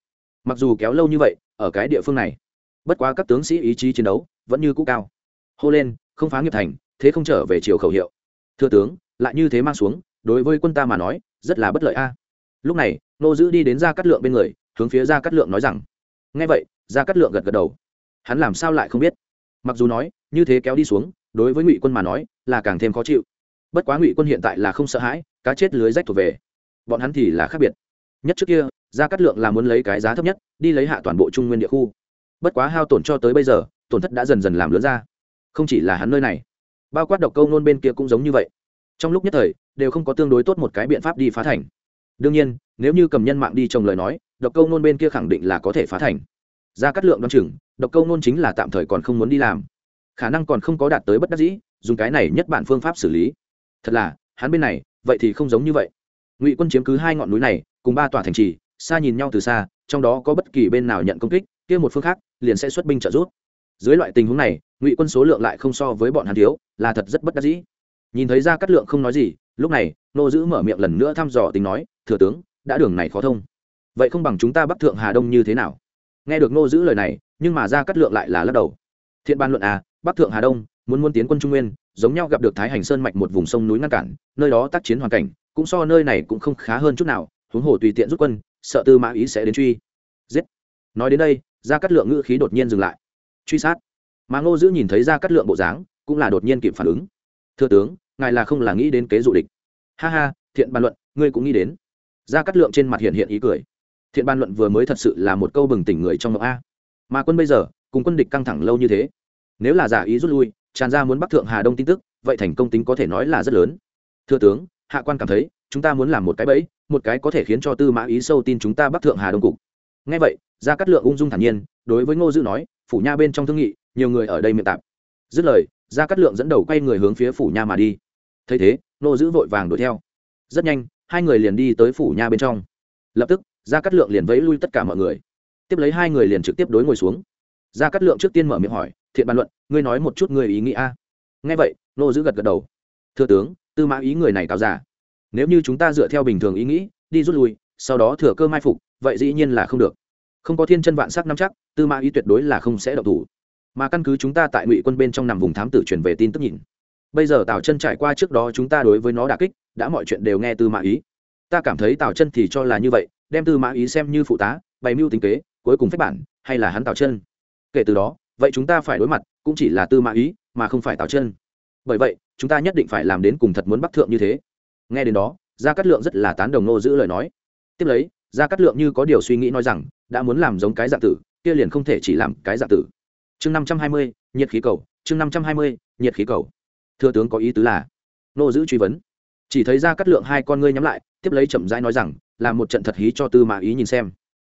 Mặc dù kéo lâu như vậy, ở cái địa phương này, bất quá các tướng sĩ ý chí chiến đấu vẫn như cũ cao hô lên, không phá nghiệp thành, thế không trở về chiều khẩu hiệu. Thưa tướng, lại như thế mang xuống, đối với quân ta mà nói, rất là bất lợi a. Lúc này, nô giữ đi đến ra cắt lượng bên người, hướng phía ra cắt lượng nói rằng ngay vậy ra cắt lượng gật gật đầu. Hắn làm sao lại không biết? Mặc dù nói, như thế kéo đi xuống, đối với ngụy quân mà nói, là càng thêm khó chịu. Bất quá ngụy quân hiện tại là không sợ hãi, cá chết lưới rách thuộc về. Bọn hắn thì là khác biệt. Nhất trước kia ra cắt lượng là muốn lấy cái giá thấp nhất, đi lấy hạ toàn bộ trung nguyên địa khu. Bất quá hao tổn cho tới bây giờ, tổn thất đã dần dần làm lớn ra không chỉ là hắn nơi này, bao quát độc câu nôn bên kia cũng giống như vậy. Trong lúc nhất thời, đều không có tương đối tốt một cái biện pháp đi phá thành. Đương nhiên, nếu như cầm nhân mạng đi trồng lời nói, độc câu nôn bên kia khẳng định là có thể phá thành. Ra cắt lượng đ o á n chừng, độc câu nôn chính là tạm thời còn không muốn đi làm. Khả năng còn không có đạt tới bất đắc dĩ, dùng cái này nhất bản phương pháp xử lý. Thật là, hắn bên này, vậy thì không giống như vậy. Ngụy quân chiếm cứ hai ngọn núi này, cùng ba tòa thành trì, xa nhìn nhau từ xa, trong đó có bất kỳ bên nào nhận công kích, kia một phương khác, liền sẽ xuất binh trợ giúp. Dưới loại tình huống này ngụy quân số lượng lại không so với bọn hắn thiếu, là thật rất bất đắc dĩ. Nhìn thấy ra cát lượng không nói gì, lúc này nô giữ mở miệng lần nữa thăm dò tính nói, thừa tướng, đã đường này khó thông. Vậy không bằng chúng ta bắc thượng hà đông như thế nào? Nghe được nô giữ lời này, nhưng mà ra cát lượng lại là lắc đầu. Thiện ban luận à bắc thượng hà đông, muốn muốn tiến quân trung nguyên, giống nhau gặp được thái hành sơn mạch một vùng sông núi ngăn cản, nơi đó tác chiến hoàn cảnh, cũng so nơi này cũng không khá hơn chút nào, huống hồ tùy tiện rút quân, sợ tư mã ý sẽ đến truy. Giết. Nói đến đây ra cát lượng ngữ khí đột nhiên dừng lại. Truy sát mà ngô giữ nhìn thấy ra cắt lượng bộ dáng, cũng là đột nhiên kịp phản ứng. Thưa tướng, ngài là không là nghĩ đến kế dụ địch. Ha ha, thiện bàn luận, ngươi cũng nghĩ đến. Ra cắt lượng trên mặt hiện hiện ý cười. Thiện bàn luận vừa mới thật sự là một câu bừng tỉnh người trong ngọc a. Mà quân bây giờ, cùng quân địch căng thẳng lâu như thế. Nếu là giả ý rút lui, tràn ra muốn bắc thượng hà đông tin tức, vậy thành công tính có thể nói là rất lớn. Thưa tướng, hạ quan cảm thấy, chúng ta muốn làm một cái bẫy, một cái có thể khiến cho tư mã ý sâu tin chúng ta bắc thượng hà đông cục. Ngay vậy, ra cắt lượng ung dung thản nhiên, đối với ngô dữ nói, phủ nha bên trong thương nghị nhiều người ở đây miệng tạp. Dứt lời ra cắt lượng dẫn đầu quay người hướng phía phủ nha mà đi. Thấy thế, nô giữ vội vàng đuổi theo. Rất nhanh, hai người liền đi tới phủ nha bên trong. Lập tức ra cắt lượng liền vẫy lui tất cả mọi người. Tiếp lấy hai người liền trực tiếp đối ngồi xuống. Ra cắt lượng trước tiên mở miệng hỏi, thiện bàn luận, ngươi nói một chút người ý nghĩ a? Nghe vậy, nô giữ gật gật đầu. Thưa tướng, tư mã ý người này cáo giả nếu như chúng ta dựa theo bình thường ý nghĩ, đi rút lui, sau đó thừa cơ mai phục, vậy dĩ nhiên là không được. Không có thiên chân vạn sắc nắm chắc, tư mã ý tuyệt đối là không sẽ độc thủ mà căn cứ chúng ta tại ngụy quân bên trong nằm vùng thám tử truyền về tin tức nhìn. Bây giờ tào chân trải qua trước đó chúng ta đối với nó đà kích, đã mọi chuyện đều nghe tư mã ý. Ta cảm thấy tào chân thì cho là như vậy, đem tư mã ý xem như phụ tá, bày mưu tính kế, cuối cùng phép bản, hay là hắn tào chân. Kể từ đó, vậy chúng ta phải đối mặt, cũng chỉ là tư mã ý, mà không phải tào chân. Bởi vậy, chúng ta nhất định phải làm đến cùng thật muốn bắc thượng như thế. Nghe đến đó, gia cát lượng rất là tán đồng nô giữ lời nói. Tiếp lấy, gia cát lượng như có điều suy nghĩ nói rằng, đã muốn làm giống cái dạng tử, kia liền không thể chỉ làm cái dạng tử chương năm trăm hai mươi, nhiệt khí cầu, chương năm trăm hai mươi, nhiệt khí cầu. Thưa tướng có ý tứ là, nô giữ truy vấn. Chỉ thấy ra cắt lượng hai con ngươi nhắm lại, tiếp lấy chậm rãi nói rằng, là một trận thật hí cho tư mã ý nhìn xem.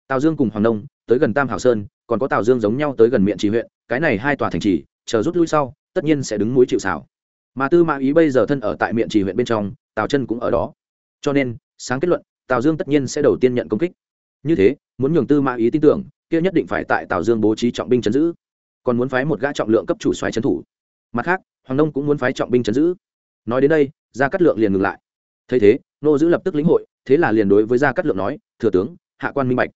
Tào dương cùng hoàng nông, tới gần tam hảo sơn, còn có tào dương giống nhau tới gần miệng trì huyện, cái này hai tòa thành trì, chờ rút lui sau, tất nhiên sẽ đứng mũi chịu xảo mà tư mã ý bây giờ thân ở tại miệng trì huyện bên trong, tào chân cũng ở đó. Cho nên, sáng kết luận, tào dương tất nhiên sẽ đầu tiên nhận công kích. Như thế, muốn nhường tư mã ý tin tưởng, kia nhất định phải tại tào dương bố trí trọng binh chấn giữ còn muốn phái một gã trọng lượng cấp chủ xoáy trấn thủ. Mặt khác, hoàng nông cũng muốn phái trọng binh trấn giữ. Nói đến đây, gia cát lượng liền ngừng lại. Thấy thế, nô giữ lập tức lĩnh hội, thế là liền đối với gia cát lượng nói, thừa tướng, hạ quan minh bạch.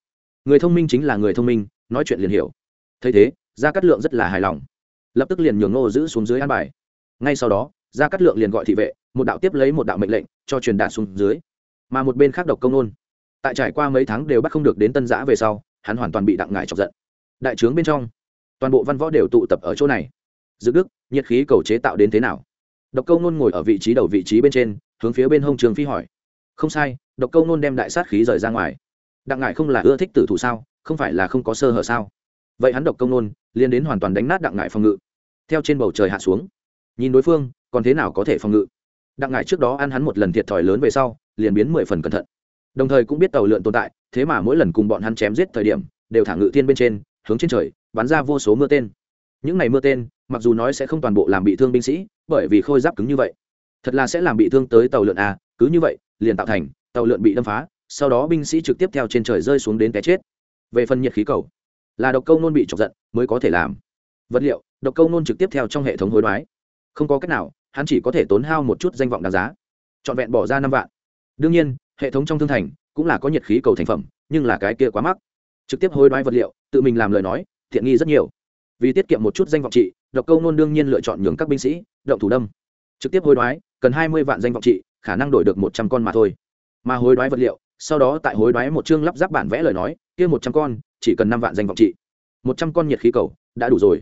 Người thông minh chính là người thông minh, nói chuyện liền hiểu. Thấy thế, gia cát lượng rất là hài lòng. Lập tức liền nhường nô giữ xuống dưới an bài. Ngay sau đó, gia cát lượng liền gọi thị vệ, một đạo tiếp lấy một đạo mệnh lệnh, cho truyền đạt xuống dưới. Mà một bên khác độc công nôn. Tại trải qua mấy tháng đều bắt không được đến tân giã về sau, hắn hoàn toàn bị đặng ngải chọc giận. Đại trướng bên trong toàn bộ văn võ đều tụ tập ở chỗ này. Dự đức, nhiệt khí cầu chế tạo đến thế nào? Độc câu nôn ngồi ở vị trí đầu vị trí bên trên, hướng phía bên hông trường phi hỏi. Không sai, độc câu nôn đem đại sát khí rời ra ngoài. Đặng ngải không là ưa thích tử thủ sao? Không phải là không có sơ hở sao? Vậy hắn độc công nôn liên đến hoàn toàn đánh nát đặng ngải phòng ngự. Theo trên bầu trời hạ xuống. Nhìn đối phương, còn thế nào có thể phòng ngự? Đặng ngải trước đó ăn hắn một lần thiệt thòi lớn về sau, liền biến mười phần cẩn thận. Đồng thời cũng biết tàu lượn tồn tại, thế mà mỗi lần cùng bọn hắn chém giết thời điểm, đều thả ngự thiên bên trên, hướng trên trời bắn ra vô số mưa tên. Những này mưa tên, mặc dù nói sẽ không toàn bộ làm bị thương binh sĩ, bởi vì khôi giáp cứng như vậy. Thật là sẽ làm bị thương tới tàu lượn a, cứ như vậy, liền tạo thành, tàu lượn bị đâm phá, sau đó binh sĩ trực tiếp theo trên trời rơi xuống đến cái chết. Về phần nhiệt khí cầu, là độc câu nôn bị chọc giận, mới có thể làm. Vật liệu, độc câu nôn trực tiếp theo trong hệ thống hối đoái. Không có cách nào, hắn chỉ có thể tốn hao một chút danh vọng đáng giá. Trọn vẹn bỏ ra năm vạn. Đương nhiên, hệ thống trong thương thành cũng là có nhiệt khí cầu thành phẩm, nhưng là cái kia quá mắc. Trực tiếp hối đoái vật liệu, tự mình làm lời nói thiện nghi rất nhiều. Vì tiết kiệm một chút danh vọng trị, độc câu nôn đương nhiên lựa chọn nhường các binh sĩ, động thủ đâm. Trực tiếp hối đoái, cần hai mươi vạn danh vọng trị, khả năng đổi được một trăm con mà thôi. Mà hối đoái vật liệu, sau đó tại hối đoái một chương lắp ráp bản vẽ lời nói, kia một trăm con, chỉ cần năm vạn danh vọng trị. Một trăm con nhiệt khí cầu, đã đủ rồi.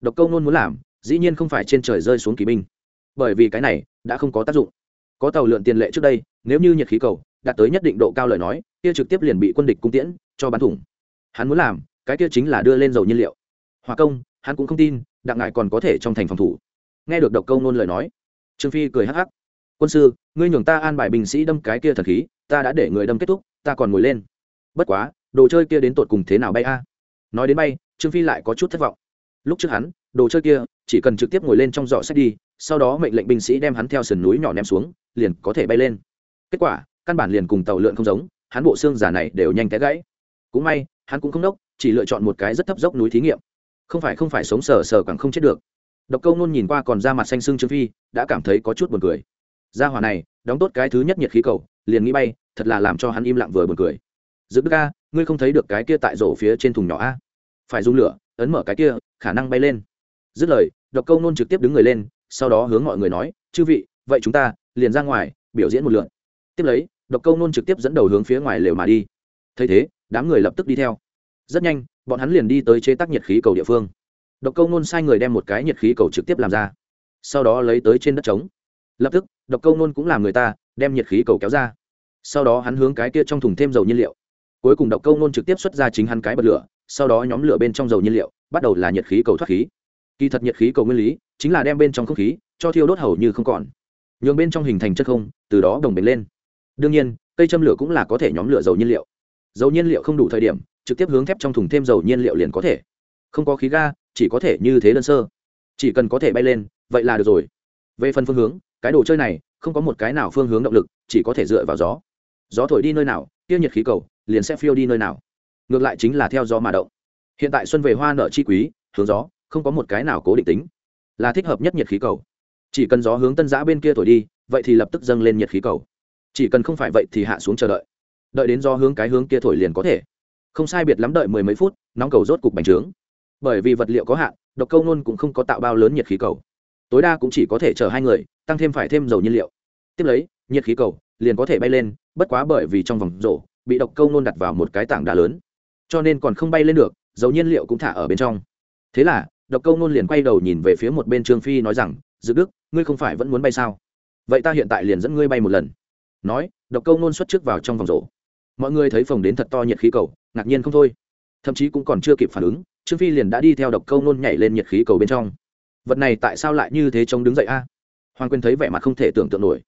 Độc câu nôn muốn làm, dĩ nhiên không phải trên trời rơi xuống kỳ binh. Bởi vì cái này, đã không có tác dụng. Có tàu lượn tiền lệ trước đây, nếu như nhiệt khí cầu đạt tới nhất định độ cao lời nói, kia trực tiếp liền bị quân địch cung tiễn, cho bắn thủng. Hắn muốn làm cái kia chính là đưa lên dầu nhiên liệu. Hòa công, hắn cũng không tin, đặng ngại còn có thể trong thành phòng thủ. Nghe được độc câu nôn lời nói, trương phi cười hắc hắc. Quân sư, ngươi nhường ta an bài binh sĩ đâm cái kia thật khí, ta đã để người đâm kết thúc, ta còn ngồi lên. Bất quá, đồ chơi kia đến tột cùng thế nào bay a? Nói đến bay, trương phi lại có chút thất vọng. Lúc trước hắn, đồ chơi kia, chỉ cần trực tiếp ngồi lên trong giỏ sách đi, sau đó mệnh lệnh binh sĩ đem hắn theo sườn núi nhỏ ném xuống, liền có thể bay lên. Kết quả, căn bản liền cùng tàu lượn không giống, hắn bộ xương giả này đều nhanh té gãy. Cũng may, hắn cũng không đốc chỉ lựa chọn một cái rất thấp dốc núi thí nghiệm. Không phải không phải sống sờ sờ càng không chết được. Độc câu nôn nhìn qua còn ra mặt xanh xương trương phi, đã cảm thấy có chút buồn cười. Gia hỏa này, đóng tốt cái thứ nhất nhiệt khí cầu, liền nghĩ bay, thật là làm cho hắn im lặng vừa buồn cười. Giữ đức a ngươi không thấy được cái kia tại rổ phía trên thùng nhỏ a? Phải dùng lửa, ấn mở cái kia, khả năng bay lên. Dứt lời, độc câu nôn trực tiếp đứng người lên, sau đó hướng mọi người nói, chư vị, vậy chúng ta liền ra ngoài, biểu diễn một lượn tiếp lấy, độc câu nôn trực tiếp dẫn đầu hướng phía ngoài lều mà đi. Thấy thế, đám người lập tức đi theo rất nhanh, bọn hắn liền đi tới chế tác nhiệt khí cầu địa phương. Độc câu nôn sai người đem một cái nhiệt khí cầu trực tiếp làm ra, sau đó lấy tới trên đất trống. Lập tức, độc câu nôn cũng làm người ta, đem nhiệt khí cầu kéo ra. Sau đó hắn hướng cái kia trong thùng thêm dầu nhiên liệu. Cuối cùng độc câu nôn trực tiếp xuất ra chính hắn cái bật lửa, sau đó nhóm lửa bên trong dầu nhiên liệu, bắt đầu là nhiệt khí cầu thoát khí. Kỳ thật nhiệt khí cầu nguyên lý chính là đem bên trong không khí cho thiêu đốt hầu như không còn. Nhường bên trong hình thành chất không, từ đó đồng bền lên. Đương nhiên, cây châm lửa cũng là có thể nhóm lửa dầu nhiên liệu. Dầu nhiên liệu không đủ thời điểm trực tiếp hướng thép trong thùng thêm dầu nhiên liệu liền có thể. Không có khí ga, chỉ có thể như thế đơn sơ. Chỉ cần có thể bay lên, vậy là được rồi. Về phần phương hướng, cái đồ chơi này, không có một cái nào phương hướng động lực, chỉ có thể dựa vào gió. Gió thổi đi nơi nào tiêu nhiệt khí cầu, liền sẽ phiêu đi nơi nào. Ngược lại chính là theo gió mà động. Hiện tại xuân về hoa nợ chi quý, hướng gió, không có một cái nào cố định tính. Là thích hợp nhất nhiệt khí cầu. Chỉ cần gió hướng tân giã bên kia thổi đi, vậy thì lập tức dâng lên nhiệt khí cầu. Chỉ cần không phải vậy thì hạ xuống chờ đợi. Đợi đến do hướng cái hướng kia thổi liền có thể không sai biệt lắm đợi mười mấy phút, nóng cầu rốt cục bành trướng. Bởi vì vật liệu có hạn, độc câu nôn cũng không có tạo bao lớn nhiệt khí cầu. Tối đa cũng chỉ có thể chở hai người, tăng thêm phải thêm dầu nhiên liệu. Tiếp lấy, nhiệt khí cầu liền có thể bay lên, bất quá bởi vì trong vòng rổ, bị độc câu nôn đặt vào một cái tảng đá lớn. Cho nên còn không bay lên được, dầu nhiên liệu cũng thả ở bên trong. Thế là, độc câu nôn liền quay đầu nhìn về phía một bên trương phi nói rằng, dự đức, ngươi không phải vẫn muốn bay sao? Vậy ta hiện tại liền dẫn ngươi bay một lần. Nói, độc câu nôn xuất trước vào trong vòng rổ mọi người thấy phòng đến thật to nhiệt khí cầu, ngạc nhiên không thôi. Thậm chí cũng còn chưa kịp phản ứng, trương phi liền đã đi theo độc câu nôn nhảy lên nhiệt khí cầu bên trong. Vật này tại sao lại như thế chống đứng dậy a? Hoàng quyền thấy vẻ mặt không thể tưởng tượng nổi.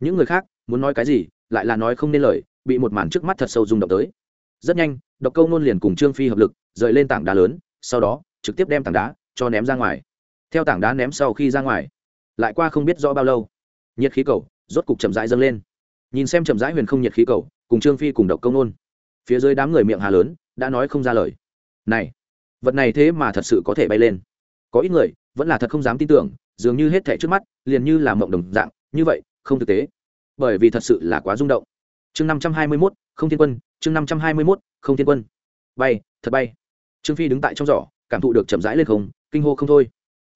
Những người khác, muốn nói cái gì, lại là nói không nên lời, bị một màn trước mắt thật sâu rung động tới. Rất nhanh, độc câu nôn liền cùng trương phi hợp lực, rời lên tảng đá lớn, sau đó, trực tiếp đem tảng đá cho ném ra ngoài. Theo tảng đá ném sau khi ra ngoài, lại qua không biết rõ bao lâu, nhiệt khí cầu rốt cục chậm rãi dâng lên. Nhìn xem chậm rãi huyền không nhiệt khí cầu cùng trương phi cùng độc công nôn. Phía dưới đám người miệng hà lớn, đã nói không ra lời. Này, vật này thế mà thật sự có thể bay lên. Có ít người, vẫn là thật không dám tin tưởng, dường như hết thẻ trước mắt, liền như là mộng đồng dạng, như vậy, không thực tế. Bởi vì thật sự là quá rung động. Chương năm trăm hai mươi mốt, không thiên quân, chương năm trăm hai mươi mốt, không thiên quân. Bay, thật bay. Trương phi đứng tại trong giỏ, cảm thụ được chậm rãi lên không, kinh hô không thôi.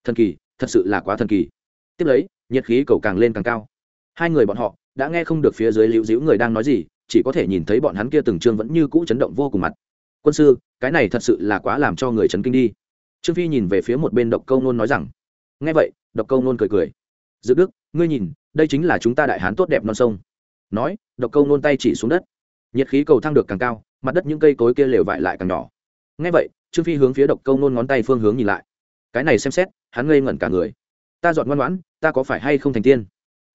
Thần kỳ, thật sự là quá thần kỳ. Tiếp lấy, nhiệt khí cầu càng lên càng cao. Hai người bọn họ, đã nghe không được phía dưới liễu giữ người đang nói gì chỉ có thể nhìn thấy bọn hắn kia từng trương vẫn như cũ chấn động vô cùng mặt. Quân sư, cái này thật sự là quá làm cho người chấn kinh đi. Trương phi nhìn về phía một bên độc câu nôn nói rằng, nghe vậy, độc câu nôn cười cười. Dự đức, ngươi nhìn, đây chính là chúng ta đại hán tốt đẹp non sông. Nói, độc câu nôn tay chỉ xuống đất. Nhiệt khí cầu thăng được càng cao, mặt đất những cây cối kia lều vải lại càng nhỏ. Ngay vậy, trương phi hướng phía độc câu nôn ngón tay phương hướng nhìn lại. Cái này xem xét, hắn ngây ngẩn cả người. Ta dọn ngoan ngoãn, ta có phải hay không thành tiên?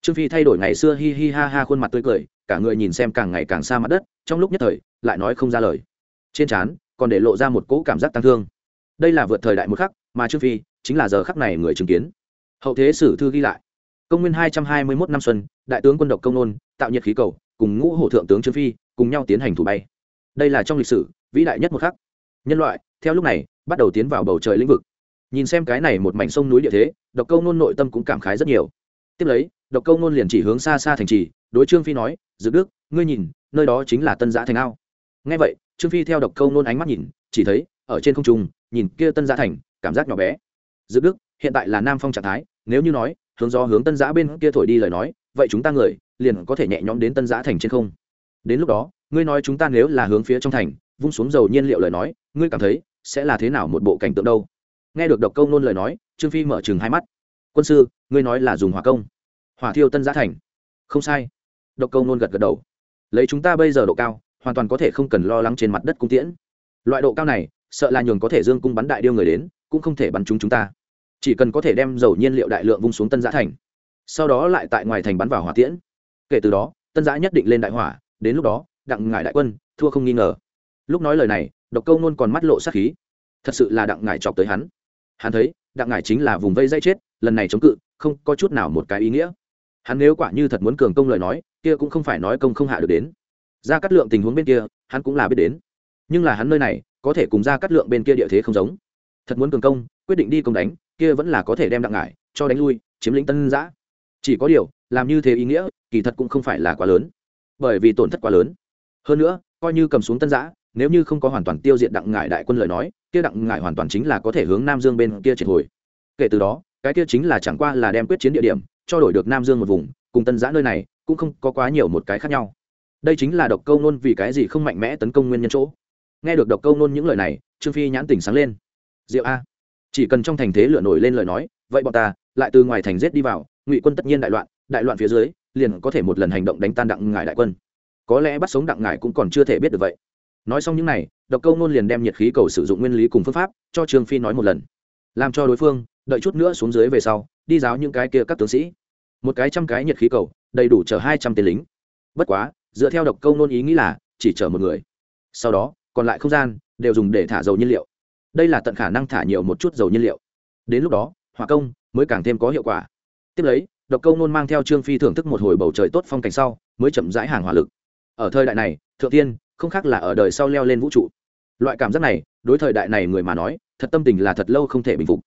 Trương phi thay đổi ngày xưa hi hi ha ha khuôn mặt tươi cười cả người nhìn xem càng ngày càng xa mặt đất, trong lúc nhất thời, lại nói không ra lời. Trên trán, còn để lộ ra một cỗ cảm giác tăng thương. Đây là vượt thời đại một khắc, mà trương phi chính là giờ khắc này người chứng kiến. Hậu thế sử thư ghi lại. Công nguyên hai trăm hai mươi mốt năm xuân, đại tướng quân độc công nôn, tạo nhiệt khí cầu, cùng ngũ hổ thượng tướng trương phi cùng nhau tiến hành thủ bay. Đây là trong lịch sử, vĩ đại nhất một khắc. Nhân loại, theo lúc này, bắt đầu tiến vào bầu trời lĩnh vực. Nhìn xem cái này một mảnh sông núi địa thế, độc câu nôn nội tâm cũng cảm khái rất nhiều. Tiếp lấy độc câu nôn liền chỉ hướng xa xa thành trì, đối trương phi nói, dự đức, ngươi nhìn, nơi đó chính là tân giã thành ao. Ngay vậy, trương phi theo độc câu nôn ánh mắt nhìn, chỉ thấy, ở trên không trung, nhìn kia tân giã thành, cảm giác nhỏ bé. Dự đức, hiện tại là nam phong trạng thái, nếu như nói, hướng do hướng tân giã bên kia thổi đi lời nói, vậy chúng ta người, liền có thể nhẹ nhõm đến tân giã thành trên không. Đến lúc đó, ngươi nói chúng ta nếu là hướng phía trong thành, vung xuống dầu nhiên liệu lời nói, ngươi cảm thấy, sẽ là thế nào một bộ cảnh tượng đâu? Nghe được độc câu nôn lời nói, trương phi mở chừng hai mắt. Quân sư, ngươi nói là dùng hỏa công hỏa thiêu tân giã thành. Không sai. Độc câu nôn gật gật đầu. Lấy chúng ta bây giờ độ cao, hoàn toàn có thể không cần lo lắng trên mặt đất cung tiễn. Loại độ cao này, sợ là nhường có thể dương cung bắn đại điêu người đến, cũng không thể bắn chúng chúng ta. Chỉ cần có thể đem dầu nhiên liệu đại lượng vung xuống tân giã thành, sau đó lại tại ngoài thành bắn vào hỏa tiễn. Kể từ đó, tân giã nhất định lên đại hỏa, đến lúc đó, đặng ngải đại quân, thua không nghi ngờ. Lúc nói lời này, độc câu nôn còn mắt lộ sát khí. Thật sự là đặng ngải chọc tới hắn. Hắn thấy, đặng ngải chính là vùng vây dây chết, lần này chống cự, không có chút nào một cái ý nghĩa hắn nếu quả như thật muốn cường công lời nói, kia cũng không phải nói công không hạ được đến. Ra cắt lượng tình huống bên kia, hắn cũng là biết đến. Nhưng là hắn nơi này, có thể cùng ra cắt lượng bên kia địa thế không giống. Thật muốn cường công, quyết định đi công đánh, kia vẫn là có thể đem đặng ngải, cho đánh lui, chiếm lĩnh tân giã. Chỉ có điều, làm như thế ý nghĩa, kỳ thật cũng không phải là quá lớn. Bởi vì tổn thất quá lớn. Hơn nữa, coi như cầm xuống tân giã, nếu như không có hoàn toàn tiêu diệt đặng ngải đại quân lời nói, kia đặng ngải hoàn toàn chính là có thể hướng nam dương bên kia triệt hồi. Kể từ đó, cái kia chính là chẳng qua là đem quyết chiến địa điểm cho đổi được nam dương một vùng, cùng tân giã nơi này, cũng không có quá nhiều một cái khác nhau. Đây chính là độc câu nôn vì cái gì không mạnh mẽ tấn công nguyên nhân chỗ. Nghe được độc câu nôn những lời này, trương phi nhãn tỉnh sáng lên. Diệu a. Chỉ cần trong thành thế lửa nổi lên lời nói, vậy bọn ta lại từ ngoài thành giết đi vào, ngụy quân tất nhiên đại loạn đại loạn phía dưới, liền có thể một lần hành động đánh tan đặng ngải đại quân. Có lẽ bắt sống đặng ngải cũng còn chưa thể biết được vậy. Nói xong những này, độc câu nôn liền đem nhiệt khí cầu sử dụng nguyên lý cùng phương pháp, cho trương phi nói một lần. Làm cho đối phương, đợi chút nữa xuống dưới về sau đi giáo những cái kia các tướng sĩ. Một cái trăm cái nhiệt khí cầu, đầy đủ chở hai trăm tên lính. Bất quá, dựa theo độc câu nôn ý nghĩ là, chỉ chở một người. Sau đó, còn lại không gian, đều dùng để thả dầu nhiên liệu. Đây là tận khả năng thả nhiều một chút dầu nhiên liệu. Đến lúc đó, hỏa công mới càng thêm có hiệu quả. Tiếp lấy, độc câu nôn mang theo trương phi thưởng thức một hồi bầu trời tốt phong cảnh sau, mới chậm rãi hàng hỏa lực. Ở thời đại này, thượng tiên không khác là ở đời sau leo lên vũ trụ. Loại cảm giác này, đối thời đại này người mà nói, thật tâm tình là thật lâu không thể bình phục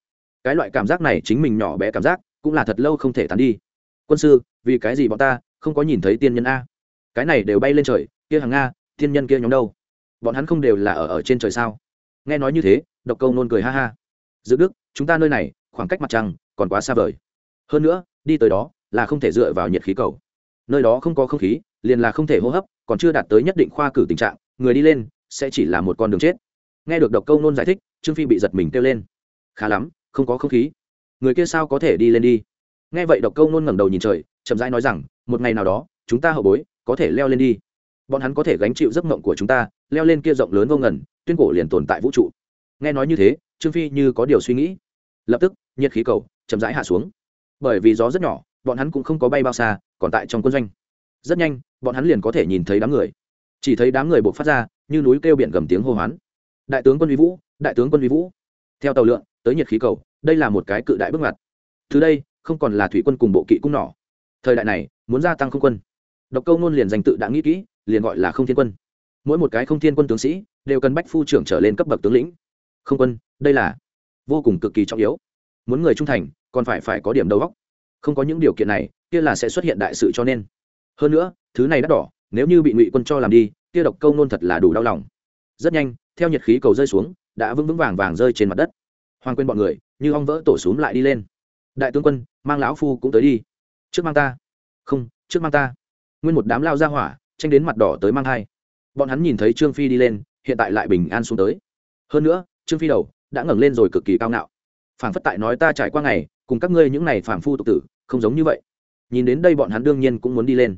cái loại cảm giác này chính mình nhỏ bé cảm giác cũng là thật lâu không thể tán đi. Quân sư, vì cái gì bọn ta không có nhìn thấy tiên nhân a? Cái này đều bay lên trời, kia hàng nga tiên nhân kia nhóm đâu? Bọn hắn không đều là ở ở trên trời sao? Nghe nói như thế, độc câu nôn cười ha ha. Giữ đức, chúng ta nơi này, khoảng cách mặt trăng còn quá xa vời. Hơn nữa, đi tới đó là không thể dựa vào nhiệt khí cầu. Nơi đó không có không khí, liền là không thể hô hấp, còn chưa đạt tới nhất định khoa cử tình trạng, người đi lên sẽ chỉ là một con đường chết. Nghe được độc câu nôn giải thích, trương phi bị giật mình kêu lên. Khá lắm không có không khí. Người kia sao có thể đi lên đi? Nghe vậy độc câu nôn ngẩng đầu nhìn trời, chậm rãi nói rằng, một ngày nào đó, chúng ta hậu bối có thể leo lên đi. Bọn hắn có thể gánh chịu giấc mộng của chúng ta, leo lên kia rộng lớn vô ngần, tuyên cổ liền tồn tại vũ trụ. Nghe nói như thế, trương phi như có điều suy nghĩ. Lập tức, nhiệt khí cầu chậm rãi hạ xuống. Bởi vì gió rất nhỏ, bọn hắn cũng không có bay bao xa, còn tại trong quân doanh. Rất nhanh, bọn hắn liền có thể nhìn thấy đám người. Chỉ thấy đám người buộc phát ra, như núi kêu biển gầm tiếng hô hoán. Đại tướng quân vi vũ, đại tướng quân vi vũ. Theo tàu lượn tới nhiệt khí cầu, đây là một cái cự đại bước ngoặt. Thứ đây, không còn là thủy quân cùng bộ kỵ cung nỏ. Thời đại này, muốn gia tăng không quân. Độc câu nôn liền danh tự đã nghĩ kỹ, liền gọi là không thiên quân. Mỗi một cái không thiên quân tướng sĩ, đều cần bách phu trưởng trở lên cấp bậc tướng lĩnh. Không quân, đây là vô cùng cực kỳ trọng yếu. Muốn người trung thành, còn phải phải có điểm đầu góc không có những điều kiện này, kia là sẽ xuất hiện đại sự cho nên. Hơn nữa, thứ này đắt đỏ, nếu như bị ngụy quân cho làm đi, kia độc câu nôn thật là đủ đau lòng. Rất nhanh, theo nhiệt khí cầu rơi xuống, đã vững vững vàng vàng rơi trên mặt đất hoàng quên bọn người, như ong vỡ tổ xúm lại đi lên. Đại tướng quân, mang lão phu cũng tới đi. Trước mang ta. Không, trước mang ta. Nguyên một đám lao ra hỏa, tranh đến mặt đỏ tới mang thai. Bọn hắn nhìn thấy trương phi đi lên, hiện tại lại bình an xuống tới. Hơn nữa, trương phi đầu đã ngẩng lên rồi cực kỳ cao ngạo. Phản phất tại nói ta trải qua ngày, cùng các ngươi những này phảng phu tục tử, không giống như vậy. Nhìn đến đây bọn hắn đương nhiên cũng muốn đi lên.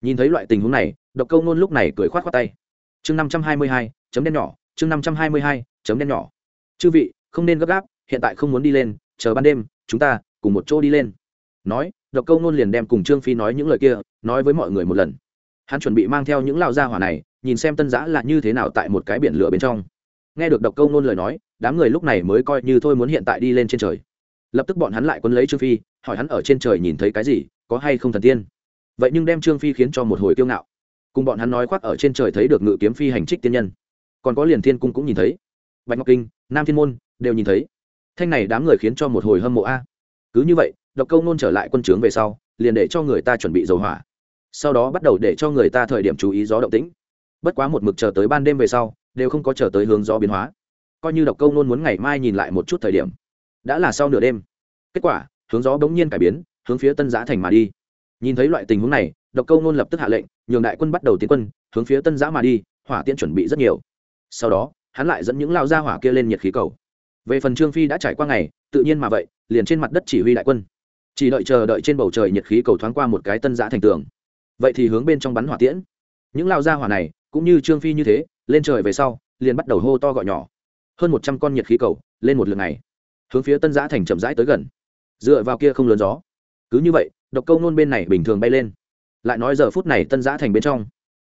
Nhìn thấy loại tình huống này, độc câu nôn lúc này cười khoát khoác tay. Chương năm trăm hai mươi hai, chấm đen nhỏ, chương năm trăm hai mươi hai, chấm đen nhỏ. Chư vị không nên gấp gáp, hiện tại không muốn đi lên, chờ ban đêm, chúng ta cùng một chỗ đi lên. Nói, độc câu nôn liền đem cùng trương phi nói những lời kia, nói với mọi người một lần. Hắn chuẩn bị mang theo những lao gia hỏa này, nhìn xem tân giã là như thế nào tại một cái biển lửa bên trong. Nghe được độc câu nôn lời nói, đám người lúc này mới coi như thôi muốn hiện tại đi lên trên trời. Lập tức bọn hắn lại quân lấy trương phi, hỏi hắn ở trên trời nhìn thấy cái gì, có hay không thần tiên. Vậy nhưng đem trương phi khiến cho một hồi kiêu ngạo. Cùng bọn hắn nói khoác ở trên trời thấy được ngự kiếm phi hành trích tiên nhân. Còn có liền thiên cung cũng nhìn thấy. Bạch ngọc kinh, nam thiên môn đều nhìn thấy. Thanh này đám người khiến cho một hồi hâm mộ a. Cứ như vậy, độc câu nôn trở lại quân trướng về sau, liền để cho người ta chuẩn bị dầu hỏa. Sau đó bắt đầu để cho người ta thời điểm chú ý gió động tĩnh. Bất quá một mực chờ tới ban đêm về sau, đều không có chờ tới hướng gió biến hóa. Coi như độc câu nôn muốn ngày mai nhìn lại một chút thời điểm, đã là sau nửa đêm. Kết quả, hướng gió bỗng nhiên cải biến, hướng phía tân giã thành mà đi. Nhìn thấy loại tình huống này, độc câu nôn lập tức hạ lệnh, nhường đại quân bắt đầu tiến quân, hướng phía tân giã mà đi, hỏa tiễn chuẩn bị rất nhiều. Sau đó, hắn lại dẫn những lao ra hỏa kia lên nhiệt khí cầu về phần trương phi đã trải qua ngày, tự nhiên mà vậy, liền trên mặt đất chỉ huy đại quân. Chỉ đợi chờ đợi trên bầu trời nhiệt khí cầu thoáng qua một cái tân giã thành tường. Vậy thì hướng bên trong bắn hỏa tiễn. Những lao ra hỏa này, cũng như trương phi như thế, lên trời về sau, liền bắt đầu hô to gọi nhỏ. Hơn một trăm con nhiệt khí cầu, lên một lượt này hướng phía tân giã thành chậm rãi tới gần. Dựa vào kia không lớn gió. Cứ như vậy, độc câu nôn bên này bình thường bay lên. Lại nói giờ phút này tân giã thành bên trong.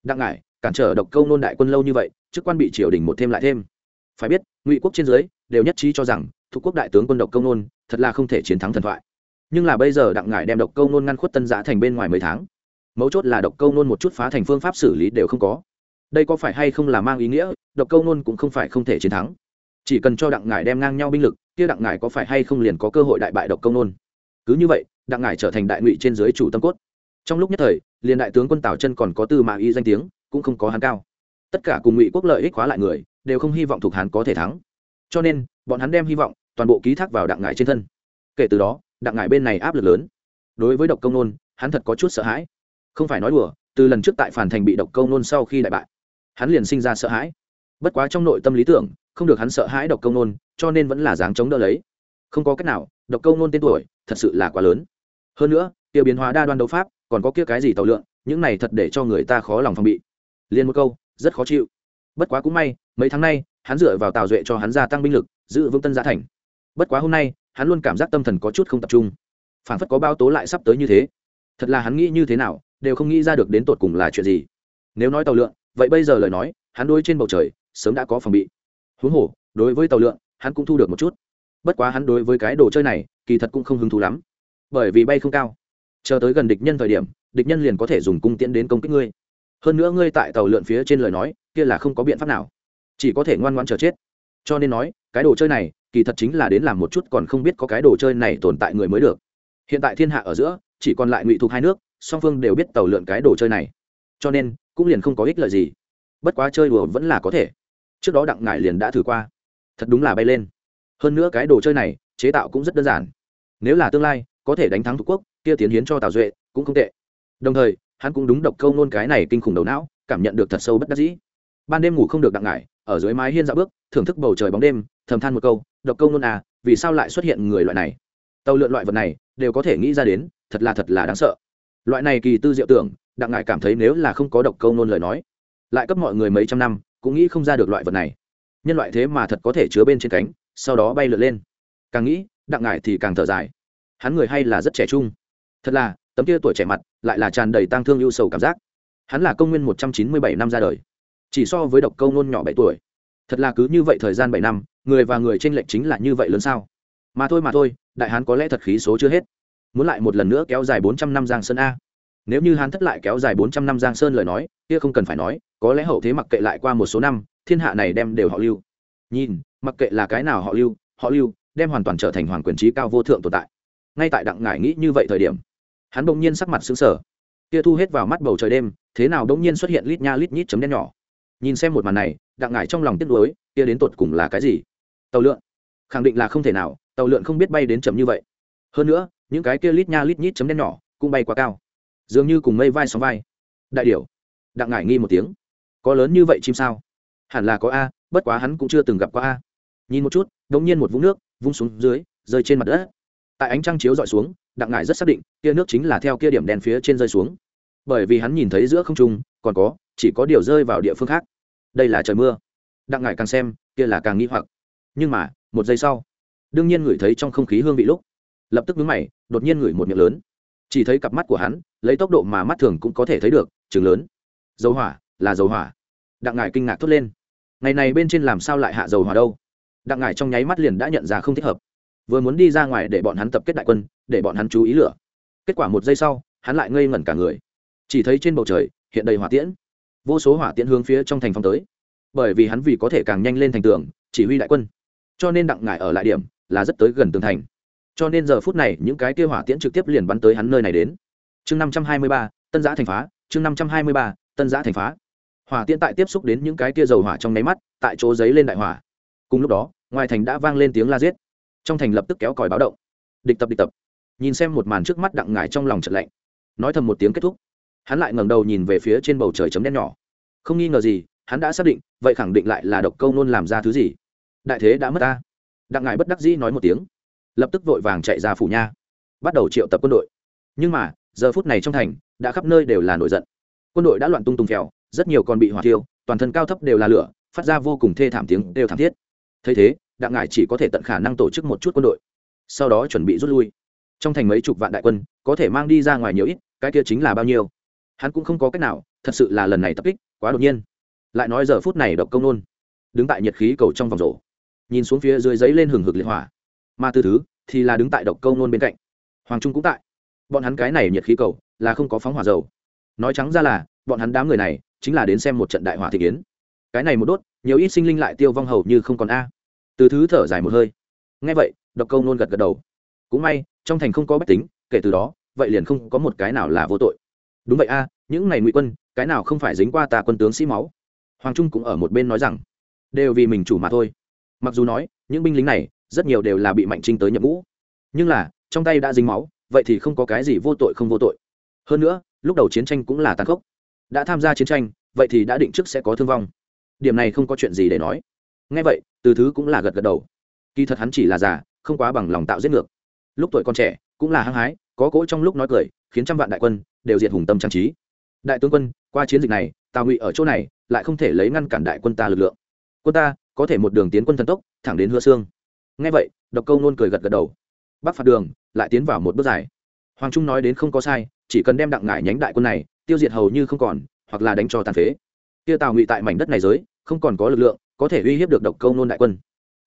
Đặng ngại cản trở độc câu nôn đại quân lâu như vậy, chức quan bị triều đình một thêm lại thêm phải biết, ngụy quốc trên dưới đều nhất trí cho rằng thuộc quốc đại tướng quân độc câu nôn thật là không thể chiến thắng thần thoại. Nhưng là bây giờ đặng Ngải đem độc câu nôn ngăn khuất tân giã thành bên ngoài mấy tháng, mấu chốt là độc câu nôn một chút phá thành phương pháp xử lý đều không có. Đây có phải hay không là mang ý nghĩa, độc câu nôn cũng không phải không thể chiến thắng. Chỉ cần cho đặng ngải đem ngang nhau binh lực, kia đặng ngải có phải hay không liền có cơ hội đại bại độc câu nôn. Cứ như vậy, đặng ngải trở thành đại ngụy trên dưới chủ tâm cốt. Trong lúc nhất thời, liền đại tướng quân tào chân còn có tư mã y danh tiếng, cũng không có hắn cao tất cả cùng ngụy quốc lợi ích khóa lại người, đều không hy vọng thuộc hán có thể thắng. Cho nên, bọn hắn đem hy vọng toàn bộ ký thác vào đặng ngải trên thân. Kể từ đó, đặng ngải bên này áp lực lớn. Đối với độc công nôn, hắn thật có chút sợ hãi. Không phải nói đùa, từ lần trước tại phản thành bị độc công nôn sau khi đại bại, hắn liền sinh ra sợ hãi. Bất quá trong nội tâm lý tưởng, không được hắn sợ hãi độc công nôn, cho nên vẫn là dáng chống đỡ lấy. Không có cách nào, độc công nôn tên tuổi, thật sự là quá lớn. Hơn nữa, tiêu biến hóa đa đoan đấu pháp, còn có kia cái gì tàu lượng những này thật để cho người ta khó lòng phòng bị. Liền một câu rất khó chịu. Bất quá cũng may, mấy tháng nay, hắn dựa vào tào duệ cho hắn gia tăng binh lực, giữ vững tân gia thành. Bất quá hôm nay, hắn luôn cảm giác tâm thần có chút không tập trung. Phản phất có bao tố lại sắp tới như thế. Thật là hắn nghĩ như thế nào, đều không nghĩ ra được đến tột cùng là chuyện gì. Nếu nói tàu lượng, vậy bây giờ lời nói, hắn đôi trên bầu trời, sớm đã có phòng bị. Huống hồ, đối với tàu lượng, hắn cũng thu được một chút. Bất quá hắn đối với cái đồ chơi này, kỳ thật cũng không hứng thú lắm. Bởi vì bay không cao. Chờ tới gần địch nhân thời điểm, địch nhân liền có thể dùng cung tiễn đến công kích ngươi hơn nữa ngươi tại tàu lượn phía trên lời nói, kia là không có biện pháp nào. Chỉ có thể ngoan ngoan chờ chết. Cho nên nói, cái đồ chơi này, kỳ thật chính là đến làm một chút còn không biết có cái đồ chơi này tồn tại người mới được. Hiện tại thiên hạ ở giữa, chỉ còn lại ngụy thuộc hai nước, song phương đều biết tàu lượn cái đồ chơi này. Cho nên, cũng liền không có ích lợi gì. Bất quá chơi đùa vẫn là có thể. Trước đó đặng ngải liền đã thử qua. Thật đúng là bay lên. Hơn nữa cái đồ chơi này, chế tạo cũng rất đơn giản. Nếu là tương lai, có thể đánh thắng thuộc quốc, kia tiến hiến cho tào duệ, cũng không tệ. Đồng thời hắn cũng đúng độc câu nôn cái này kinh khủng đầu não, cảm nhận được thật sâu bất đắc dĩ. Ban đêm ngủ không được đặng ngải, ở dưới mái hiên dạo bước, thưởng thức bầu trời bóng đêm, thầm than một câu, độc câu nôn à vì sao lại xuất hiện người loại này? Tàu lượn loại vật này, đều có thể nghĩ ra đến, thật là thật là đáng sợ. Loại này kỳ tư diệu tưởng, đặng ngải cảm thấy nếu là không có độc câu nôn lời nói, lại cấp mọi người mấy trăm năm, cũng nghĩ không ra được loại vật này. Nhân loại thế mà thật có thể chứa bên trên cánh, sau đó bay lượn lên. Càng nghĩ, đặng ngải thì càng thở dài. Hắn người hay là rất trẻ trung. Thật là, tấm kia tuổi trẻ mặt lại là tràn đầy tang thương ưu sầu cảm giác. Hắn là công nguyên một trăm chín mươi bảy năm ra đời, chỉ so với độc câu nôn nhỏ bảy tuổi. Thật là cứ như vậy thời gian bảy năm, người và người trên lệnh chính là như vậy lớn sao? Mà thôi mà thôi, đại hán có lẽ thật khí số chưa hết. Muốn lại một lần nữa kéo dài bốn trăm năm giang sơn a. Nếu như hán thất lại kéo dài bốn trăm năm giang sơn lời nói, kia không cần phải nói, có lẽ hậu thế mặc kệ lại qua một số năm, thiên hạ này đem đều họ lưu. Nhìn, mặc kệ là cái nào họ lưu họ lưu, đem hoàn toàn trở thành hoàng quyền trí cao vô thượng tồn tại. Ngay tại đặng ngải nghĩ như vậy thời điểm hắn bỗng nhiên sắc mặt xứng sở kia thu hết vào mắt bầu trời đêm, thế nào bỗng nhiên xuất hiện lít nha lít nhít chấm đen nhỏ. Nhìn xem một màn này, đặng ngải trong lòng tiếc nuối, kia đến tột cùng là cái gì? Tàu lượn. Khẳng định là không thể nào, tàu lượn không biết bay đến chậm như vậy. Hơn nữa, những cái kia lít nha lít nhít chấm đen nhỏ cũng bay quá cao. Dường như cùng mây vai sóng vai. Đại điểu. Đặng ngải nghi một tiếng. Có lớn như vậy chim sao? Hẳn là có a, bất quá hắn cũng chưa từng gặp qua a. Nhìn một chút đ ỗ n g nhiên một vũng nước vung xuống dưới, rơi trên mặt đất. Tại ánh trăng chiếu d ọ i xuống đặng ngải rất xác định, kia nước chính là theo kia điểm đen phía trên rơi xuống. Bởi vì hắn nhìn thấy giữa không trung, còn có, chỉ có điều rơi vào địa phương khác. Đây là trời mưa. Đặng ngải càng xem, kia là càng nghi hoặc. Nhưng mà, một giây sau, đương nhiên ngửi thấy trong không khí hương vị lúc, lập tức vướng mày, đột nhiên ngửi một miệng lớn. Chỉ thấy cặp mắt của hắn, lấy tốc độ mà mắt thường cũng có thể thấy được chừng lớn. Dầu hỏa, là dầu hỏa. Đặng ngải kinh ngạc thốt lên. Ngày này bên trên làm sao lại hạ dầu hỏa đâu? Đặng ngải trong nháy mắt liền đã nhận ra không thích hợp vừa muốn đi ra ngoài để bọn hắn tập kết đại quân, để bọn hắn chú ý lửa. Kết quả một giây sau, hắn lại ngây ngẩn cả người. Chỉ thấy trên bầu trời, hiện đầy hỏa tiễn. Vô số hỏa tiễn hướng phía trong thành phong tới. Bởi vì hắn vì có thể càng nhanh lên thành tường, chỉ huy đại quân. Cho nên đặng ngải ở lại điểm là rất tới gần tường thành. Cho nên giờ phút này, những cái kia hỏa tiễn trực tiếp liền bắn tới hắn nơi này đến. Chương năm trăm hai mươi ba, tân giã thành phá. Chương năm trăm hai mươi ba, tân giã thành phá. Hỏa tiễn tại tiếp xúc đến những cái kia dầu hỏa trong nháy mắt, tại chỗ giấy lên đại hỏa. Cùng lúc đó, ngoài thành đã vang lên tiếng la giết trong thành lập tức kéo còi báo động. Địch tập địch tập. Nhìn xem một màn trước mắt đặng ngải trong lòng trận lạnh. Nói thầm một tiếng kết thúc. Hắn lại ngẩng đầu nhìn về phía trên bầu trời chấm đen nhỏ. Không nghi ngờ gì, hắn đã xác định, vậy khẳng định lại là độc câu nôn làm ra thứ gì. Đại thế đã mất ta. Đặng ngải bất đắc dĩ nói một tiếng. Lập tức vội vàng chạy ra phủ nha. Bắt đầu triệu tập quân đội. Nhưng mà, giờ phút này trong thành, đã khắp nơi đều là nổi giận. Quân đội đã loạn tung tung kèo rất nhiều còn bị hỏa thiêu, toàn thân cao thấp đều là lửa, phát ra vô cùng thê thảm tiếng đều thảm thiết. Thấy thế đặng ngải chỉ có thể tận khả năng tổ chức một chút quân đội, sau đó chuẩn bị rút lui. Trong thành mấy chục vạn đại quân, có thể mang đi ra ngoài nhiều ít, cái kia chính là bao nhiêu? Hắn cũng không có cách nào, thật sự là lần này tập kích, quá đột nhiên. Lại nói giờ phút này độc công nôn, đứng tại nhiệt khí cầu trong vòng rổ, nhìn xuống phía dưới giấy lên hừng hực liệt hỏa. Mà từ thứ, thì là đứng tại độc công nôn bên cạnh. Hoàng trung cũng tại. Bọn hắn cái này nhiệt khí cầu, là không có phóng hỏa dầu. Nói trắng ra là, bọn hắn đám người này, chính là đến xem một trận đại hỏa thị kiến. Cái này một đốt, nhiều ít sinh linh lại tiêu vong hầu như không còn a từ thứ thở dài một hơi. Ngay vậy, độc câu nôn gật gật đầu. Cũng may, trong thành không có bách tính, kể từ đó, vậy liền không có một cái nào là vô tội. Đúng vậy a, những ngày ngụy quân, cái nào không phải dính qua tà quân tướng sĩ máu? Hoàng trung cũng ở một bên nói rằng, đều vì mình chủ mà thôi. Mặc dù nói, những binh lính này, rất nhiều đều là bị mạnh trinh tới nhập ngũ. Nhưng là, trong tay đã dính máu, vậy thì không có cái gì vô tội không vô tội. Hơn nữa, lúc đầu chiến tranh cũng là tàn khốc. Đã tham gia chiến tranh, vậy thì đã định trước sẽ có thương vong. Điểm này không có chuyện gì để nói. Ngay vậy từ thứ cũng là gật gật đầu. Kỳ thật hắn chỉ là già, không quá bằng lòng tạo giết ngược. Lúc tuổi còn trẻ, cũng là hăng hái, có cỗ trong lúc nói cười, khiến trăm vạn đại quân đều diệt hùng tâm trang trí. Đại tướng quân, qua chiến dịch này tào ngụy ở chỗ này, lại không thể lấy ngăn cản đại quân ta lực lượng. Quân ta, có thể một đường tiến quân thần tốc, thẳng đến hứa xương. Ngay vậy, độc câu nôn cười gật gật đầu. Bắc phạt đường, lại tiến vào một bước dài. Hoàng trung nói đến không có sai, chỉ cần đem đặng ngải nhánh đại quân này tiêu diệt hầu như không còn, hoặc là đánh cho tàn phế. Kia tào ngụy tại mảnh đất này giới, không còn có lực lượng có thể uy hiếp được độc câu nôn đại quân.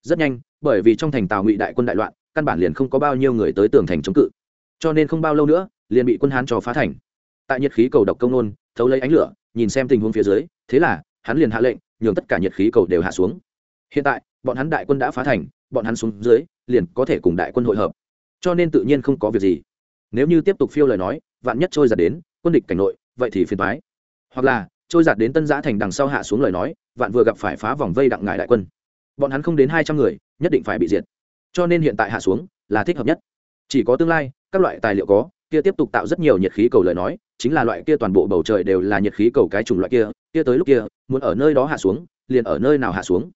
Rất nhanh, bởi vì trong thành tào ngụy đại quân đại loạn, căn bản liền không có bao nhiêu người tới tường thành chống cự. Cho nên không bao lâu nữa, liền bị quân hán cho phá thành. Tại nhiệt khí cầu độc công nôn, thấu lấy ánh lửa, nhìn xem tình huống phía dưới, thế là, hắn liền hạ lệnh, nhường tất cả nhiệt khí cầu đều hạ xuống. Hiện tại, bọn hắn đại quân đã phá thành, bọn hắn xuống dưới, liền có thể cùng đại quân hội hợp. Cho nên tự nhiên không có việc gì. Nếu như tiếp tục phiêu lời nói, vạn nhất trôi giặt đến, quân địch cảnh nội, vậy thì phiền thoái hoặc là trôi giạt đến tân giã thành đằng sau hạ xuống lời nói, vạn vừa gặp phải phá vòng vây đặng ngại đại quân. Bọn hắn không đến hai trăm người, nhất định phải bị diệt. Cho nên hiện tại hạ xuống, là thích hợp nhất. Chỉ có tương lai, các loại tài liệu có, kia tiếp tục tạo rất nhiều nhiệt khí cầu lời nói, chính là loại kia toàn bộ bầu trời đều là nhiệt khí cầu cái chủng loại kia kia tới lúc kia, muốn ở nơi đó hạ xuống, liền ở nơi nào hạ xuống.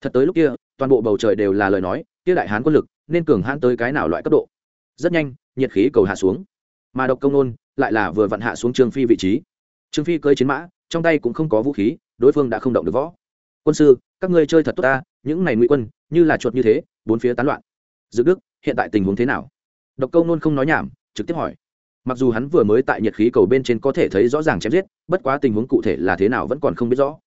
Thật tới lúc kia, toàn bộ bầu trời đều là lời nói, kia đại hán quân lực, nên cường hãn tới cái nào loại cấp độ. Rất nhanh, nhiệt khí cầu hạ xuống. Mà độc công nôn, lại là vừa vặn hạ xuống trương phi vị trí. Trương phi cưới chiến mã trong tay cũng không có vũ khí, đối phương đã không động được võ. Quân sư, các ngươi chơi thật tốt ta, những này ngụy quân, như là chuột như thế, bốn phía tán loạn. Dự đức, hiện tại tình huống thế nào? Độc câu nôn không nói nhảm, trực tiếp hỏi. Mặc dù hắn vừa mới tại nhiệt khí cầu bên trên có thể thấy rõ ràng chém giết, bất quá tình huống cụ thể là thế nào vẫn còn không biết rõ.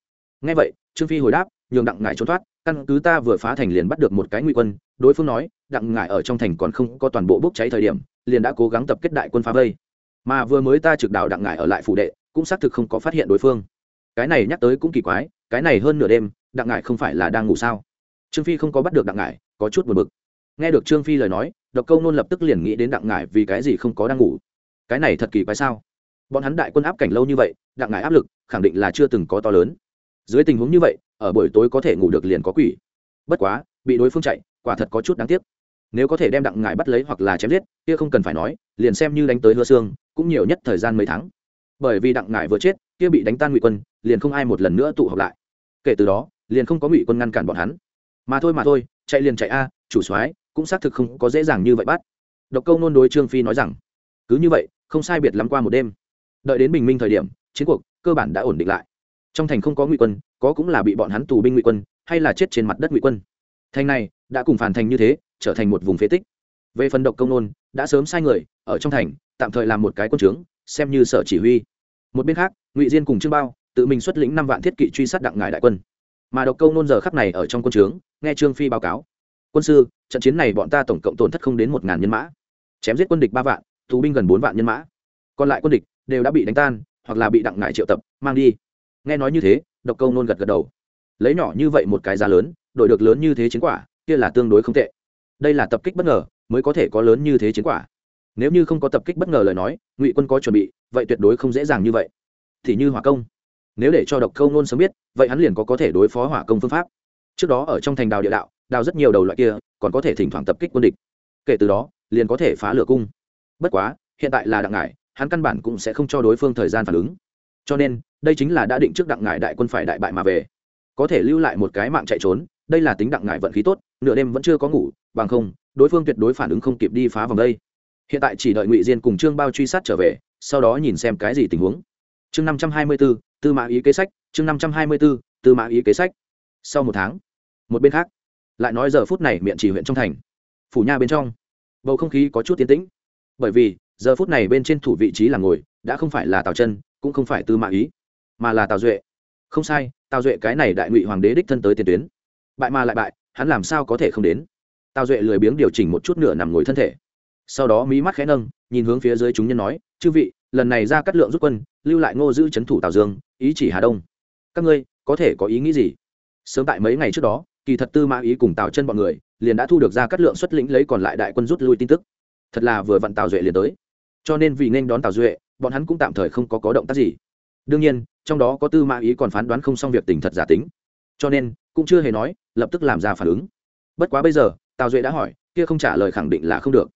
Ngay vậy, trương phi hồi đáp, nhường đặng ngải trốn thoát, căn cứ ta vừa phá thành liền bắt được một cái ngụy quân, đối phương nói, đặng ngải ở trong thành còn không có toàn bộ bốc cháy thời điểm, liền đã cố gắng tập kết đại quân phá vây. Mà vừa mới ta trực đạo đặng ngải ở lại phủ đệ cũng xác thực không có phát hiện đối phương. Cái này nhắc tới cũng kỳ quái, cái này hơn nửa đêm, đặng ngải không phải là đang ngủ sao? Trương phi không có bắt được đặng ngải, có chút buồn bực. Nghe được trương phi lời nói, độc câu nôn lập tức liền nghĩ đến đặng ngải vì cái gì không có đang ngủ. Cái này thật kỳ quái sao? Bọn hắn đại quân áp cảnh lâu như vậy, đặng ngải áp lực, khẳng định là chưa từng có to lớn. Dưới tình huống như vậy, ở buổi tối có thể ngủ được liền có quỷ. Bất quá, bị đối phương chạy, quả thật có chút đáng tiếc. Nếu có thể đem đặng ngải bắt lấy hoặc là chém giết, kia không cần phải nói, liền xem như đánh tới hứa xương, cũng nhiều nhất thời gian mấy tháng bởi vì đặng ngải vừa chết, kia bị đánh tan ngụy quân, liền không ai một lần nữa tụ họp lại. Kể từ đó, liền không có ngụy quân ngăn cản bọn hắn. Mà thôi mà thôi, chạy liền chạy a, chủ soái, cũng xác thực không có dễ dàng như vậy bắt. Độc câu nôn đối trương phi nói rằng, cứ như vậy, không sai biệt lắm qua một đêm. Đợi đến bình minh thời điểm, chiến cuộc, cơ bản đã ổn định lại. Trong thành không có ngụy quân, có cũng là bị bọn hắn tù binh ngụy quân, hay là chết trên mặt đất ngụy quân. Thành này, đã cùng phản thành như thế, trở thành một vùng phế tích. Về phần độc công nôn, đã sớm sai người, ở trong thành, tạm thời làm một cái quân trướng xem như sở chỉ huy. Một bên khác, ngụy diên cùng trương bao, tự mình xuất lĩnh năm vạn thiết kỵ truy sát đặng ngài đại quân. Mà độc câu nôn giờ khắp này ở trong quân trướng, nghe trương phi báo cáo. Quân sư, trận chiến này bọn ta tổng cộng tổn thất không đến một ngàn nhân mã. Chém giết quân địch ba vạn, tù binh gần bốn vạn nhân mã. Còn lại quân địch đều đã bị đánh tan, hoặc là bị đặng ngại triệu tập, mang đi. Nghe nói như thế, độc câu nôn gật gật đầu. Lấy nhỏ như vậy một cái giá lớn, đổi được lớn như thế chiến quả, kia là tương đối không tệ. Đây là tập kích bất ngờ, mới có thể có lớn như thế chiến quả nếu như không có tập kích bất ngờ lời nói, ngụy quân có chuẩn bị, vậy tuyệt đối không dễ dàng như vậy. Thì như hỏa công, nếu để cho độc câu nôn sớm biết, vậy hắn liền có có thể đối phó hỏa công phương pháp. Trước đó ở trong thành đào địa đạo, đào rất nhiều đầu loại kia, còn có thể thỉnh thoảng tập kích quân địch. Kể từ đó, liền có thể phá lửa cung. Bất quá, hiện tại là đặng ngải, hắn căn bản cũng sẽ không cho đối phương thời gian phản ứng. Cho nên, đây chính là đã định trước đặng ngải đại quân phải đại bại mà về. Có thể lưu lại một cái mạng chạy trốn, đây là tính đặng ngải vận khí tốt, nửa đêm vẫn chưa có ngủ, bằng không, đối phương tuyệt đối phản ứng không kịp đi phá vòng đây hiện tại chỉ đợi ngụy diên cùng trương bao truy sát trở về, sau đó nhìn xem cái gì tình huống. Chương năm trăm hai mươi b ố tư mã ý kế sách, chương năm trăm hai mươi b ố tư mã ý kế sách. Sau một tháng, một bên khác, lại nói giờ phút này miệng chỉ huyện trong thành, phủ nha bên trong. Bầu không khí có chút tiến tĩnh, bởi vì giờ phút này bên trên thủ vị trí là ngồi, đã không phải là tào chân, cũng không phải tư mã ý, mà là tào duệ. Không sai, tào duệ cái này đại ngụy hoàng đế đích thân tới tiền tuyến. Bại mà lại bại, hắn làm sao có thể không đến? Tào duệ lười biếng điều chỉnh một chút nửa nằm ngồi thân thể sau đó mí mắt khẽ nâng, nhìn hướng phía dưới chúng nhân nói, chư vị, lần này ra cắt lượng rút quân, lưu lại ngô giữ c h ấ n thủ tào dương, ý chỉ hà đông. Các ngươi, có thể có ý nghĩ gì? Sớm tại mấy ngày trước đó, kỳ thật tư mã ý cùng tào chân bọn người, liền đã thu được ra cắt lượng xuất lĩnh lấy còn lại đại quân rút lui tin tức. Thật là vừa vặn tào duệ liền tới. Cho nên vì nên đón tào duệ, bọn hắn cũng tạm thời không có có động tác gì. Đương nhiên, trong đó có tư mã ý còn phán đoán không xong việc tình thật giả tính. Cho nên, cũng chưa hề nói, lập tức làm ra phản ứng. Bất quá bây giờ, tào duệ đã hỏi, kia không trả lời khẳng định là không được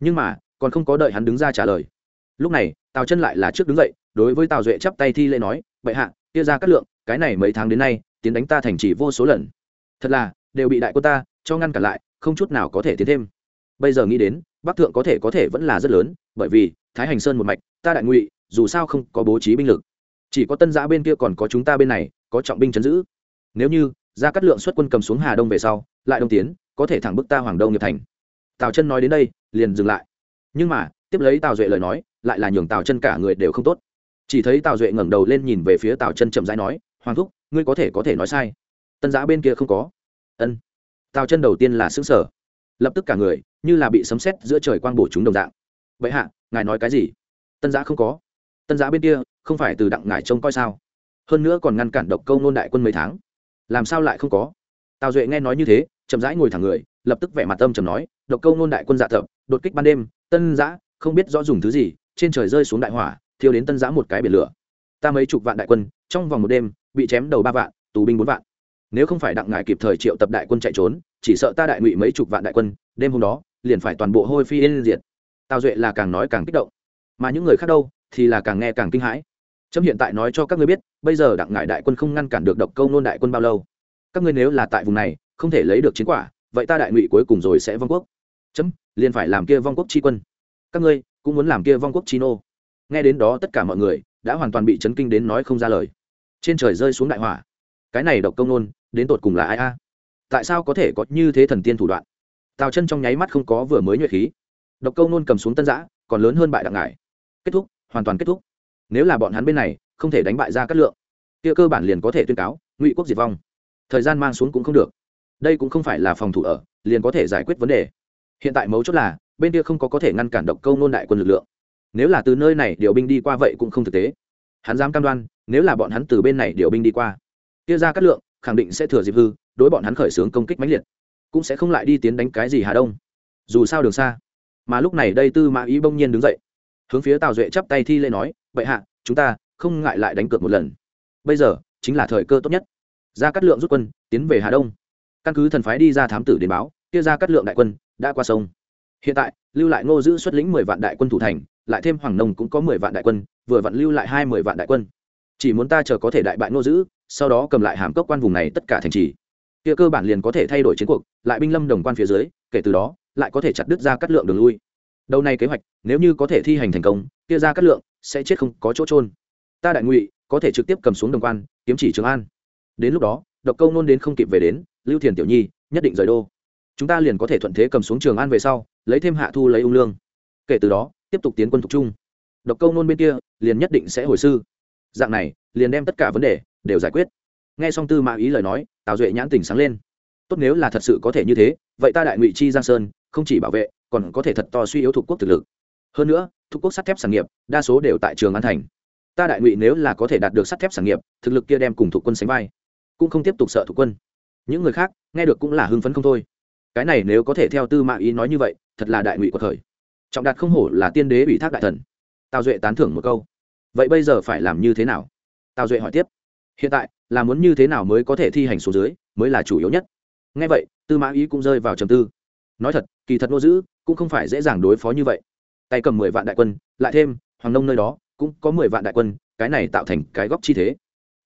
nhưng mà, còn không có đợi hắn đứng ra trả lời. Lúc này, tào chân lại là trước đứng dậy, đối với tào duệ chắp tay thi lễ nói, bệ hạ, kia ra cát lượng, cái này mấy tháng đến nay, tiến đánh ta thành chỉ vô số lần. Thật là, đều bị đại quân ta cho ngăn cản lại, không chút nào có thể tiến thêm. Bây giờ nghĩ đến, bắc thượng có thể có thể vẫn là rất lớn, bởi vì, thái hành sơn một mạch, ta đại ngụy, dù sao không có bố trí binh lực. Chỉ có tân giã bên kia còn có chúng ta bên này, có trọng binh chấn giữ. Nếu như, ra cắt lượng xuất quân cầm xuống hà đông về sau, lại đông tiến, có thể thẳng bức ta hoàng đông nghiệp thành tào chân nói đến đây, liền dừng lại. Nhưng mà, tiếp lấy tào duệ lời nói, lại là nhường tào chân cả người đều không tốt. Chỉ thấy tào duệ ngẩng đầu lên nhìn về phía tào chân chậm rãi nói, hoàng thúc, ngươi có thể có thể nói sai. Tân giã bên kia không có. Ân. Tào chân đầu tiên là xứng sở lập tức cả người, như là bị sấm xét giữa trời quang bổ chúng đồng dạng. Vậy hạ, ngài nói cái gì? Tân giã không có. Tân giã bên kia, không phải từ đặng ngài trông coi sao? Hơn nữa còn ngăn cản độc câu nôn đại quân mấy tháng. Làm sao lại không có? Tào duệ nghe nói như thế, chậm rãi ngồi thẳng người lập tức vẻ mặt âm trầm nói, độc câu nôn đại quân dạ thập, đột kích ban đêm, tân giã, không biết rõ dùng thứ gì, trên trời rơi xuống đại hỏa, thiêu đến tân giã một cái biển lửa. Ta mấy chục vạn đại quân, trong vòng một đêm, bị chém đầu ba vạn, tù binh bốn vạn. Nếu không phải đặng ngải kịp thời triệu tập đại quân chạy trốn, chỉ sợ ta đại ngụy mấy chục vạn đại quân, đêm hôm đó, liền phải toàn bộ hôi phi yên diệt. Tào duệ là càng nói càng kích động. Mà những người khác đâu, thì là càng nghe càng kinh hãi. Trâm hiện tại nói cho các ngươi biết, bây giờ đặng ngải đại quân không ngăn cản được độc câu nôn đại quân bao lâu. Các ngươi nếu là tại vùng này, không thể lấy được chiến quả vậy ta đại ngụy cuối cùng rồi sẽ vong quốc. Chấm, liền phải làm kia vong quốc tri quân. Các ngươi cũng muốn làm kia vong quốc chi nô. Nghe đến đó tất cả mọi người đã hoàn toàn bị chấn kinh đến nói không ra lời. Trên trời rơi xuống đại hỏa. Cái này độc công nôn, đến tột cùng là ai a? Tại sao có thể có như thế thần tiên thủ đoạn? Tào chân trong nháy mắt không có vừa mới nhuệ khí. Độc câu nôn cầm xuống tân giã còn lớn hơn bại đặng ngải. Kết thúc, hoàn toàn kết thúc. Nếu là bọn hắn bên này, không thể đánh bại ra cát lượng, kia cơ bản liền có thể tuyên cáo, ngụy quốc diệt vong. Thời gian mang xuống cũng không được đây cũng không phải là phòng thủ ở, liền có thể giải quyết vấn đề. Hiện tại mấu chốt là, bên kia không có có thể ngăn cản độc câu nôn đại quân lực lượng. Nếu là từ nơi này điều binh đi qua vậy cũng không thực tế. Hắn dám cam đoan, nếu là bọn hắn từ bên này điều binh đi qua, kia ra cát lượng, khẳng định sẽ thừa dịp hư, đối bọn hắn khởi xướng công kích mãnh liệt. Cũng sẽ không lại đi tiến đánh cái gì hà đông. Dù sao đường xa. Mà lúc này đây tư mã ý bỗng nhiên đứng dậy. Hướng phía tào duệ chắp tay thi lễ nói vậy hạ, chúng ta không ngại lại đánh cược một lần. Bây giờ, chính là thời cơ tốt nhất. Ra cắt lượng rút quân, tiến về hà đông căn cứ thần phái đi ra thám tử đến báo, kia ra cắt lượng đại quân đã qua sông. Hiện tại, lưu lại ngô giữ xuất lĩnh mười vạn đại quân thủ thành, lại thêm hoàng nông cũng có mười vạn đại quân, vừa vặn lưu lại hai mười vạn đại quân. Chỉ muốn ta chờ có thể đại bại ngô giữ, sau đó cầm lại hàm cốc quan vùng này tất cả thành trì. Kia cơ bản liền có thể thay đổi chiến cuộc, lại binh lâm đồng quan phía dưới, kể từ đó, lại có thể chặt đứt ra cắt lượng đường lui. Đầu này kế hoạch, nếu như có thể thi hành thành công, kia ra cắt lượng sẽ chết không có chỗ trôn ta đại ngụy, có thể trực tiếp cầm xuống đồng quan, kiếm chỉ trường an. Đến lúc đó, độc câu nôn đến không kịp về đến lưu thiền tiểu nhi, nhất định rời đô. Chúng ta liền có thể thuận thế cầm xuống trường an về sau, lấy thêm hạ thu lấy ung lương. Kể từ đó, tiếp tục tiến quân thục trung. Độc câu nôn bên kia, liền nhất định sẽ hồi sư. Dạng này, liền đem tất cả vấn đề đều giải quyết. Nghe xong tư mã ý lời nói, tào duệ nhãn tình sáng lên. Tốt nếu là thật sự có thể như thế, vậy ta đại ngụy chi giang sơn, không chỉ bảo vệ, còn có thể thật to suy yếu thuộc quốc thực lực. Hơn nữa, thuộc quốc sắt thép sản nghiệp, đa số đều tại trường an thành. Ta đại ngụy nếu là có thể đạt được sắt thép sản nghiệp, thực lực kia đem cùng thuộc quân sánh vai, cũng không tiếp tục sợ thuộc quân những người khác nghe được cũng là hưng phấn không thôi. Cái này nếu có thể theo tư mã ý nói như vậy, thật là đại ngụy của thời trọng đạt không hổ là tiên đế ủy thác đại thần. Tào duệ tán thưởng một câu. Vậy bây giờ phải làm như thế nào? Tào duệ hỏi tiếp. Hiện tại, là muốn như thế nào mới có thể thi hành số dưới, mới là chủ yếu nhất. Ngay vậy, tư mã ý cũng rơi vào trầm tư. Nói thật, kỳ thật nô giữ cũng không phải dễ dàng đối phó như vậy. Tay cầm mười vạn đại quân, lại thêm, hoàng nông nơi đó cũng có mười vạn đại quân, cái này tạo thành cái góc chi thế.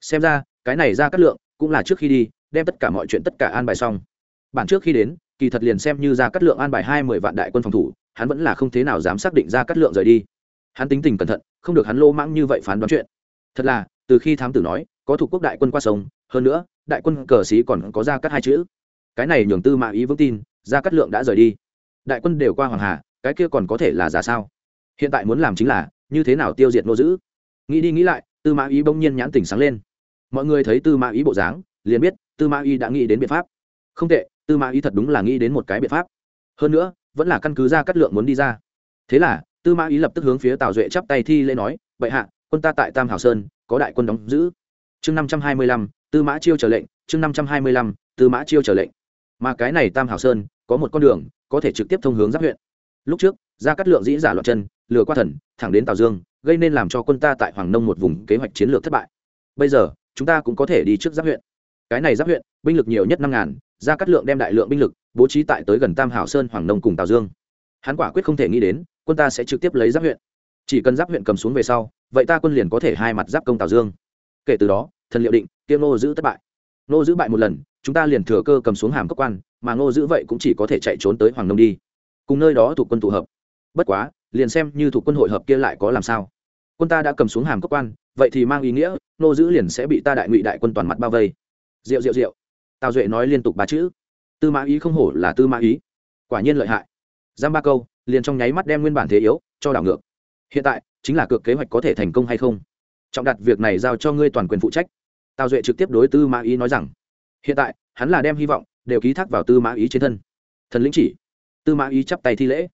Xem ra, cái này ra cắt lượng cũng là trước khi đi, đem tất cả mọi chuyện tất cả an bài xong. Bản trước khi đến, kỳ thật liền xem như ra cắt lượng an bài hai mười vạn đại quân phòng thủ, hắn vẫn là không thế nào dám xác định ra cắt lượng rời đi. Hắn tính tình cẩn thận, không được hắn lô mãng như vậy phán đoán chuyện. Thật là, từ khi thám tử nói, có thuộc quốc đại quân qua sông, hơn nữa, đại quân cờ xí còn có ra cắt hai chữ. Cái này nhường tư mã ý vững tin, ra cắt lượng đã rời đi. Đại quân đều qua hoàng hà, cái kia còn có thể là giả sao? Hiện tại muốn làm chính là, như thế nào tiêu diệt nô giữ nghĩ đi nghĩ lại, tư mã ý bỗng nhiên nhãn tỉnh sáng lên mọi người thấy tư mã ý bộ dáng, liền biết tư mã ý đã nghĩ đến biện pháp. Không tệ, tư mã ý thật đúng là nghĩ đến một cái biện pháp. Hơn nữa, vẫn là căn cứ ra cắt lượng muốn đi ra. Thế là, tư mã ý lập tức hướng phía tào duệ chắp tay thi lễ nói vậy hạ, quân ta tại tam hảo sơn, có đại quân đóng giữ. Chương năm trăm hai mươi lăm, tư mã chiêu trở lệnh, chương năm trăm hai mươi lăm, tư mã chiêu trở lệnh. Mà cái này tam hảo sơn, có một con đường, có thể trực tiếp thông hướng giáp huyện. Lúc trước, ra cắt lượng dĩ giả loạn chân, lừa qua thần, thẳng đến tào dương, gây nên làm cho quân ta tại hoàng nông một vùng kế hoạch chiến lược thất bại. Bây giờ chúng ta cũng có thể đi trước giáp huyện. Cái này giáp huyện, binh lực nhiều nhất năm ngàn, ra cắt lượng đem đại lượng binh lực, bố trí tại tới gần tam hảo sơn, hoàng nông cùng tào dương. Hắn quả quyết không thể nghĩ đến, quân ta sẽ trực tiếp lấy giáp huyện. Chỉ cần giáp huyện cầm xuống về sau, vậy ta quân liền có thể hai mặt giáp công tào dương. Kể từ đó, thần liệu định tiêm nô giữ thất bại. Nô giữ bại một lần, chúng ta liền thừa cơ cầm xuống hàm cấp quan, mà ngô giữ vậy cũng chỉ có thể chạy trốn tới hoàng nông đi. Cùng nơi đó thuộc quân tụ hợp. Bất quá, liền xem như thuộc quân hội hợp kia lại có làm sao. Quân ta đã cầm xuống hàm cấp quan vậy thì mang ý nghĩa, nô giữ liền sẽ bị ta đại ngụy đại quân toàn mặt bao vây. Rượu rượu rượu. Tào duệ nói liên tục ba chữ. Tư mã ý không hổ là tư mã ý. Quả nhiên lợi hại. Giam ba câu, liền trong nháy mắt đem nguyên bản thế yếu, cho đảo ngược. Hiện tại, chính là cược kế hoạch có thể thành công hay không? Trọng đặt việc này giao cho ngươi toàn quyền phụ trách. Tào duệ trực tiếp đối tư mã ý nói rằng, hiện tại, hắn là đem hy vọng, đều ký thác vào tư mã ý trên thân. Thần lĩnh chỉ. Tư mã ý chắp tay thi lễ.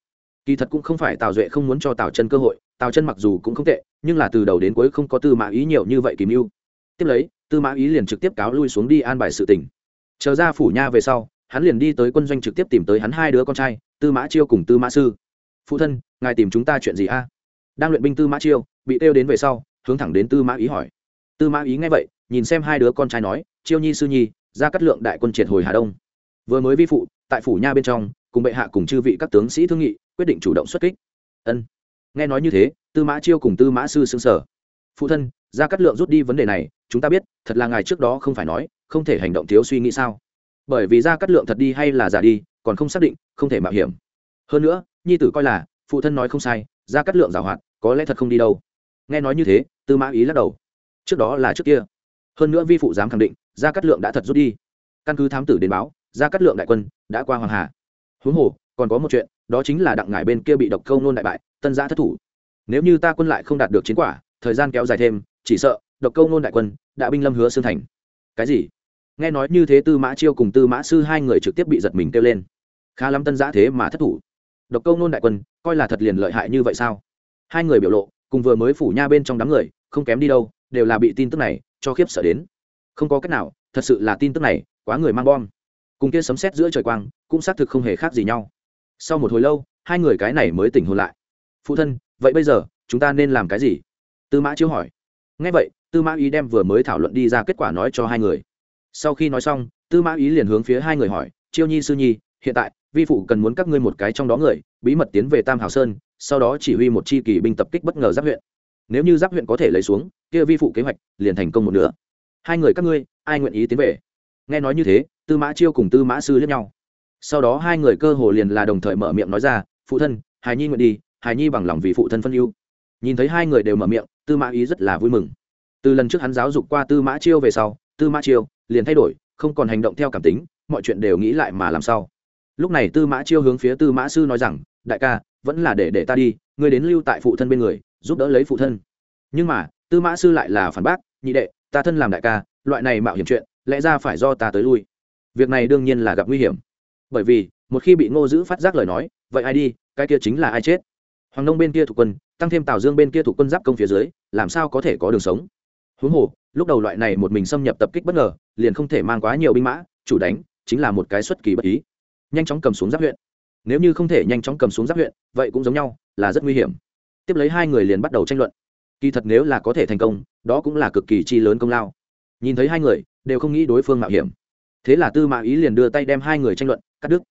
Kỳ thật cũng không phải tào duệ không muốn cho tào chân cơ hội tào chân mặc dù cũng không tệ, nhưng là từ đầu đến cuối không có tư mã ý nhiều như vậy kìm mưu. Tiếp lấy, tư mã ý liền trực tiếp cáo lui xuống đi an bài sự tỉnh chờ ra phủ nha về sau, hắn liền đi tới quân doanh trực tiếp tìm tới hắn hai đứa con trai, tư mã chiêu cùng tư mã sư. Phụ thân, ngài tìm chúng ta chuyện gì a? Đang luyện binh tư mã chiêu, bị kêu đến về sau, hướng thẳng đến tư mã ý hỏi. Tư mã ý nghe vậy, nhìn xem hai đứa con trai nói, chiêu nhi, sư nhi, ra cắt lượng đại quân triệt hồi hà đông. Vừa mới vi phụ, tại phủ nha bên trong, cùng bệ hạ cùng chư vị các tướng sĩ thương nghị, quyết định chủ động xuất kích. Ân nghe nói như thế, tư mã chiêu cùng tư mã sư xương sở phụ thân ra cắt lượng rút đi vấn đề này, chúng ta biết, thật là ngài trước đó không phải nói, không thể hành động thiếu suy nghĩ sao? Bởi vì ra cắt lượng thật đi hay là giả đi, còn không xác định, không thể mạo hiểm. Hơn nữa, nhi tử coi là, phụ thân nói không sai ra cắt lượng giảo hoạt, có lẽ thật không đi đâu. Nghe nói như thế, tư mã ý lắc đầu. Trước đó là trước kia. Hơn nữa vi phụ dám khẳng định, gia cát lượng đã thật rút đi. Căn cứ thám tử đến báo, gia cát lượng đại quân đã qua hoàng hà. Huống hồ, còn có một chuyện đó chính là đặng ngải bên kia bị độc câu nôn đại bại, tân giã thất thủ. Nếu như ta quân lại không đạt được chiến quả, thời gian kéo dài thêm, chỉ sợ độc câu nôn đại quân đã binh lâm hứa xương thành. Cái gì? Nghe nói như thế tư mã chiêu cùng tư mã sư hai người trực tiếp bị giật mình kêu lên. Khá lắm tân giã thế mà thất thủ. Độc câu nôn đại quân, coi là thật liền lợi hại như vậy sao? Hai người biểu lộ, cùng vừa mới phủ nha bên trong đám người, không kém đi đâu, đều là bị tin tức này cho khiếp sợ đến. Không có cách nào, thật sự là tin tức này, quá người mang bom. Cùng kia sấm sét giữa trời quang, cũng xác thực không hề khác gì nhau sau một hồi lâu, hai người cái này mới tỉnh hồn lại. Phụ thân, vậy bây giờ, chúng ta nên làm cái gì? Tư mã chiếu hỏi. Ngay vậy, tư mã ý đem vừa mới thảo luận đi ra kết quả nói cho hai người. Sau khi nói xong, tư mã ý liền hướng phía hai người hỏi, chiêu nhi, sư nhi, hiện tại, vi phụ cần muốn các ngươi một cái trong đó người, bí mật tiến về tam hào sơn, sau đó chỉ huy một chi kỳ binh tập kích bất ngờ giáp huyện. Nếu như giáp huyện có thể lấy xuống, kia vi phụ kế hoạch liền thành công một nửa. Hai người các ngươi, ai nguyện ý tiến về? Nghe nói như thế, tư mã chiêu cùng tư mã sư lẫn nhau sau đó hai người cơ hồ liền là đồng thời mở miệng nói ra, phụ thân, hài nhi nguyện đi, hài nhi bằng lòng vì phụ thân phân ưu. Nhìn thấy hai người đều mở miệng, tư mã ý rất là vui mừng. Từ lần trước hắn giáo dục qua tư mã chiêu về sau, tư mã chiêu liền thay đổi, không còn hành động theo cảm tính, mọi chuyện đều nghĩ lại mà làm sao. Lúc này tư mã chiêu hướng phía tư mã sư nói rằng, đại ca, vẫn là để để ta đi, ngươi đến lưu tại phụ thân bên người, giúp đỡ lấy phụ thân. Nhưng mà, tư mã sư lại là phản bác, nhị đệ, ta thân làm đại ca, loại này mạo hiểm chuyện, lẽ ra phải do ta tới lui. Việc này đương nhiên là gặp nguy hiểm bởi vì, một khi bị ngô giữ phát giác lời nói, vậy ai đi, cái kia chính là ai chết? Hoàng nông bên kia thuộc quân, tăng thêm tào dương bên kia thuộc quân giáp công phía dưới, làm sao có thể có đường sống? Huống hồ, lúc đầu loại này một mình xâm nhập tập kích bất ngờ, liền không thể mang quá nhiều binh mã, chủ đánh, chính là một cái xuất kỳ bất ý. Nhanh chóng cầm xuống giáp huyện. Nếu như không thể nhanh chóng cầm xuống giáp huyện, vậy cũng giống nhau, là rất nguy hiểm. Tiếp lấy hai người liền bắt đầu tranh luận. Kỳ thật nếu là có thể thành công, đó cũng là cực kỳ chi lớn công lao. Nhìn thấy hai người, đều không nghĩ đối phương mạo hiểm. Thế là tư mã ý liền đưa tay đem hai người tranh luận cắt đứt.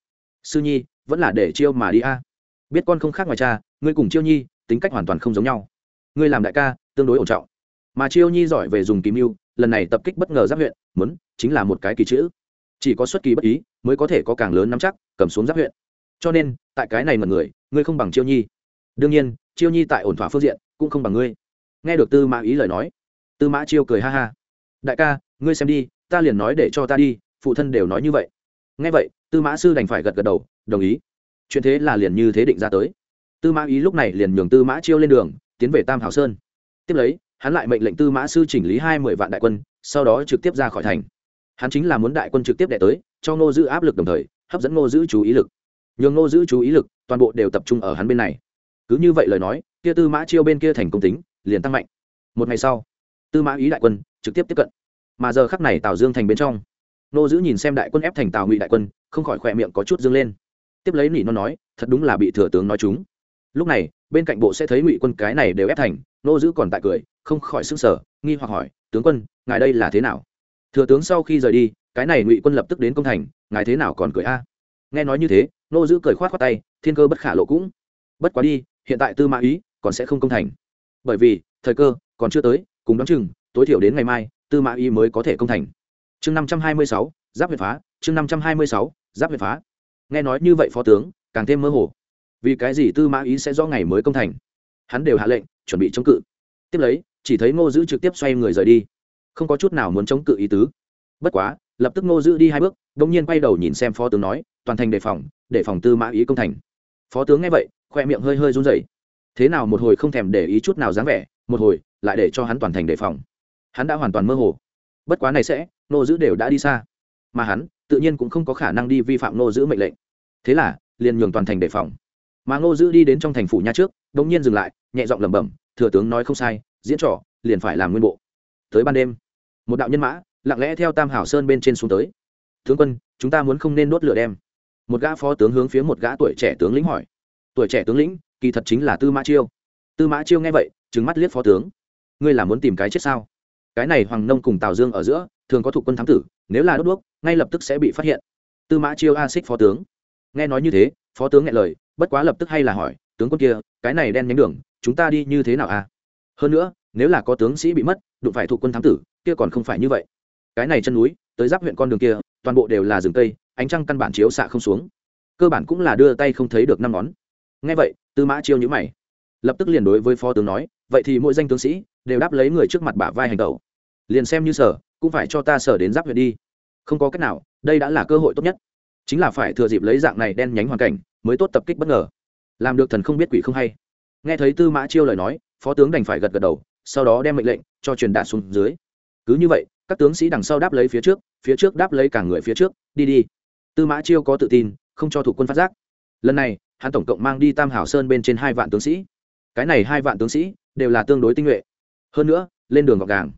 Sư nhi, vẫn là để chiêu mà đi a. Biết con không khác ngoài cha, ngươi cùng chiêu nhi, tính cách hoàn toàn không giống nhau. Ngươi làm đại ca, tương đối ổn trọng. Mà chiêu nhi giỏi về dùng kìm mưu, lần này tập kích bất ngờ giáp huyện, muốn, chính là một cái kỳ chữ. Chỉ có xuất kỳ bất ý, mới có thể có càng lớn nắm chắc, cầm xuống giáp huyện. Cho nên, tại cái này mật người, ngươi không bằng chiêu nhi. Đương nhiên, chiêu nhi tại ổn thỏa phương diện, cũng không bằng ngươi. Nghe được tư mã ý lời nói, tư mã chiêu cười ha ha. Đại ca, ngươi xem đi, ta liền nói để cho ta đi, phụ thân đều nói như vậy. Nghe vậy tư mã sư đành phải gật gật đầu, đồng ý. Chuyện thế là liền như thế định ra tới. Tư mã ý lúc này liền nhường tư mã chiêu lên đường, tiến về tam hảo sơn. Tiếp lấy, hắn lại mệnh lệnh tư mã sư chỉnh lý hai mươi vạn đại quân, sau đó trực tiếp ra khỏi thành. Hắn chính là muốn đại quân trực tiếp đẻ tới, cho ngô giữ áp lực đồng thời, hấp dẫn ngô giữ chú ý lực. Nhường ngô giữ chú ý lực, toàn bộ đều tập trung ở hắn bên này. Cứ như vậy lời nói, kia tư mã chiêu bên kia thành công tính, liền tăng mạnh. Một ngày sau, tư mã ý đại quân trực tiếp tiếp cận. Mà giờ khắc này tào dương thành bên trong nô giữ nhìn xem đại quân ép thành tào ngụy đại quân, không khỏi khỏe miệng có chút dương lên. Tiếp lấy nỉ nó nói, thật đúng là bị thừa tướng nói chúng. Lúc này, bên cạnh bộ sẽ thấy ngụy quân cái này đều ép thành, nô giữ còn tại cười, không khỏi s ư n g sở nghi hoặc hỏi, tướng quân, ngài đây là thế nào? Thừa tướng sau khi rời đi, cái này ngụy quân lập tức đến công thành, ngài thế nào còn cười a? Nghe nói như thế, nô giữ cười khoát khoát tay, thiên cơ bất khả lộ cũng. Bất quá đi, hiện tại tư mã ý, còn sẽ không công thành. Bởi vì, thời cơ còn chưa tới, cùng đ o chừng, tối thiểu đến ngày mai, tư mã ý mới có thể công thành chương năm trăm hai mươi sáu, giáp huyệt phá, chương năm trăm hai mươi sáu, giáp huyệt phá. Nghe nói như vậy phó tướng, càng thêm mơ hồ. Vì cái gì tư mã ý sẽ do ngày mới công thành? Hắn đều hạ lệnh, chuẩn bị chống cự. Tiếp lấy, chỉ thấy ngô giữ trực tiếp xoay người rời đi. Không có chút nào muốn chống cự ý tứ. Bất quá, lập tức ngô giữ đi hai bước đ ỗ n g nhiên quay đầu nhìn xem phó tướng nói, toàn thành đề phòng, để phòng tư mã ý công thành. Phó tướng nghe vậy, khoe miệng hơi hơi run rẩy. Thế nào một hồi không thèm để ý chút nào dáng vẻ, một hồi lại để cho hắn toàn thành đề phòng. Hắn đã hoàn toàn mơ hồ bất quá này sẽ, nô giữ đều đã đi xa. Mà hắn, tự nhiên cũng không có khả năng đi vi phạm nô giữ mệnh lệnh. Thế là, liền nhường toàn thành đề phòng. Mà nô giữ đi đến trong thành phủ nha trước đ ỗ n g nhiên dừng lại, nhẹ giọng lẩm bẩm, thừa tướng nói không sai, diễn trò liền phải làm nguyên bộ. Tới ban đêm, một đạo nhân mã, lặng lẽ theo tam hảo sơn bên trên xuống tới. Tướng quân, chúng ta muốn không nên đốt lửa đem. Một gã phó tướng hướng phía một gã tuổi trẻ tướng lĩnh hỏi. Tuổi trẻ tướng lĩnh, kỳ thật chính là tư mã chiêu. Tư mã chiêu nghe vậy trứng mắt liếc phó tướng. Ngươi là muốn tìm cái chết sao? Cái này hoàng nông cùng tào dương ở giữa, thường có thuộc quân thám tử, nếu là đốt đuốc, ngay lập tức sẽ bị phát hiện. Tư mã chiêu a xích phó tướng. Nghe nói như thế, phó tướng nghe lời, bất quá lập tức hay là hỏi, tướng quân kia, cái này đen nhánh đường, chúng ta đi như thế nào à hơn nữa, nếu là có tướng sĩ bị mất, đụng phải thuộc quân thám tử, kia còn không phải như vậy. Cái này chân núi, tới giáp huyện con đường kia, toàn bộ đều là rừng cây, ánh trăng căn bản chiếu xạ không xuống. Cơ bản cũng là đưa tay không thấy được năm ngón. Nghe vậy, tư mã chiêu nhữ mày lập tức liền đối với phó tướng nói, vậy thì mỗi danh tướng sĩ đều đáp lấy người trước mặt bả vai hành tẩu. Liền xem như sở, cũng phải cho ta sở đến giáp huyện đi. Không có cách nào, đây đã là cơ hội tốt nhất. Chính là phải thừa dịp lấy dạng này đen nhánh hoàn cảnh mới tốt tập kích bất ngờ. Làm được thần không biết quỷ không hay. Nghe thấy tư mã chiêu lời nói, phó tướng đành phải gật gật đầu, sau đó đem mệnh lệnh cho truyền đạt xuống dưới. Cứ như vậy, các tướng sĩ đằng sau đáp lấy phía trước phía trước đáp lấy cả người phía trước, đi đi. Tư mã chiêu có tự tin, không cho thủ quân phát giác. Lần này, hắn tổng cộng mang đi tam hảo sơn bên trên hai vạn tướng sĩ cái này hai vạn tướng sĩ đều là tương đối tinh nhuệ. Hơn nữa, lên đường gọc gàng.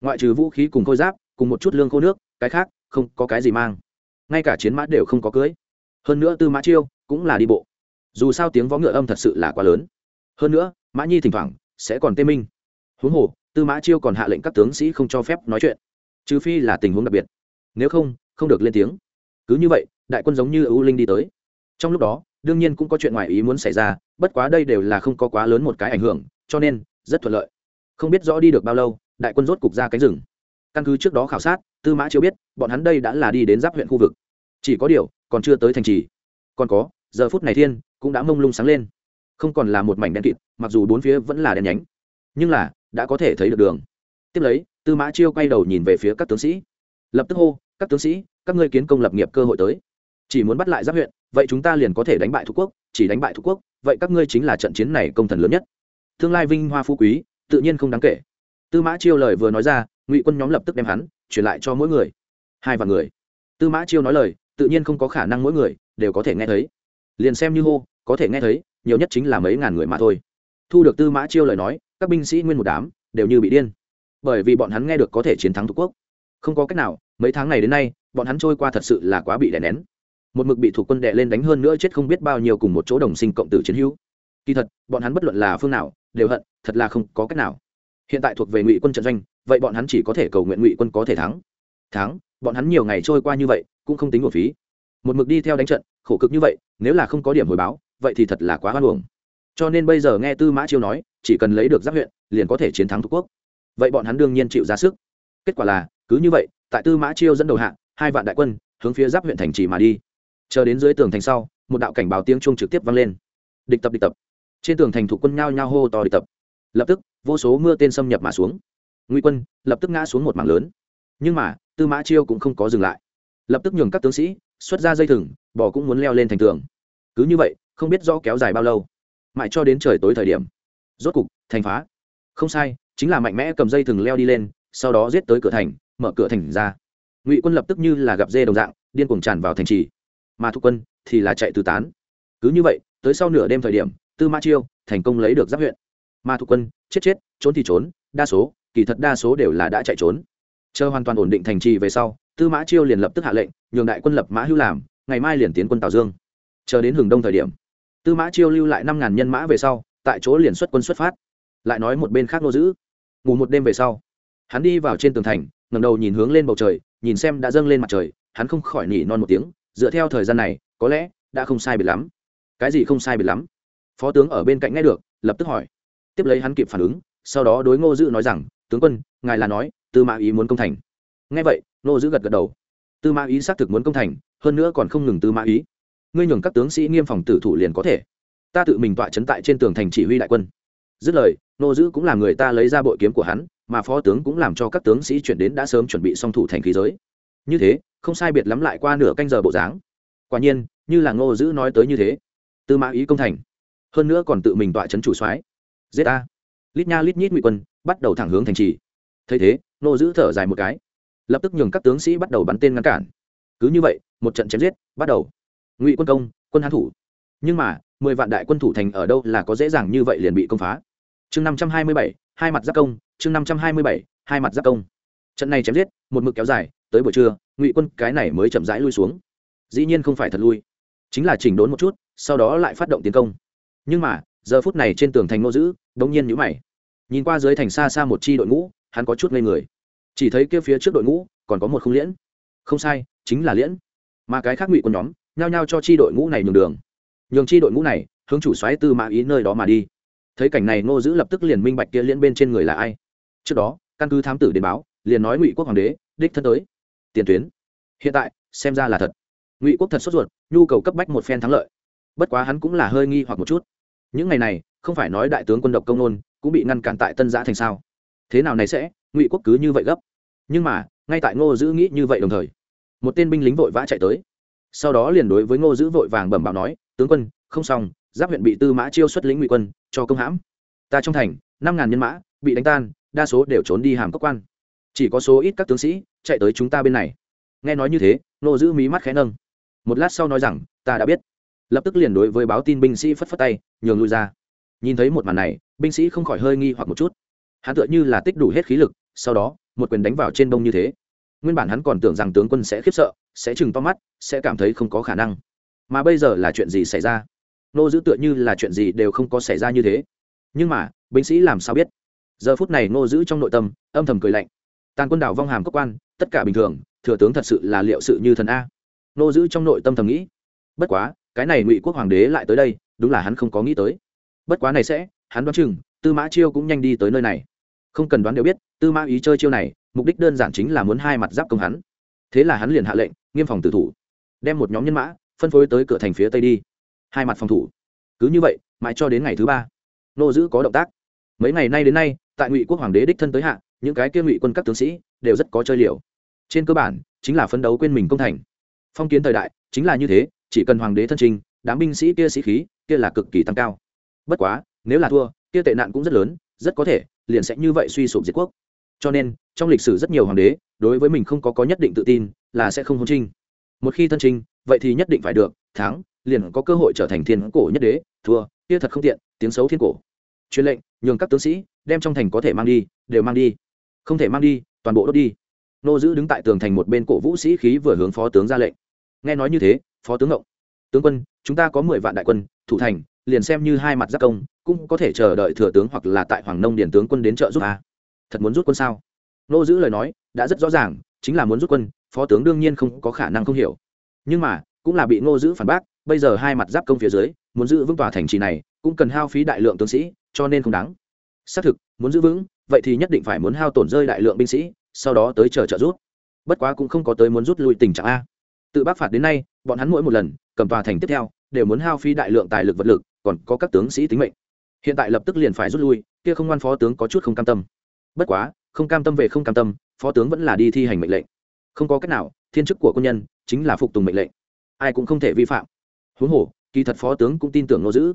Ngoại trừ vũ khí cùng khôi giáp, cùng một chút lương khô nước, cái khác không có cái gì mang. Ngay cả chiến mã đều không có cưới. Hơn nữa tư mã chiêu cũng là đi bộ. Dù sao tiếng vó ngựa âm thật sự là quá lớn. Hơn nữa, mã nhi thỉnh thoảng sẽ còn tê minh. Huống hồ, tư mã chiêu còn hạ lệnh các tướng sĩ không cho phép nói chuyện. Trừ phi là tình huống đặc biệt. Nếu không không được lên tiếng. Cứ như vậy, đại quân giống như ưu linh đi tới. Trong lúc đó đương nhiên cũng có chuyện ngoài ý muốn xảy ra, bất quá đây đều là không có quá lớn một cái ảnh hưởng, cho nên, rất thuận lợi. Không biết rõ đi được bao lâu, đại quân rốt cục ra cánh rừng. Căn cứ trước đó khảo sát, tư mã chiêu biết, bọn hắn đây đã là đi đến giáp huyện khu vực. Chỉ có điều, còn chưa tới thành trì. Còn có, giờ phút này thiên, cũng đã mông lung sáng lên. Không còn là một mảnh đen kịt, mặc dù bốn phía vẫn là đen nhánh. Nhưng là, đã có thể thấy được đường. Tiếp lấy, tư mã chiêu quay đầu nhìn về phía các tướng sĩ. Lập tức hô, các tướng sĩ, các ngươi kiến công lập nghiệp cơ hội tới chỉ muốn bắt lại giáp huyện, vậy chúng ta liền có thể đánh bại thủ quốc, chỉ đánh bại thủ quốc, vậy các ngươi chính là trận chiến này công thần lớn nhất. Tương lai vinh hoa phú quý, tự nhiên không đáng kể. Tư mã chiêu lời vừa nói ra, ngụy quân nhóm lập tức đem hắn truyền lại cho mỗi người. Hai vạn người. Tư mã chiêu nói lời, tự nhiên không có khả năng mỗi người đều có thể nghe thấy. Liền xem như hô, có thể nghe thấy, nhiều nhất chính là mấy ngàn người mà thôi. Thu được tư mã chiêu lời nói, các binh sĩ nguyên một đám đều như bị điên. Bởi vì bọn hắn nghe được có thể chiến thắng thuộc quốc. Không có cách nào, mấy tháng này đến nay, bọn hắn trôi qua thật sự là quá bị đè nén một mực bị thuộc quân đệ lên đánh hơn nữa chết không biết bao nhiêu cùng một chỗ đồng sinh cộng tử chiến hữu. Kỳ thật, bọn hắn bất luận là phương nào, đều hận, thật là không có cách nào. Hiện tại thuộc về ngụy quân trận doanh, vậy bọn hắn chỉ có thể cầu nguyện ngụy quân có thể thắng. Thắng, bọn hắn nhiều ngày trôi qua như vậy, cũng không tính của phí. Một mực đi theo đánh trận, khổ cực như vậy, nếu là không có điểm hồi báo, vậy thì thật là quá hoan hồng cho nên bây giờ nghe tư mã chiêu nói, chỉ cần lấy được giáp huyện, liền có thể chiến thắng thuộc quốc. Vậy bọn hắn đương nhiên chịu ra sức. Kết quả là, cứ như vậy, tại tư mã chiêu dẫn đầu hạ, hai vạn đại quân, hướng phía giáp huyện thành trì mà đi chờ đến dưới tường thành sau, một đạo cảnh báo tiếng chuông trực tiếp vang lên. Địch tập địch tập. Trên tường thành thủ quân nhao nhao hô to địch tập. Lập tức, vô số mưa tên xâm nhập mà xuống. Nguy quân lập tức ngã xuống một mảng lớn. Nhưng mà, tư mã chiêu cũng không có dừng lại. Lập tức nhường các tướng sĩ xuất ra dây thừng, bò cũng muốn leo lên thành tường. Cứ như vậy, không biết rõ kéo dài bao lâu. Mãi cho đến trời tối thời điểm. Rốt cục, thành phá. Không sai, chính là mạnh mẽ cầm dây thừng leo đi lên, sau đó giết tới cửa thành, mở cửa thành ra. Ngụy quân lập tức như là gặp dê đồng dạng, điên cuồng tràn vào thành trì mà thuộc quân thì là chạy tứ tán. Cứ như vậy, tới sau nửa đêm thời điểm, tư mã chiêu thành công lấy được giáp huyện. Mà thuộc quân, chết chết, trốn thì trốn, đa số, kỳ thật đa số đều là đã chạy trốn. Chờ hoàn toàn ổn định thành trì về sau, tư mã chiêu liền lập tức hạ lệnh, nhường đại quân lập mã hưu làm, ngày mai liền tiến quân tào dương. Chờ đến hừng đông thời điểm, tư mã chiêu lưu lại năm ngàn nhân mã về sau, tại chỗ liền xuất quân xuất phát. Lại nói một bên khác nô giữ. Ngủ một đêm về sau, hắn đi vào trên tường thành ngầm đầu nhìn hướng lên bầu trời, nhìn xem đã dâng lên mặt trời, hắn không khỏi nỉ non một tiếng dựa theo thời gian này, có lẽ đã không sai biệt lắm. Cái gì không sai biệt lắm? Phó tướng ở bên cạnh nghe được, lập tức hỏi. Tiếp lấy hắn kịp phản ứng, sau đó đối ngô dữ nói rằng, tướng quân, ngài là nói, tư mã ý muốn công thành. Nghe vậy, ngô dữ gật gật đầu. Tư mã ý xác thực muốn công thành, hơn nữa còn không ngừng tư mã ý. Ngươi nhường các tướng sĩ nghiêm phòng tử thủ liền có thể. Ta tự mình tọa chấn tại trên tường thành chỉ huy đại quân. Dứt lời, Ngô dữ cũng làm người ta lấy ra bội kiếm của hắn, mà phó tướng cũng làm cho các tướng sĩ chuyển đến đã sớm chuẩn bị xong thủ thành khí giới. Như thế không sai biệt lắm lại qua nửa canh giờ bộ dáng. Quả nhiên, như là ngô dữ nói tới như thế, tư mã ý công thành. Hơn nữa còn tự mình tọa trấn chủ soái. Giết a lít nha lít nhít ngụy quân, bắt đầu thẳng hướng thành trì. Thấy thế, ngô dữ thở dài một cái. Lập tức nhường các tướng sĩ bắt đầu bắn tên ngăn cản. Cứ như vậy, một trận chém giết, bắt đầu. Ngụy quân công, quân hán thủ. Nhưng mà, mười vạn đại quân thủ thành ở đâu là có dễ dàng như vậy liền bị công phá. Chương năm trăm hai mươi bảy, hai mặt giáp công, chương năm trăm hai mươi bảy, hai mặt giáp công. Trận này chém giết, một mực kéo dài tới buổi trưa ngụy quân cái này mới chậm rãi lui xuống. Dĩ nhiên không phải thật lui chính là chỉnh đốn một chút sau đó lại phát động tiến công. Nhưng mà giờ phút này trên tường thành nô dữ, đống nhiên nhữ mày. Nhìn qua dưới thành xa xa một chi đội ngũ hắn có chút ngây người. Chỉ thấy kia phía trước đội ngũ còn có một không liễn. Không sai chính là liễn. Mà cái khác ngụy quân nhóm nhao nhao cho chi đội ngũ này nhường đường. Nhường chi đội ngũ này hướng chủ xoáy tư mã ý nơi đó mà đi. Thấy cảnh này ngô giữ lập tức liền minh bạch kia liễn bên trên người là ai. Trước đó căn cứ thám tử đến báo liền nói ngụy quốc hoàng đế đích thân tới tiền tuyến. Hiện tại, xem ra là thật. Ngụy quốc thật sốt ruột, nhu cầu cấp bách một phen thắng lợi. Bất quá hắn cũng là hơi nghi hoặc một chút. Những ngày này, không phải nói đại tướng quân độc công nôn cũng bị ngăn cản tại tân giã thành sao? Thế nào này sẽ, ngụy quốc cứ như vậy gấp? Nhưng mà, ngay tại ngô giữ nghĩ như vậy đồng thời, một tên binh lính vội vã chạy tới. Sau đó liền đối với ngô giữ vội vàng bẩm báo nói, tướng quân, không xong, giáp huyện bị tư mã chiêu xuất lĩnh ngụy quân, cho công hãm. Ta trong thành, năm ngàn nhân mã, bị đánh tan, đa số đều trốn đi hàm cốc quan chỉ có số ít các tướng sĩ chạy tới chúng ta bên này. Nghe nói như thế nô giữ mí mắt khẽ nâng. Một lát sau nói rằng, ta đã biết. Lập tức liền đối với báo tin binh sĩ phất phất tay, nhường lui ra. Nhìn thấy một màn này, binh sĩ không khỏi hơi nghi hoặc một chút. Hắn tựa như là tích đủ hết khí lực, sau đó, một quyền đánh vào trên bông như thế. Nguyên bản hắn còn tưởng rằng tướng quân sẽ khiếp sợ, sẽ chừng to mắt, sẽ cảm thấy không có khả năng. Mà bây giờ là chuyện gì xảy ra? Nô giữ tựa như là chuyện gì đều không có xảy ra như thế. Nhưng mà, binh sĩ làm sao biết? Giờ phút này nô giữ trong nội tâm, âm thầm cười lạnh tàn quân đảo vong hàm cốc quan, tất cả bình thường, thừa tướng thật sự là liệu sự như thần a. Nô giữ trong nội tâm thầm nghĩ, bất quá, cái này ngụy quốc hoàng đế lại tới đây, đúng là hắn không có nghĩ tới. Bất quá này sẽ, hắn đoán chừng, tư mã chiêu cũng nhanh đi tới nơi này. Không cần đoán đều biết, tư mã ý chơi chiêu này, mục đích đơn giản chính là muốn hai mặt giáp công hắn. Thế là hắn liền hạ lệnh, nghiêm phòng tử thủ. Đem một nhóm nhân mã, phân phối tới cửa thành phía tây đi. Hai mặt phòng thủ. Cứ như vậy, mãi cho đến ngày thứ ba, nô giữ có động tác. Mấy ngày nay đến nay, tại ngụy quốc hoàng đế đích thân tới hạ những cái kia ngụy quân các tướng sĩ đều rất có chơi liều. Trên cơ bản, chính là phấn đấu quên mình công thành. Phong kiến thời đại, chính là như thế, chỉ cần hoàng đế thân trình, đám binh sĩ kia sĩ khí, kia là cực kỳ tăng cao. Bất quá, nếu là thua, kia tệ nạn cũng rất lớn, rất có thể, liền sẽ như vậy suy sụp diệt quốc. Cho nên, trong lịch sử rất nhiều hoàng đế, đối với mình không có có nhất định tự tin, là sẽ không hôn trinh một khi thân trinh vậy thì nhất định phải được, thắng, liền có cơ hội trở thành thiên cổ nhất đế, thua, kia thật không tiện, tiếng xấu thiên cổ. Truyền lệnh, nhường các tướng sĩ, đem trong thành có thể mang đi, đều mang đi không thể mang đi, toàn bộ đốt đi. Nô giữ đứng tại tường thành một bên cổ vũ sĩ khí vừa hướng phó tướng ra lệnh. Nghe nói như thế, phó tướng ngộng. Tướng quân, chúng ta có mười vạn đại quân, thủ thành, liền xem như hai mặt giác công, cũng có thể chờ đợi thừa tướng hoặc là tại hoàng nông điển tướng quân đến trợ giúp a. Thật muốn rút quân sao? Nô giữ lời nói, đã rất rõ ràng, chính là muốn rút quân, phó tướng đương nhiên không có khả năng không hiểu. Nhưng mà, cũng là bị ngô giữ phản bác, bây giờ hai mặt giáp công phía dưới, muốn giữ vững tòa thành trì này, cũng cần hao phí đại lượng tướng sĩ, cho nên không đáng. Xác thực muốn giữ vững vậy thì nhất định phải muốn hao tổn rơi đại lượng binh sĩ sau đó tới chờ trợ rút bất quá cũng không có tới muốn rút lui tình trạng a. Tự bác phạt đến nay bọn hắn mỗi một lần cầm tòa thành tiếp theo đều muốn hao phí đại lượng tài lực vật lực còn có các tướng sĩ tính mệnh. Hiện tại lập tức liền phải rút lui kia không ngoan phó tướng có chút không cam tâm. Bất quá không cam tâm về không cam tâm phó tướng vẫn là đi thi hành mệnh lệnh. Không có cách nào thiên chức của quân nhân chính là phục tùng mệnh lệnh. Ai cũng không thể vi phạm. Huống hồ kỳ thật phó tướng cũng tin tưởng ngô Dữ,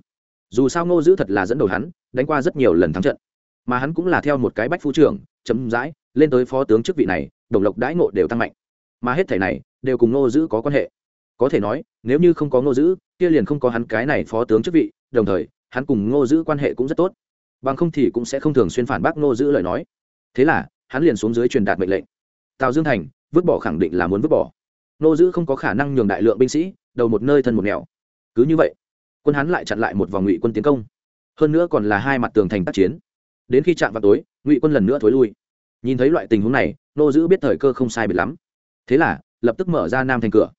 dù sao ngô Dữ thật là dẫn đầu hắn đánh qua rất nhiều lần thắng trận mà hắn cũng là theo một cái bách phu trưởng, chấm dãi, lên tới phó tướng chức vị này, đồng lộc đãi ngộ đều tăng mạnh. Mà hết thể này, đều cùng ngô giữ có quan hệ. Có thể nói, nếu như không có ngô giữ kia liền không có hắn cái này phó tướng chức vị, đồng thời, hắn cùng ngô giữ quan hệ cũng rất tốt. Bằng không thì cũng sẽ không thường xuyên phản bác ngô giữ lời nói. Thế là, hắn liền xuống dưới truyền đạt mệnh lệnh. Tào dương thành, vứt bỏ khẳng định là muốn vứt bỏ. Ngô giữ không có khả năng nhường đại lượng binh sĩ, đầu một nơi thân một nẻo. Cứ như vậy, quân hắn lại chặn lại một vòng ngụy quân tiến công. Hơn nữa còn là hai mặt tường thành tác chiến đến khi chạm vào tối, ngụy quân lần nữa thối lui. Nhìn thấy loại tình huống này, nô giữ biết thời cơ không sai biệt lắm. Thế là, lập tức mở ra nam thành cửa.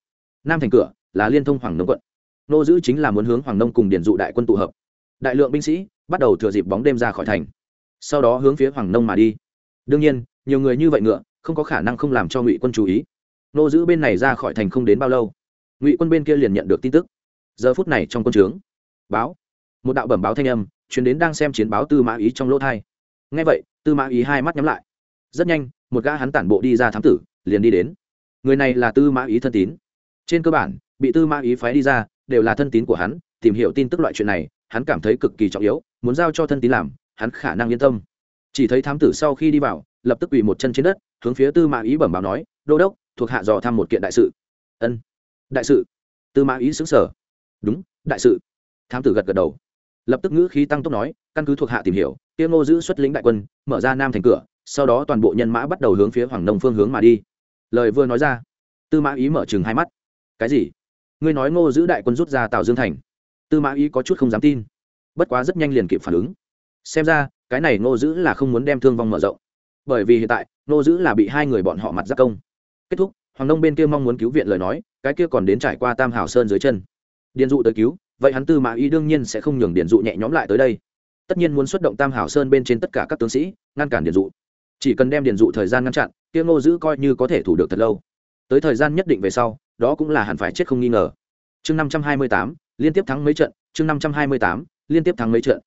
Nam thành cửa là liên thông hoàng nông quận. Nô giữ chính là muốn hướng hoàng nông cùng điển dụ đại quân tụ hợp. Đại lượng binh sĩ bắt đầu thừa dịp bóng đêm ra khỏi thành, sau đó hướng phía hoàng nông mà đi. Đương nhiên, nhiều người như vậy ngựa, không có khả năng không làm cho ngụy quân chú ý. Nô giữ bên này ra khỏi thành không đến bao lâu, ngụy quân bên kia liền nhận được tin tức. Giờ phút này trong quân trướng, báo, một đạo bẩm báo thanh âm chuyển đến đang xem chiến báo tư mã ý trong lỗ thai. Ngay vậy, tư mã ý hai mắt nhắm lại. Rất nhanh, một gã hắn tản bộ đi ra thám tử, liền đi đến. Người này là tư mã ý thân tín. Trên cơ bản, bị tư mã ý phái đi ra, đều là thân tín của hắn, tìm hiểu tin tức loại chuyện này, hắn cảm thấy cực kỳ trọng yếu, muốn giao cho thân tín làm, hắn khả năng yên tâm. Chỉ thấy thám tử sau khi đi vào, lập tức quỳ một chân trên đất, hướng phía tư mã ý bẩm báo nói, đô đốc, thuộc hạ dò thăm một kiện đại sự. Ân, đại sự? Tư mã ý xứng sở đúng, đại sự. Thám tử gật gật đầu lập tức ngữ khí tăng tốc nói, căn cứ thuộc hạ tìm hiểu tiêu ngô giữ xuất lĩnh đại quân, mở ra nam thành cửa, sau đó toàn bộ nhân mã bắt đầu hướng phía hoàng nông phương hướng mà đi. Lời vừa nói ra, tư mã ý mở chừng hai mắt. Cái gì? Ngươi nói ngô giữ đại quân rút ra tào dương thành. Tư mã ý có chút không dám tin. Bất quá rất nhanh liền kịp phản ứng. Xem ra, cái này ngô giữ là không muốn đem thương vong mở rộng. Bởi vì hiện tại, ngô giữ là bị hai người bọn họ mặt giác công. Kết thúc, hoàng nông bên kia mong muốn cứu viện lời nói, cái kia còn đến trải qua tam Hảo sơn dưới chân. Điền dụ tới cứu vậy hắn tư mã ý đương nhiên sẽ không nhường điền dụ nhẹ nhõm lại tới đây. Tất nhiên muốn xuất động tam hảo sơn bên trên tất cả các tướng sĩ, ngăn cản điền dụ. Chỉ cần đem điền dụ thời gian ngăn chặn, kia ngô giữ coi như có thể thủ được thật lâu. Tới thời gian nhất định về sau, đó cũng là hẳn phải chết không nghi ngờ. Chương năm trăm hai mươi tám, liên tiếp thắng mấy trận, chương năm trăm hai mươi tám, liên tiếp thắng mấy trận.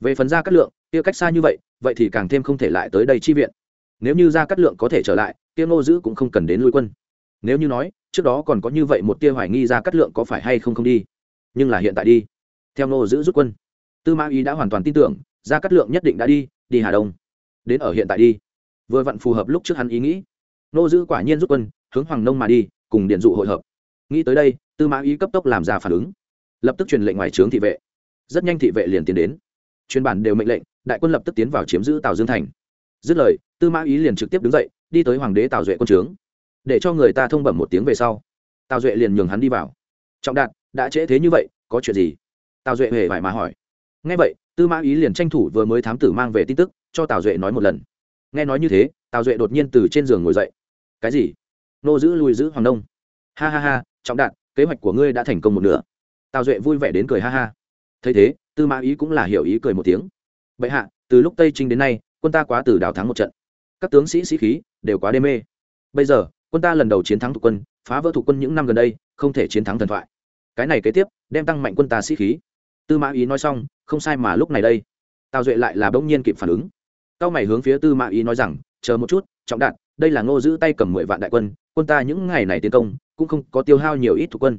Về phần ra cát lượng, kia cách xa như vậy vậy thì càng thêm không thể lại tới đây chi viện. Nếu như ra cát lượng có thể trở lại, kia ngô giữ cũng không cần đến lui quân. Nếu như nói, trước đó còn có như vậy một tia hoài nghi ra cát lượng có phải hay không không đi nhưng là hiện tại đi. Theo nô giữ rút quân, tư mã ý đã hoàn toàn tin tưởng ra cát lượng nhất định đã đi đi hà đông. Đến ở hiện tại đi. Vừa vặn phù hợp lúc trước hắn ý nghĩ. Nô giữ quả nhiên rút quân, hướng hoàng nông mà đi, cùng điện dụ hội hợp. Nghĩ tới đây, tư mã ý cấp tốc làm ra phản ứng. Lập tức truyền lệnh ngoài trướng thị vệ. Rất nhanh thị vệ liền tiến đến. Chuyên bản đều mệnh lệnh, đại quân lập tức tiến vào chiếm giữ tào dương thành. Dứt lời, tư mã ý liền trực tiếp đứng dậy, đi tới hoàng đế tào duệ quân trướng. Để cho người ta thông bẩm một tiếng về sau, tào duệ liền nhường hắn đi vào. Trọng đạt đã trễ thế như vậy, có chuyện gì? Tào duệ hề vải mà hỏi. Ngay vậy, tư mã ý liền tranh thủ vừa mới thám tử mang về tin tức, cho tào duệ nói một lần. Nghe nói như thế, tào duệ đột nhiên từ trên giường ngồi dậy. Cái gì? Nô giữ lùi giữ hoàng đông. Ha ha ha, trọng đạt kế hoạch của ngươi đã thành công một nửa. Tào duệ vui vẻ đến cười ha ha. Thấy thế, tư mã ý cũng là hiểu ý cười một tiếng. Bệ hạ, từ lúc tây trinh đến nay, quân ta quá từ đào thắng một trận. Các tướng sĩ sĩ khí, đều quá đê mê. Bây giờ, quân ta lần đầu chiến thắng thuộc quân, phá vỡ thuộc quân những năm gần đây, không thể chiến thắng thần thoại cái này kế tiếp, đem tăng mạnh quân ta sĩ khí. Tư mã ý nói xong, không sai mà lúc này đây. Tào duệ lại là bỗng nhiên kịp phản ứng. Cao mày hướng phía tư mã ý nói rằng, chờ một chút, trọng đạn, đây là ngô giữ tay cầm mười vạn đại quân quân ta những ngày này tiến công, cũng không có tiêu hao nhiều ít thuộc quân.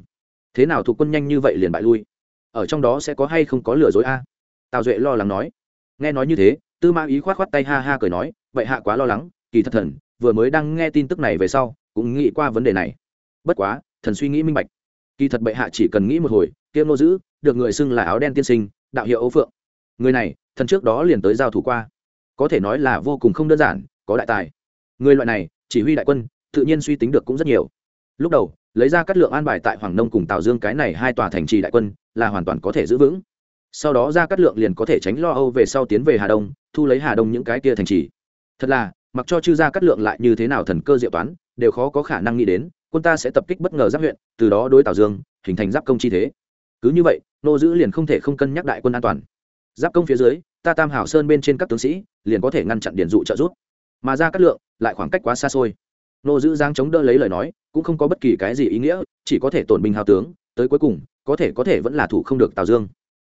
Thế nào thuộc quân nhanh như vậy liền bại lui? Ở trong đó sẽ có hay không có lừa dối a? Tào duệ lo lắng nói. Nghe nói như thế, tư mã ý khoát khoát tay ha ha cười nói vậy hạ quá lo lắng, kỳ thật thần, vừa mới đang nghe tin tức này về sau, cũng nghĩ qua vấn đề này. Bất quá, thần suy nghĩ minh bạch kỳ thật bệ hạ chỉ cần nghĩ một hồi kiêm nô giữ được người xưng là áo đen tiên sinh, đạo hiệu ấu phượng. Người này, thần trước đó liền tới giao thủ qua. Có thể nói là vô cùng không đơn giản, có đại tài. Người loại này, chỉ huy đại quân, tự nhiên suy tính được cũng rất nhiều. Lúc đầu, lấy ra cắt lượng an bài tại hoàng nông cùng tào dương cái này hai tòa thành trì đại quân, là hoàn toàn có thể giữ vững. Sau đó ra cắt lượng liền có thể tránh lo âu về sau tiến về hà đông, thu lấy hà đông những cái kia thành trì. Thật là, mặc cho chư gia cắt lượng lại như thế nào thần cơ diệu toán, đều khó có khả năng nghĩ đến quân ta sẽ tập kích bất ngờ giáp huyện, từ đó đối tào dương, hình thành giáp công chi thế. Cứ như vậy, nô giữ liền không thể không cân nhắc đại quân an toàn. Giáp công phía dưới, ta tam hảo sơn bên trên các tướng sĩ, liền có thể ngăn chặn điện dụ trợ giúp. Mà ra cát lượng, lại khoảng cách quá xa xôi. Nô giữ giang chống đỡ lấy lời nói, cũng không có bất kỳ cái gì ý nghĩa, chỉ có thể tổn binh hào tướng, tới cuối cùng, có thể có thể vẫn là thủ không được tào dương.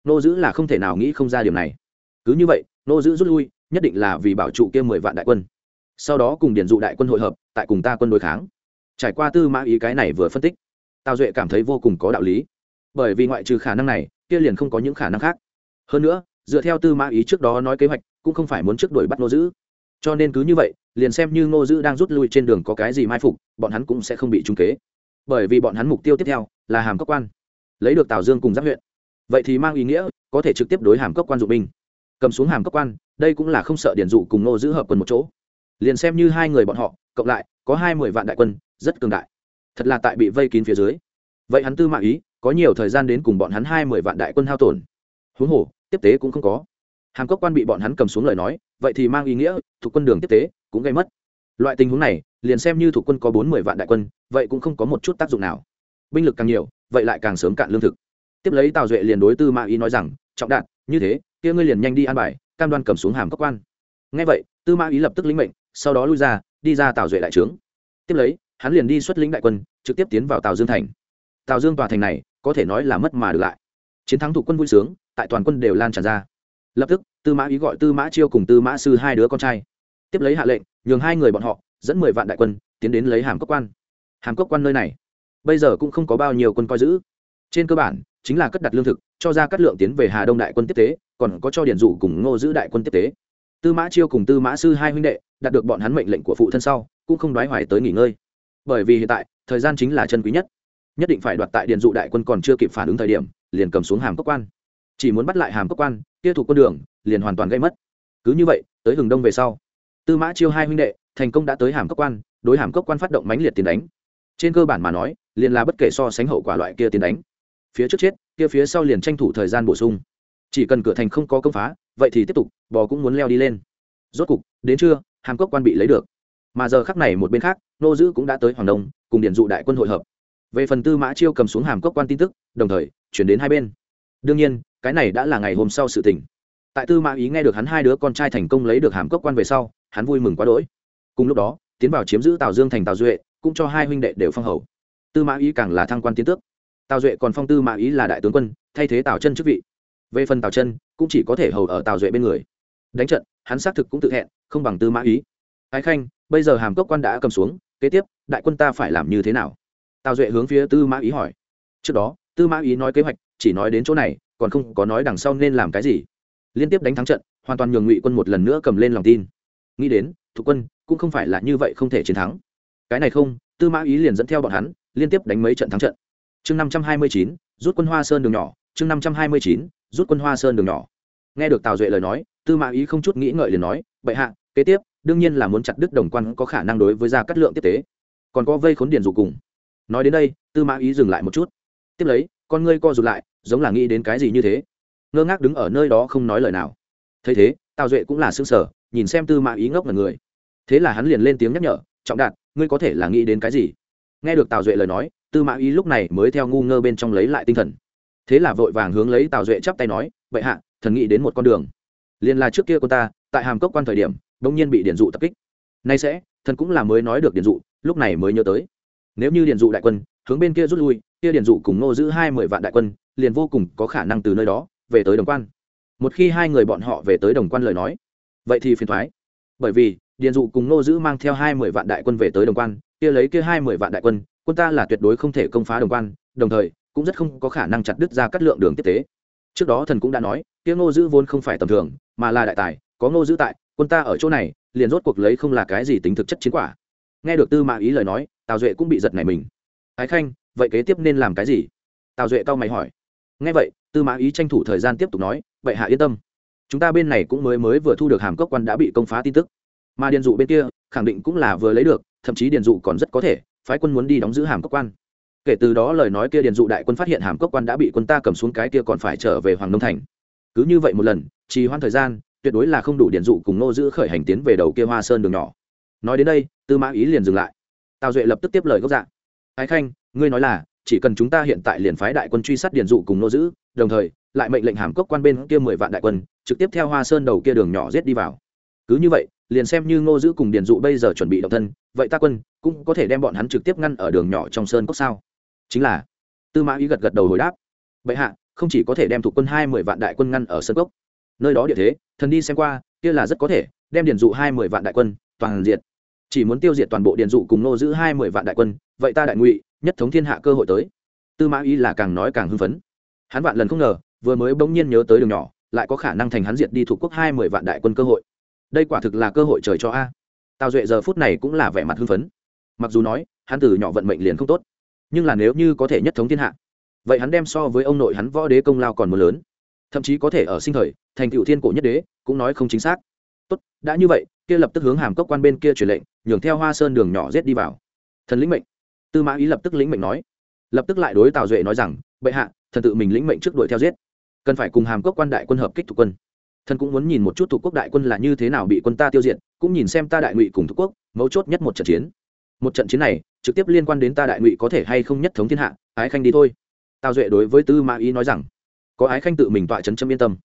Nô giữ là không thể nào nghĩ không ra điểm này. Cứ như vậy, nô giữ rút lui, nhất định là vì bảo trụ kia mười vạn đại quân. Sau đó cùng điển dụ đại quân hội hợp, tại cùng ta quân đối kháng trải qua tư mã ý cái này vừa phân tích, tào duệ cảm thấy vô cùng có đạo lý. Bởi vì ngoại trừ khả năng này, kia liền không có những khả năng khác. Hơn nữa, dựa theo tư mã ý trước đó nói kế hoạch, cũng không phải muốn trước đuổi bắt nô dữ. cho nên cứ như vậy, liền xem như ngô dữ đang rút lui trên đường có cái gì mai phục, bọn hắn cũng sẽ không bị trung kế. Bởi vì bọn hắn mục tiêu tiếp theo là hàm cốc quan, lấy được tào dương cùng giáp huyện. Vậy thì mang ý nghĩa, có thể trực tiếp đối hàm cốc quan dụng binh. Cầm xuống hàm cốc quan, đây cũng là không sợ điển dụ cùng ngô giữ hợp quần một chỗ. Liền xem như hai người bọn họ, cộng lại có hai mươi vạn đại quân, rất cường đại. Thật là tại bị vây kín phía dưới. Vậy hắn tư mạng ý, có nhiều thời gian đến cùng bọn hắn hai mươi vạn đại quân hao tổn. Huống hồ, tiếp tế cũng không có. Hàm cốc quan bị bọn hắn cầm xuống lời nói, vậy thì mang ý nghĩa, thuộc quân đường tiếp tế cũng gây mất. Loại tình huống này, liền xem như thuộc quân có bốn mươi vạn đại quân, vậy cũng không có một chút tác dụng nào. Binh lực càng nhiều, vậy lại càng sớm cạn lương thực. Tiếp lấy tào duệ liền đối tư mã ý nói rằng, trọng đạn, như thế, kia ngươi liền nhanh đi an bài, cam đoan cầm xuống hàm cốc quan. Ngay vậy, tư mã ý lập tức lĩnh mệnh, sau đó lui ra đi ra tào duệ đại trướng. Tiếp lấy, hắn liền đi xuất lĩnh đại quân, trực tiếp tiến vào tào dương thành. Tào dương tòa thành này, có thể nói là mất mà được lại. Chiến thắng thủ quân vui sướng, tại toàn quân đều lan tràn ra. Lập tức, tư mã ý gọi tư mã chiêu cùng tư mã sư hai đứa con trai. Tiếp lấy hạ lệnh, nhường hai người bọn họ, dẫn mười vạn đại quân, tiến đến lấy hàm cốc quan. Hàm cốc quan nơi này, bây giờ cũng không có bao nhiêu quân coi giữ. Trên cơ bản, chính là cất đặt lương thực, cho ra cắt lượng tiến về hà đông đại quân tiếp tế, còn có cho điển dụ cùng ngô giữ đại quân tiếp tế tư mã chiêu cùng tư mã sư hai huynh đệ đạt được bọn hắn mệnh lệnh của phụ thân sau, cũng không đoái hoài tới nghỉ ngơi. Bởi vì hiện tại, thời gian chính là chân quý nhất. Nhất định phải đoạt tại điện dụ đại quân còn chưa kịp phản ứng thời điểm, liền cầm xuống hàm cốc quan. Chỉ muốn bắt lại hàm cốc quan, kia thụ quân đường liền hoàn toàn gây mất. Cứ như vậy, tới hừng đông về sau, tư mã chiêu hai huynh đệ thành công đã tới hàm cốc quan, đối hàm cốc quan phát động mãnh liệt tiền đánh. Trên cơ bản mà nói, liền là bất kể so sánh hậu quả loại kia tiền đánh. Phía trước chết, kia phía sau liền tranh thủ thời gian bổ sung chỉ cần cửa thành không có công phá, vậy thì tiếp tục, bò cũng muốn leo đi lên. Rốt cục, đến trưa, hàm cốc quan bị lấy được. Mà giờ khắc này một bên khác, nô dữ cũng đã tới hoàng đông, cùng điển dụ đại quân hội hợp. Về phần tư mã chiêu cầm xuống hàm cốc quan tin tức, đồng thời, chuyển đến hai bên. Đương nhiên, cái này đã là ngày hôm sau sự tình. Tại tư mã ý nghe được hắn hai đứa con trai thành công lấy được hàm cốc quan về sau, hắn vui mừng quá đỗi. Cùng lúc đó, tiến vào chiếm giữ tào dương thành tào duệ, cũng cho hai huynh đệ đều phong hầu. Tư mã ý càng là thăng quan tiến tước. Tào duệ còn phong tư mã ý là đại tướng quân, thay thế tào chân chức vị về phần tào chân cũng chỉ có thể hầu ở tào duệ bên người đánh trận hắn xác thực cũng tự hẹn, không bằng tư mã ý ái khanh bây giờ hàm cốc quan đã cầm xuống kế tiếp đại quân ta phải làm như thế nào tào duệ hướng phía tư mã ý hỏi trước đó tư mã ý nói kế hoạch chỉ nói đến chỗ này còn không có nói đằng sau nên làm cái gì liên tiếp đánh thắng trận hoàn toàn nhường ngụy quân một lần nữa cầm lên lòng tin nghĩ đến thủ quân cũng không phải là như vậy không thể chiến thắng cái này không tư mã ý liền dẫn theo bọn hắn liên tiếp đánh mấy trận thắng trận chương năm trăm hai mươi chín rút quân hoa sơn đường nhỏ chương năm trăm hai mươi chín, rút quân hoa sơn đường nhỏ. Nghe được tào duệ lời nói, tư mã ý không chút nghĩ ngợi liền nói, bệ hạ, kế tiếp, đương nhiên là muốn chặt đứt đồng quan có khả năng đối với gia cát lượng tiếp tế. Còn có vây khốn điền dụ cùng. Nói đến đây, tư mã ý dừng lại một chút. Tiếp lấy, con ngươi co rụt lại, giống là nghĩ đến cái gì như thế. Ngơ ngác đứng ở nơi đó không nói lời nào. Thấy thế, tào duệ cũng là xương sở nhìn xem tư mã ý ngốc là người. Thế là hắn liền lên tiếng nhắc nhở, trọng đạt, ngươi có thể là nghĩ đến cái gì? Nghe được tào duệ lời nói, tư mã ý lúc này mới theo ngu ngơ bên trong lấy lại tinh thần thế là vội vàng hướng lấy tào duệ chắp tay nói vậy hạ, thần nghĩ đến một con đường. Liền là trước kia cô ta, tại hàm cốc quan thời điểm đông nhiên bị điển dụ tập kích. Nay sẽ, thần cũng là mới nói được điển dụ, lúc này mới nhớ tới. Nếu như điển dụ đại quân, hướng bên kia rút lui, kia điển dụ cùng nô giữ hai mươi vạn đại quân, liền vô cùng có khả năng từ nơi đó, về tới đồng quan. Một khi hai người bọn họ về tới đồng quan lời nói, vậy thì phiền thoái. Bởi vì, điền dụ cùng nô giữ mang theo hai mươi vạn đại quân về tới đồng quan, kia lấy kia hai mươi vạn đại quân quân ta là tuyệt đối không thể công phá đồng quan, đồng thời cũng rất không có khả năng chặt đứt ra cắt lượng đường tiếp tế. Trước đó thần cũng đã nói, kia ngô giữ vốn không phải tầm thường, mà là đại tài, có ngô giữ tại, quân ta ở chỗ này, liền rốt cuộc lấy không là cái gì tính thực chất chiến quả. Nghe được tư mã ý lời nói, tào duệ cũng bị giật này mình. Ái khanh, vậy kế tiếp nên làm cái gì? Tào duệ cau mày hỏi. Nghe vậy, tư mã ý tranh thủ thời gian tiếp tục nói, vậy hạ yên tâm. Chúng ta bên này cũng mới mới vừa thu được hàm cốc quan đã bị công phá tin tức. Mà điền dụ bên kia, khẳng định cũng là vừa lấy được, thậm chí điền dụ còn rất có thể, phái quân muốn đi đóng giữ hàm cốc quan kể từ đó lời nói kia điền dụ đại quân phát hiện hàm cốc quan đã bị quân ta cầm xuống cái kia còn phải trở về hoàng nông thành. Cứ như vậy một lần, trì hoãn thời gian, tuyệt đối là không đủ điền dụ cùng nô giữ khởi hành tiến về đầu kia hoa sơn đường nhỏ. Nói đến đây, tư mã ý liền dừng lại. Tào duệ lập tức tiếp lời gốc dạ. Ái khanh, ngươi nói là, chỉ cần chúng ta hiện tại liền phái đại quân truy sát điền dụ cùng nô giữ đồng thời, lại mệnh lệnh hàm cốc quan bên kia mười vạn đại quân, trực tiếp theo hoa sơn đầu kia đường nhỏ giết đi vào. Cứ như vậy, liền xem như ngô giữ cùng điền dụ bây giờ chuẩn bị động thân, vậy ta quân cũng có thể đem bọn hắn trực tiếp ngăn ở đường nhỏ trong sơn cốc sao? Chính là tư mã ý gật gật đầu hồi đáp vậy hạ không chỉ có thể đem thuộc quân hai mươi vạn đại quân ngăn ở sân cốc nơi đó địa thế thần đi xem qua kia là rất có thể đem điền dụ hai mươi vạn đại quân toàn diệt chỉ muốn tiêu diệt toàn bộ điền dụ cùng nô giữ hai mươi vạn đại quân vậy ta đại ngụy nhất thống thiên hạ cơ hội tới tư mã ý là càng nói càng hưng phấn hắn vạn lần không ngờ vừa mới bỗng nhiên nhớ tới đường nhỏ lại có khả năng thành hắn diệt đi thuộc quốc hai mươi vạn đại quân cơ hội đây quả thực là cơ hội trời cho a tào duệ giờ phút này cũng là vẻ mặt hưng phấn mặc dù nói hắn từ nhỏ vận mệnh liền không tốt nhưng là nếu như có thể nhất thống thiên hạ, vậy hắn đem so với ông nội hắn võ đế công lao còn mưa lớn. Thậm chí có thể ở sinh thời, thành cựu thiên cổ nhất đế, cũng nói không chính xác. Tốt, đã như vậy, kia lập tức hướng hàm cốc quan bên kia truyền lệnh, nhường theo hoa sơn đường nhỏ rết đi vào. Thần lĩnh mệnh. Tư mã ý lập tức lĩnh mệnh nói. Lập tức lại đối tào duệ nói rằng, bệ hạ, thần tự mình lĩnh mệnh trước đuổi theo giết. Cần phải cùng hàm cốc quan đại quân hợp kích thuộc quân. Thần cũng muốn nhìn một chút thủ quốc đại quân là như thế nào bị quân ta tiêu diệt, cũng nhìn xem ta đại ngụy cùng thủ quốc, mấu chốt nhất một trận chiến. Một trận chiến này trực tiếp liên quan đến ta đại ngụy có thể hay không nhất thống thiên hạ, ái khanh đi thôi. Tào duệ đối với tư mã ý nói rằng, có ái khanh tự mình tọa trấn châm yên tâm.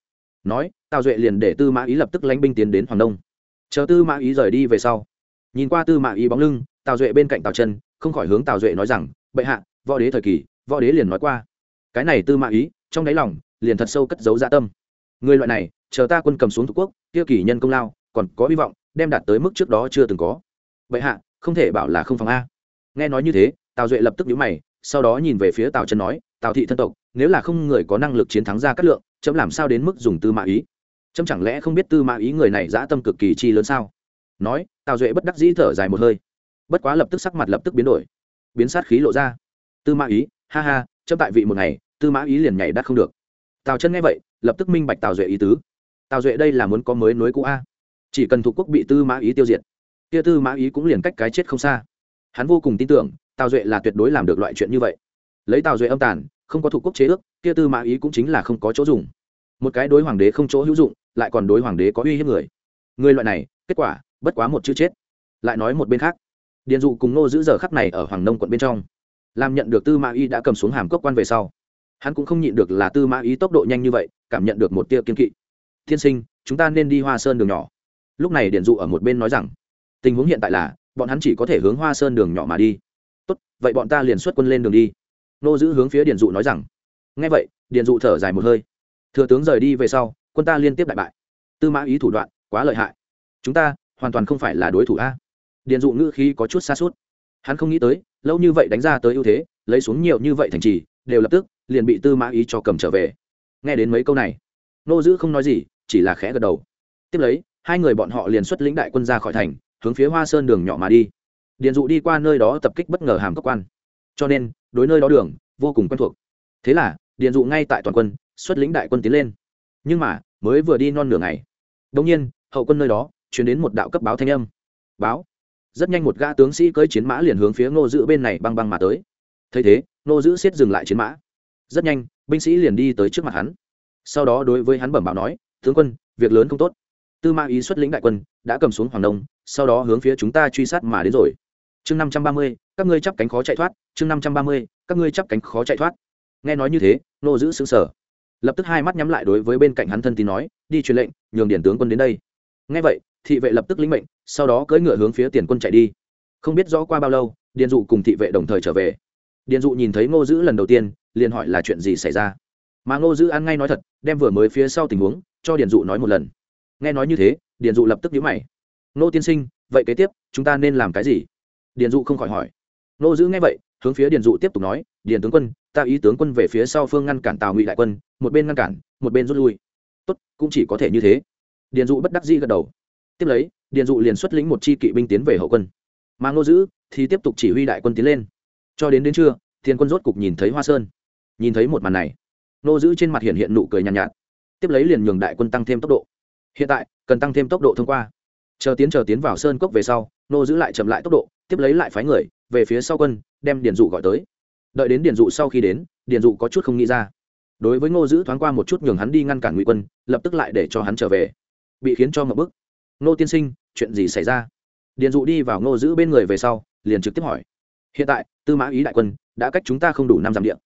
Nói, tào duệ liền để tư mã ý lập tức lánh binh tiến đến hoàng đông. Chờ tư mã ý rời đi về sau, nhìn qua tư mã ý bóng lưng, tào duệ bên cạnh tào chân, không khỏi hướng tào duệ nói rằng, bệ hạ, võ đế thời kỳ, võ đế liền nói qua. Cái này tư mã ý, trong đáy lòng, liền thật sâu cất giấu dạ tâm. Người loại này, chờ ta quân cầm xuống thủ quốc, kia kỳ nhân công lao, còn có hy vọng, đem đạt tới mức trước đó chưa từng có. Bệ hạ, không thể bảo là không phòng a nghe nói như thế, tào duệ lập tức nhíu mày, sau đó nhìn về phía tào chân nói, tào thị thân tộc, nếu là không người có năng lực chiến thắng ra cát lượng, chấm làm sao đến mức dùng tư mã ý? Chấm chẳng lẽ không biết tư mã ý người này dã tâm cực kỳ chi lớn sao? Nói, tào duệ bất đắc dĩ thở dài một hơi. Bất quá lập tức sắc mặt lập tức biến đổi. Biến sát khí lộ ra. Tư mã ý, ha ha, chấm tại vị một ngày, tư mã ý liền nhảy đắt không được. Tào chân nghe vậy, lập tức minh bạch tào duệ ý tứ. Tào duệ đây là muốn có mới nối cũ a. Chỉ cần thuộc quốc bị tư mã ý tiêu diệt, kia tư mã ý cũng liền cách cái chết không xa hắn vô cùng tin tưởng, tào duệ là tuyệt đối làm được loại chuyện như vậy. Lấy tào duệ âm tàn, không có thủ quốc chế ước, kia tư mã ý cũng chính là không có chỗ dùng. Một cái đối hoàng đế không chỗ hữu dụng, lại còn đối hoàng đế có uy hiếp người. Người loại này, kết quả, bất quá một chữ chết. Lại nói một bên khác. Điện dụ cùng nô giữ giờ khắc này ở hoàng nông quận bên trong. Làm nhận được tư mã ý đã cầm xuống hàm cốc quan về sau, hắn cũng không nhịn được là tư mã ý tốc độ nhanh như vậy, cảm nhận được một tia kiên kỵ. Thiên sinh, chúng ta nên đi hoa sơn đường nhỏ. Lúc này điện dụ ở một bên nói rằng, tình huống hiện tại là bọn hắn chỉ có thể hướng hoa sơn đường nhỏ mà đi. Tốt, vậy bọn ta liền xuất quân lên đường đi. Nô giữ hướng phía điện dụ nói rằng. Ngay vậy điện dụ thở dài một hơi. Thừa tướng rời đi về sau, quân ta liên tiếp đại bại. Tư mã ý thủ đoạn quá lợi hại. Chúng ta hoàn toàn không phải là đối thủ a. Điện dụ ngữ khí có chút xa suốt. Hắn không nghĩ tới, lâu như vậy đánh ra tới ưu thế, lấy xuống nhiều như vậy thành trì, đều lập tức liền bị tư mã ý cho cầm trở về. Nghe đến mấy câu này, nô giữ không nói gì, chỉ là khẽ gật đầu. Tiếp lấy, hai người bọn họ liền xuất lĩnh đại quân ra khỏi thành hướng phía hoa sơn đường nhỏ mà đi. Điền dụ đi qua nơi đó tập kích bất ngờ hàm cấp quan. Cho nên, đối nơi đó đường, vô cùng quen thuộc. Thế là, điền dụ ngay tại toàn quân, xuất lĩnh đại quân tiến lên. Nhưng mà, mới vừa đi non nửa ngày đông nhiên, hậu quân nơi đó chuyển đến một đạo cấp báo thanh âm. Báo. Rất nhanh một gã tướng sĩ cưỡi chiến mã liền hướng phía ngô giữ bên này băng băng mà tới. Thấy thế, ngô giữ siết dừng lại chiến mã. Rất nhanh, binh sĩ liền đi tới trước mặt hắn. Sau đó đối với hắn bẩm báo nói, tướng quân, việc lớn không tốt tư Ma ý xuất lĩnh đại quân, đã cầm xuống hoàng đông sau đó hướng phía chúng ta truy sát mà đến rồi. Chương năm trăm ba mươi, các ngươi chắp cánh khó chạy thoát. Chương năm trăm ba mươi, các ngươi chắp cánh khó chạy thoát. Nghe nói như thế, nô giữ xứng sở lập tức hai mắt nhắm lại đối với bên cạnh hắn thân tín nói, đi truyền lệnh, nhường điển tướng quân đến đây. Nghe vậy, thị vệ lập tức lĩnh mệnh, sau đó cưỡi ngựa hướng phía tiền quân chạy đi. Không biết rõ qua bao lâu, điền dụ cùng thị vệ đồng thời trở về. Điền dụ nhìn thấy ngô giữ lần đầu tiên, liền hỏi là chuyện gì xảy ra. Mà ngô giữ ăn ngay nói thật, đem vừa mới phía sau tình huống, cho điền dụ nói một lần nghe nói như thế điền dụ lập tức nhíu mày. Nô tiên sinh vậy kế tiếp chúng ta nên làm cái gì? Điền dụ không khỏi hỏi. Nô giữ nghe vậy hướng phía điền dụ tiếp tục nói điền tướng quân ta ý tướng quân về phía sau phương ngăn cản tào ngụy đại quân một bên ngăn cản một bên rút lui. Tốt cũng chỉ có thể như thế. Điền dụ bất đắc dĩ gật đầu. Tiếp lấy điền dụ liền xuất lĩnh một chi kỵ binh tiến về hậu quân. Mà ngô giữ thì tiếp tục chỉ huy đại quân tiến lên. Cho đến đến trưa thiên quân rốt cục nhìn thấy hoa sơn nhìn thấy một màn này. Ngô giữ trên mặt hiện hiện nụ cười nhàn nhạt, nhạt. Tiếp lấy liền nhường đại quân tăng thêm tốc độ hiện tại, cần tăng thêm tốc độ thông qua. Chờ tiến chờ tiến vào sơn cốc về sau ngô giữ lại chậm lại tốc độ, tiếp lấy lại phái người, về phía sau quân, đem điền dụ gọi tới. Đợi đến điền dụ sau khi đến, điền dụ có chút không nghĩ ra. Đối với ngô giữ thoáng qua một chút nhường hắn đi ngăn cản ngụy quân, lập tức lại để cho hắn trở về. Bị khiến cho ngập bức. Ngô tiên sinh, chuyện gì xảy ra? Điền dụ đi vào ngô giữ bên người về sau, liền trực tiếp hỏi. Hiện tại, tư mã ý đại quân đã cách chúng ta không đủ năm dặm điện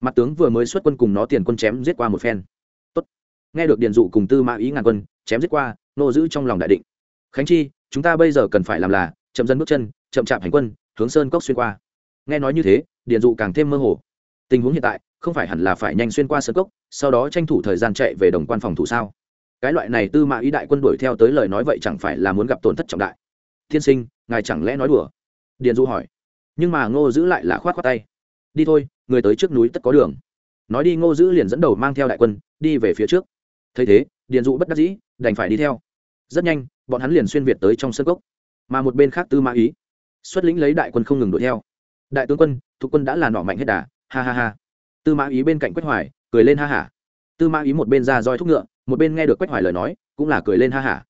mặt tướng vừa mới xuất quân cùng nó tiền quân chém giết qua một phen. Tốt. nghe được điền dụ cùng tư mã ý ngàn quân chém giết qua ngô giữ trong lòng đại định. Khánh chi, chúng ta bây giờ cần phải làm là, chậm dân bước chân, chậm chạp hành quân, hướng sơn cốc xuyên qua. Nghe nói như thế điền dụ càng thêm mơ hồ. Tình huống hiện tại, không phải hẳn là phải nhanh xuyên qua sơn cốc, sau đó tranh thủ thời gian chạy về đồng quan phòng thủ sao? Cái loại này tư mã ý đại quân đuổi theo tới lời nói vậy chẳng phải là muốn gặp tổn thất trọng đại. Thiên sinh, ngài chẳng lẽ nói đùa? Điền du hỏi. Nhưng mà ngô giữ lại là khoát khoát tay. Đi thôi, người tới trước núi tất có đường. Nói đi, ngô giữ liền dẫn đầu mang theo đại quân, đi về phía trước. Thấy thế điền dụ bất đắc dĩ đành phải đi theo. Rất nhanh, bọn hắn liền xuyên việt tới trong sân gốc mà một bên khác tư mã ý, xuất lĩnh lấy đại quân không ngừng đuổi theo. Đại tướng quân, thuộc quân đã là nọ mạnh hết đà, ha ha ha. Tư mã ý bên cạnh quách hoài, cười lên ha hả tư mã ý một bên ra roi thúc ngựa, một bên nghe được quách hoài lời nói, cũng là cười lên ha hả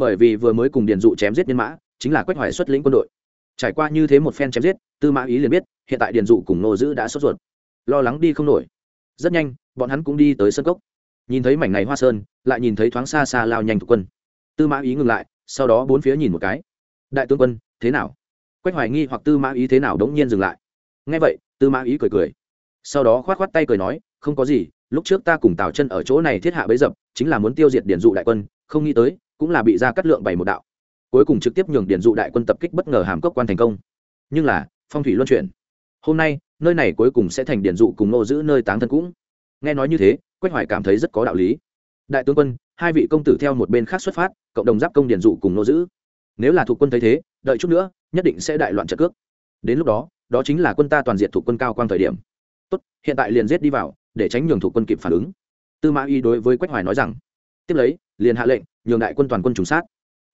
bởi vì vừa mới cùng điền dụ chém giết nhân mã, chính là quách hoài xuất lĩnh quân đội. Trải qua như thế một phen chém giết, tư mã ý liền biết, hiện tại điền dụ cùng nô giữ đã sốt ruột. Lo lắng đi không nổi. Rất nhanh, bọn hắn cũng đi tới sân cốc nhìn thấy mảnh này hoa sơn, lại nhìn thấy thoáng xa xa lao nhanh thuộc quân. Tư mã ý ngừng lại, sau đó bốn phía nhìn một cái. Đại tướng quân, thế nào? Quách hoài nghi hoặc tư mã ý thế nào đống nhiên dừng lại. Nghe vậy, tư mã ý cười cười. Sau đó khoát khoát tay cười nói, không có gì, lúc trước ta cùng tào chân ở chỗ này thiết hạ bấy dập, chính là muốn tiêu diệt điển dụ đại quân, không nghĩ tới, cũng là bị ra cắt lượng bảy một đạo. Cuối cùng trực tiếp nhường điển dụ đại quân tập kích bất ngờ hàm cốc quan thành công. Nhưng là, phong thủy luân chuyển. Hôm nay, nơi này cuối cùng sẽ thành điển dụ cùng nô giữ nơi táng thân cũng. Nghe nói như thế quách hoài cảm thấy rất có đạo lý. Đại tướng quân, hai vị công tử theo một bên khác xuất phát, cộng đồng giáp công điển dụ cùng nô giữ. Nếu là thuộc quân thấy thế, đợi chút nữa, nhất định sẽ đại loạn trận cước. Đến lúc đó đó chính là quân ta toàn diện thuộc quân cao quang thời điểm. Tốt, hiện tại liền giết đi vào, để tránh nhường thủ quân kịp phản ứng. Tư mã y đối với quách hoài nói rằng, tiếp lấy, liền hạ lệnh, nhường đại quân toàn quân trùng sát.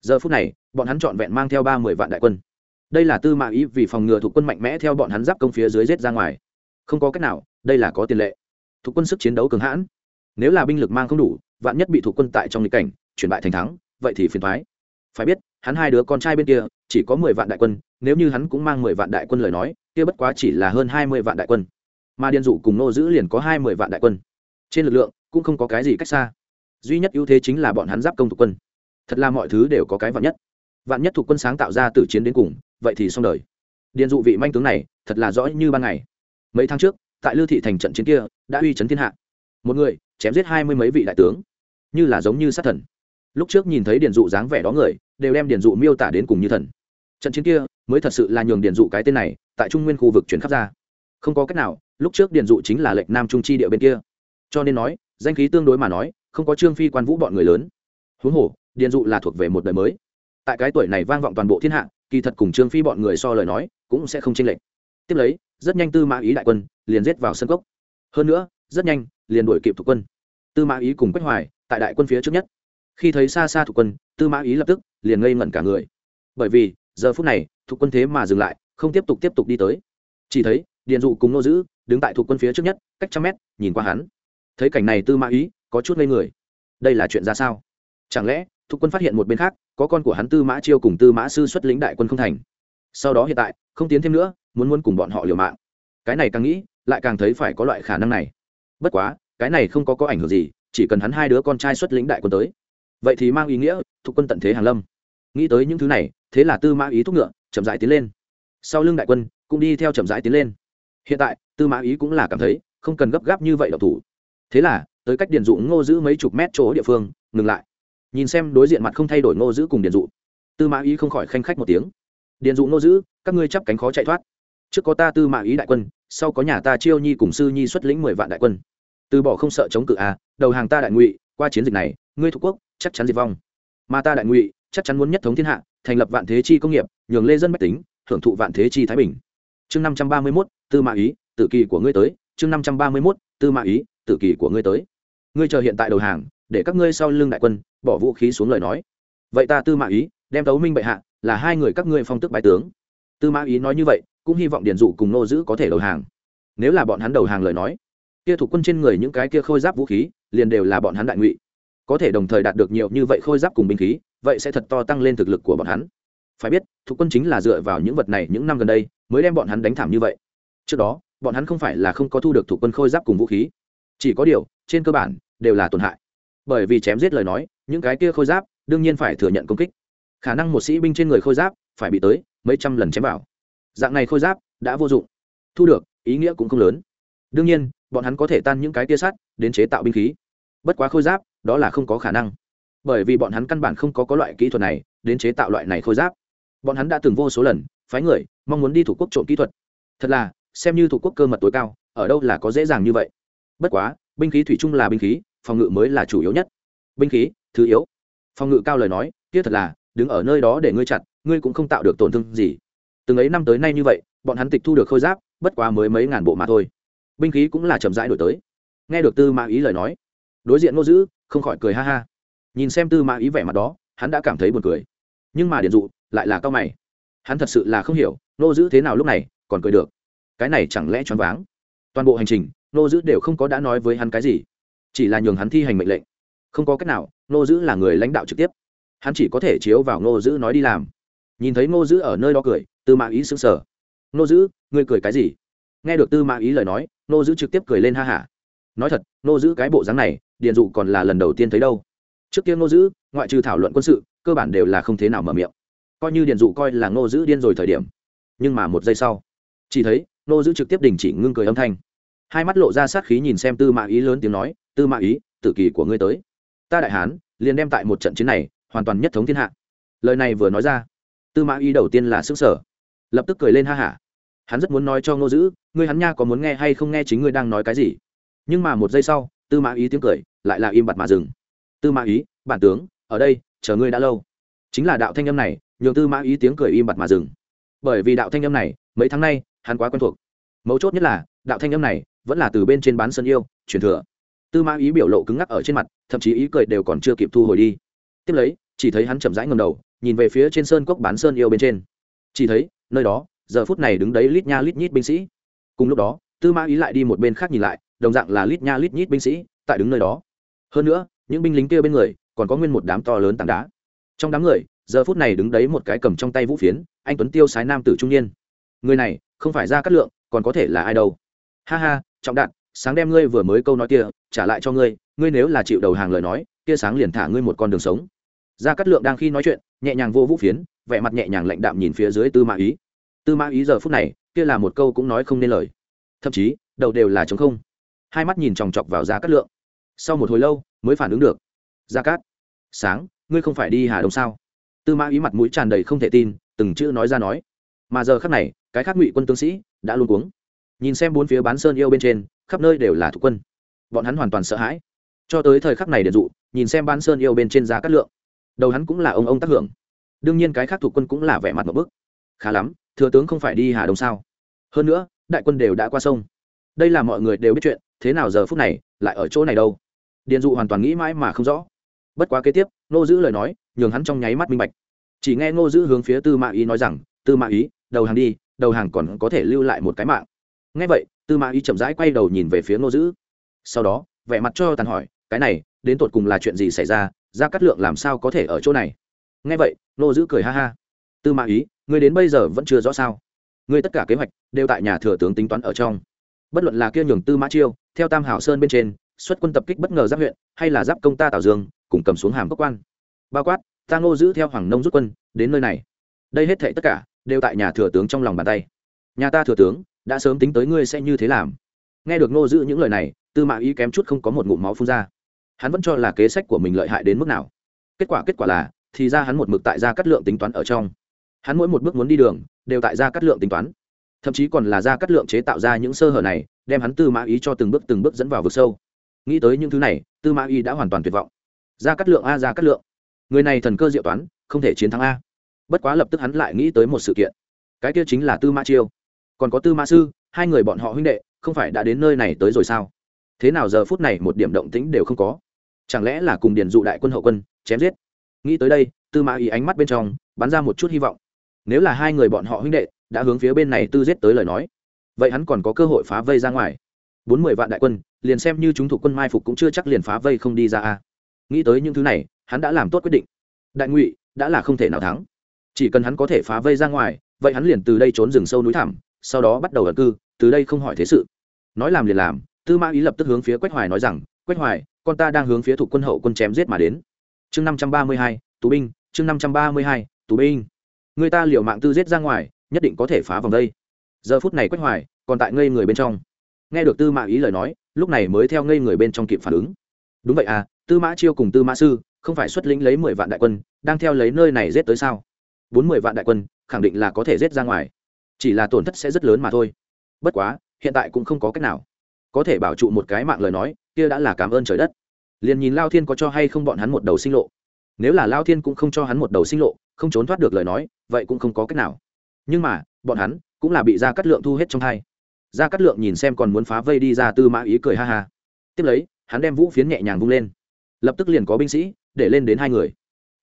Giờ phút này, bọn hắn trọn vẹn mang theo ba mươi vạn đại quân. Đây là tư mã y vì phòng ngừa thủ quân mạnh mẽ theo bọn hắn giáp công phía dưới giết ra ngoài. Không có cách nào, đây là có tiền lệ. Thủ quân sức chiến đấu cường hãn nếu là binh lực mang không đủ, vạn nhất bị thủ quân tại trong lịch cảnh, chuyển bại thành thắng, vậy thì phiền thoái phải biết, hắn hai đứa con trai bên kia, chỉ có mười vạn đại quân, nếu như hắn cũng mang mười vạn đại quân lời nói, kia bất quá chỉ là hơn hai mươi vạn đại quân. Mà điền dụ cùng nô giữ liền có hai mươi vạn đại quân. Trên lực lượng, cũng không có cái gì cách xa. Duy nhất ưu thế chính là bọn hắn giáp công thủ quân. Thật là mọi thứ đều có cái vạn nhất. Vạn nhất thuộc quân sáng tạo ra từ chiến đến cùng, vậy thì xong đời. Điền dụ vị manh tướng này, thật là rõ như ban ngày. Mấy tháng trước, tại lưu thị thành trận chiến kia, đã uy chấn thiên hạ một người, chém giết hai mươi mấy vị đại tướng. Như là giống như sát thần. Lúc trước nhìn thấy điền dụ dáng vẻ đó người, đều đem điền dụ miêu tả đến cùng như thần. Trận chiến kia mới thật sự là nhường điền dụ cái tên này tại trung nguyên khu vực chuyển khắp ra. Không có cách nào, lúc trước điền dụ chính là lệnh nam trung chi địa bên kia. Cho nên nói, danh khí tương đối mà nói, không có trương phi quan vũ bọn người lớn. Huống hồ, điền dụ là thuộc về một đời mới. Tại cái tuổi này vang vọng toàn bộ thiên hạ, kỳ thật cùng trương phi bọn người so lời nói, cũng sẽ không chênh lệch. Tiếp lấy, rất nhanh tư mã ý đại quân liền giết vào sân cốc. Hơn nữa rất nhanh, liền đuổi kịp thuộc quân. Tư mã ý cùng quách hoài tại đại quân phía trước nhất. Khi thấy xa xa thuộc quân, tư mã ý lập tức liền ngây ngẩn cả người. Bởi vì, giờ phút này thuộc quân thế mà dừng lại, không tiếp tục tiếp tục đi tới. Chỉ thấy, điền dụ cùng nô giữ đứng tại thuộc quân phía trước nhất, cách trăm mét, nhìn qua hắn. Thấy cảnh này tư mã ý có chút ngây người. Đây là chuyện ra sao? Chẳng lẽ thuộc quân phát hiện một bên khác, có con của hắn tư mã chiêu cùng tư mã sư xuất lĩnh đại quân không thành? Sau đó hiện tại, không tiến thêm nữa, muốn muốn cùng bọn họ liều mạng. Cái này càng nghĩ, lại càng thấy phải có loại khả năng này bất quá, cái này không có có ảnh hưởng gì, chỉ cần hắn hai đứa con trai xuất lĩnh đại quân tới. Vậy thì mang ý nghĩa, thuộc quân tận thế hàng lâm. Nghĩ tới những thứ này, thế là tư mã ý thúc ngựa, chậm rãi tiến lên. Sau lưng đại quân, cũng đi theo chậm rãi tiến lên. Hiện tại, tư mã ý cũng là cảm thấy, không cần gấp gáp như vậy độc thủ. Thế là, tới cách điền dụ ngô giữ mấy chục mét chỗ địa phương, ngừng lại. Nhìn xem đối diện mặt không thay đổi ngô giữ cùng điền dụ, tư mã ý không khỏi khanh khách một tiếng. Điền dụ ngô giữ các ngươi chắp cánh khó chạy thoát. Trước có ta tư mã ý đại quân sau có nhà ta chiêu nhi cùng sư nhi xuất lĩnh mười vạn đại quân. Từ bỏ không sợ chống cự à đầu hàng ta đại ngụy, qua chiến dịch này, ngươi thuộc quốc, chắc chắn diệt vong. Mà ta đại ngụy, chắc chắn muốn nhất thống thiên hạ, thành lập vạn thế chi công nghiệp, nhường lê dân bách tính, hưởng thụ vạn thế chi thái bình. Chương năm trăm ba mươi mốt, tư mã ý tự kỳ của ngươi tới. Chương năm trăm ba mươi mốt, tư mã ý tự kỳ của ngươi tới. Ngươi chờ hiện tại đầu hàng, để các ngươi sau lưng đại quân, bỏ vũ khí xuống lời nói. Vậy ta tư mã ý, đem tấu minh bệ hạ, là hai người các ngươi phong tức bái tướng. Tư mã ý nói như vậy cũng hy vọng điền dụ cùng nô giữ có thể đầu hàng. Nếu là bọn hắn đầu hàng lời nói, kia thuộc quân trên người những cái kia khôi giáp vũ khí, liền đều là bọn hắn đại ngụy. Có thể đồng thời đạt được nhiều như vậy khôi giáp cùng binh khí, vậy sẽ thật to tăng lên thực lực của bọn hắn. Phải biết, thuộc quân chính là dựa vào những vật này những năm gần đây, mới đem bọn hắn đánh thảm như vậy. Trước đó, bọn hắn không phải là không có thu được thuộc quân khôi giáp cùng vũ khí. Chỉ có điều, trên cơ bản, đều là tổn hại. Bởi vì chém giết lời nói, những cái kia khôi giáp, đương nhiên phải thừa nhận công kích. Khả năng một sĩ binh trên người khôi giáp, phải bị tới mấy trăm lần chém vào dạng này khôi giáp đã vô dụng. Thu được ý nghĩa cũng không lớn. Đương nhiên bọn hắn có thể tan những cái tia sắt đến chế tạo binh khí. Bất quá khôi giáp đó là không có khả năng. Bởi vì bọn hắn căn bản không có, có loại kỹ thuật này đến chế tạo loại này khôi giáp. Bọn hắn đã từng vô số lần phái người mong muốn đi thủ quốc trộm kỹ thuật. Thật là xem như thủ quốc cơ mật tối cao ở đâu là có dễ dàng như vậy. Bất quá binh khí thủy chung là binh khí phòng ngự mới là chủ yếu nhất. Binh khí thứ yếu. Phòng ngự cao lời nói kia thật là đứng ở nơi đó để ngươi chặt ngươi cũng không tạo được tổn thương gì từng ấy năm tới nay như vậy, bọn hắn tịch thu được khôi giáp, bất quá mới mấy ngàn bộ mà thôi. Binh khí cũng là chậm rãi đổi tới. Nghe được tư mã ý lời nói, đối diện ngô dữ không khỏi cười ha ha. Nhìn xem tư mã ý vẻ mặt đó, hắn đã cảm thấy buồn cười. Nhưng mà điện dụ lại là cao mày. Hắn thật sự là không hiểu, ngô dữ thế nào lúc này còn cười được. Cái này chẳng lẽ choáng váng? Toàn bộ hành trình, ngô dữ đều không có đã nói với hắn cái gì. Chỉ là nhường hắn thi hành mệnh lệnh. Không có cách nào, ngô dữ là người lãnh đạo trực tiếp. Hắn chỉ có thể chiếu vào ngô dữ nói đi làm. Nhìn thấy ngô dữ ở nơi đó cười tư mã ý sững sờ Nô dữ, ngươi cười cái gì? Nghe được tư mã ý lời nói, Nô dữ trực tiếp cười lên ha hả. Nói thật, Nô dữ cái bộ dáng này, điền dụ còn là lần đầu tiên thấy đâu. Trước tiên Nô dữ, ngoại trừ thảo luận quân sự, cơ bản đều là không thế nào mở miệng. Coi như điền dụ coi là Nô dữ điên rồi thời điểm. Nhưng mà một giây sau, chỉ thấy Nô dữ trực tiếp đình chỉ ngưng cười âm thanh. Hai mắt lộ ra sát khí nhìn xem tư mã ý lớn tiếng nói, tư mã ý, tử kỳ của ngươi tới. Ta đại hán, liền đem tại một trận chiến này, hoàn toàn nhất thống thiên hạ. Lời này vừa nói ra, tư mã ý đầu tiên là xứ sở lập tức cười lên ha hả. Hắn rất muốn nói cho ngô dữ, ngươi hắn nha có muốn nghe hay không nghe chính ngươi đang nói cái gì? Nhưng mà một giây sau, tư mã ý tiếng cười lại là im bặt mà dừng. Tư mã ý, bản tướng, ở đây, chờ ngươi đã lâu. Chính là đạo thanh âm này, nhường tư mã ý tiếng cười im bặt mà dừng. Bởi vì đạo thanh âm này, mấy tháng nay, hắn quá quen thuộc. Mấu chốt nhất là, đạo thanh âm này vẫn là từ bên trên bán sân yêu, truyền thừa. Tư mã ý biểu lộ cứng ngắc ở trên mặt, thậm chí ý cười đều còn chưa kịp thu hồi đi. Tiếp lấy, chỉ thấy hắn chậm rãi ngầm đầu, nhìn về phía trên sơn cốc bán sơn yêu bên trên. Chỉ thấy nơi đó, giờ phút này đứng đấy lít nha lít nhít binh sĩ. Cùng lúc đó, tư mã ý lại đi một bên khác nhìn lại, đồng dạng là lít nha lít nhít binh sĩ tại đứng nơi đó. Hơn nữa, những binh lính kia bên người còn có nguyên một đám to lớn tảng đá. Trong đám người, giờ phút này đứng đấy một cái cầm trong tay vũ phiến, anh tuấn tiêu sái nam tử trung niên. Người này, không phải ra cát lượng, còn có thể là ai đâu. Ha ha, trọng đạn, sáng đem ngươi vừa mới câu nói kia, trả lại cho ngươi ngươi nếu là chịu đầu hàng lời nói, kia sáng liền thả ngươi một con đường sống. Ra cát lượng đang khi nói chuyện, nhẹ nhàng vô vũ phiến vẻ mặt nhẹ nhàng lạnh đạm nhìn phía dưới tư mã ý. Tư mã ý giờ phút này, kia là một câu cũng nói không nên lời. Thậm chí, đầu đều là trống không. Hai mắt nhìn chòng chọc vào giá cát lượng. Sau một hồi lâu, mới phản ứng được. Gia cát, sáng, ngươi không phải đi hà đông sao? Tư mã ý mặt mũi tràn đầy không thể tin, từng chữ nói ra nói. Mà giờ khắc này, cái khác ngụy quân tướng sĩ đã luôn cuống. Nhìn xem bốn phía bán sơn yêu bên trên, khắp nơi đều là thuộc quân. Bọn hắn hoàn toàn sợ hãi. Cho tới thời khắc này để dụ, nhìn xem bán sơn yêu bên trên giá cát lượng. Đầu hắn cũng là ông ông tác hưởng đương nhiên cái khác thuộc quân cũng là vẻ mặt một bức. Khá lắm, thừa tướng không phải đi hà đông sao? Hơn nữa, đại quân đều đã qua sông. Đây là mọi người đều biết chuyện, thế nào giờ phút này, lại ở chỗ này đâu? Điền dụ hoàn toàn nghĩ mãi mà không rõ. Bất quá kế tiếp, ngô giữ lời nói, nhường hắn trong nháy mắt minh bạch. Chỉ nghe ngô giữ hướng phía tư mã ý nói rằng, tư mã ý, đầu hàng đi, đầu hàng còn có thể lưu lại một cái mạng. Ngay vậy, tư mã ý chậm rãi quay đầu nhìn về phía ngô giữ sau đó, vẻ mặt cho tàn hỏi, cái này, đến tột cùng là chuyện gì xảy ra? Ra cắt lượng làm sao có thể ở chỗ này? Nghe vậy, nô giữ cười ha ha. Tư mã ý người đến bây giờ vẫn chưa rõ sao? Người tất cả kế hoạch đều tại nhà thừa tướng tính toán ở trong. Bất luận là kia nhường tư mã chiêu, theo tam hảo sơn bên trên, xuất quân tập kích bất ngờ giáp huyện, hay là giáp công ta tào dương, cùng cầm xuống hàm cốc quan. Bao quát, ta ngô giữ theo hoàng nông rút quân, đến nơi này. Đây hết thệ tất cả đều tại nhà thừa tướng trong lòng bàn tay. Nhà ta thừa tướng, đã sớm tính tới ngươi sẽ như thế làm. Nghe được ngô giữ những lời này, tư mã ý kém chút không có một ngụm máu phun ra. Hắn vẫn cho là kế sách của mình lợi hại đến mức nào. Kết quả kết quả là thì ra hắn một mực tại gia cắt lượng tính toán ở trong. Hắn mỗi một bước muốn đi đường, đều tại gia cắt lượng tính toán. Thậm chí còn là gia cắt lượng chế tạo ra những sơ hở này, đem hắn tư mã ý cho từng bước từng bước dẫn vào vực sâu. Nghĩ tới những thứ này, tư mã ý đã hoàn toàn tuyệt vọng. Gia cắt lượng a, gia cắt lượng. Người này thần cơ diệu toán, không thể chiến thắng a. Bất quá lập tức hắn lại nghĩ tới một sự kiện. Cái kia chính là tư mã chiêu. Còn có tư mã sư, hai người bọn họ huynh đệ, không phải đã đến nơi này tới rồi sao? Thế nào giờ phút này một điểm động tĩnh đều không có? Chẳng lẽ là cùng điền dụ đại quân hậu quân, chém giết? Nghĩ tới đây, tư mã ý ánh mắt bên trong, bắn ra một chút hy vọng. Nếu là hai người bọn họ huynh đệ đã hướng phía bên này tư giết tới lời nói, vậy hắn còn có cơ hội phá vây ra ngoài. Bốn mươi vạn đại quân, liền xem như chúng thuộc quân mai phục cũng chưa chắc liền phá vây không đi ra a. Nghĩ tới những thứ này, hắn đã làm tốt quyết định. Đại ngụy đã là không thể nào thắng. Chỉ cần hắn có thể phá vây ra ngoài, vậy hắn liền từ đây trốn rừng sâu núi thẳm, sau đó bắt đầu ẩn cư, từ đây không hỏi thế sự. Nói làm liền làm, tư mã ý lập tức hướng phía quách hoài nói rằng, quách hoài, con ta đang hướng phía thuộc quân hậu quân chém giết mà đến chương năm trăm ba mươi hai, tù binh, chương năm trăm ba mươi hai, tù binh. Người ta liệu mạng tư giết ra ngoài, nhất định có thể phá vòng đây. Giờ phút này quách hoài còn tại ngây người bên trong. Nghe được tư mã ý lời nói, lúc này mới theo ngây người bên trong kịp phản ứng. Đúng vậy à tư mã chiêu cùng tư mã sư không phải xuất lĩnh lấy mười vạn đại quân, đang theo lấy nơi này giết tới sao? Bốn mươi vạn đại quân, khẳng định là có thể giết ra ngoài. Chỉ là tổn thất sẽ rất lớn mà thôi. Bất quá, hiện tại cũng không có cách nào. Có thể bảo trụ một cái mạng lời nói, kia đã là cảm ơn trời đất liền nhìn lao thiên có cho hay không bọn hắn một đầu sinh lộ. Nếu là lao thiên cũng không cho hắn một đầu sinh lộ, không trốn thoát được lời nói, vậy cũng không có cách nào. Nhưng mà, bọn hắn cũng là bị gia cắt lượng thu hết trong hai gia cắt lượng nhìn xem còn muốn phá vây đi ra tư mã ý cười ha ha. Tiếp lấy, hắn đem vũ phiến nhẹ nhàng vung lên. Lập tức liền có binh sĩ để lên đến hai người.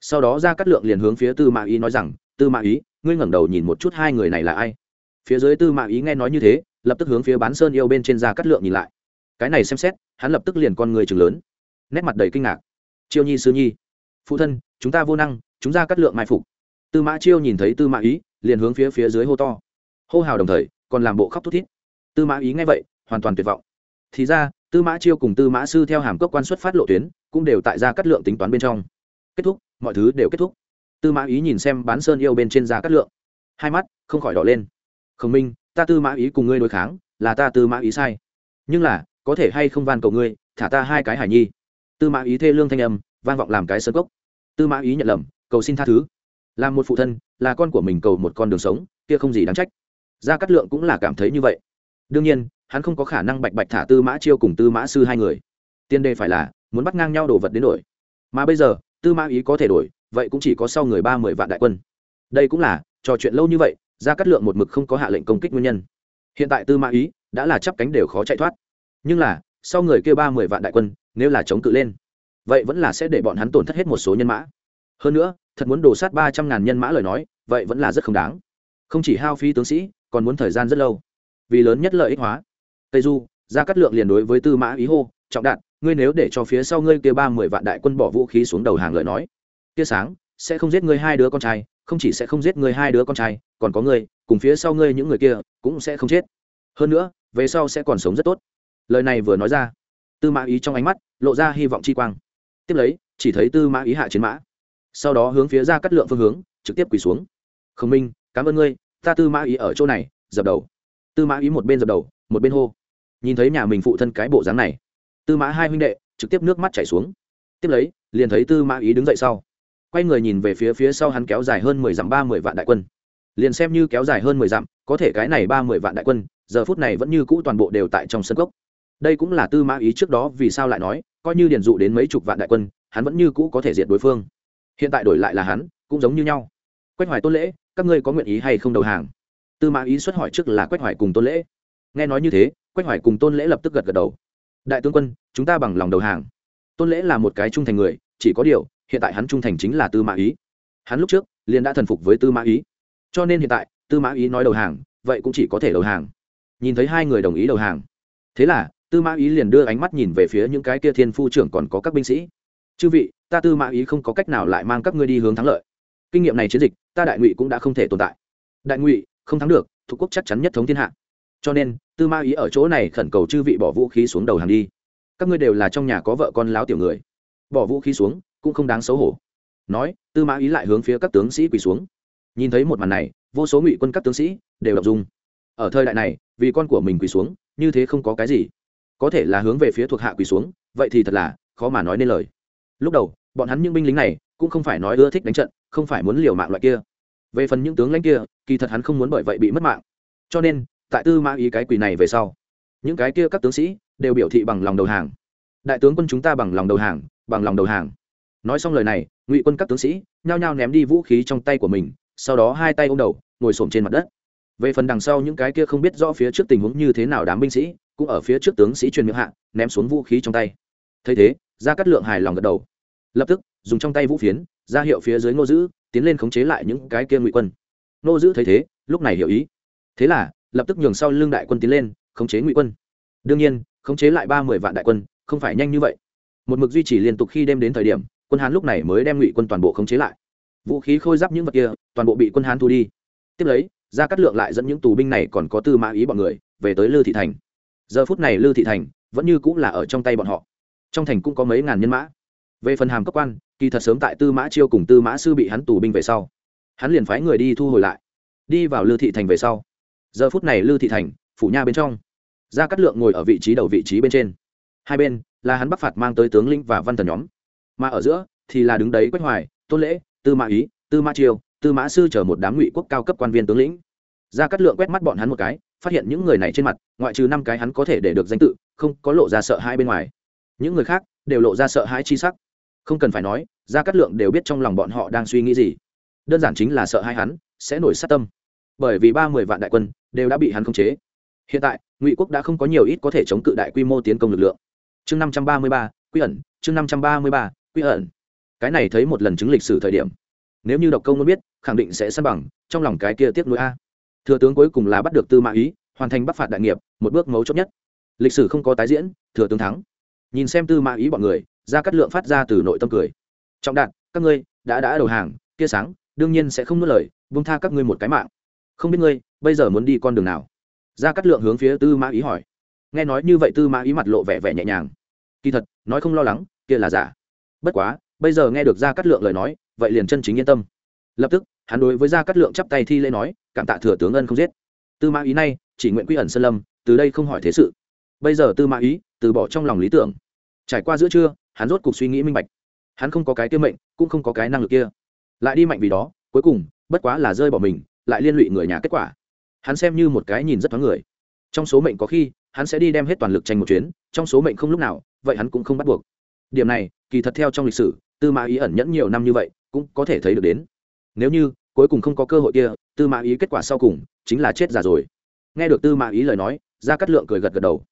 Sau đó gia cắt lượng liền hướng phía tư mã ý nói rằng, tư mã ý, ngươi ngẩng đầu nhìn một chút hai người này là ai? Phía dưới tư mã ý nghe nói như thế, lập tức hướng phía bán sơn yêu bên trên gia cắt lượng nhìn lại. Cái này xem xét, hắn lập tức liền con người chừng lớn nét mặt đầy kinh ngạc. Chiêu nhi sư nhi, phụ thân, chúng ta vô năng, chúng ta cắt lượng mai phục. Tư mã chiêu nhìn thấy tư mã ý, liền hướng phía phía dưới hô to. Hô hào đồng thời, còn làm bộ khóc thút thít. Tư mã ý nghe vậy, hoàn toàn tuyệt vọng. Thì ra, tư mã chiêu cùng tư mã sư theo hàm cốc quan xuất phát lộ tuyến, cũng đều tại ra cắt lượng tính toán bên trong. Kết thúc, mọi thứ đều kết thúc. Tư mã ý nhìn xem bán sơn yêu bên trên ra cắt lượng. Hai mắt, không khỏi đỏ lên. Khổng minh, ta tư mã ý cùng ngươi đối kháng, là ta tư mã ý sai. Nhưng là, có thể hay không van cầu ngươi, thả ta hai cái hải nhi tư mã ý thê lương thanh âm, vang vọng làm cái sơ gốc tư mã ý nhận lầm, cầu xin tha thứ. Làm một phụ thân, là con của mình cầu một con đường sống, kia không gì đáng trách. Gia cát lượng cũng là cảm thấy như vậy. Đương nhiên, hắn không có khả năng bạch bạch thả tư mã chiêu cùng tư mã sư hai người. Tiên đề phải là, muốn bắt ngang nhau đồ vật đến đổi. Mà bây giờ, tư mã ý có thể đổi, vậy cũng chỉ có sau người ba mươi vạn đại quân. Đây cũng là, trò chuyện lâu như vậy, gia cát lượng một mực không có hạ lệnh công kích nguyên nhân. Hiện tại tư mã ý, đã là chắp cánh đều khó chạy thoát. Nhưng là, sau người kia ba mươi vạn đại quân nếu là chống cự lên, vậy vẫn là sẽ để bọn hắn tổn thất hết một số nhân mã. Hơn nữa, thật muốn đổ sát ba trăm ngàn nhân mã lời nói, vậy vẫn là rất không đáng. Không chỉ hao phí tướng sĩ, còn muốn thời gian rất lâu. Vì lớn nhất lợi ích hóa. Tây du ra cắt lượng liền đối với tư mã ý hô, trọng đạn ngươi nếu để cho phía sau ngươi kia ba mươi vạn đại quân bỏ vũ khí xuống đầu hàng lời nói, tia sáng sẽ không giết ngươi hai đứa con trai, không chỉ sẽ không giết ngươi hai đứa con trai, còn có ngươi, cùng phía sau ngươi những người kia cũng sẽ không chết. Hơn nữa, về sau sẽ còn sống rất tốt. Lời này vừa nói ra tư mã ý trong ánh mắt lộ ra hy vọng chi quang. Tiếp lấy, chỉ thấy tư mã ý hạ chiến mã. Sau đó hướng phía ra cắt lượng phương hướng, trực tiếp quỳ xuống. Khổng minh, cảm ơn ngươi, ta tư mã ý ở chỗ này, dập đầu. Tư mã ý một bên dập đầu, một bên hô. Nhìn thấy nhà mình phụ thân cái bộ dáng này, tư mã hai huynh đệ trực tiếp nước mắt chảy xuống. Tiếp lấy, liền thấy tư mã ý đứng dậy sau. Quay người nhìn về phía phía sau hắn kéo dài hơn mười dặm ba mươi vạn đại quân. Liền xem như kéo dài hơn mười dặm, có thể cái này ba mươi vạn đại quân, giờ phút này vẫn như cũ toàn bộ đều tại trong sân gốc đây cũng là tư mã ý trước đó vì sao lại nói, coi như điền dụ đến mấy chục vạn đại quân, hắn vẫn như cũ có thể diệt đối phương. Hiện tại đổi lại là hắn, cũng giống như nhau. Quách hoài tôn lễ, các ngươi có nguyện ý hay không đầu hàng? Tư mã ý xuất hỏi trước là quách hoài cùng tôn lễ. Nghe nói như thế, quách hoài cùng tôn lễ lập tức gật gật đầu. Đại tướng quân, chúng ta bằng lòng đầu hàng. Tôn lễ là một cái trung thành người, chỉ có điều, hiện tại hắn trung thành chính là tư mã ý. Hắn lúc trước, liền đã thần phục với tư mã ý. Cho nên hiện tại, tư mã ý nói đầu hàng, vậy cũng chỉ có thể đầu hàng. Nhìn thấy hai người đồng ý đầu hàng. Thế là tư mã ý liền đưa ánh mắt nhìn về phía những cái kia thiên phu trưởng còn có các binh sĩ. Chư vị, ta tư mã ý không có cách nào lại mang các ngươi đi hướng thắng lợi. Kinh nghiệm này chiến dịch, ta đại ngụy cũng đã không thể tồn tại. Đại ngụy, không thắng được, thuộc quốc chắc chắn nhất thống thiên hạ. Cho nên, tư mã ý ở chỗ này khẩn cầu chư vị bỏ vũ khí xuống đầu hàng đi. Các ngươi đều là trong nhà có vợ con láo tiểu người. Bỏ vũ khí xuống, cũng không đáng xấu hổ. Nói, tư mã ý lại hướng phía các tướng sĩ quỳ xuống. Nhìn thấy một màn này, vô số ngụy quân các tướng sĩ đều đọc dung. Ở thời đại này, vì con của mình quỳ xuống, như thế không có cái gì có thể là hướng về phía thuộc hạ quỳ xuống, vậy thì thật là khó mà nói nên lời. Lúc đầu, bọn hắn những binh lính này cũng không phải nói ưa thích đánh trận, không phải muốn liều mạng loại kia. Về phần những tướng lãnh kia, kỳ thật hắn không muốn bởi vậy bị mất mạng. Cho nên, tại tư mã ý cái quỳ này về sau, những cái kia các tướng sĩ đều biểu thị bằng lòng đầu hàng. Đại tướng quân chúng ta bằng lòng đầu hàng, bằng lòng đầu hàng. Nói xong lời này, ngụy quân các tướng sĩ nhao nhao ném đi vũ khí trong tay của mình, sau đó hai tay ôm đầu, ngồi xổm trên mặt đất. Về phần đằng sau những cái kia không biết rõ phía trước tình huống như thế nào đám binh sĩ cũng ở phía trước tướng sĩ truyền miệng hạ, ném xuống vũ khí trong tay. Thấy thế ra cắt lượng hài lòng gật đầu. Lập tức, dùng trong tay vũ phiến, ra hiệu phía dưới ngô giữ tiến lên khống chế lại những cái kia ngụy quân. Ngô giữ thấy thế, lúc này hiểu ý. Thế là, lập tức nhường sau lưng đại quân tiến lên, khống chế ngụy quân. Đương nhiên, khống chế lại ba mươi vạn đại quân, không phải nhanh như vậy. Một mực duy trì liên tục khi đêm đến thời điểm, quân hán lúc này mới đem ngụy quân toàn bộ khống chế lại. Vũ khí khôi giáp những vật kia, toàn bộ bị quân hán thu đi. Tiếp lấy ra cắt lượng lại dẫn những tù binh này còn có tư mã ý bọn người, về tới lư thị thành giờ phút này lư thị thành vẫn như cũng là ở trong tay bọn họ. Trong thành cũng có mấy ngàn nhân mã. Về phần hàm cấp quan, kỳ thật sớm tại tư mã chiêu cùng tư mã sư bị hắn tù binh về sau, hắn liền phái người đi thu hồi lại. Đi vào lư thị thành về sau, giờ phút này lư thị thành, phủ nha bên trong, gia cát lượng ngồi ở vị trí đầu vị trí bên trên. Hai bên là hắn bắc phạt mang tới tướng lĩnh và văn thần nhóm. Mà ở giữa thì là đứng đấy quách hoài, tôn lễ, tư mã ý, tư mã chiêu, tư mã sư chở một đám ngụy quốc cao cấp quan viên tướng lĩnh. Gia cát lượng quét mắt bọn hắn một cái phát hiện những người này trên mặt, ngoại trừ năm cái hắn có thể để được danh tự, không có lộ ra sợ hãi bên ngoài. Những người khác đều lộ ra sợ hãi chi sắc. Không cần phải nói, gia cát lượng đều biết trong lòng bọn họ đang suy nghĩ gì. Đơn giản chính là sợ hãi hắn sẽ nổi sát tâm. Bởi vì ba mươi vạn đại quân đều đã bị hắn khống chế. Hiện tại, ngụy quốc đã không có nhiều ít có thể chống cự đại quy mô tiến công lực lượng. Chương năm trăm ba mươi ba, quy ẩn. Chương năm trăm ba mươi ba, quy ẩn. Cái này thấy một lần chứng lịch sử thời điểm. Nếu như độc công muốn biết, khẳng định sẽ săn bằng trong lòng cái kia tiếp nối a thừa tướng cuối cùng là bắt được tư mã ý, hoàn thành bắc phạt đại nghiệp, một bước mấu chốt nhất. Lịch sử không có tái diễn, thừa tướng thắng. Nhìn xem tư mã ý bọn người ra cắt lượng phát ra từ nội tâm cười. Trọng đạn các ngươi, đã đã đầu hàng, kia sáng, đương nhiên sẽ không nuốt lời vung tha các ngươi một cái mạng. Không biết ngươi, bây giờ muốn đi con đường nào? Ra cắt lượng hướng phía tư mã ý hỏi. Nghe nói như vậy tư mã ý mặt lộ vẻ vẻ nhẹ nhàng. Kỳ thật, nói không lo lắng, kia là giả. Bất quá, bây giờ nghe được ra cắt lượng lời nói, vậy liền chân chính yên tâm lập tức, hắn đối với gia cát lượng chắp tay thi lễ nói, cảm tạ thừa tướng ân không giết. Tư mã ý nay, chỉ nguyện quy ẩn sơn lâm, từ đây không hỏi thế sự. Bây giờ tư mã ý, từ bỏ trong lòng lý tưởng. Trải qua giữa trưa, hắn rốt cuộc suy nghĩ minh bạch. Hắn không có cái tiêu mệnh, cũng không có cái năng lực kia. Lại đi mạnh vì đó, cuối cùng, bất quá là rơi bỏ mình, lại liên lụy người nhà kết quả. Hắn xem như một cái nhìn rất thoáng người. Trong số mệnh có khi, hắn sẽ đi đem hết toàn lực tranh một chuyến, trong số mệnh không lúc nào, vậy hắn cũng không bắt buộc. Điểm này, kỳ thật theo trong lịch sử, tư mã ý ẩn nhẫn nhiều năm như vậy, cũng có thể thấy được đến nếu như, cuối cùng không có cơ hội kia, tư mã ý kết quả sau cùng chính là chết già rồi. Nghe được tư mã ý lời nói ra cắt lượng cười gật gật đầu.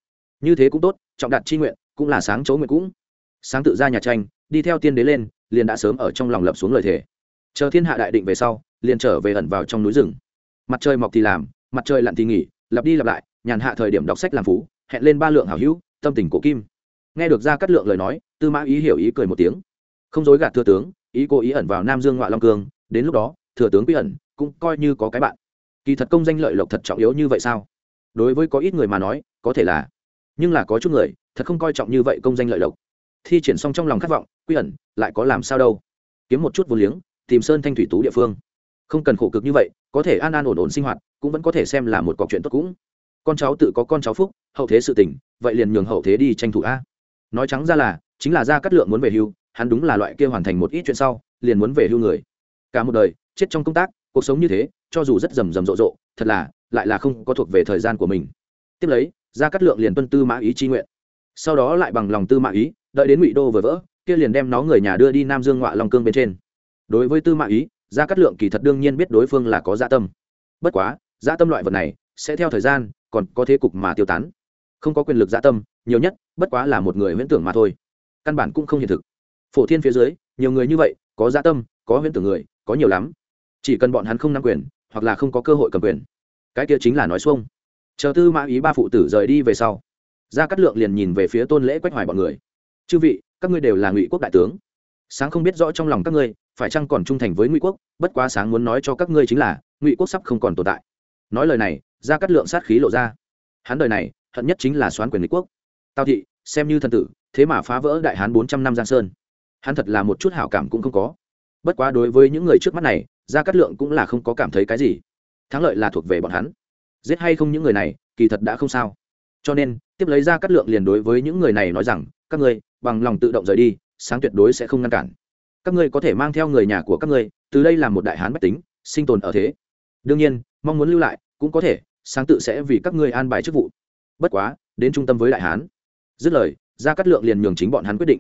Như thế cũng tốt, trọng đạt chi nguyện, cũng là sáng chấu nguyện cũng. Sáng tự ra nhà tranh, đi theo tiên đế lên, liền đã sớm ở trong lòng lập xuống lời thề. Chờ thiên hạ đại định về sau, liền trở về ẩn vào trong núi rừng. Mặt trời mọc thì làm, mặt trời lặn thì nghỉ, lặp đi lặp lại, nhàn hạ thời điểm đọc sách làm phú, hẹn lên ba lượng hảo hữu, tâm tình cổ kim. Nghe được ra cắt lượng lời nói, tư mã ý hiểu ý cười một tiếng. Không dối gạt thưa tướng, ý cố ý ẩn vào nam dương ngoại long cương đến lúc đó, thừa tướng quy ẩn cũng coi như có cái bạn. Kỳ thật công danh lợi lộc thật trọng yếu như vậy sao? Đối với có ít người mà nói, có thể là. Nhưng là có chút người, thật không coi trọng như vậy công danh lợi lộc. Thi triển xong trong lòng khát vọng, quy ẩn lại có làm sao đâu? Kiếm một chút vô liếng, tìm sơn thanh thủy tú địa phương. Không cần khổ cực như vậy, có thể an an ổn ổn sinh hoạt, cũng vẫn có thể xem là một cọc chuyện tốt cũng. Con cháu tự có con cháu phúc, hậu thế sự tình, vậy liền nhường hậu thế đi tranh thủ a. Nói trắng ra là, chính là ra cắt lượng muốn về hưu, hắn đúng là loại kia hoàn thành một ít chuyện sau, liền muốn về hưu người cả một đời, chết trong công tác, cuộc sống như thế, cho dù rất rầm rầm rộ rộ, thật là, lại là không có thuộc về thời gian của mình. Tiếp lấy ra cắt lượng liền tuân tư mã ý chi nguyện. Sau đó lại bằng lòng tư mã ý, đợi đến ngụy đô vừa vỡ, kia liền đem nó người nhà đưa đi nam dương ngoại long cương bên trên. Đối với tư mã ý, gia cát lượng kỳ thật đương nhiên biết đối phương là có dạ tâm. Bất quá dạ tâm loại vật này, sẽ theo thời gian, còn có thế cục mà tiêu tán. Không có quyền lực dạ tâm, nhiều nhất, bất quá là một người huyễn tưởng mà thôi. Căn bản cũng không hiện thực. Phổ thiên phía dưới, nhiều người như vậy, có gia tâm, có huyễn tưởng người có nhiều lắm. Chỉ cần bọn hắn không nắm quyền, hoặc là không có cơ hội cầm quyền. Cái kia chính là nói xuông. Chờ tư mã ý ba phụ tử rời đi về sau, gia cát lượng liền nhìn về phía tôn lễ quách hoài bọn người. Chư vị, các ngươi đều là ngụy quốc đại tướng. Sáng không biết rõ trong lòng các ngươi, phải chăng còn trung thành với ngụy quốc, bất quá sáng muốn nói cho các ngươi chính là, ngụy quốc sắp không còn tồn tại. Nói lời này, gia cát lượng sát khí lộ ra. Hắn đời này, hận nhất chính là xoán quyền ngụy quốc. Tào thị, xem như thần tử, thế mà phá vỡ đại hán bốn trăm năm giang sơn. Hắn thật là một chút hảo cảm cũng không có bất quá đối với những người trước mắt này, gia cát lượng cũng là không có cảm thấy cái gì. Thắng lợi là thuộc về bọn hắn. Giết hay không những người này, kỳ thật đã không sao. Cho nên, tiếp lấy gia cát lượng liền đối với những người này nói rằng, các ngươi, bằng lòng tự động rời đi, sáng tuyệt đối sẽ không ngăn cản. Các ngươi có thể mang theo người nhà của các ngươi, từ đây làm một đại hán bách tính, sinh tồn ở thế. Đương nhiên, mong muốn lưu lại, cũng có thể, sáng tự sẽ vì các ngươi an bài chức vụ. Bất quá, đến trung tâm với đại hán. Dứt lời, gia cát lượng liền nhường chính bọn hắn quyết định.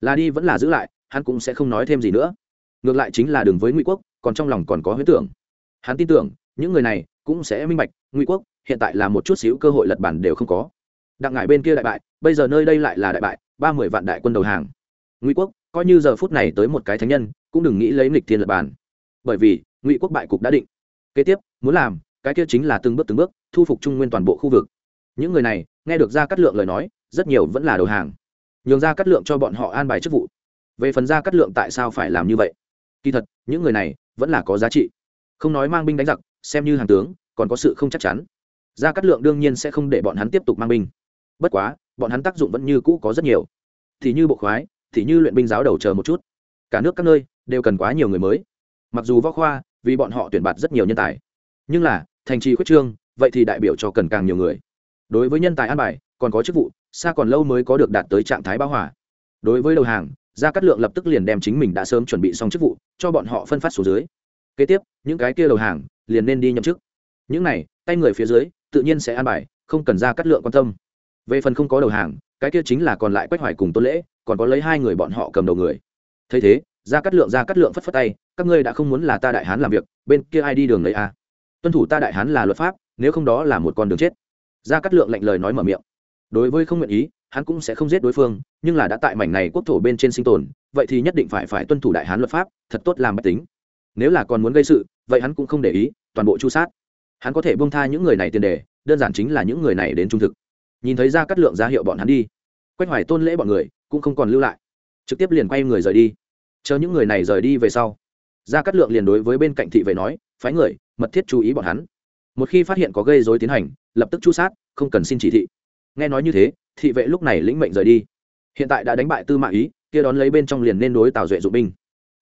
Là đi vẫn là giữ lại, hắn cũng sẽ không nói thêm gì nữa ngược lại chính là đường với ngụy quốc, còn trong lòng còn có huyết tưởng. Hắn tin tưởng, những người này cũng sẽ minh bạch, ngụy quốc hiện tại là một chút xíu cơ hội lật bản đều không có. Đặng ngải bên kia đại bại, bây giờ nơi đây lại là đại bại, ba mươi vạn đại quân đầu hàng. Ngụy quốc, coi như giờ phút này tới một cái thánh nhân, cũng đừng nghĩ lấy nghịch thiên lật bản. Bởi vì, ngụy quốc bại cục đã định. Kế tiếp, muốn làm, cái kia chính là từng bước từng bước thu phục trung nguyên toàn bộ khu vực. Những người này, nghe được ra cắt lượng lời nói, rất nhiều vẫn là đầu hàng. Nhường ra cắt lượng cho bọn họ an bài chức vụ. Về phần ra cắt lượng tại sao phải làm như vậy? Kỳ thật, những người này vẫn là có giá trị. Không nói mang binh đánh giặc, xem như hàng tướng, còn có sự không chắc chắn. Gia cát lượng đương nhiên sẽ không để bọn hắn tiếp tục mang binh. Bất quá, bọn hắn tác dụng vẫn như cũ có rất nhiều. Thì như bộ khoái, thì như luyện binh giáo đầu chờ một chút. Cả nước các nơi đều cần quá nhiều người mới. Mặc dù võ khoa, vì bọn họ tuyển bạt rất nhiều nhân tài. Nhưng là, thành trì khuyết trương, vậy thì đại biểu cho cần càng nhiều người. Đối với nhân tài an bài, còn có chức vụ, xa còn lâu mới có được đạt tới trạng thái báo hỏa đối với đầu hàng gia cát lượng lập tức liền đem chính mình đã sớm chuẩn bị xong chức vụ, cho bọn họ phân phát xuống dưới. Kế tiếp, những cái kia đầu hàng liền nên đi nhậm chức. Những này, tay người phía dưới, tự nhiên sẽ an bài, không cần ra cát lượng quan tâm. Về phần không có đầu hàng, cái kia chính là còn lại quách hoài cùng tôn lễ, còn có lấy hai người bọn họ cầm đầu người. Thấy thế ra cát lượng ra cát lượng phất phất tay, các ngươi đã không muốn là ta đại hán làm việc, bên kia ai đi đường lấy a? À? tuân thủ ta đại hán là luật pháp, nếu không đó là một con đường chết. Ra cát lượng lạnh lời nói mở miệng. Đối với không nguyện ý hắn cũng sẽ không giết đối phương, nhưng là đã tại mảnh này quốc thổ bên trên sinh tồn, vậy thì nhất định phải phải tuân thủ đại hán luật pháp, thật tốt làm bách tính. Nếu là còn muốn gây sự, vậy hắn cũng không để ý, toàn bộ chu sát. Hắn có thể bông tha những người này tiền đề, đơn giản chính là những người này đến trung thực. Nhìn thấy ra cắt lượng ra hiệu bọn hắn đi, quách hoài tôn lễ bọn người cũng không còn lưu lại, trực tiếp liền quay người rời đi. Chờ những người này rời đi về sau, ra cắt lượng liền đối với bên cạnh thị vệ nói, phái người, mật thiết chú ý bọn hắn. Một khi phát hiện có gây dối tiến hành, lập tức chu sát, không cần xin chỉ thị. Nghe nói như thế thị vệ lúc này lĩnh mệnh rời đi. Hiện tại đã đánh bại tư mã ý, kia đón lấy bên trong liền nên đối tào duệ dụng binh.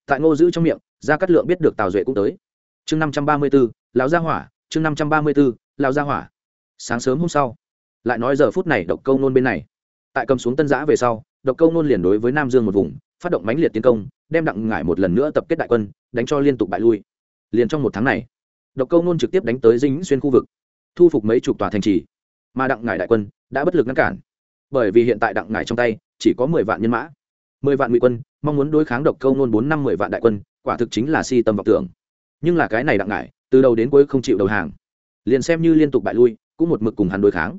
Tại ngô giữ trong miệng, gia Cát lượng biết được tào duệ cũng tới. Chương năm trăm ba mươi b ố lão gia hỏa, chương năm trăm ba mươi b ố lão gia hỏa. Sáng sớm hôm sau, lại nói giờ phút này độc câu nôn bên này. Tại cầm xuống tân giã về sau, độc câu nôn liền đối với nam dương một vùng, phát động mãnh liệt tiến công, đem đặng ngải một lần nữa tập kết đại quân, đánh cho liên tục bại lui. Liền trong một tháng này, độc câu nôn trực tiếp đánh tới dinh xuyên khu vực, thu phục mấy chục tòa thành trì. Mà đặng ngải đại quân đã bất lực ngăn cản bởi vì hiện tại đặng ngải trong tay chỉ có mười vạn nhân mã. mười vạn ngụy quân, mong muốn đối kháng độc câu nôn bốn năm mười vạn đại quân, quả thực chính là si tâm vọng tưởng. Nhưng là cái này đặng ngải, từ đầu đến cuối không chịu đầu hàng. Liền xem như liên tục bại lui, cũng một mực cùng hắn đối kháng.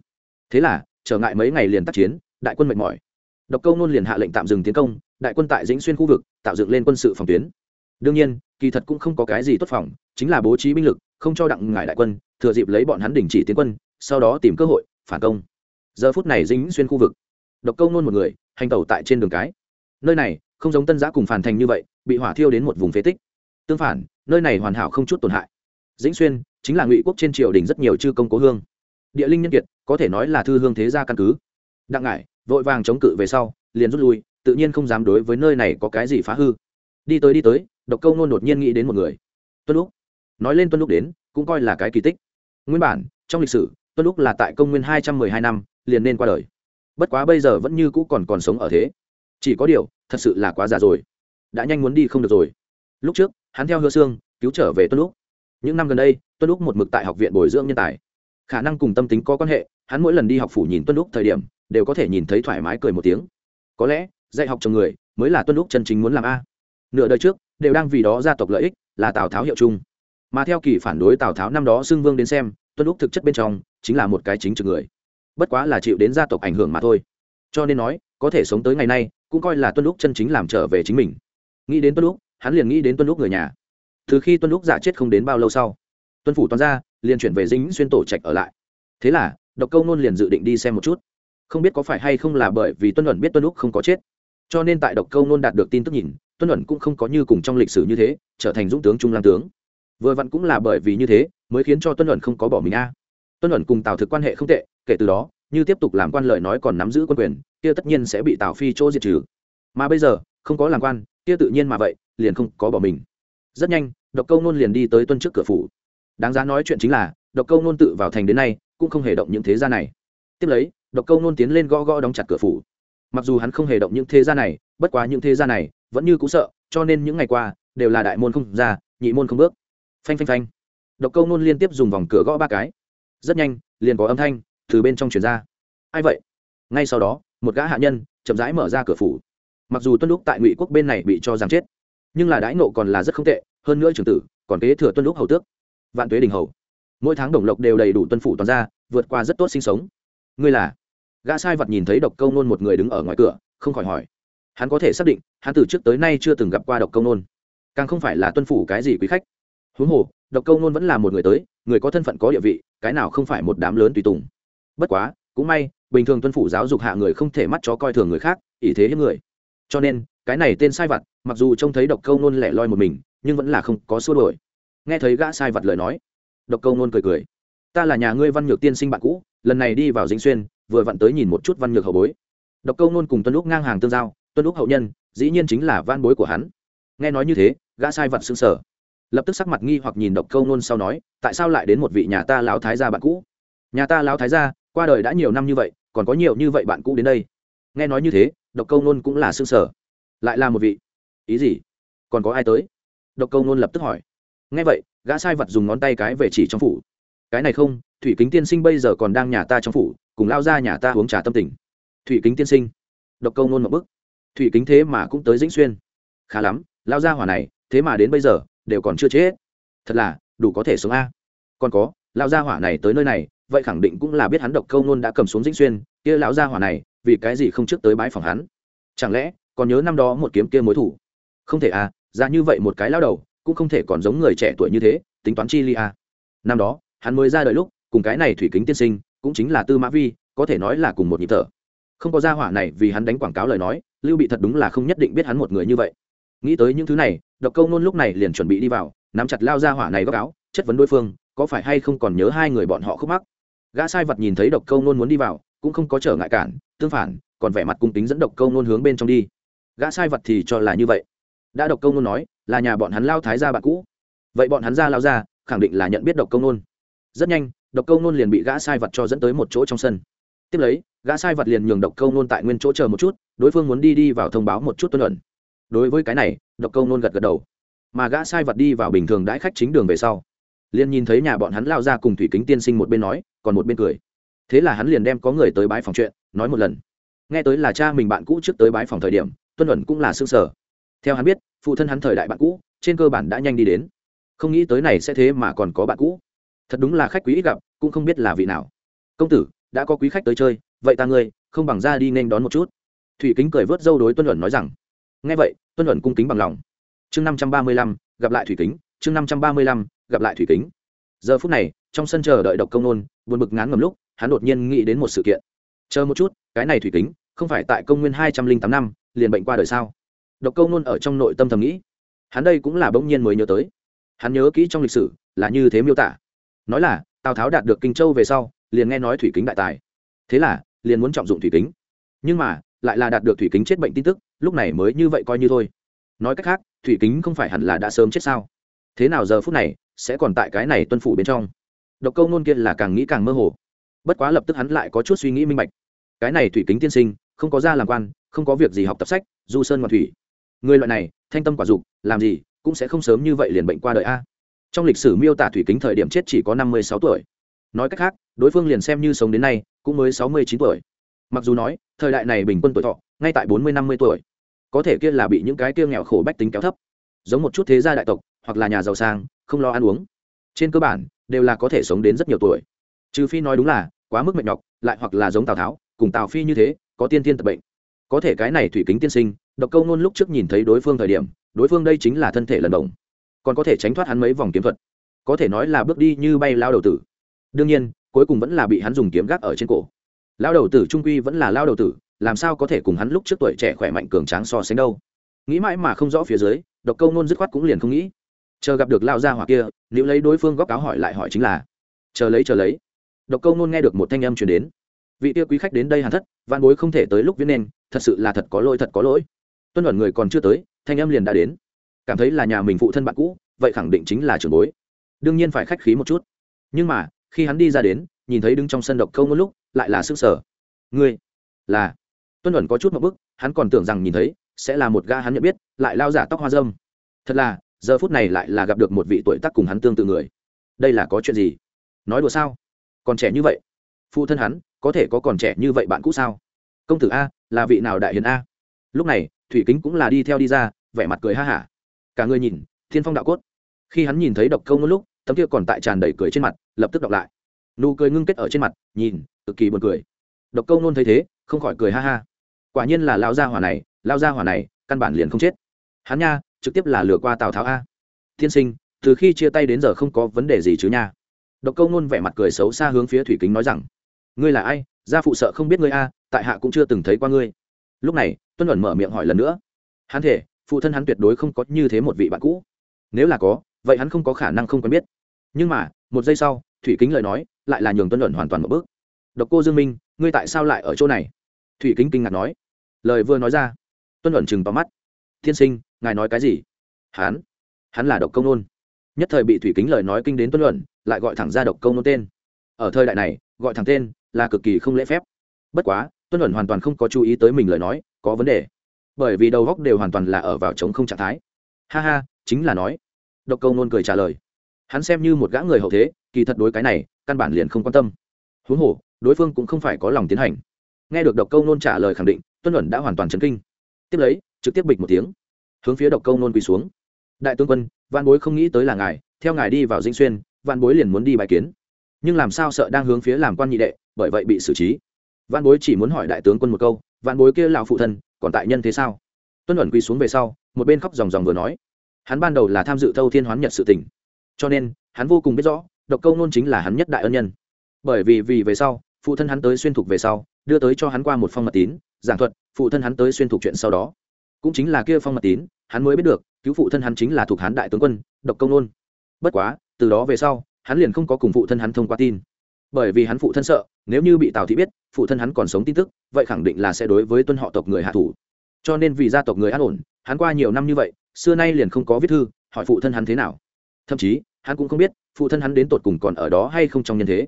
Thế là, trở ngại mấy ngày liền tác chiến, đại quân mệt mỏi. Độc câu nôn liền hạ lệnh tạm dừng tiến công, đại quân tại dĩnh xuyên khu vực, tạo dựng lên quân sự phòng tuyến. Đương nhiên, kỳ thật cũng không có cái gì tốt phòng, chính là bố trí binh lực, không cho đặng ngải đại quân, thừa dịp lấy bọn hắn đình chỉ tiến quân, sau đó tìm cơ hội, phản công giờ phút này dĩnh xuyên khu vực. Độc câu nôn một người, hành tẩu tại trên đường cái. Nơi này, không giống tân giã cùng phản thành như vậy, bị hỏa thiêu đến một vùng phế tích. Tương phản, nơi này hoàn hảo không chút tổn hại. Dĩnh xuyên, chính là ngụy quốc trên triều đình rất nhiều chư công cố hương. Địa linh nhân kiệt, có thể nói là thư hương thế gia căn cứ. Đặng ngải, vội vàng chống cự về sau, liền rút lui, tự nhiên không dám đối với nơi này có cái gì phá hư. Đi tới đi tới, độc câu nôn đột nhiên nghĩ đến một người. Tuân lúc nói lên tuân lúc đến, cũng coi là cái kỳ tích. Nguyên bản, trong lịch sử, tuân lúc là tại công nguyên hai trăm mười hai năm liền nên qua đời. Bất quá bây giờ vẫn như cũ còn còn sống ở thế. Chỉ có điều, thật sự là quá già rồi. Đã nhanh muốn đi không được rồi. Lúc trước, hắn theo hứa xương, cứu trở về tuân lúc những năm gần đây, tuân lúc một mực tại học viện bồi dưỡng nhân tài. Khả năng cùng tâm tính có quan hệ, hắn mỗi lần đi học phủ nhìn tuân lúc thời điểm, đều có thể nhìn thấy thoải mái cười một tiếng. Có lẽ, dạy học chồng người, mới là tuân lúc chân chính muốn làm a. Nửa đời trước, đều đang vì đó gia tộc lợi ích, là tào tháo hiệu chung. Mà theo kỳ phản đối tào tháo năm đó xưng vương đến xem, tuân lúc thực chất bên trong, chính là một cái chính trực người bất quá là chịu đến gia tộc ảnh hưởng mà thôi. Cho nên nói, có thể sống tới ngày nay, cũng coi là tuân lúc chân chính làm trở về chính mình. Nghĩ đến tuân lúc hắn liền nghĩ đến tuân lúc người nhà. Từ khi tuân lúc giả chết không đến bao lâu sau, tuân phủ toàn ra, liền chuyển về dính xuyên tổ trạch ở lại. Thế là, độc câu nôn liền dự định đi xem một chút. Không biết có phải hay không là bởi vì tuân luận biết tuân lúc không có chết, cho nên tại độc câu nôn đạt được tin tức nhìn, tuân luận cũng không có như cùng trong lịch sử như thế, trở thành dũng tướng, trung lam tướng. Vừa vặn cũng là bởi vì như thế, mới khiến cho tuân luận không có bỏ mình a. Tuân luận cùng tào thực quan hệ không tệ kể từ đó, như tiếp tục làm quan lợi nói còn nắm giữ quân quyền, kia tất nhiên sẽ bị tào phi chỗ diệt trừ. Mà bây giờ, không có làm quan, kia tự nhiên mà vậy, liền không có bỏ mình. Rất nhanh, độc câu nôn liền đi tới tuân trước cửa phủ. Đáng giá nói chuyện chính là, độc câu nôn tự vào thành đến nay, cũng không hề động những thế gia này. Tiếp lấy, độc câu nôn tiến lên gõ gõ đóng chặt cửa phủ. Mặc dù hắn không hề động những thế gia này, bất quá những thế gia này vẫn như cũ sợ, cho nên những ngày qua đều là đại môn không ra, nhị môn không bước. Phanh phanh phanh. Độc câu nôn liên tiếp dùng vòng cửa gõ ba cái. Rất nhanh, liền có âm thanh từ bên trong truyền ra. Ai vậy? Ngay sau đó, một gã hạ nhân chậm rãi mở ra cửa phủ. Mặc dù tuân lúc tại ngụy quốc bên này bị cho rằng chết, nhưng là đãi nộ còn là rất không tệ, hơn nữa trường tử còn kế thừa tuân lúc hầu tước, vạn tuế đình hầu. Mỗi tháng đồng lộc đều đầy đủ tuân phủ toàn ra, vượt qua rất tốt sinh sống. Ngươi là? Gã sai vật nhìn thấy độc câu nôn một người đứng ở ngoài cửa, không khỏi hỏi. Hắn có thể xác định, hắn từ trước tới nay chưa từng gặp qua độc câu nôn. Càng không phải là tuân phủ cái gì quý khách. Huống hồ, độc câu nôn vẫn là một người tới, người có thân phận có địa vị, cái nào không phải một đám lớn tùy tùng bất quá, cũng may, bình thường tuân phủ giáo dục hạ người không thể mắt chó coi thường người khác, ỷ thế hiếp người. Cho nên, cái này tên sai vật, mặc dù trông thấy độc câu nôn lẻ loi một mình, nhưng vẫn là không có xua đổi nghe thấy gã sai vật lời nói, độc câu nôn cười cười. Ta là nhà ngươi văn nhược tiên sinh bạn cũ, lần này đi vào dĩnh xuyên, vừa vặn tới nhìn một chút văn nhược hậu bối. Độc câu nôn cùng tuân lúc ngang hàng tương giao, tuân lúc hậu nhân, dĩ nhiên chính là van bối của hắn. Nghe nói như thế, gã sai vật xương sở lập tức sắc mặt nghi hoặc nhìn độc câu nôn sau nói, tại sao lại đến một vị nhà ta lão thái gia bạn cũ? Nhà ta lão thái gia qua đời đã nhiều năm như vậy, còn có nhiều như vậy bạn cũ đến đây. Nghe nói như thế, độc câu nôn cũng là xương sở lại là một vị. Ý gì? Còn có ai tới? Độc câu nôn lập tức hỏi. Nghe vậy, gã sai vật dùng ngón tay cái về chỉ trong phủ. Cái này không, thủy kính tiên sinh bây giờ còn đang nhà ta trong phủ, cùng lao ra nhà ta uống trà tâm tình. Thủy kính tiên sinh. Độc câu nôn một bức thủy kính thế mà cũng tới dĩnh xuyên. Khá lắm, lao ra hỏa này, thế mà đến bây giờ, đều còn chưa chết. Thật là, đủ có thể sống a. Còn có, lao ra hỏa này tới nơi này vậy khẳng định cũng là biết hắn độc câu nôn đã cầm xuống dĩnh xuyên, kia lão gia hỏa này, vì cái gì không trước tới bãi phòng hắn? Chẳng lẽ, còn nhớ năm đó một kiếm kia mối thủ? Không thể à ra như vậy một cái lao đầu, cũng không thể còn giống người trẻ tuổi như thế, tính toán chi li à. năm đó, hắn mới ra đời lúc, cùng cái này thủy kính tiên sinh, cũng chính là tư mã vi, có thể nói là cùng một nhịp thở. Không có gia hỏa này vì hắn đánh quảng cáo lời nói, lưu bị thật đúng là không nhất định biết hắn một người như vậy. Nghĩ tới những thứ này, độc câu nôn lúc này liền chuẩn bị đi vào, nắm chặt lao gia hỏa này góc áo, chất vấn đối phương, có phải hay không còn nhớ hai người bọn họ khúc mắc? Gã sai vật nhìn thấy độc câu nôn muốn đi vào, cũng không có trở ngại cản, tương phản, còn vẻ mặt cung tính dẫn độc câu nôn hướng bên trong đi. Gã sai vật thì cho là như vậy. Đã độc câu nôn nói, là nhà bọn hắn lao thái gia bạn cũ. Vậy bọn hắn ra lao ra, khẳng định là nhận biết độc câu nôn. Rất nhanh, độc câu nôn liền bị gã sai vật cho dẫn tới một chỗ trong sân. Tiếp lấy, gã sai vật liền nhường độc câu nôn tại nguyên chỗ chờ một chút, đối phương muốn đi đi vào thông báo một chút tuân luận. Đối với cái này, độc câu nôn gật gật đầu. Mà gã sai vật đi vào bình thường đãi khách chính đường về sau, liền nhìn thấy nhà bọn hắn lao ra cùng thủy kính tiên sinh một bên nói còn một bên cười. Thế là hắn liền đem có người tới bái phòng chuyện, nói một lần. Nghe tới là cha mình bạn cũ trước tới bái phòng thời điểm, tuân luận cũng là xương sở theo hắn biết, phụ thân hắn thời đại bạn cũ, trên cơ bản đã nhanh đi đến. Không nghĩ tới này sẽ thế mà còn có bạn cũ. Thật đúng là khách quý ít gặp, cũng không biết là vị nào. Công tử, đã có quý khách tới chơi, vậy ta ngươi, không bằng ra đi nên đón một chút. Thủy kính cười vớt dâu đối tuân luận nói rằng, nghe vậy, tuân luận cung kính bằng lòng. Chương năm trăm ba mươi lăm, gặp lại thủy kính, chương năm trăm ba mươi lăm, gặp lại thủy kính. Giờ phút này, trong sân chờ đợi độc công nôn buồn bực ngán ngầm lúc, hắn đột nhiên nghĩ đến một sự kiện. Chờ một chút, cái này thủy kính, không phải tại công nguyên hai trăm linh tám năm, liền bệnh qua đời sao? Độc câu nôn ở trong nội tâm thầm nghĩ. Hắn đây cũng là bỗng nhiên mới nhớ tới. Hắn nhớ kỹ trong lịch sử, là như thế miêu tả. Nói là, tào tháo đạt được kinh châu về sau, liền nghe nói thủy kính đại tài. Thế là, liền muốn trọng dụng thủy kính. Nhưng mà, lại là đạt được thủy kính chết bệnh tin tức, lúc này mới như vậy coi như thôi. Nói cách khác, thủy kính không phải hẳn là đã sớm chết sao? Thế nào giờ phút này, sẽ còn tại cái này tuân phủ bên trong? Độc câu nôn kia là càng nghĩ càng mơ hồ. Bất quá lập tức hắn lại có chút suy nghĩ minh bạch. Cái này thủy kính tiên sinh, không có ra làm quan, không có việc gì học tập sách, du sơn ngoan thủy. Người loại này, thanh tâm quả dục, làm gì, cũng sẽ không sớm như vậy liền bệnh qua đời a. Trong lịch sử miêu tả thủy kính thời điểm chết chỉ có năm mươi sáu tuổi. Nói cách khác, đối phương liền xem như sống đến nay, cũng mới sáu mươi chín tuổi. Mặc dù nói, thời đại này bình quân tuổi thọ, ngay tại bốn mươi năm mươi tuổi. Có thể kia là bị những cái kia nghèo khổ bách tính kéo thấp. Giống một chút thế gia đại tộc, hoặc là nhà giàu sang, không lo ăn uống. Trên cơ bản đều là có thể sống đến rất nhiều tuổi. Trừ phi nói đúng là, quá mức mệt nhọc, lại hoặc là giống tào tháo, cùng tào phi như thế, có tiên tiên tập bệnh. Có thể cái này thủy kính tiên sinh, độc câu nôn lúc trước nhìn thấy đối phương thời điểm, đối phương đây chính là thân thể lần đồng. Còn có thể tránh thoát hắn mấy vòng kiếm thuật. Có thể nói là bước đi như bay lao đầu tử. Đương nhiên, cuối cùng vẫn là bị hắn dùng kiếm gác ở trên cổ. Lao đầu tử trung quy vẫn là lao đầu tử, làm sao có thể cùng hắn lúc trước tuổi trẻ khỏe mạnh cường tráng so sánh đâu? Nghĩ mãi mà không rõ phía dưới, độc câu nôn dứt khoát cũng liền không nghĩ chờ gặp được lao ra hỏa kia nếu lấy đối phương góc áo hỏi lại hỏi chính là, chờ lấy chờ lấy. Độc câu nôn nghe được một thanh âm chuyển đến. Vị kia quý khách đến đây hàn thất văn bối không thể tới lúc viết nên, thật sự là thật có lỗi, thật có lỗi. Tuân ẩn người còn chưa tới, thanh âm liền đã đến. Cảm thấy là nhà mình phụ thân bạn cũ, vậy khẳng định chính là trưởng bối. Đương nhiên phải khách khí một chút. Nhưng mà, khi hắn đi ra đến, nhìn thấy đứng trong sân độc câu một lúc, lại là sức sở ngươi là? Tuân ẩn có chút một bức, hắn còn tưởng rằng nhìn thấy, sẽ là một ga hắn nhận biết, lại lao giả tóc hoa dâm thật là giờ phút này lại là gặp được một vị tuổi tác cùng hắn tương tự người. Đây là có chuyện gì? Nói đùa sao? Còn trẻ như vậy? Phụ thân hắn, có thể có còn trẻ như vậy bạn cũ sao? Công tử a, là vị nào đại hiền a? Lúc này, thủy kính cũng là đi theo đi ra, vẻ mặt cười ha hả. Cả người nhìn, thiên phong đạo cốt. Khi hắn nhìn thấy độc câu một lúc, tấm kia còn tại tràn đầy cười trên mặt, lập tức đọc lại. Nụ cười ngưng kết ở trên mặt, nhìn, cực kỳ buồn cười. Độc câu nôn thấy thế, không khỏi cười ha ha. Quả nhiên là lao gia hỏa này lao gia hỏa này, căn bản liền không chết. Hắn nha trực tiếp là lừa qua tào tháo a. Tiên sinh, từ khi chia tay đến giờ không có vấn đề gì chứ nha. Độc câu nôn vẻ mặt cười xấu xa hướng phía thủy kính nói rằng, ngươi là ai? Gia phụ sợ không biết ngươi a, tại hạ cũng chưa từng thấy qua ngươi. Lúc này, tuân ẩn mở miệng hỏi lần nữa. Hắn thể, phụ thân hắn tuyệt đối không có như thế một vị bạn cũ. Nếu là có, vậy hắn không có khả năng không quen biết. Nhưng mà, một giây sau, thủy kính lời nói lại là nhường tuân ẩn hoàn toàn một bước. Độc cô dương minh, ngươi tại sao lại ở chỗ này? Thủy kính kinh ngạc nói. Lời vừa nói ra, tuân ẩn chừng tóm mắt. Thiên sinh ngài nói cái gì? Hắn hắn là độc công nôn. Nhất thời bị thủy kính lời nói kinh đến tuân luận, lại gọi thẳng ra độc công nôn tên. Ở thời đại này gọi thẳng tên là cực kỳ không lễ phép. Bất quá tuân luận hoàn toàn không có chú ý tới mình lời nói có vấn đề. Bởi vì đầu góc đều hoàn toàn là ở vào chống không trạng thái. Ha ha chính là nói. Độc Công nôn cười trả lời. Hắn xem như một gã người hậu thế kỳ thật đối cái này căn bản liền không quan tâm. Huống hồ đối phương cũng không phải có lòng tiến hành. Nghe được độc câu nôn trả lời khẳng định tuân luận đã hoàn toàn chấn kinh. Tiếp lấy trực tiếp bịch một tiếng hướng phía độc câu nôn quỳ xuống. Đại tướng quân văn bối không nghĩ tới là ngài, theo ngài đi vào dinh xuyên văn bối liền muốn đi bài kiến. Nhưng làm sao sợ đang hướng phía làm quan nhị đệ, bởi vậy bị xử trí. Văn bối chỉ muốn hỏi đại tướng quân một câu văn bối kia lào phụ thân, còn tại nhân thế sao? Tuân ẩn quỳ xuống về sau, một bên khóc ròng ròng vừa nói. Hắn ban đầu là tham dự thâu thiên hoán nhật sự tỉnh cho nên, hắn vô cùng biết rõ, độc câu nôn chính là hắn nhất đại ân nhân. Bởi vì vì về sau, phụ thân hắn tới xuyên thục về sau, đưa tới cho hắn qua một phong mật tín, giảng thuật, phụ thân hắn tới xuyên thục chuyện sau đó cũng chính là kia phong mật tín, hắn mới biết được, cứu phụ thân hắn chính là thuộc hắn đại tướng quân, độc công nôn. Bất quá, từ đó về sau, hắn liền không có cùng phụ thân hắn thông qua tin. Bởi vì hắn phụ thân sợ, nếu như bị tào thị biết, phụ thân hắn còn sống tin tức, vậy khẳng định là sẽ đối với tuân họ tộc người hạ thủ. Cho nên vì gia tộc người an ổn, hắn qua nhiều năm như vậy, xưa nay liền không có viết thư, hỏi phụ thân hắn thế nào. Thậm chí, hắn cũng không biết, phụ thân hắn đến tột cùng còn ở đó hay không trong nhân thế.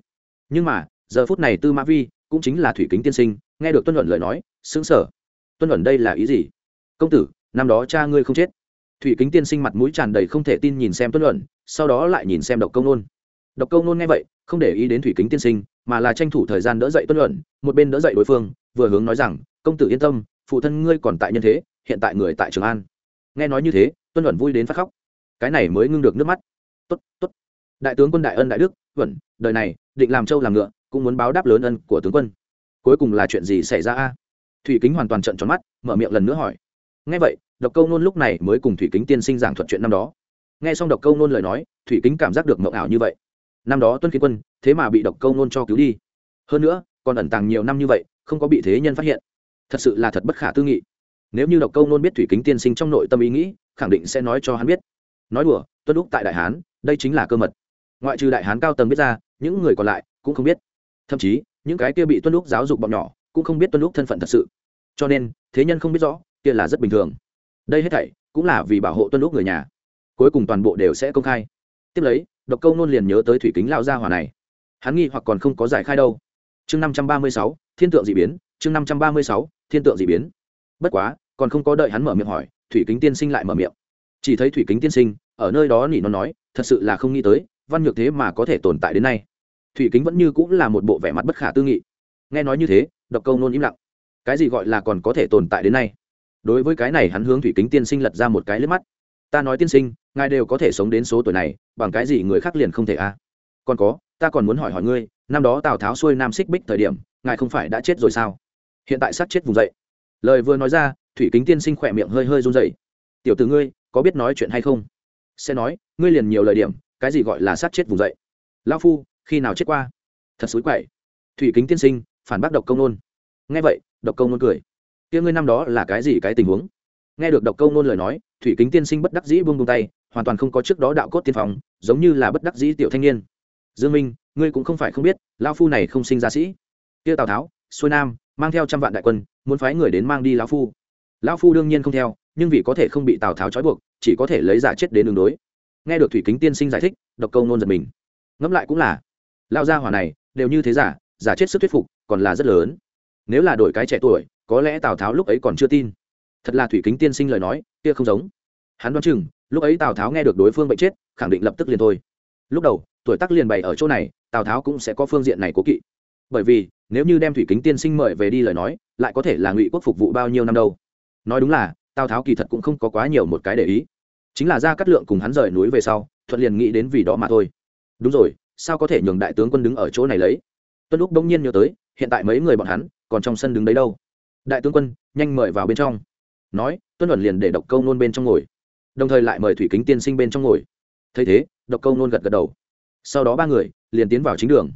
Nhưng mà, giờ phút này tư mã vi, cũng chính là thủy kính tiên sinh, nghe được tuân luận lời nói xứng sở tuân luận đây là ý gì? Công tử, năm đó cha ngươi không chết. Thủy kính tiên sinh mặt mũi tràn đầy không thể tin nhìn xem tuân luận, sau đó lại nhìn xem độc công nôn. Độc công nôn nghe vậy, không để ý đến thủy kính tiên sinh, mà là tranh thủ thời gian đỡ dậy tuân luận, một bên đỡ dậy đối phương, vừa hướng nói rằng, công tử yên tâm, phụ thân ngươi còn tại nhân thế, hiện tại người tại trường an. Nghe nói như thế tuân luận vui đến phát khóc. Cái này mới ngưng được nước mắt. Tốt tốt. Đại tướng quân đại ân đại đức, luận, đời này, định làm châu làm ngựa, cũng muốn báo đáp lớn ân của tướng quân. Cuối cùng là chuyện gì xảy ra a? Thủy kính hoàn toàn trận tròn mắt, mở miệng lần nữa hỏi nghe vậy, độc câu nôn lúc này mới cùng thủy kính tiên sinh giảng thuật chuyện năm đó. Nghe xong độc câu nôn lời nói, thủy kính cảm giác được mộng ảo như vậy. Năm đó tuân khí quân, thế mà bị độc câu nôn cho cứu đi. Hơn nữa, còn ẩn tàng nhiều năm như vậy, không có bị thế nhân phát hiện. Thật sự là thật bất khả tư nghị. Nếu như độc câu nôn biết thủy kính tiên sinh trong nội tâm ý nghĩ, khẳng định sẽ nói cho hắn biết. Nói đùa, tuân lúc tại đại hán, đây chính là cơ mật. Ngoại trừ đại hán cao tầng biết ra, những người còn lại cũng không biết. Thậm chí, những cái kia bị tuân lúc giáo dục bọn nhỏ cũng không biết tuân lúc thân phận thật sự. Cho nên, thế nhân không biết rõ kia là rất bình thường. Đây hết thảy cũng là vì bảo hộ tuân lúc người nhà. Cuối cùng toàn bộ đều sẽ công khai. Tiếp lấy, độc câu nôn liền nhớ tới thủy kính lao gia hỏa này. Hắn nghi hoặc còn không có giải khai đâu. Chương năm trăm ba mươi sáu, thiên tượng d ị biến, chương năm trăm ba mươi sáu, thiên tượng d ị biến. Bất quá, còn không có đợi hắn mở miệng hỏi, thủy kính tiên sinh lại mở miệng. Chỉ thấy thủy kính tiên sinh, ở nơi đó nỉ nó nói, thật sự là không nghĩ tới, văn nhược thế mà có thể tồn tại đến nay. Thủy kính vẫn như cũng là một bộ vẻ mặt bất khả tư nghị. Nghe nói như thế, độc câu nôn im lặng. Cái gì gọi là còn có thể tồn tại đến nay? Đối với cái này hắn hướng thủy kính tiên sinh lật ra một cái liếc mắt. Ta nói tiên sinh, ngài đều có thể sống đến số tuổi này, bằng cái gì người khác liền không thể a à? còn có, ta còn muốn hỏi hỏi ngươi, năm đó tào tháo xuôi nam xích bích thời điểm, ngài không phải đã chết rồi sao? Hiện tại sát chết vùng dậy. Lời vừa nói ra, thủy kính tiên sinh khỏe miệng hơi hơi run dậy tiểu từ ngươi, có biết nói chuyện hay không? Sẽ nói, ngươi liền nhiều lời điểm, cái gì gọi là sát chết vùng dậy? Lao phu, khi nào chết qua? Thật xúi quậy. Thủy kính tiên sinh, phản bác độc công nôn. Nghe vậy, độc công nôn cười kia ngươi năm đó là cái gì cái tình huống? Nghe được độc câu nôn lời nói, thủy kính tiên sinh bất đắc dĩ buông buông tay, hoàn toàn không có trước đó đạo cốt tiên phong, giống như là bất đắc dĩ tiểu thanh niên. Dương minh, ngươi cũng không phải không biết lao phu này không sinh ra sĩ. Kia tào tháo, xuôi nam, mang theo trăm vạn đại quân, muốn phái người đến mang đi lão phu. Lão phu đương nhiên không theo, nhưng vì có thể không bị tào tháo trói buộc, chỉ có thể lấy giả chết đến đường đối. Nghe được thủy kính tiên sinh giải thích, độc câu nôn giật mình. Ngẫm lại cũng là lao gia hỏa này, đều như thế giả giả chết sức thuyết phục, còn là rất lớn nếu là đổi cái trẻ tuổi, có lẽ tào tháo lúc ấy còn chưa tin. Thật là thủy kính tiên sinh lời nói, kia không giống. Hắn đoán chừng, lúc ấy tào tháo nghe được đối phương bệnh chết, khẳng định lập tức liền thôi. Lúc đầu, tuổi tác liền bày ở chỗ này, tào tháo cũng sẽ có phương diện này cố kỵ. Bởi vì, nếu như đem thủy kính tiên sinh mời về đi lời nói, lại có thể là ngụy quốc phục vụ bao nhiêu năm đâu. Nói đúng là, tào tháo kỳ thật cũng không có quá nhiều một cái để ý. Chính là ra cắt lượng cùng hắn rời núi về sau, thuận liền nghĩ đến vì đó mà thôi. Đúng rồi, sao có thể nhường đại tướng quân đứng ở chỗ này lấy? Tuân lúc đông nhiên nhớ tới, hiện tại mấy người bọn hắn còn trong sân đứng đấy đâu? Đại tướng quân, nhanh mời vào bên trong. Nói tuân luận liền để độc câu nôn bên trong ngồi. Đồng thời lại mời thủy kính tiên sinh bên trong ngồi. Thấy thế, độc câu nôn gật gật đầu. Sau đó ba người liền tiến vào chính đường.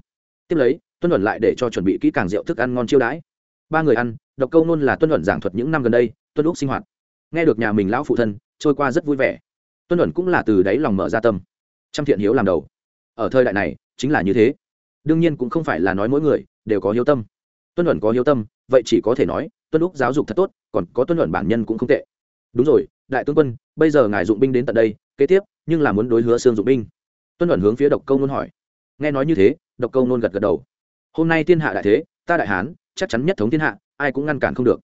Tiếp lấy tuân luận lại để cho chuẩn bị kỹ càng rượu thức ăn ngon chiêu đãi. Ba người ăn, độc câu nôn là tuân luận giảng thuật những năm gần đây tuân lúc sinh hoạt. Nghe được nhà mình lão phụ thân, trôi qua rất vui vẻ. Tuân luận cũng là từ đáy lòng mở ra tâm. Trăm thiện hiếu làm đầu. Ở thời đại này, chính là như thế. Đương nhiên cũng không phải là nói mỗi người đều có hiếu tâm tuân luận có hiếu tâm, vậy chỉ có thể nói, tuân lúc giáo dục thật tốt, còn có tuân luận bản nhân cũng không tệ. Đúng rồi, đại tướng quân, bây giờ ngài dụng binh đến tận đây, kế tiếp, nhưng là muốn đối hứa xương dụng binh. Tuân luận hướng phía độc câu nôn hỏi. Nghe nói như thế, độc câu nôn gật gật đầu. Hôm nay thiên hạ đại thế, ta đại hán, chắc chắn nhất thống thiên hạ, ai cũng ngăn cản không được.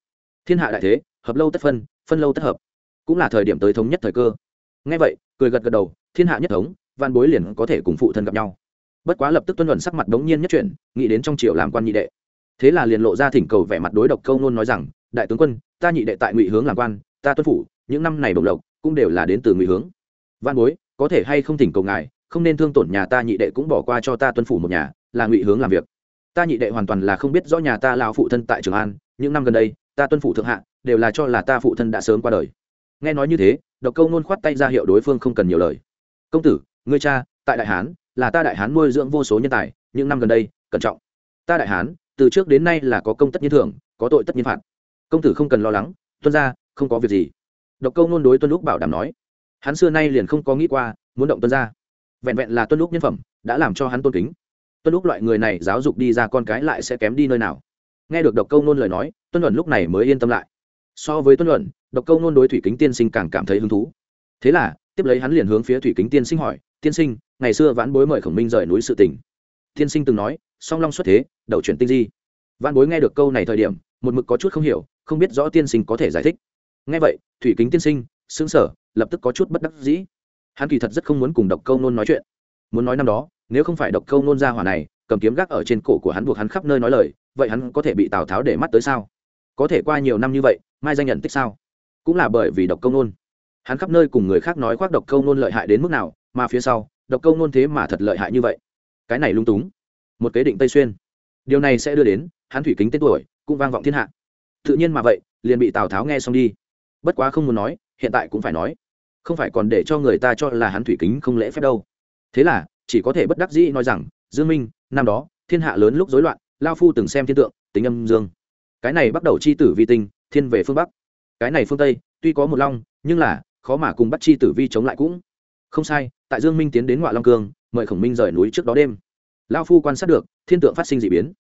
Thiên hạ đại thế, hợp lâu tất phân phân lâu tất hợp. Cũng là thời điểm tới thống nhất thời cơ. Nghe vậy, cười gật gật đầu, thiên hạ nhất thống văn bối liền có thể cùng phụ thân gặp nhau. Bất quá lập tức tuân luận sắc mặt đống nhiên nhất chuyển, nghĩ đến trong triều làm quan nhị đệ thế là liền lộ ra thỉnh cầu vẻ mặt đối độc câu nôn nói rằng, đại tướng quân, ta nhị đệ tại ngụy hướng làm quan, ta tuân phủ, những năm này bồng lộc cũng đều là đến từ ngụy hướng. Văn bối, có thể hay không thỉnh cầu ngài, không nên thương tổn nhà ta nhị đệ cũng bỏ qua cho ta tuân phủ một nhà, là ngụy hướng làm việc. Ta nhị đệ hoàn toàn là không biết rõ nhà ta lao phụ thân tại trường an, những năm gần đây, ta tuân phủ thượng hạ, đều là cho là ta phụ thân đã sớm qua đời. Nghe nói như thế, độc câu nôn khoát tay ra hiệu đối phương không cần nhiều lời. Công tử, ngươi cha, tại đại hán, là ta đại hán nuôi dưỡng vô số nhân tài, những năm gần đây, cẩn trọng. Ta đại hán từ trước đến nay là có công tất nhiên thưởng, có tội tất nhiên phạt. Công tử không cần lo lắng, tuân ra không có việc gì. Độc câu nôn đối tuân lúc bảo đảm nói. Hắn xưa nay liền không có nghĩ qua, muốn động tuân ra vẹn vẹn là tuân lúc nhân phẩm, đã làm cho hắn tôn kính. Tuân lúc loại người này giáo dục đi ra con cái lại sẽ kém đi nơi nào. Nghe được độc câu nôn lời nói, tuân luận lúc này mới yên tâm lại. So với tuân luận, độc câu nôn đối thủy kính tiên sinh càng cảm thấy hứng thú. Thế là, tiếp lấy hắn liền hướng phía thủy kính tiên sinh hỏi, tiên sinh, ngày xưa vãn bối mời khổng minh rời núi sự tình tiên sinh từng nói, song long xuất thế, đầu chuyển tinh di. Văn bối nghe được câu này thời điểm, một mực có chút không hiểu, không biết rõ tiên sinh có thể giải thích. Nghe vậy, thủy kính tiên sinh xứng sở lập tức có chút bất đắc dĩ. Hắn kỳ thật rất không muốn cùng độc câu nôn nói chuyện. Muốn nói năm đó, nếu không phải độc câu nôn ra hỏa này, cầm kiếm gác ở trên cổ của hắn buộc hắn khắp nơi nói lời, vậy hắn có thể bị tào tháo để mắt tới sao? Có thể qua nhiều năm như vậy, mai danh nhận tích sao? Cũng là bởi vì độc câu nôn. Hắn khắp nơi cùng người khác nói khoác độc câu nôn lợi hại đến mức nào, mà phía sau, độc câu nôn thế mà thật lợi hại như vậy cái này lung túng. Một kế định tây xuyên. Điều này sẽ đưa đến, hắn thủy kính tên tuổi, cũng vang vọng thiên hạ. Tự nhiên mà vậy, liền bị tào tháo nghe xong đi. Bất quá không muốn nói, hiện tại cũng phải nói. Không phải còn để cho người ta cho là hắn thủy kính không lễ phép đâu. Thế là, chỉ có thể bất đắc dĩ nói rằng, dương minh, năm đó, thiên hạ lớn lúc rối loạn, lao phu từng xem thiên tượng, tính âm dương. Cái này bắt đầu chi tử vi tinh, thiên về phương bắc. Cái này phương tây, tuy có một long, nhưng là, khó mà cùng bắt chi tử vi chống lại cũng. Không sai, tại dương minh tiến đến ngoại long cương mời khổng minh rời núi trước đó đêm. Lao phu quan sát được, thiên tượng phát sinh d ị biến.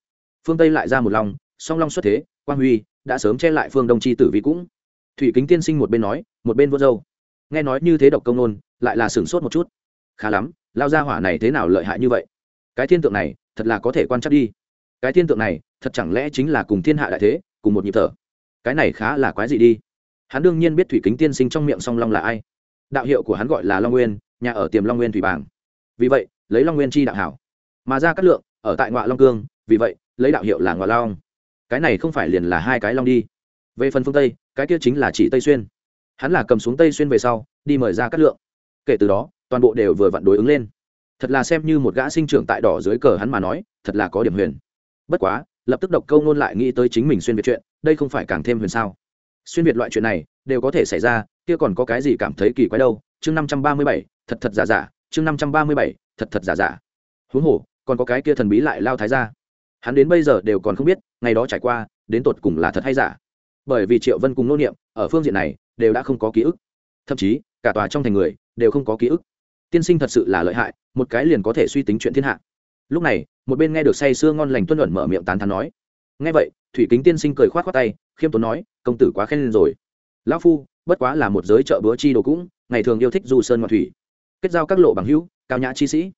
Phương tây lại ra một long song long xuất thế, quang huy đã sớm che lại phương đông chi tử vi cũng. Thủy kính tiên sinh một bên nói, một bên vô dâu nghe nói như thế độc công nôn, lại là sửng sốt một chút. Khá lắm lao ra hỏa này thế nào lợi hại như vậy? Cái thiên tượng này, thật là có thể quan trắc đi. Cái thiên tượng này, thật chẳng lẽ chính là cùng thiên hạ đại thế, cùng một nhịp thở? Cái này khá là quái gì đi. Hắn đương nhiên biết thủy kính tiên sinh trong miệng song long là ai. Đạo hiệu của hắn gọi là long nguyên, nhà ở tiềm long nguyên thủy bảng vì vậy, lấy long nguyên chi đạo hảo. Mà ra cát lượng, ở tại ngoại long cương, vì vậy, lấy đạo hiệu là ngoại long. Cái này không phải liền là hai cái long đi. Về phần phương tây, cái kia chính là chỉ tây xuyên. Hắn là cầm xuống tây xuyên về sau, đi mời ra cát lượng. Kể từ đó, toàn bộ đều vừa vặn đối ứng lên. Thật là xem như một gã sinh trưởng tại đỏ dưới cờ hắn mà nói, thật là có điểm huyền. Bất quá, lập tức độc câu nôn lại nghĩ tới chính mình xuyên việt chuyện, đây không phải càng thêm huyền sao? Xuyên việt loại chuyện này, đều có thể xảy ra, kia còn có cái gì cảm thấy kỳ quái đâu? Chương năm trăm ba mươi bảy, thật thật giả giả chương năm trăm ba mươi bảy, thật thật giả giả. Huống hồ, còn có cái kia thần bí lại lao thái ra hắn đến bây giờ đều còn không biết, ngày đó trải qua, đến tột cùng là thật hay giả. Bởi vì triệu vân cùng nô niệm, ở phương diện này, đều đã không có ký ức. Thậm chí, cả tòa trong thành người, đều không có ký ức. Tiên sinh thật sự là lợi hại, một cái liền có thể suy tính chuyện thiên hạ. Lúc này, một bên nghe được say sưa ngon lành tuân luận mở miệng tán thán nói. Nghe vậy, thủy kính tiên sinh cười khoát khoát tay, khiêm tốn nói, công tử quá khen lên rồi. Lão phu, bất quá là một giới chợ búa chi đồ cũng, ngày thường yêu thích du sơn ngoại thủy kết giao các lộ bằng hữu, cao nhã chi sĩ.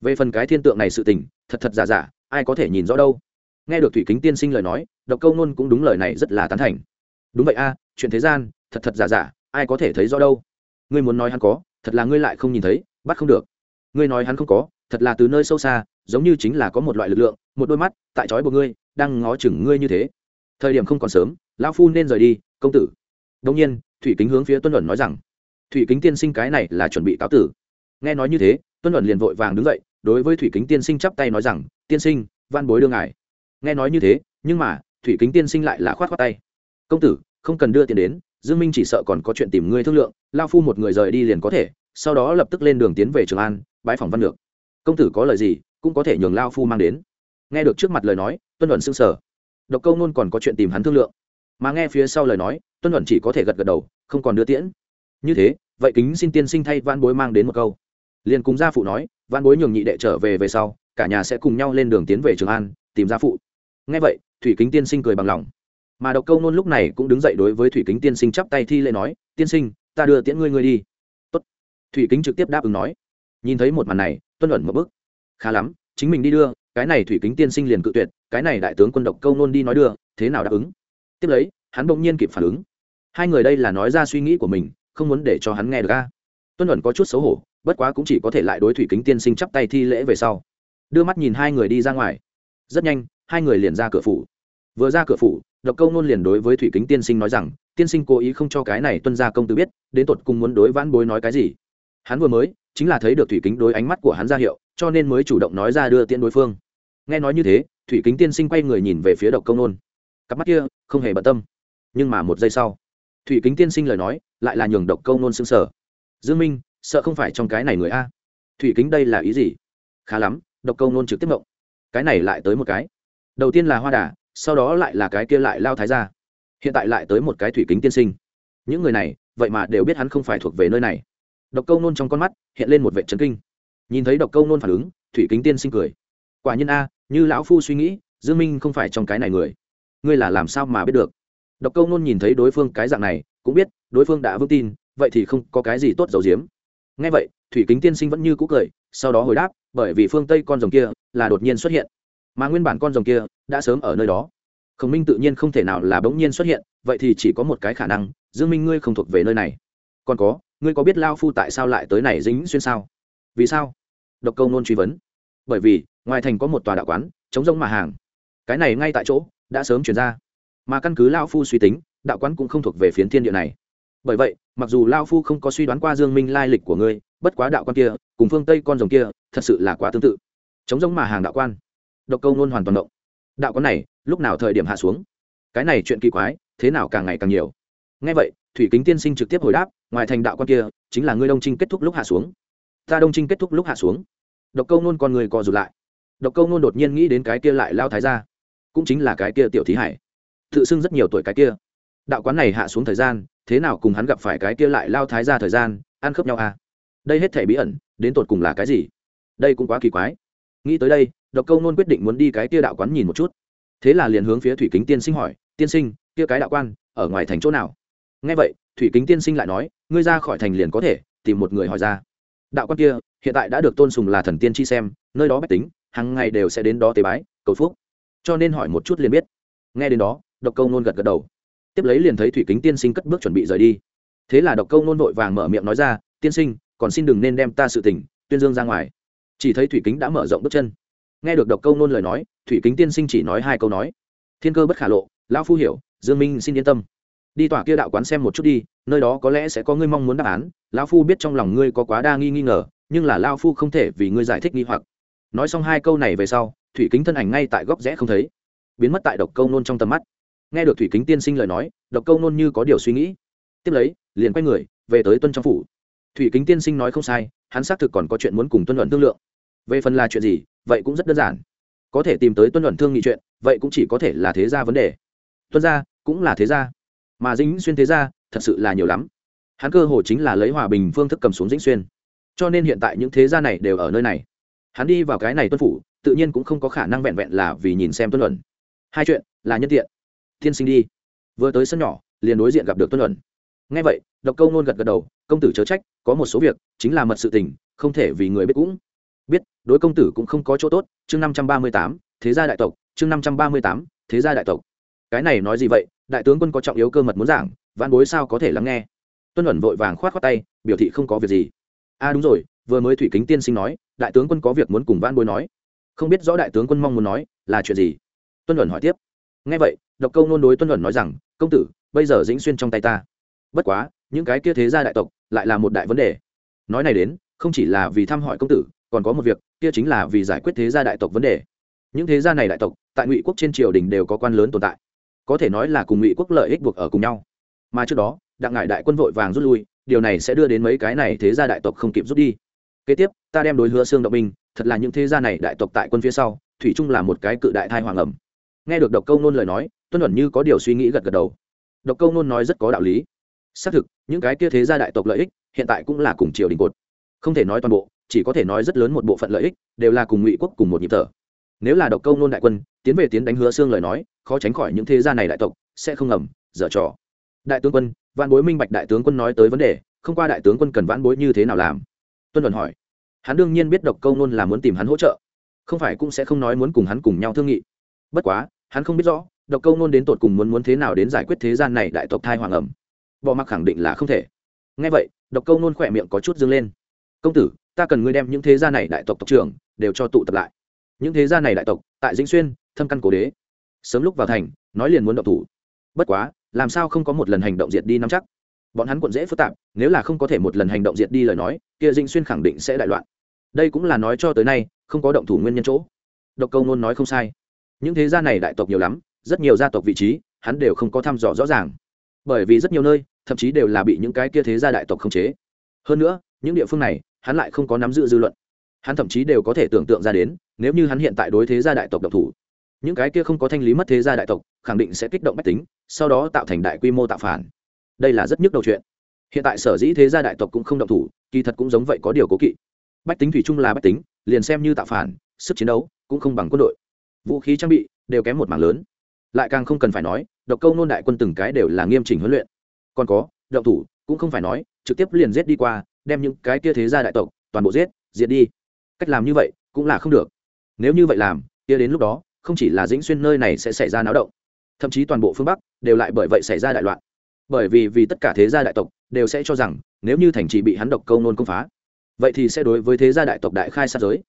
Về phần cái thiên tượng này sự tình, thật thật giả giả, ai có thể nhìn rõ đâu. Nghe được thủy kính tiên sinh lời nói, độc câu nôn cũng đúng lời này rất là tán thành. Đúng vậy a, chuyện thế gian, thật thật giả giả, ai có thể thấy rõ đâu. Ngươi muốn nói hắn có, thật là ngươi lại không nhìn thấy, bắt không được. Ngươi nói hắn không có, thật là từ nơi sâu xa, giống như chính là có một loại lực lượng, một đôi mắt, tại trói buộc ngươi, đang ngó chừng ngươi như thế. Thời điểm không còn sớm, lão phu nên rời đi, công tử. Đông nhiên, thủy kính hướng phía tuân luận nói rằng, thủy kính tiên sinh cái này là chuẩn bị cáo tử nghe nói như thế tuân luận liền vội vàng đứng dậy, đối với thủy kính tiên sinh chắp tay nói rằng, tiên sinh, van bối đưa ngài. Nghe nói như thế, nhưng mà, thủy kính tiên sinh lại là khoát khoát tay. Công tử, không cần đưa tiền đến, dương minh chỉ sợ còn có chuyện tìm ngươi thương lượng, lao phu một người rời đi liền có thể, sau đó lập tức lên đường tiến về trường an bãi phòng văn được công tử có lời gì, cũng có thể nhường lao phu mang đến. Nghe được trước mặt lời nói tuân luận sững sờ. độc câu nôn còn có chuyện tìm hắn thương lượng. Mà nghe phía sau lời nói tuân luận chỉ có thể gật gật đầu, không còn đưa tiễn. Như thế, vậy kính xin tiên sinh thay van bối mang đến một câu liền cùng gia phụ nói văn bối nhường nhị đệ trở về về sau, cả nhà sẽ cùng nhau lên đường tiến về trường an, tìm gia phụ. Nghe vậy, thủy kính tiên sinh cười bằng lòng. Mà độc câu nôn lúc này cũng đứng dậy đối với thủy kính tiên sinh chắp tay thi lễ nói, tiên sinh, ta đưa tiễn ngươi ngươi đi. Tốt. thủy kính trực tiếp đáp ứng nói. Nhìn thấy một màn này, tuân luận một bức khá lắm, chính mình đi đưa, cái này thủy kính tiên sinh liền cự tuyệt, cái này đại tướng quân độc câu nôn đi nói đưa, thế nào đáp ứng? Tiếp lấy, hắn bỗng nhiên kịp phản ứng. Hai người đây là nói ra suy nghĩ của mình, không muốn để cho hắn nghe được ca tuân luận có chút xấu hổ bất quá cũng chỉ có thể lại đối thủy kính tiên sinh chắp tay thi lễ về sau. Đưa mắt nhìn hai người đi ra ngoài. Rất nhanh, hai người liền ra cửa phủ. Vừa ra cửa phủ, độc câu nôn liền đối với thủy kính tiên sinh nói rằng, tiên sinh cố ý không cho cái này tuân gia công tử biết, đến tột cùng muốn đối vãn bối nói cái gì? Hắn vừa mới, chính là thấy được thủy kính đối ánh mắt của hắn ra hiệu, cho nên mới chủ động nói ra đưa tiễn đối phương. Nghe nói như thế, thủy kính tiên sinh quay người nhìn về phía độc công nôn. Cặp mắt kia, không hề bận tâm. Nhưng mà một giây sau, thủy kính tiên sinh lời nói, lại là nhường độc câu nôn xương sở dương minh sợ không phải trong cái này người a. Thủy kính đây là ý gì? Khá lắm, độc câu nôn trực tiếp mộng cái này lại tới một cái. Đầu tiên là hoa đà, sau đó lại là cái kia lại lao thái ra hiện tại lại tới một cái thủy kính tiên sinh. Những người này, vậy mà đều biết hắn không phải thuộc về nơi này. Độc câu nôn trong con mắt hiện lên một vệ trấn kinh. Nhìn thấy độc câu nôn phản ứng, thủy kính tiên sinh cười. Quả nhiên a, như lão phu suy nghĩ, dương minh không phải trong cái này người. Ngươi là làm sao mà biết được? Độc câu nôn nhìn thấy đối phương cái dạng này, cũng biết, đối phương đã vững tin, vậy thì không có cái gì tốt dầu diếm ngay vậy, thủy kính tiên sinh vẫn như cũ cười, sau đó hồi đáp, bởi vì phương tây con rồng kia là đột nhiên xuất hiện. Mà nguyên bản con rồng kia đã sớm ở nơi đó. Khổng minh tự nhiên không thể nào là bỗng nhiên xuất hiện, vậy thì chỉ có một cái khả năng, dương minh ngươi không thuộc về nơi này. Còn có, ngươi có biết lao phu tại sao lại tới này dính xuyên sao? Vì sao? Độc câu nôn truy vấn. Bởi vì, ngoài thành có một tòa đạo quán chống rông mà hàng. Cái này ngay tại chỗ, đã sớm chuyển ra. Mà căn cứ lao phu suy tính, đạo quán cũng không thuộc về phiến thiên địa này. Bởi vậy mặc dù lao phu không có suy đoán qua dương minh lai lịch của ngươi, bất quá đạo quan kia, cùng phương tây con rồng kia, thật sự là quá tương tự. Chống giống mà hàng đạo quan. Độc câu nôn hoàn toàn động. Đạo quan này, lúc nào thời điểm hạ xuống? Cái này chuyện kỳ quái, thế nào càng ngày càng nhiều? Ngay vậy, thủy kính tiên sinh trực tiếp hồi đáp, ngoài thành đạo quan kia, chính là ngươi đông trinh kết thúc lúc hạ xuống. Ta đông trinh kết thúc lúc hạ xuống. Độc câu nôn con người co rụt lại. Độc câu nôn đột nhiên nghĩ đến cái kia lại lao thái ra cũng chính là cái kia tiểu thí hải. Tự xưng rất nhiều tuổi cái kia. Đạo quán này hạ xuống thời gian thế nào cùng hắn gặp phải cái kia lại lao thái ra thời gian, ăn khớp nhau à? Đây hết thể bí ẩn, đến tột cùng là cái gì? Đây cũng quá kỳ quái. Nghĩ tới đây, độc câu nôn quyết định muốn đi cái kia đạo quán nhìn một chút. Thế là liền hướng phía thủy kính tiên sinh hỏi, tiên sinh, kia cái đạo quan ở ngoài thành chỗ nào? Nghe vậy, thủy kính tiên sinh lại nói, ngươi ra khỏi thành liền có thể, tìm một người hỏi ra. Đạo quan kia, hiện tại đã được tôn sùng là thần tiên chi xem, nơi đó bách tính hàng ngày đều sẽ đến đó tế bái, cầu phúc. Cho nên hỏi một chút liền biết. Nghe đến đó, độc câu nôn gật gật đầu tiếp lấy liền thấy thủy kính tiên sinh cất bước chuẩn bị rời đi. Thế là độc câu nôn vội vàng mở miệng nói ra, tiên sinh, còn xin đừng nên đem ta sự tình tuyên dương ra ngoài. Chỉ thấy thủy kính đã mở rộng bước chân. Nghe được độc câu nôn lời nói, thủy kính tiên sinh chỉ nói hai câu nói. Thiên cơ bất khả lộ, lão phu hiểu, dương minh xin yên tâm. Đi tỏa kia đạo quán xem một chút đi, nơi đó có lẽ sẽ có ngươi mong muốn đáp án. Lão phu biết trong lòng ngươi có quá đa nghi nghi ngờ, nhưng là lão phu không thể vì ngươi giải thích nghi hoặc. Nói xong hai câu này về sau, thủy kính thân ảnh ngay tại góc rẽ không thấy, biến mất tại độc câu nôn trong tầm mắt nghe được thủy kính tiên sinh lời nói, độc câu nôn như có điều suy nghĩ. Tiếp lấy, liền quay người, về tới tuân trong phủ. Thủy kính tiên sinh nói không sai, hắn xác thực còn có chuyện muốn cùng tuân luận thương lượng. Về phần là chuyện gì, vậy cũng rất đơn giản. Có thể tìm tới tuân luận thương nghị chuyện, vậy cũng chỉ có thể là thế gia vấn đề. Tuân gia cũng là thế gia. Mà dĩnh xuyên thế gia, thật sự là nhiều lắm. Hắn cơ hồ chính là lấy hòa bình phương thức cầm xuống dĩnh xuyên. Cho nên hiện tại những thế gia này đều ở nơi này. Hắn đi vào cái này tuân phủ, tự nhiên cũng không có khả năng vẹn vẹn là vì nhìn xem tuân luận. Hai chuyện là nhân tiện tiên sinh đi. Vừa tới sân nhỏ, liền đối diện gặp được tuân luận. Ngay vậy, độc câu nôn gật gật đầu, công tử chớ trách, có một số việc chính là mật sự tình, không thể vì người biết cũng. Biết, đối công tử cũng không có chỗ tốt, chương năm trăm ba mươi tám, thế gia đại tộc, chương năm trăm ba mươi tám, thế gia đại tộc. Cái này nói gì vậy? Đại tướng quân có trọng yếu cơ mật muốn giảng văn bối sao có thể lắng nghe? Tuân luận vội vàng k h o á t k tay, biểu thị không có việc gì. A à đúng rồi, vừa mới thủy kính tiên sinh nói, đại tướng quân có việc muốn cùng văn bối nói. Không biết rõ đại tướng quân mong muốn nói là chuyện gì? Tuân luận hỏi tiếp. Ngay vậy độc câu nôn đối tuân luận nói rằng, công tử, bây giờ dĩnh xuyên trong tay ta. Bất quá, những cái kia thế gia đại tộc lại là một đại vấn đề. Nói này đến, không chỉ là vì thăm hỏi công tử, còn có một việc, kia chính là vì giải quyết thế gia đại tộc vấn đề. Những thế gia này đại tộc, tại ngụy quốc trên triều đình đều có quan lớn tồn tại. Có thể nói là cùng ngụy quốc lợi ích buộc ở cùng nhau. Mà trước đó, đặng ngại đại quân vội vàng rút lui, điều này sẽ đưa đến mấy cái này thế gia đại tộc không kịp rút đi. Kế tiếp, ta đem đối hứa xương động binh thật là những thế gia này đại tộc tại quân phía sau, thủy trung là một cái cự đại thai hoàng ẩm nghe được độc câu nôn lời nói, tuân ẩn như có điều suy nghĩ gật gật đầu. Độc câu nôn nói rất có đạo lý. Xác thực, những cái kia thế gia đại tộc lợi ích, hiện tại cũng là cùng triều đình cột. Không thể nói toàn bộ, chỉ có thể nói rất lớn một bộ phận lợi ích, đều là cùng ngụy quốc cùng một nhịp thở. Nếu là độc câu nôn đại quân, tiến về tiến đánh hứa xương lời nói, khó tránh khỏi những thế gia này đại tộc sẽ không ngầm, dở trò. Đại tướng quân văn bối minh bạch đại tướng quân nói tới vấn đề, không qua đại tướng quân cần vãn bối như thế nào làm? Tuân luận hỏi. Hắn đương nhiên biết độc câu nôn là muốn tìm hắn hỗ trợ, không phải cũng sẽ không nói muốn cùng hắn cùng nhau thương nghị bất quá, hắn không biết rõ, độc câu nôn đến tột cùng muốn muốn thế nào đến giải quyết thế gian này đại tộc thai hoàng ẩm. Bỏ mặc khẳng định là không thể. Ngay vậy, độc câu nôn khỏe miệng có chút dâng lên. Công tử, ta cần ngươi đem những thế gia này đại tộc tộc trưởng đều cho tụ tập lại. Những thế gia này đại tộc, tại dĩnh xuyên, thâm căn Cổ đế. Sớm lúc vào thành, nói liền muốn động thủ. Bất quá, làm sao không có một lần hành động diệt đi nắm chắc? Bọn hắn quận dễ phức tạp, nếu là không có thể một lần hành động diệt đi lời nói, kia dĩnh xuyên khẳng định sẽ đại loạn. Đây cũng là nói cho tới nay, không có động thủ nguyên nhân chỗ. Độc câu nôn nói không sai những thế gia này đại tộc nhiều lắm, rất nhiều gia tộc vị trí, hắn đều không có thăm dò rõ ràng. Bởi vì rất nhiều nơi, thậm chí đều là bị những cái kia thế gia đại tộc khống chế. Hơn nữa, những địa phương này, hắn lại không có nắm giữ dư luận. Hắn thậm chí đều có thể tưởng tượng ra đến, nếu như hắn hiện tại đối thế gia đại tộc độc thủ, những cái kia không có thanh lý mất thế gia đại tộc, khẳng định sẽ kích động bách tính, sau đó tạo thành đại quy mô tạo phản. Đây là rất nhức đầu chuyện. Hiện tại sở dĩ thế gia đại tộc cũng không động thủ, kỳ thật cũng giống vậy có điều cố kỵ. Bách tính thủy chung là bách tính, liền xem như tạo phản, sức chiến đấu cũng không bằng quân đội vũ khí trang bị đều kém một mảng lớn. Lại càng không cần phải nói, độc câu nôn đại quân từng cái đều là nghiêm chỉnh huấn luyện. Còn có, động thủ cũng không phải nói, trực tiếp liền giết đi qua, đem những cái kia thế gia đại tộc toàn bộ giết, diệt đi. Cách làm như vậy cũng là không được. Nếu như vậy làm, kia đến lúc đó, không chỉ là dĩnh xuyên nơi này sẽ xảy ra náo động, thậm chí toàn bộ phương bắc đều lại bởi vậy xảy ra đại loạn. Bởi vì vì tất cả thế gia đại tộc đều sẽ cho rằng, nếu như thành trì bị hắn độc câu nôn công phá, vậy thì sẽ đối với thế gia đại tộc đại khai sát giới.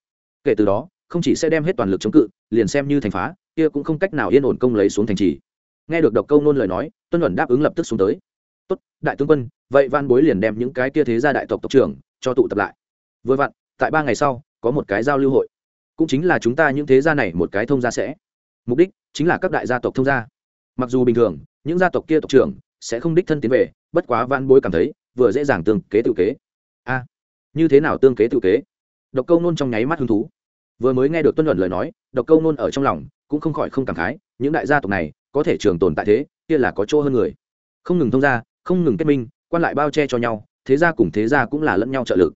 Kể từ đó không chỉ sẽ đem hết toàn lực chống cự, liền xem như thành phá, kia cũng không cách nào yên ổn công lấy xuống thành trì. Nghe được độc câu nôn lời nói, tuân luận đáp ứng lập tức xuống tới. Tốt, đại tướng quân, vậy van bối liền đem những cái kia thế gia đại tộc tộc trưởng cho tụ tập lại. Vừa vặn, tại ba ngày sau, có một cái giao lưu hội. Cũng chính là chúng ta những thế gia này một cái thông gia sẽ. Mục đích chính là các đại gia tộc thông gia. Mặc dù bình thường, những gia tộc kia tộc trưởng sẽ không đích thân tiến về, bất quá van bối cảm thấy, vừa dễ dàng tương kế tự kế. A, như thế nào tương kế tự kế? Độc câu nôn trong nháy mắt hứng thú vừa mới nghe được tuân luận lời nói, độc câu nôn ở trong lòng cũng không khỏi không cảm khái, những đại gia tộc này có thể trường tồn tại thế, kia là có chỗ hơn người. Không ngừng thông gia, không ngừng kết minh, quan lại bao che cho nhau, thế gia cùng thế gia cũng là lẫn nhau trợ lực.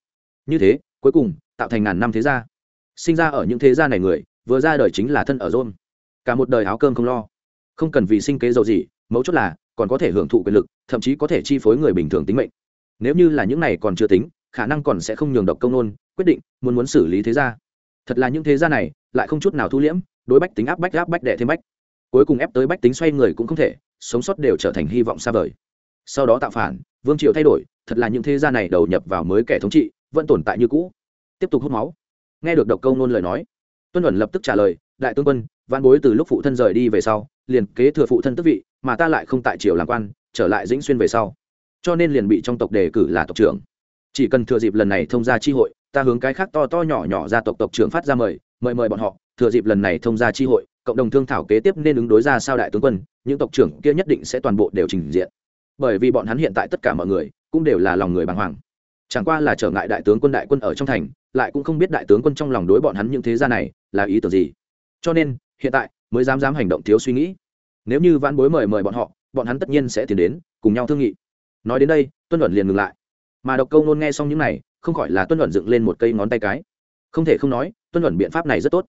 Như thế, cuối cùng, tạo thành ngàn năm thế gia. Sinh ra ở những thế gia này người, vừa ra đời chính là thân ở rôn. Cả một đời áo cơm không lo. Không cần vì sinh kế giàu gì mấu chốt là còn có thể hưởng thụ quyền lực, thậm chí có thể chi phối người bình thường tính mệnh. Nếu như là những này còn chưa tính, khả năng còn sẽ không nhường độc công nôn quyết định muốn muốn xử lý thế gia thật là những thế gia này, lại không chút nào thu liễm, đối bách tính áp bách áp bách đệ thêm bách. Cuối cùng ép tới bách tính xoay người cũng không thể, sống sót đều trở thành hy vọng xa vời. Sau đó tạo phản, vương triều thay đổi, thật là những thế gia này đầu nhập vào mới kẻ thống trị, vẫn tồn tại như cũ. Tiếp tục hút máu. Nghe được độc câu nôn lời nói, tuân ẩn lập tức trả lời, đại tướng quân văn bối từ lúc phụ thân rời đi về sau, liền kế thừa phụ thân tức vị, mà ta lại không tại triều làm quan, trở lại dĩnh xuyên về sau. Cho nên liền bị trong tộc đề cử là tộc trưởng chỉ cần thừa dịp lần này thông gia chi hội, ta hướng cái khác to to nhỏ nhỏ ra tộc tộc trưởng phát ra mời mời mời bọn họ, thừa dịp lần này thông gia chi hội, cộng đồng thương thảo kế tiếp nên ứng đối ra sao đại tướng quân, những tộc trưởng kia nhất định sẽ toàn bộ đều trình diện. Bởi vì bọn hắn hiện tại tất cả mọi người cũng đều là lòng người bàng hoàng. Chẳng qua là trở ngại đại tướng quân đại quân ở trong thành, lại cũng không biết đại tướng quân trong lòng đối bọn hắn những thế gia này là ý tưởng gì. Cho nên, hiện tại mới dám dám hành động thiếu suy nghĩ. Nếu như vãn bối mời mời bọn họ, bọn hắn tất nhiên sẽ tiến đến, cùng nhau thương nghị. Nói đến đây, tuân luận liền ngừng lại mà độc câu nôn nghe xong những này, không khỏi là tuân luận dựng lên một cây ngón tay cái. Không thể không nói, tuân luận biện pháp này rất tốt.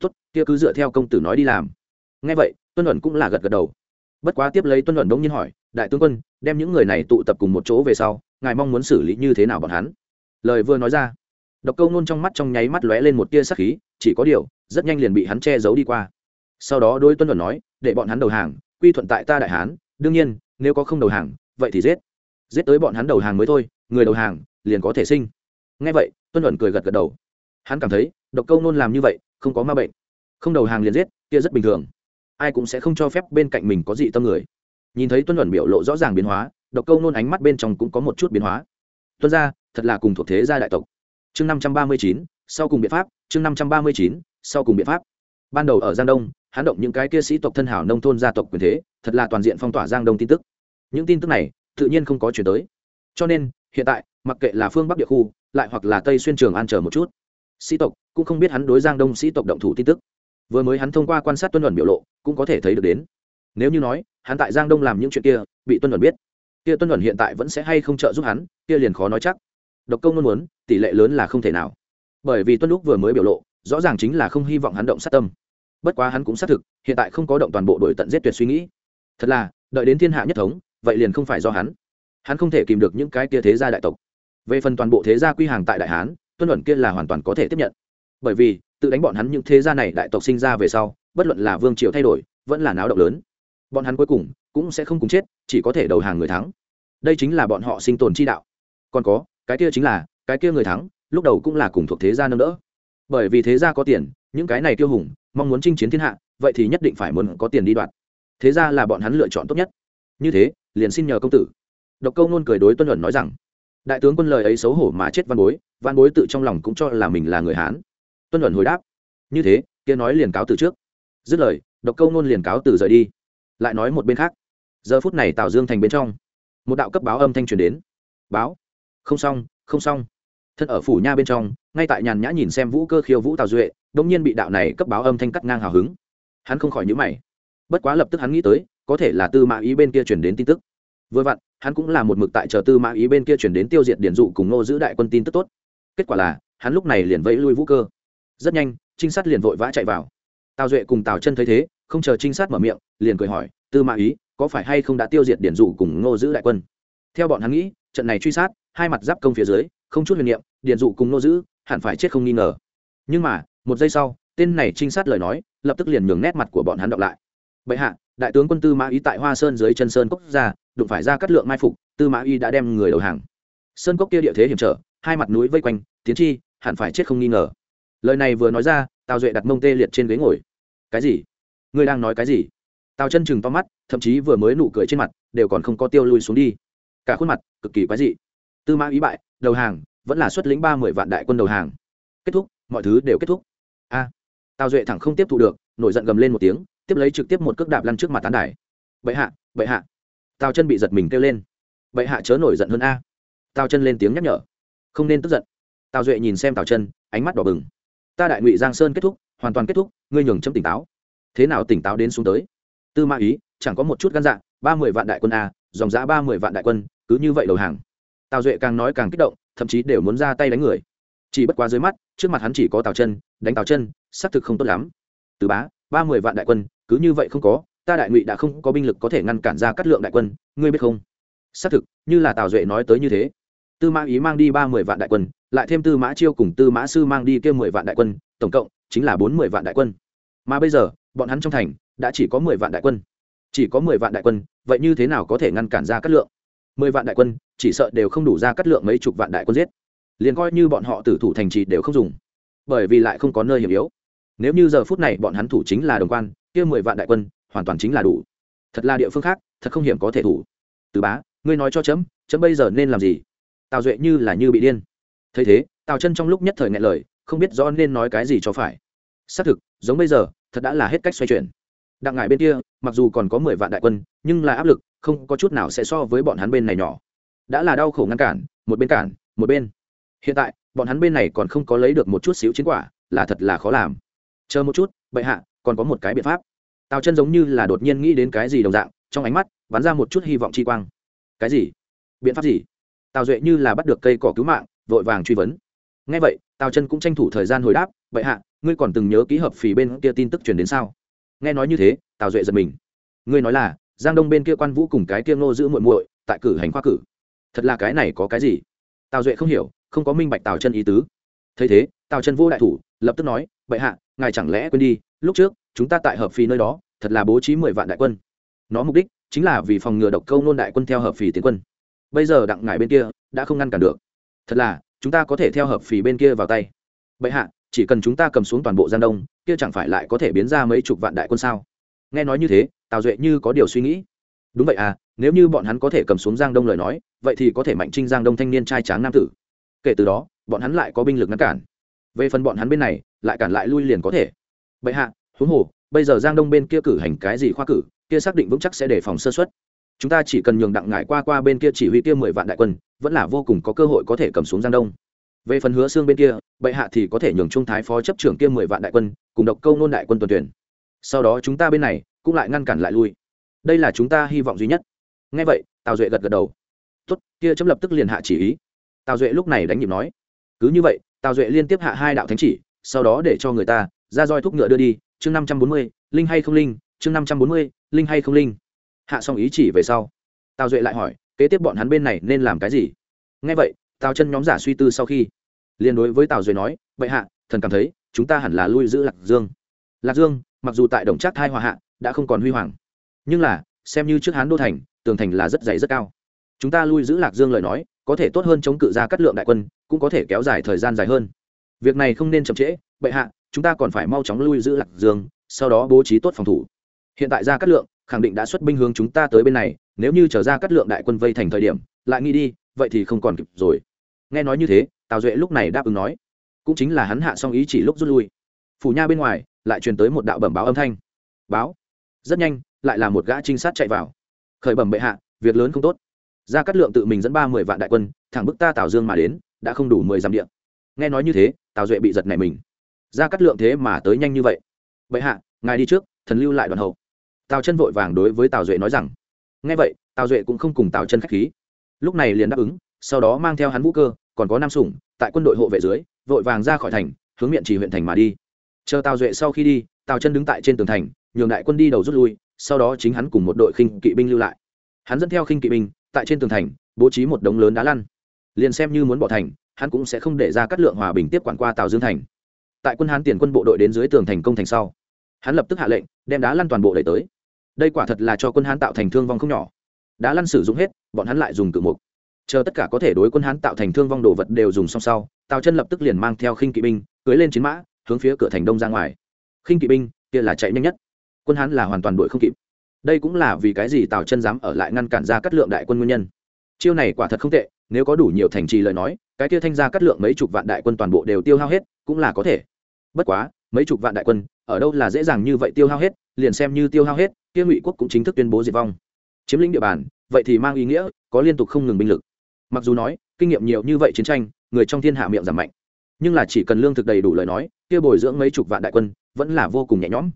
Tốt, kia cứ dựa theo công tử nói đi làm. Nghe vậy, tuân luận cũng là gật gật đầu. Bất quá tiếp lấy tuân luận đông nhiên hỏi, đại tướng quân, đem những người này tụ tập cùng một chỗ về sau, ngài mong muốn xử lý như thế nào bọn hắn? Lời vừa nói ra, độc câu nôn trong mắt trong nháy mắt lóe lên một tia sắc khí, chỉ có điều, rất nhanh liền bị hắn che giấu đi qua. Sau đó đôi tuân luận nói, để bọn hắn đầu hàng, quy thuận tại ta đại hán, đương nhiên, nếu có không đầu hàng, vậy thì giết. Giết tới bọn hắn đầu hàng mới thôi người đầu hàng liền có thể sinh. Ngay vậy, tuân luận cười gật gật đầu. Hắn cảm thấy, độc câu nôn làm như vậy, không có ma bệnh. Không đầu hàng liền giết, kia rất bình thường. Ai cũng sẽ không cho phép bên cạnh mình có dị tâm người. Nhìn thấy tuân luận biểu lộ rõ ràng biến hóa, độc câu nôn ánh mắt bên trong cũng có một chút biến hóa. Tuân ra thật là cùng thuộc thế gia đại tộc. Chương năm trăm ba mươi chín, sau cùng biện pháp, chương năm trăm ba mươi chín, sau cùng biện pháp. Ban đầu ở giang đông, hắn động những cái kia sĩ tộc thân hảo nông thôn gia tộc quyền thế, thật là toàn diện phong tỏa giang đông tin tức. Những tin tức này, tự nhiên không có chuyển tới. Cho nên hiện tại, mặc kệ là phương bắc địa khu, lại hoặc là tây xuyên trường an chờ một chút. Sĩ tộc cũng không biết hắn đối giang đông sĩ tộc động thủ tin tức. Vừa mới hắn thông qua quan sát tuân luận biểu lộ, cũng có thể thấy được đến. Nếu như nói, hắn tại giang đông làm những chuyện kia, bị tuân luận biết, kia tuân luận hiện tại vẫn sẽ hay không trợ giúp hắn, kia liền khó nói chắc. Độc công luôn muốn, tỷ lệ lớn là không thể nào. Bởi vì tuân lúc vừa mới biểu lộ, rõ ràng chính là không hy vọng hắn động sát tâm. Bất quá hắn cũng xác thực, hiện tại không có động toàn bộ đội tận giết tuyệt suy nghĩ. Thật là, đợi đến thiên hạ nhất thống, vậy liền không phải do hắn hắn không thể kìm được những cái kia thế gia đại tộc. Về phần toàn bộ thế gia quy hàng tại đại hán, tuân luận kia là hoàn toàn có thể tiếp nhận. Bởi vì, tự đánh bọn hắn những thế gia này đại tộc sinh ra về sau, bất luận là vương triều thay đổi, vẫn là náo động lớn. Bọn hắn cuối cùng cũng sẽ không cùng chết, chỉ có thể đầu hàng người thắng. Đây chính là bọn họ sinh tồn chi đạo. Còn có, cái kia chính là, cái kia người thắng, lúc đầu cũng là cùng thuộc thế gia nâng đỡ. Bởi vì thế gia có tiền, những cái này tiêu hùng, mong muốn chinh chiến thiên hạ, vậy thì nhất định phải muốn có tiền đi đoạt. Thế ra là bọn hắn lựa chọn tốt nhất. Như thế, liền xin nhờ công tử độc câu nôn cười đối tuân luận nói rằng, đại tướng quân lời ấy xấu hổ mà chết văn bối văn bối tự trong lòng cũng cho là mình là người hán. Tuân luận hồi đáp, như thế, kia nói liền cáo từ trước. Dứt lời, độc câu nôn liền cáo từ rời đi. Lại nói một bên khác, giờ phút này tào dương thành bên trong, một đạo cấp báo âm thanh truyền đến. Báo, không xong không xong. Thân ở phủ nha bên trong, ngay tại nhàn nhã nhìn xem vũ cơ khiêu vũ tào duệ đ ỗ n g nhiên bị đạo này cấp báo âm thanh cắt ngang hào hứng. Hắn không khỏi nhữ mày. Bất quá lập tức hắn nghĩ tới, có thể là tư mã ý bên kia chuyển đến tin tức. Vừa vặn hắn cũng là một mực tại chờ tư mã ý bên kia chuyển đến tiêu diệt điển dụ cùng Ngô giữ đại quân tin tức tốt. Kết quả là, hắn lúc này liền vẫy lui vũ cơ. Rất nhanh, trinh sát liền vội vã chạy vào. Tào duệ cùng tào chân thấy thế, không chờ trinh sát mở miệng, liền cười hỏi, tư mã ý, có phải hay không đã tiêu diệt điển dụ cùng ngô giữ đại quân? Theo bọn hắn nghĩ, trận này truy sát, hai mặt giáp công phía dưới, không chút huyền niệm, điển dụ cùng ngô giữ hẳn phải chết không nghi ngờ. Nhưng mà, một giây sau, tên này trinh sát lời nói, lập tức liền nhường nét mặt của bọn hắn đọc lại. Bệ hạ, đại tướng quân tư mã ý tại hoa sơn dưới chân sơn cốc ra đụng phải ra cắt lượng mai phục, tư mã Y đã đem người đầu hàng. Sơn cốc kia địa thế hiểm trở, hai mặt núi vây quanh, tiến chi, hẳn phải chết không nghi ngờ. Lời này vừa nói ra, tào duệ đặt mông tê liệt trên ghế ngồi. Cái gì? Ngươi đang nói cái gì? Tào chân chừng to mắt, thậm chí vừa mới nụ cười trên mặt, đều còn không có tiêu lui xuống đi. Cả khuôn mặt, cực kỳ quái dị. Tư mã ý bại, đầu hàng, vẫn là xuất lĩnh ba mươi vạn đại quân đầu hàng. Kết thúc, mọi thứ đều kết thúc. A. Tào duệ thẳng không tiếp thu được, nổi giận gầm lên một tiếng, tiếp lấy trực tiếp một cước đạp lăn trước mặt tán đài. Bệ hạ bệ hạ tào chân bị giật mình kêu lên vậy hạ chớ nổi giận hơn a tào chân lên tiếng nhắc nhở không nên tức giận tào duệ nhìn xem tào chân ánh mắt đỏ bừng ta đại ngụy giang sơn kết thúc hoàn toàn kết thúc ngươi nhường chấm tỉnh táo thế nào tỉnh táo đến xuống tới tư Ma ý chẳng có một chút gan dạ ba mươi vạn đại quân a dòng giã ba mươi vạn đại quân cứ như vậy đầu hàng tào duệ càng nói càng kích động thậm chí đều muốn ra tay đánh người chỉ bất quá dưới mắt trước mặt hắn chỉ có tào chân đánh tào chân xác thực không tốt lắm từ bá ba mươi vạn đại quân cứ như vậy không có ta đại ngụy đã không có binh lực có thể ngăn cản ra cắt lượng đại quân, ngươi biết không? Xác thực, như là tào duệ nói tới như thế. Tư mã ý mang đi ba mươi vạn đại quân, lại thêm tư mã chiêu cùng tư mã sư mang đi kêu mười vạn đại quân, tổng cộng chính là bốn mươi vạn đại quân. Mà bây giờ, bọn hắn trong thành đã chỉ có mười vạn đại quân. Chỉ có mười vạn đại quân, vậy như thế nào có thể ngăn cản ra cắt lượng? Mười vạn đại quân, chỉ sợ đều không đủ ra cắt lượng mấy chục vạn đại quân giết. Liền coi như bọn họ tử thủ thành trì đều không dùng. Bởi vì lại không có nơi hiểm yếu. Nếu như giờ phút này bọn hắn thủ chính là đồng quan, kia mười vạn đại quân hoàn toàn chính là đủ. Thật là địa phương khác, thật không hiểm có thể thủ. Từ bá, ngươi nói cho chấm chấm bây giờ nên làm gì? Tào duệ như là như bị điên. Thấy thế, tào chân trong lúc nhất thời ngại lời, không biết rõ nên nói cái gì cho phải. Xác thực, giống bây giờ, thật đã là hết cách xoay chuyển. Đặng ngải bên kia, mặc dù còn có mười vạn đại quân, nhưng là áp lực không có chút nào sẽ so với bọn hắn bên này nhỏ. Đã là đau khổ ngăn cản, một bên cản, một bên. Hiện tại, bọn hắn bên này còn không có lấy được một chút xíu chiến quả, là thật là khó làm. Chờ một chút, bệ hạ, còn có một cái biện pháp tào chân giống như là đột nhiên nghĩ đến cái gì đồng dạng trong ánh mắt bắn ra một chút hy vọng chi quang cái gì biện pháp gì tào duệ như là bắt được cây cỏ cứu mạng vội vàng truy vấn ngay vậy tào chân cũng tranh thủ thời gian hồi đáp bệ hạ ngươi còn từng nhớ ký hợp phì bên kia tin tức truyền đến sao nghe nói như thế tào duệ giật mình ngươi nói là giang đông bên kia quan vũ cùng cái kia ngô giữ muội muội tại cử hành khoa cử thật là cái này có cái gì tào duệ không hiểu không có minh bạch tào chân ý tứ thấy thế tào chân vô đại thủ lập tức nói bệ hạ ngài chẳng lẽ quên đi lúc trước chúng ta tại hợp phì nơi đó, thật là bố trí mười vạn đại quân. Nó mục đích chính là vì phòng ngừa độc câu nôn đại quân theo hợp phì tiến quân. Bây giờ đặng ngải bên kia đã không ngăn cản được. Thật là, chúng ta có thể theo hợp phì bên kia vào tay. Bệ hạ, chỉ cần chúng ta cầm xuống toàn bộ giang đông, kia chẳng phải lại có thể biến ra mấy chục vạn đại quân sao? Nghe nói như thế, tào duệ như có điều suy nghĩ. Đúng vậy à nếu như bọn hắn có thể cầm xuống giang đông lời nói, vậy thì có thể mạnh trinh giang đông thanh niên trai tráng nam tử. Kể từ đó, bọn hắn lại có binh lực ngăn cản. Về phần bọn hắn bên này, lại cản lại lui liền có thể. Bệ hạ huống hồ, bây giờ giang đông bên kia cử hành cái gì khoa cử, kia xác định vững chắc sẽ đề phòng sơ xuất chúng ta chỉ cần nhường đặng ngải qua qua bên kia chỉ huy kia mười vạn đại quân, vẫn là vô cùng có cơ hội có thể cầm xuống giang đông. Về phần hứa xương bên kia, bệ hạ thì có thể nhường trung thái phó chấp trưởng kia mười vạn đại quân, cùng độc câu nôn đại quân tuần tuyển. Sau đó chúng ta bên này cũng lại ngăn cản lại lui. Đây là chúng ta hy vọng duy nhất. Ngay vậy, tào duệ gật gật đầu. Tốt, kia chấm lập tức liền hạ chỉ ý. Tào duệ lúc này đánh nhịp nói. Cứ như vậy, tào duệ liên tiếp hạ hai đạo thánh chỉ, sau đó để cho người ta ra roi thúc ngựa đưa đi chương năm trăm bốn mươi, linh hay không linh, chương năm trăm bốn mươi, linh hay không linh. Hạ xong ý chỉ về sau. Tào duệ lại hỏi, kế tiếp bọn hắn bên này nên làm cái gì? Ngay vậy, tào chân nhóm giả suy tư sau khi liên đối với tào duệ nói vậy hạ, thần cảm thấy, chúng ta hẳn là lui giữ lạc dương. Lạc dương, mặc dù tại đồng trác thai hòa hạ, đã không còn huy hoàng, nhưng là, xem như trước hán đô thành, tường thành là rất dày rất cao. Chúng ta lui giữ lạc dương lời nói, có thể tốt hơn chống cự ra cắt lượng đại quân, cũng có thể kéo dài thời gian dài hơn. Việc này không nên chậm trễ, bệ hạ chúng ta còn phải mau chóng lui giữ lạc dương, sau đó bố trí tốt phòng thủ. Hiện tại ra cát lượng, khẳng định đã xuất binh hướng chúng ta tới bên này, nếu như trở ra cát lượng đại quân vây thành thời điểm, lại nghĩ đi, vậy thì không còn kịp rồi. Nghe nói như thế, tào duệ lúc này đáp ứng nói. Cũng chính là hắn hạ xong ý chỉ lúc rút lui. Phủ nha bên ngoài, lại truyền tới một đạo bẩm báo âm thanh. Báo. Rất nhanh, lại là một gã trinh sát chạy vào. Khởi bẩm bệ hạ, việc lớn không tốt. Gia cát lượng tự mình dẫn ba mươi vạn đại quân, thẳng bức ta tào dương mà đến, đã không đủ mười dặm điện nghe nói như thế, tào duệ bị giật này mình gia cắt lượng thế mà tới nhanh như vậy. Vậy hạ, ngài đi trước, thần lưu lại đoàn hậu. Tào chân vội vàng đối với tào duệ nói rằng, nghe vậy, tào duệ cũng không cùng tào chân k h á c h khí. Lúc này liền đáp ứng, sau đó mang theo hắn vũ cơ, còn có nam sủng, tại quân đội hộ vệ dưới, vội vàng ra khỏi thành, hướng miệng chỉ huyện thành mà đi. Chờ tào duệ sau khi đi, tào chân đứng tại trên tường thành, nhường đại quân đi đầu rút lui, sau đó chính hắn cùng một đội khinh kỵ binh lưu lại. Hắn dẫn theo khinh kỵ binh, tại trên tường thành, bố trí một đống lớn đá lăn. Liền xem như muốn bỏ thành, hắn cũng sẽ không để ra cắt lượng hòa bình tiếp quản qua tào dương thành tại quân hán tiền quân bộ đội đến dưới tường thành công thành sau. Hắn lập tức hạ lệnh, đem đá lăn toàn bộ đẩy tới. Đây quả thật là cho quân hán tạo thành thương vong không nhỏ. Đá lăn sử dụng hết, bọn hắn lại dùng cự mục. Chờ tất cả có thể đối quân hán tạo thành thương vong đồ vật đều dùng xong sau, tào chân lập tức liền mang theo khinh kỵ binh, cưới lên chiến mã, hướng phía cửa thành đông ra ngoài. Khinh kỵ binh, kia là chạy nhanh nhất. Quân hán là hoàn toàn đuổi không kịp. Đây cũng là vì cái gì tào chân dám ở lại ngăn cản ra cắt lượng đại quân nguyên nhân? Chiêu này quả thật không tệ, nếu có đủ nhiều thành trì lời nói cái kia thanh ra cắt lượng mấy chục vạn đại quân toàn bộ đều tiêu hao hết, cũng là có thể. Bất quá, mấy chục vạn đại quân, ở đâu là dễ dàng như vậy tiêu hao hết, liền xem như tiêu hao hết, kia ngụy quốc cũng chính thức tuyên bố diệt vong. Chiếm lĩnh địa bàn, vậy thì mang ý nghĩa, có liên tục không ngừng binh lực. Mặc dù nói, kinh nghiệm nhiều như vậy chiến tranh, người trong thiên hạ miệng giảm mạnh. Nhưng là chỉ cần lương thực đầy đủ lời nói, kia bồi dưỡng mấy chục vạn đại quân, vẫn là vô cùng nhẹ nhõm.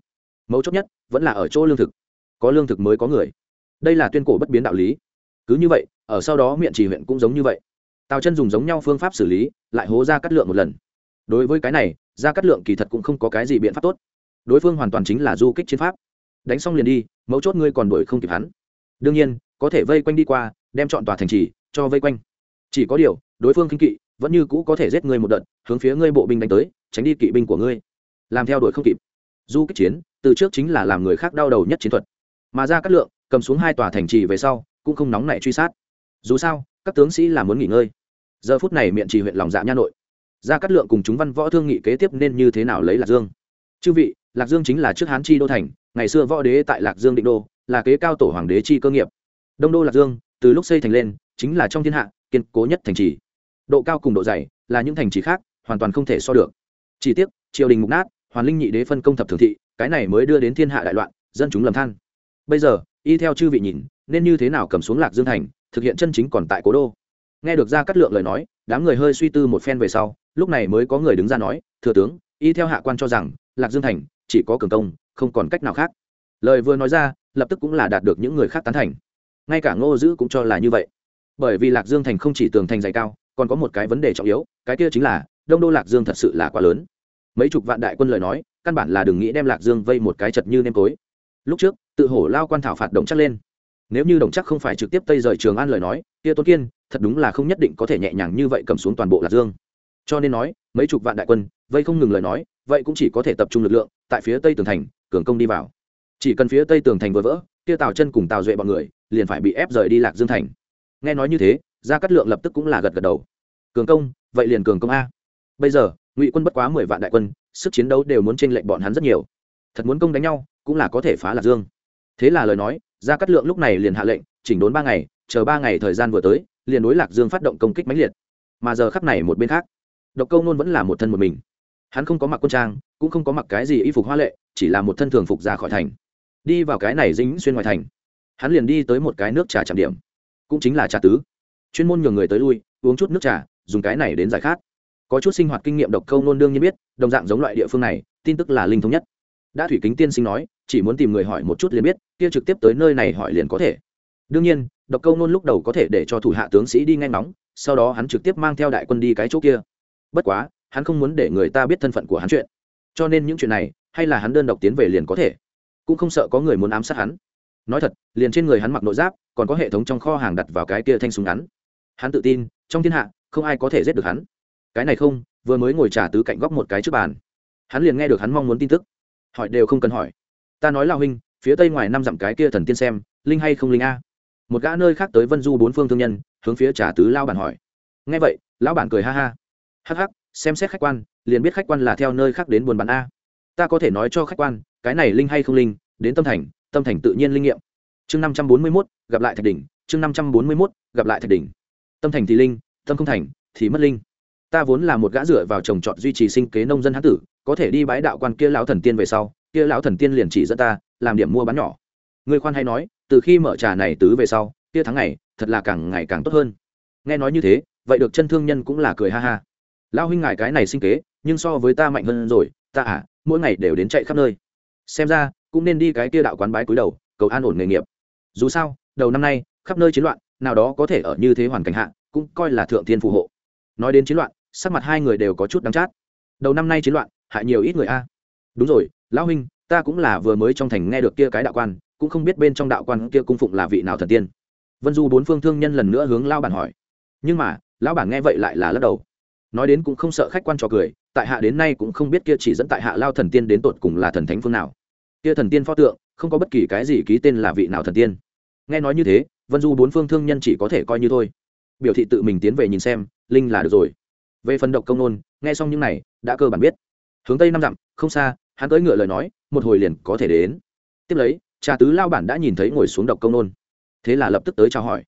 Mấu chốt nhất, vẫn là ở chỗ lương thực. Có lương thực mới có người. Đây là tuyên cổ bất biến đạo lý. Cứ như vậy, ở sau đó miệng chỉ huyện cũng giống như vậy tào chân dùng giống nhau phương pháp xử lý, lại hố ra cắt lượng một lần. Đối với cái này, ra cắt lượng kỳ thật cũng không có cái gì biện pháp tốt. Đối phương hoàn toàn chính là du kích chiến pháp. Đánh xong liền đi, mấu chốt ngươi còn đuổi không kịp hắn. Đương nhiên, có thể vây quanh đi qua, đem chọn tòa thành trì cho vây quanh. Chỉ có điều, đối phương kinh kỵ, vẫn như cũ có thể giết ngươi một đợt, hướng phía ngươi bộ binh đánh tới, tránh đi kỵ binh của ngươi. Làm theo đuổi không kịp. Du kích chiến, từ trước chính là làm người khác đau đầu nhất chiến thuật. Mà ra cắt lượng, cầm xuống hai tòa thành trì về sau, cũng không nóng nảy truy sát. Dù sao, các tướng sĩ là muốn nghỉ ngơi giờ phút này miệng trì huyện lòng dạ nha nội. Ra cát lượng cùng chúng văn võ thương nghị kế tiếp nên như thế nào lấy lạc dương? Chư vị, lạc dương chính là trước hán chi đô thành, ngày xưa võ đế tại lạc dương định đô, là kế cao tổ hoàng đế chi cơ nghiệp. Đông đô lạc dương, từ lúc xây thành lên, chính là trong thiên hạ, kiên cố nhất thành trì. Độ cao cùng độ dày, là những thành trì khác, hoàn toàn không thể so được. Chỉ tiếc, triều đình mục nát, hoàn linh nhị đế phân công thập thường thị, cái này mới đưa đến thiên hạ đại loạn, dân chúng lầm than. Bây giờ, y theo chư vị nhìn, nên như thế nào cầm xuống lạc dương thành, thực hiện chân chính còn tại cố đô? Nghe được ra cắt lượng lời nói, đám người hơi suy tư một phen về sau, lúc này mới có người đứng ra nói, thừa tướng, y theo hạ quan cho rằng, lạc dương thành chỉ có cường công, không còn cách nào khác. Lời vừa nói ra, lập tức cũng là đạt được những người khác tán thành. Ngay cả ngô dữ cũng cho là như vậy. Bởi vì lạc dương thành không chỉ tường thành dày cao, còn có một cái vấn đề trọng yếu, cái kia chính là, đông đô lạc dương thật sự là quá lớn. Mấy chục vạn đại quân lời nói, căn bản là đừng nghĩ đem lạc dương vây một cái chật như nêm tối lúc trước, tự hổ lao quan thảo phạt đồng chắc lên. Nếu như đồng chắc không phải trực tiếp tây rời trường an lời nói, kia tôn kiên thật đúng là không nhất định có thể nhẹ nhàng như vậy cầm xuống toàn bộ lạc dương. Cho nên nói, mấy chục vạn đại quân, vây không ngừng lời nói, vậy cũng chỉ có thể tập trung lực lượng, tại phía tây tường thành, cường công đi vào. Chỉ cần phía tây tường thành vừa vỡ, kia tào chân cùng tào duệ bọn người, liền phải bị ép rời đi lạc dương thành. Nghe nói như thế, gia cát lượng lập tức cũng là gật gật đầu. Cường công, vậy liền cường công a. Bây giờ, ngụy quân bất quá mười vạn đại quân, sức chiến đấu đều muốn tranh lệnh bọn hắn rất nhiều. Thật muốn công đánh nhau, cũng là có thể phá lạc dương. Thế là lời nói, gia cát lượng lúc này liền hạ lệnh, chỉnh đốn ba ngày, chờ ba ngày thời gian vừa tới liền đối lạc dương phát động công kích mãnh liệt. Mà giờ khắp này một bên khác, độc câu nôn vẫn là một thân một mình. Hắn không có mặc quân trang, cũng không có mặc cái gì y phục hoa lệ, chỉ là một thân thường phục ra khỏi thành. Đi vào cái này dính xuyên ngoài thành, hắn liền đi tới một cái nước trà trạm điểm. Cũng chính là trà tứ. Chuyên môn nhường người tới lui, uống chút nước trà, dùng cái này đến giải khát. Có chút sinh hoạt kinh nghiệm độc câu nôn đương nhiên biết, đồng dạng giống loại địa phương này, tin tức là linh thống nhất. Đã thủy kính tiên sinh nói, chỉ muốn tìm người hỏi một chút liền biết, kia trực tiếp tới nơi này hỏi liền có thể. Đương nhiên độc câu nôn lúc đầu có thể để cho thủ hạ tướng sĩ đi ngay ngóng, sau đó hắn trực tiếp mang theo đại quân đi cái chỗ kia. Bất quá, hắn không muốn để người ta biết thân phận của hắn chuyện. Cho nên những chuyện này, hay là hắn đơn độc tiến về liền có thể. Cũng không sợ có người muốn ám sát hắn. Nói thật, liền trên người hắn mặc nội giáp, còn có hệ thống trong kho hàng đặt vào cái kia thanh súng ngắn. Hắn tự tin, trong thiên hạ, không ai có thể giết được hắn. Cái này không, vừa mới ngồi trả tứ cạnh góc một cái trước bàn. Hắn liền nghe được hắn mong muốn tin tức. Hỏi đều không cần hỏi. Ta nói là huynh, phía tây ngoài năm dặm cái kia thần tiên xem, linh hay không linh a? Một gã nơi khác tới vân du bốn phương thương nhân, hướng phía trà tứ lao bản hỏi. Nghe vậy, lão bản cười ha ha. Hắc hắc, xem xét khách quan, liền biết khách quan là theo nơi khác đến buôn bán a. Ta có thể nói cho khách quan, cái này linh hay không linh, đến tâm thành tâm thành tự nhiên linh nghiệm. Chương năm trăm bốn mươi mốt, gặp lại thạch đỉnh. Chương năm trăm bốn mươi mốt, gặp lại thạch đỉnh. Tâm thành thì linh, tâm không thành thì mất linh. Ta vốn là một gã dựa vào trồng trọt duy trì sinh kế nông dân hán tử, có thể đi bái đạo quan kia lão thần tiên về sau, kia lão thần tiên liền chỉ dẫn ta, làm điểm mua bán nhỏ. Người khoan hay nói từ khi mở trà này tứ về sau, kia tháng ngày, thật là càng ngày càng tốt hơn. Nghe nói như thế, vậy được chân thương nhân cũng là cười ha ha. Lao huynh ngài cái này sinh kế, nhưng so với ta mạnh hơn rồi, ta à mỗi ngày đều đến chạy khắp nơi. Xem ra, cũng nên đi cái kia đạo quán bái cúi đầu, cầu an ổn nghề nghiệp. Dù sao, đầu năm nay, khắp nơi chiến loạn, nào đó có thể ở như thế hoàn cảnh hạ, cũng coi là thượng thiên phù hộ. Nói đến chiến loạn, sắc mặt hai người đều có chút đắng chát. Đầu năm nay chiến loạn, hại nhiều ít người a. Đúng rồi, lão huynh, ta cũng là vừa mới trong thành nghe được kia cái đạo quan cũng không biết bên trong đạo quan kia cung phụng là vị nào thần tiên. Vân du bốn phương thương nhân lần nữa hướng lao bản hỏi. Nhưng mà, lão bản nghe vậy lại là lắc đầu. Nói đến cũng không sợ khách quan trò cười, tại hạ đến nay cũng không biết kia chỉ dẫn tại hạ lao thần tiên đến tột cùng là thần thánh phương nào. Kia thần tiên pho tượng, không có bất kỳ cái gì ký tên là vị nào thần tiên. Nghe nói như thế, vân du bốn phương thương nhân chỉ có thể coi như thôi. Biểu thị tự mình tiến về nhìn xem, linh là được rồi. Về phần độc công nôn, nghe xong những này, đã cơ bản biết. Hướng tây năm dặm, không xa, hắn cưỡi ngựa lời nói, một hồi liền có thể đến. Tiếp lấy cha tứ lao bản đã nhìn thấy ngồi xuống độc công nôn. Thế là lập tức tới chào hỏi.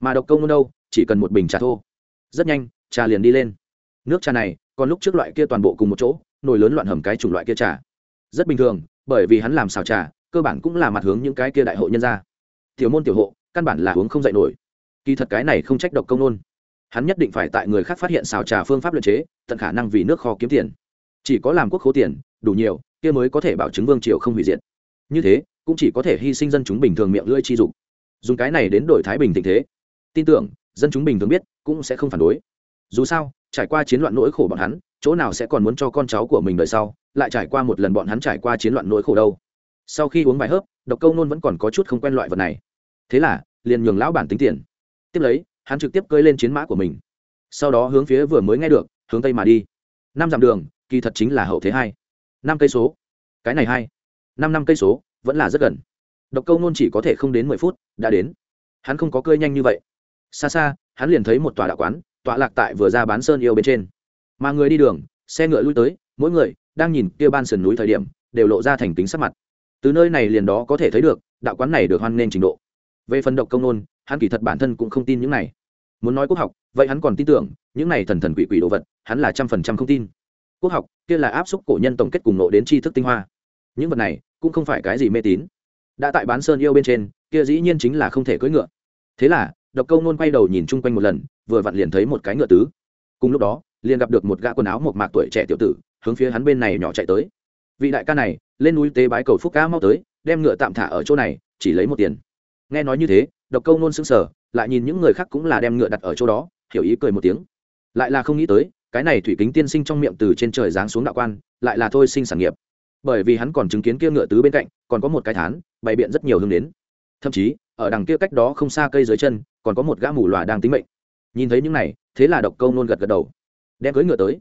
Mà độc công nôn đâu? Chỉ cần một bình trà thô. Rất nhanh, trà liền đi lên. Nước trà này, còn lúc trước loại kia toàn bộ cùng một chỗ, nồi lớn loạn hầm cái chủng loại kia trà. Rất bình thường, bởi vì hắn làm xào trà, cơ bản cũng là mặt hướng những cái kia đại hộ nhân ra tiểu môn tiểu hộ, căn bản là uống không dạy nổi. Kỳ thật cái này không trách độc công nôn. Hắn nhất định phải tại người khác phát hiện xào trà phương pháp luật chế, tận khả năng vì nước kho kiếm tiền. Chỉ có làm quốc khố tiền, đủ nhiều, kia mới có thể bảo chứng vương triều không hủy diệt. Như thế cũng chỉ có thể hy sinh dân chúng bình thường miệng lưỡi chi dục. Dùng cái này đến đổi thái bình tình thế, tin tưởng, dân chúng bình thường biết, cũng sẽ không phản đối. Dù sao, trải qua chiến loạn nỗi khổ bọn hắn, chỗ nào sẽ còn muốn cho con cháu của mình đời sau, lại trải qua một lần bọn hắn trải qua chiến loạn nỗi khổ đâu. Sau khi uống vài hớp, độc câu nôn vẫn còn có chút không quen loại vật này. Thế là, liền nhường lão bản tính tiền. Tiếp lấy, hắn trực tiếp cơi lên chiến mã của mình. Sau đó hướng phía vừa mới nghe được, hướng tây mà đi. Năm dặm đường, kỳ thật chính là hậu thế hai. Năm cây số. Cái này hai. Năm năm cây số vẫn là rất gần. Độc câu nôn chỉ có thể không đến mười phút, đã đến. Hắn không có cơi nhanh như vậy. Xa xa, hắn liền thấy một tòa đạo quán, tọa lạc tại vừa ra bán sơn yêu bên trên. Mà người đi đường, xe ngựa lui tới, mỗi người đang nhìn kia ban sườn núi thời điểm, đều lộ ra thành kính sắc mặt. Từ nơi này liền đó có thể thấy được, đạo quán này được hoan nghênh trình độ. Về phần độc công nôn hắn kỳ thật bản thân cũng không tin những này. Muốn nói quốc học, vậy hắn còn tin tưởng, những này thần thần quỷ quỷ đồ vật, hắn là trăm phần trăm không tin. Quốc học, kia là áp xúc cổ nhân tổng kết cùng nộ đến tri thức tinh hoa. Những vật này cũng không phải cái gì mê tín. Đã tại bán sơn yêu bên trên, kia dĩ nhiên chính là không thể cưỡi ngựa. Thế là, độc câu nôn quay đầu nhìn chung quanh một lần, vừa vặn liền thấy một cái ngựa tứ. Cùng lúc đó, liền gặp được một gã quần áo một mạc tuổi trẻ tiểu tử, hướng phía hắn bên này nhỏ chạy tới. Vị đại ca này, lên núi tế bái cầu phúc ca mau tới, đem ngựa tạm thả ở chỗ này, chỉ lấy một tiền. Nghe nói như thế, độc câu nôn sững sờ, lại nhìn những người khác cũng là đem ngựa đặt ở chỗ đó, hiểu ý cười một tiếng. Lại là không nghĩ tới, cái này thủy kính tiên sinh trong miệng từ trên trời giáng xuống đạo quan, lại là thôi sinh sản nghiệp bởi vì hắn còn chứng kiến kia ngựa tứ bên cạnh, còn có một cái thán, bày biện rất nhiều hương đến. Thậm chí, ở đằng kia cách đó không xa cây dưới chân, còn có một gã mù lòa đang tính mệnh. Nhìn thấy những này, thế là độc câu nôn gật gật đầu. Đem cưới ngựa tới.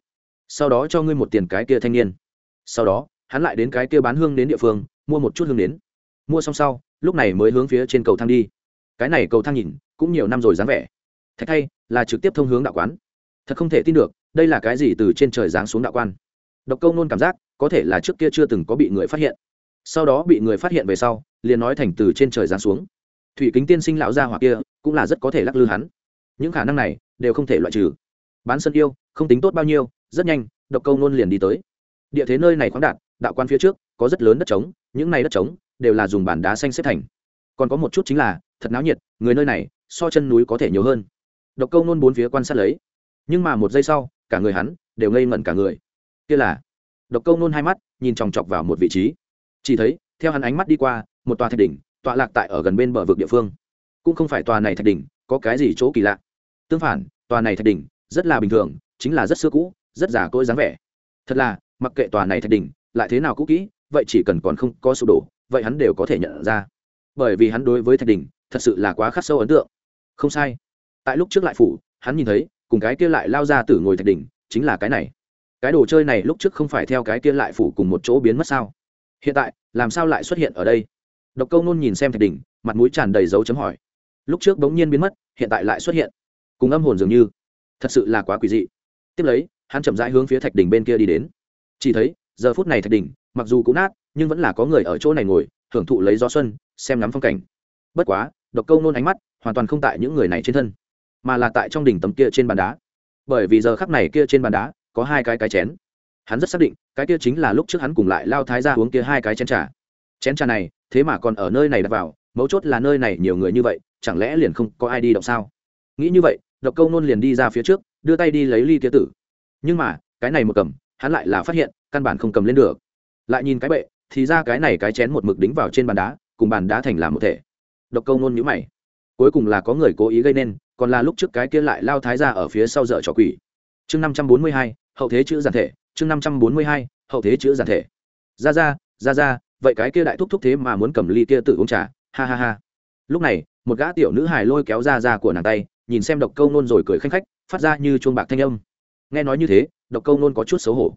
Sau đó cho ngươi một tiền cái kia thanh niên. Sau đó, hắn lại đến cái kia bán hương đến địa phương, mua một chút hương đến. Mua xong sau, lúc này mới hướng phía trên cầu thang đi. Cái này cầu thang nhìn, cũng nhiều năm rồi dáng vẻ. Thạch thay, là trực tiếp thông hướng đạo quán. Thật không thể tin được, đây là cái gì từ trên trời giáng xuống đạo quan. Độc câu nôn cảm giác có thể là trước kia chưa từng có bị người phát hiện. Sau đó bị người phát hiện về sau, liền nói thành từ trên trời giáng xuống. Thủy kính tiên sinh lão gia hỏa kia cũng là rất có thể lắc lư hắn. Những khả năng này đều không thể loại trừ. Bán sân yêu, không tính tốt bao nhiêu, rất nhanh, độc câu nôn liền đi tới. Địa thế nơi này khoáng đạt, đạo quan phía trước, có rất lớn đất trống, những này đất trống đều là dùng bản đá xanh xếp thành. Còn có một chút chính là, thật náo nhiệt, người nơi này, so chân núi có thể nhiều hơn. Độc câu nôn bốn phía quan sát lấy. Nhưng mà một giây sau, cả người hắn đều ngây ngẩn cả người. Kia là độc câu nôn hai mắt, nhìn chòng chọc vào một vị trí. Chỉ thấy, theo hắn ánh mắt đi qua, một tòa thạch đỉnh, tọa lạc tại ở gần bên bờ vực địa phương. Cũng không phải tòa này thạch đỉnh, có cái gì chỗ kỳ lạ. Tương phản, tòa này thạch đỉnh rất là bình thường, chính là rất xưa cũ, rất giả cỗi dáng vẻ. Thật là, mặc kệ tòa này thạch đỉnh, lại thế nào cũ kỹ, vậy chỉ cần còn không có sụp đổ, vậy hắn đều có thể nhận ra. Bởi vì hắn đối với thạch đỉnh, thật sự là quá khắc sâu ấn tượng. Không sai. Tại lúc trước lại phủ, hắn nhìn thấy, cùng cái kia lại lao ra từ ngồi thạch đỉnh, chính là cái này cái đồ chơi này lúc trước không phải theo cái kia lại phủ cùng một chỗ biến mất sao? Hiện tại, làm sao lại xuất hiện ở đây? Độc câu nôn nhìn xem thạch đỉnh mặt mũi tràn đầy dấu chấm hỏi. Lúc trước bỗng nhiên biến mất, hiện tại lại xuất hiện. Cùng âm hồn dường như. Thật sự là quá quỷ dị. Tiếp lấy, hắn chậm rãi hướng phía thạch đỉnh bên kia đi đến. Chỉ thấy, giờ phút này thạch đỉnh mặc dù cũng nát, nhưng vẫn là có người ở chỗ này ngồi, hưởng thụ lấy gió xuân, xem ngắm phong cảnh. Bất quá, độc câu nôn ánh mắt hoàn toàn không tại những người này trên thân, mà là tại trong đỉnh tấm kia trên bàn đá. Bởi vì giờ khắc này kia trên bàn đá có hai cái cái chén. Hắn rất xác định, cái kia chính là lúc trước hắn cùng lại lao thái ra uống kia hai cái chén trà. Chén trà này, thế mà còn ở nơi này đặt vào, mấu chốt là nơi này nhiều người như vậy, chẳng lẽ liền không có ai đi động sao? Nghĩ như vậy, độc câu nôn liền đi ra phía trước, đưa tay đi lấy ly kia tử. Nhưng mà, cái này một cầm, hắn lại là phát hiện, căn bản không cầm lên được. Lại nhìn cái bệ, thì ra cái này cái chén một mực đính vào trên bàn đá, cùng bàn đá thành làm một thể. Độc câu nôn nhữ mày. Cuối cùng là có người cố ý gây nên, còn là lúc trước cái kia lại lao thái ra ở phía sau dợ trò quỷ. Chương năm trăm bốn mươi hai hậu thế chữ giản thể, chương năm trăm bốn mươi hai, hậu thế chữ giản thể. Ra ra ra ra, vậy cái kia đại thúc thúc thế mà muốn cầm ly kia tự uống trà, ha ha ha. Lúc này, một gã tiểu nữ hài lôi kéo ra ra của nàng tay, nhìn xem độc câu nôn rồi cười khanh khách, phát ra như chuông bạc thanh âm. Nghe nói như thế, độc câu nôn có chút xấu hổ.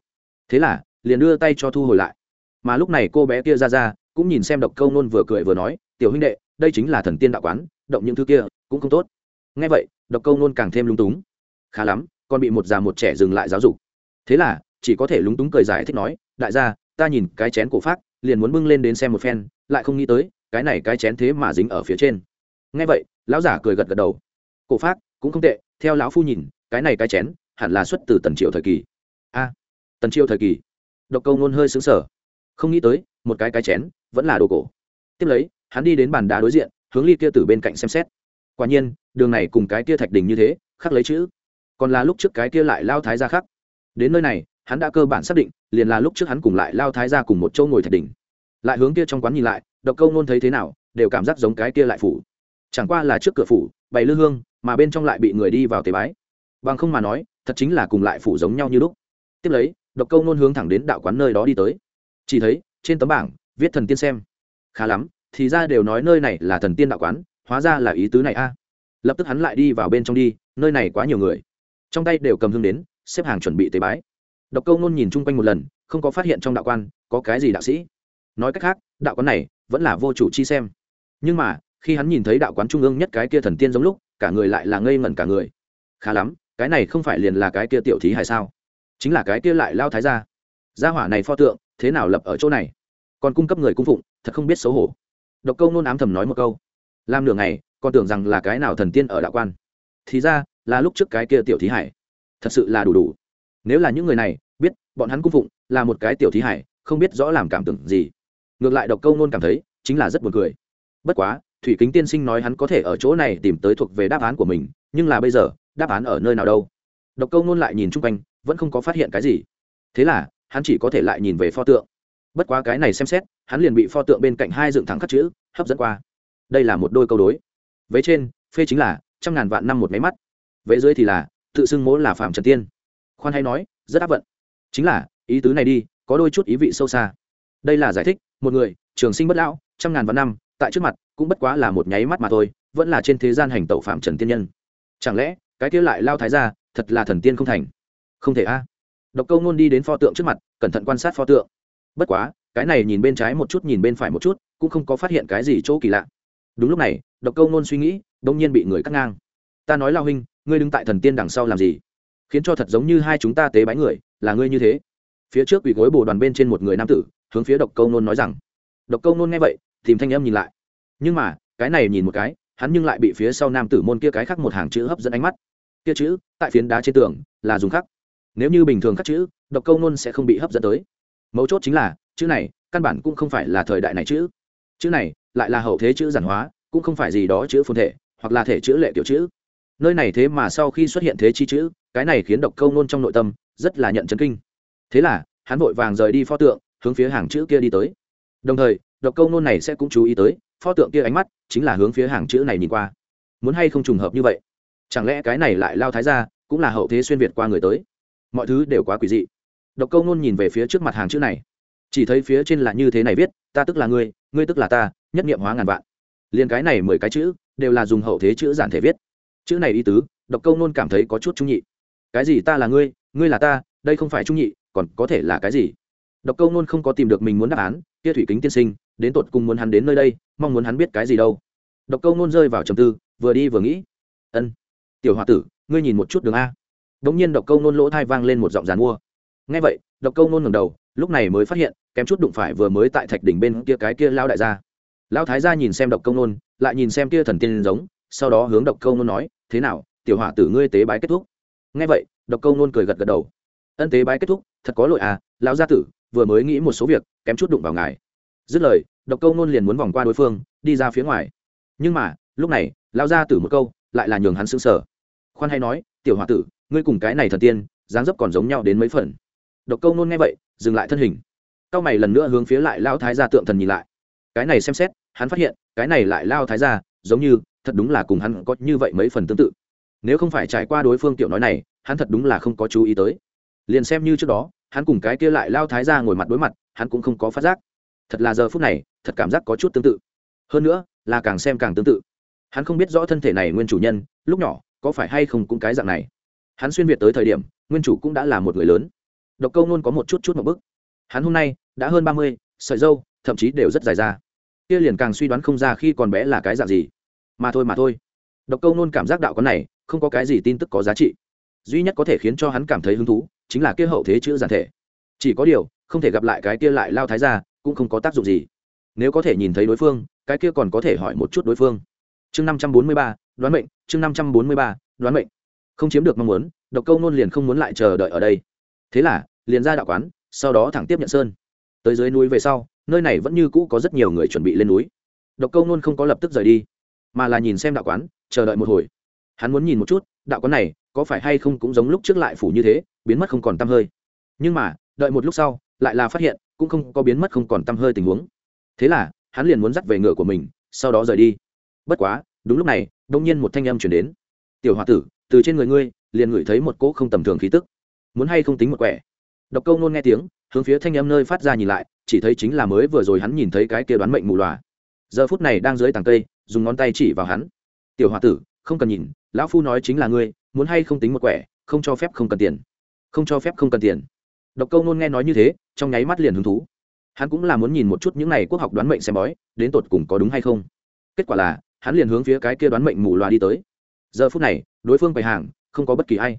Thế là, liền đưa tay cho thu hồi lại. Mà lúc này cô bé kia ra ra, cũng nhìn xem độc câu nôn vừa cười vừa nói, tiểu huynh đệ, đây chính là thần tiên đạo quán, động những thứ kia cũng không tốt. Nghe vậy, độc câu nôn càng thêm lung túng. Khá lắm còn bị một già một trẻ dừng lại giáo dục thế là, chỉ có thể lúng túng cười giải thích nói, đại gia, ta nhìn cái chén cổ phát liền muốn bưng lên đến xem một phen, lại không nghĩ tới, cái này cái chén thế mà dính ở phía trên. Nghe vậy, lão giả cười gật gật đầu. Cổ phát cũng không tệ, theo lão phu nhìn, cái này cái chén, hẳn là xuất từ tần triệu thời kỳ. A, tần triệu thời kỳ? Độc câu ngôn hơi xứng sở không nghĩ tới, một cái cái chén, vẫn là đồ cổ. Tiếp lấy, hắn đi đến bàn đá đối diện, hướng ly kia từ bên cạnh xem xét. Quả nhiên, đường này cùng cái kia thạch đình như thế, khắc lấy chữ. Còn là lúc trước cái kia lại lao thái ra khắc đến nơi này, hắn đã cơ bản xác định, liền là lúc trước hắn cùng lại lao thái ra cùng một châu ngồi thạch đỉnh. Lại hướng kia trong quán nhìn lại, độc câu nôn thấy thế nào, đều cảm giác giống cái kia lại phủ. Chẳng qua là trước cửa phủ, bày lư hương, mà bên trong lại bị người đi vào tế bái. Bằng không mà nói, thật chính là cùng lại phủ giống nhau như lúc. Tiếp lấy, độc câu nôn hướng thẳng đến đạo quán nơi đó đi tới. Chỉ thấy, trên tấm bảng, viết thần tiên xem. Khá lắm, thì ra đều nói nơi này là thần tiên đạo quán, hóa ra là ý tứ này a. Lập tức hắn lại đi vào bên trong đi, nơi này quá nhiều người. Trong tay đều cầm hương đến xếp hàng chuẩn bị tế bái. Độc câu nôn nhìn chung quanh một lần, không có phát hiện trong đạo quan có cái gì đạo sĩ. Nói cách khác, đạo quán này vẫn là vô chủ chi xem. Nhưng mà, khi hắn nhìn thấy đạo quán trung ương nhất cái kia thần tiên giống lúc, cả người lại là ngây ngẩn cả người. Khá lắm, cái này không phải liền là cái kia tiểu thí hay sao? Chính là cái kia lại lao thái gia. gia hỏa này pho tượng, thế nào lập ở chỗ này? Còn cung cấp người cung phụng, thật không biết xấu hổ. Độc câu nôn ám thầm nói một câu. Làm nửa ngày, còn tưởng rằng là cái nào thần tiên ở đạo quan. Thì ra, là lúc trước cái kia tiểu thí hải thật sự là đủ đủ. Nếu là những người này, biết bọn hắn cung phụng là một cái tiểu thí hải, không biết rõ làm cảm tưởng gì. Ngược lại độc câu nôn cảm thấy, chính là rất buồn cười. Bất quá, thủy kính tiên sinh nói hắn có thể ở chỗ này tìm tới thuộc về đáp án của mình, nhưng là bây giờ, đáp án ở nơi nào đâu? Độc câu nôn lại nhìn chung quanh, vẫn không có phát hiện cái gì. Thế là, hắn chỉ có thể lại nhìn về pho tượng. Bất quá cái này xem xét, hắn liền bị pho tượng bên cạnh hai dựng thẳng khắc chữ, hấp dẫn qua. Đây là một đôi câu đối. Vế trên, phê chính là trăm ngàn vạn năm một máy mắt. Vế dưới thì là tự xưng mỗ là phạm trần tiên khoan hay nói, rất áp vận. chính là, ý tứ này đi, có đôi chút ý vị sâu xa. đây là giải thích, một người, trường sinh bất lão, trăm ngàn vạn năm, tại trước mặt, cũng bất quá là một nháy mắt mà thôi, vẫn là trên thế gian hành tẩu phạm trần tiên nhân. chẳng lẽ, cái kia lại lao thái ra thật là thần tiên không thành? không thể a. độc câu nôn đi đến pho tượng trước mặt, cẩn thận quan sát pho tượng. bất quá, cái này nhìn bên trái một chút, nhìn bên phải một chút, cũng không có phát hiện cái gì chỗ kỳ lạ. đúng lúc này, độc câu nôn suy nghĩ đông nhiên bị người cắt ngang. ta nói lao huynh ngươi đứng tại thần tiên đằng sau làm gì? Khiến cho thật giống như hai chúng ta tế bái người, là ngươi như thế. Phía trước quỳ gối bồ đoàn bên trên một người nam tử, hướng phía độc câu nôn nói rằng, độc câu nôn nghe vậy, tìm thanh âm nhìn lại. Nhưng mà, cái này nhìn một cái, hắn nhưng lại bị phía sau nam tử môn kia cái khắc một hàng chữ hấp dẫn ánh mắt. Kia chữ, tại phiến đá trên tường, là dùng khắc. Nếu như bình thường khắc chữ, độc câu nôn sẽ không bị hấp dẫn tới. Mấu chốt chính là, chữ này, căn bản cũng không phải là thời đại này chữ. Chữ này, lại là hậu thế chữ giản hóa, cũng không phải gì đó chữ phồn thể, hoặc là thể chữ lệ kiểu chữ nơi này thế mà sau khi xuất hiện thế chi chữ, cái này khiến độc câu nôn trong nội tâm rất là nhận chấn kinh. Thế là, hắn vội vàng rời đi pho tượng, hướng phía hàng chữ kia đi tới. Đồng thời, độc câu nôn này sẽ cũng chú ý tới, pho tượng kia ánh mắt chính là hướng phía hàng chữ này nhìn qua. Muốn hay không trùng hợp như vậy? Chẳng lẽ cái này lại lao thái ra cũng là hậu thế xuyên việt qua người tới? Mọi thứ đều quá quỷ dị. Độc câu nôn nhìn về phía trước mặt hàng chữ này. Chỉ thấy phía trên là như thế này viết, ta tức là ngươi ngươi tức là ta, nhất nghiệm hóa ngàn vạn. Liền cái này mười cái chữ đều là dùng hậu thế chữ giản thể viết chữ này ý tứ, độc câu nôn cảm thấy có chút trung nhị. Cái gì ta là ngươi ngươi là ta, đây không phải trung nhị, còn có thể là cái gì? Độc câu nôn không có tìm được mình muốn đáp án, kia thủy kính tiên sinh, đến tột cùng muốn hắn đến nơi đây, mong muốn hắn biết cái gì đâu. Độc câu nôn rơi vào trầm tư, vừa đi vừa nghĩ. Ân, tiểu h o a tử, ngươi nhìn một chút đường a. Đ ỗ n g nhiên độc câu nôn lỗ thai vang lên một giọng dàn mua. Ngay vậy, độc câu nôn ngầm đầu, lúc này mới phát hiện, kém chút đụng phải vừa mới tại thạch đỉnh bên kia cái kia lao đại gia. Lao thái gia nhìn xem độc câu nôn, lại nhìn xem kia thần tiên giống sau đó hướng độc câu nôn nói, thế nào, tiểu hỏa tử ngươi tế bái kết thúc? Ngay vậy, độc câu nôn cười gật gật đầu. Ân tế bái kết thúc, thật có lỗi à lão gia tử, vừa mới nghĩ một số việc, kém chút đụng vào ngài. Dứt lời, độc câu nôn liền muốn vòng qua đối phương, đi ra phía ngoài. Nhưng mà, lúc này, Lão gia tử một câu, lại là nhường hắn sững sờ. sở khoan hay nói, tiểu hỏa tử, ngươi cùng cái này thần tiên, dáng dấp còn giống nhau đến mấy phần. Độc câu nôn nghe vậy, dừng lại thân hình. Cao mày lần nữa hướng phía lại lao thái gia tượng thần nhìn lại. Cái này xem xét, hắn phát hiện, cái này lại lao thái gia, giống như thật đúng là cùng hắn có như vậy mấy phần tương tự. Nếu không phải trải qua đối phương tiểu nói này, hắn thật đúng là không có chú ý tới. Liền xem như trước đó, hắn cùng cái kia lại lao thái gia ngồi mặt đối mặt, hắn cũng không có phát giác. Thật là giờ phút này, thật cảm giác có chút tương tự. Hơn nữa, là càng xem càng tương tự. Hắn không biết rõ thân thể này nguyên chủ nhân, lúc nhỏ, có phải hay không cũng cái dạng này. Hắn xuyên việt tới thời điểm, nguyên chủ cũng đã là một người lớn. Độc câu nôn có một chút chút một bức hắn hôm nay, đã hơn ba mươi, sợi dâu, thậm chí đều rất dài ra. Kia liền càng suy đoán không ra khi còn bé là cái dạng gì mà thôi mà thôi. Độc câu nôn cảm giác đạo con này, không có cái gì tin tức có giá trị. Duy nhất có thể khiến cho hắn cảm thấy hứng thú, chính là kia hậu thế chữ giản thể. Chỉ có điều, không thể gặp lại cái kia lại lao thái ra cũng không có tác dụng gì. Nếu có thể nhìn thấy đối phương, cái kia còn có thể hỏi một chút đối phương. Chương năm trăm bốn mươi ba, đoán mệnh, chương năm trăm bốn mươi ba, đoán mệnh. Không chiếm được mong muốn, độc câu nôn liền không muốn lại chờ đợi ở đây. Thế là, liền ra đạo quán, sau đó thẳng tiếp nhận sơn. Tới dưới núi về sau, nơi này vẫn như cũ có rất nhiều người chuẩn bị lên núi. Độc câu nôn không có lập tức rời đi mà là nhìn xem đạo quán, chờ đợi một hồi. Hắn muốn nhìn một chút, đạo quán này có phải hay không cũng giống lúc trước lại phủ như thế, biến mất không còn t hơi. Nhưng mà, đợi một lúc sau, lại là phát hiện, cũng không có biến mất không còn t hơi tình huống. Thế là, hắn liền muốn dắt về ngựa của mình, sau đó rời đi. Bất quá, đúng lúc này đông nhiên một thanh âm chuyển đến. Tiểu h o a tử, từ trên người ngươi, liền ngửi thấy một cỗ không tầm thường khí tức. Muốn hay không tính một quẻ? Độc câu nôn nghe tiếng, hướng phía thanh âm nơi phát ra nhìn lại, chỉ thấy chính là mới vừa rồi hắn nhìn thấy cái kia đoán mệnh mù loà. Giờ phút này đang dưới tàng cây dùng ngón tay chỉ vào hắn. Tiểu h o a tử không cần nhìn lão phu nói chính là ngươi muốn hay không tính một quẻ không cho phép không cần tiền. Không cho phép không cần tiền. Độc câu nôn nghe nói như thế trong nháy mắt liền hứng thú. Hắn cũng là muốn nhìn một chút những n à y quốc học đoán mệnh xem bói đến tột cùng có đúng hay không. Kết quả là hắn liền hướng phía cái kia đoán mệnh mù loà đi tới. Giờ phút này đối phương bày hàng không có bất kỳ a i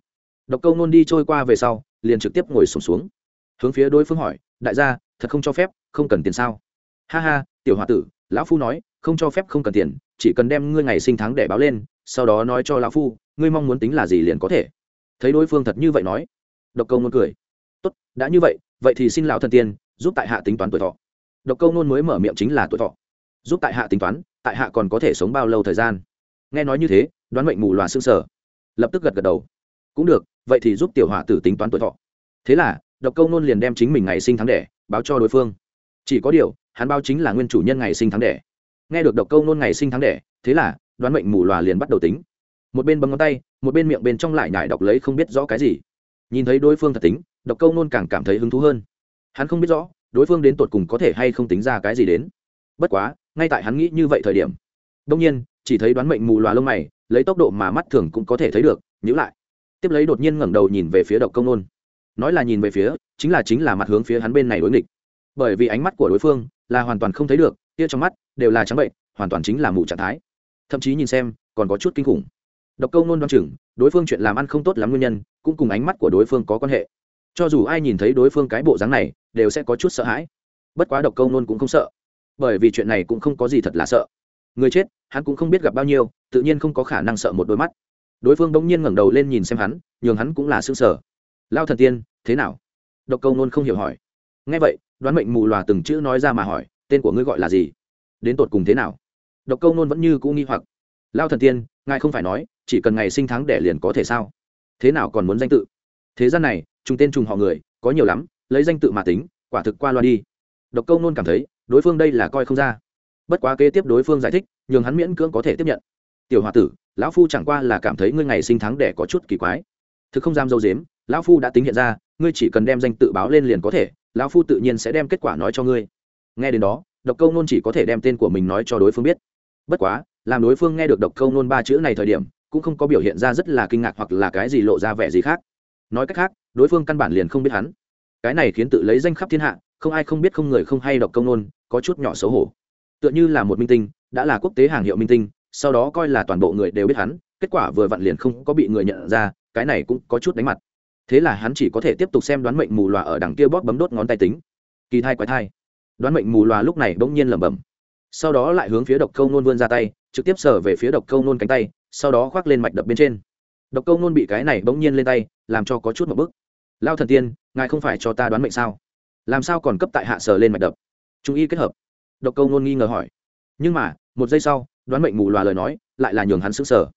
độc câu nôn đi trôi qua về sau liền trực tiếp ngồi sùng xuống, xuống hướng phía đối phương hỏi đại gia thật không cho phép không cần tiền sao? Ha ha tiểu h o a tử lão phu nói không cho phép không cần tiền, chỉ cần đem ngươi ngày sinh tháng để báo lên, sau đó nói cho lão phu, ngươi mong muốn tính là gì liền có thể. Thấy đối phương thật như vậy nói, độc câu nôn cười. Tốt, đã như vậy vậy thì xin lão thần tiên, giúp tại hạ tính toán tuổi thọ. Độc câu nôn mới mở miệng chính là tuổi thọ. Giúp tại hạ tính toán, tại hạ còn có thể sống bao lâu thời gian? Nghe nói như thế, đoán mệnh mù loà xương sở lập tức gật gật đầu. Cũng được, vậy thì giúp tiểu hòa tử tính toán tuổi thọ. Thế là, độc câu nôn liền đem chính mình ngày sinh tháng đẻ báo cho đối phương. Chỉ có điều, hắn báo chính là nguyên chủ nhân ngày sinh tháng đẻ nghe được độc câu nôn ngày sinh tháng đẻ, thế là, đoán mệnh mù loà liền bắt đầu tính. Một bên bấm ngón tay, một bên miệng bên trong lại nhải đọc lấy không biết rõ cái gì. Nhìn thấy đối phương thật tính, độc câu nôn càng cảm thấy hứng thú hơn. Hắn không biết rõ, đối phương đến tột cùng có thể hay không tính ra cái gì đến. Bất quá, ngay tại hắn nghĩ như vậy thời điểm đông nhiên, chỉ thấy đoán mệnh mù loà lông mày, lấy tốc độ mà mắt thường cũng có thể thấy được nhữ lại. Tiếp lấy đột nhiên ngẩng đầu nhìn về phía độc công nôn. Nói là nhìn về phía, chính là chính là mặt hướng phía hắn bên này đối nghịch. Bởi vì ánh mắt của đối phương là hoàn toàn không thấy được kia trong mắt đều là trắng bệnh, hoàn toàn chính là mù trạng thái. Thậm chí nhìn xem, còn có chút kinh khủng. Độc câu nôn đoan chừng, đối phương chuyện làm ăn không tốt lắm nguyên nhân, cũng cùng ánh mắt của đối phương có quan hệ. Cho dù ai nhìn thấy đối phương cái bộ dáng này, đều sẽ có chút sợ hãi. Bất quá độc câu nôn cũng không sợ. Bởi vì chuyện này cũng không có gì thật là sợ. Người chết, hắn cũng không biết gặp bao nhiêu, tự nhiên không có khả năng sợ một đôi mắt. Đối phương bỗng nhiên ngẩng đầu lên nhìn xem hắn, nhường hắn cũng là xương sở lao thần tiên, thế nào? Độc câu nôn không hiểu hỏi. Ngay vậy, đoán mệnh mù loà từng chữ nói ra mà hỏi tên của ngươi gọi là gì? Đến tột cùng thế nào? Độc câu nôn vẫn như cũ nghi hoặc. Lao thần tiên, ngài không phải nói, chỉ cần ngày sinh tháng đẻ liền có thể sao? Thế nào còn muốn danh tự? Thế gian này, trùng tên trùng họ người, có nhiều lắm, lấy danh tự mà tính, quả thực qua loa đi. Độc câu nôn cảm thấy, đối phương đây là coi không ra. Bất quá kế tiếp đối phương giải thích, nhường hắn miễn cưỡng có thể tiếp nhận. Tiểu h o a tử, lão phu chẳng qua là cảm thấy ngươi ngày sinh tháng đẻ có chút kỳ quái. Thực không dám dâu dếm, lão phu đã tính hiện ra, ngươi chỉ cần đem danh tự báo lên liền có thể, lão phu tự nhiên sẽ đem kết quả nói cho ngươi nghe đến đó, độc câu nôn chỉ có thể đem tên của mình nói cho đối phương biết. Bất quá, làm đối phương nghe được độc câu nôn ba chữ này thời điểm, cũng không có biểu hiện ra rất là kinh ngạc hoặc là cái gì lộ ra vẻ gì khác. Nói cách khác, đối phương căn bản liền không biết hắn. Cái này khiến tự lấy danh khắp thiên hạ, không ai không biết không người không hay độc công nôn, có chút nhỏ xấu hổ. Tựa như là một minh tinh, đã là quốc tế hàng hiệu minh tinh, sau đó coi là toàn bộ người đều biết hắn, kết quả vừa vặn liền không có bị người nhận ra, cái này cũng có chút đánh mặt. Thế là hắn chỉ có thể tiếp tục xem đoán mệnh mù loà ở đằng kia bóp bấm đốt ngón tay tính. Kỳ thai quái thai đoán mệnh mù loà lúc này bỗng nhiên lẩm bẩm. Sau đó lại hướng phía độc câu nôn vươn ra tay, trực tiếp sờ về phía độc câu nôn cánh tay, sau đó khoác lên mạch đập bên trên. Độc câu nôn bị cái này bỗng nhiên lên tay, làm cho có chút một bức. Lao thần tiên, ngài không phải cho ta đoán mệnh sao? Làm sao còn cấp tại hạ sờ lên mạch đập? Trung y kết hợp. Độc câu nôn nghi ngờ hỏi. Nhưng mà, một giây sau, đoán mệnh mù loà lời nói lại là nhường hắn xứng sở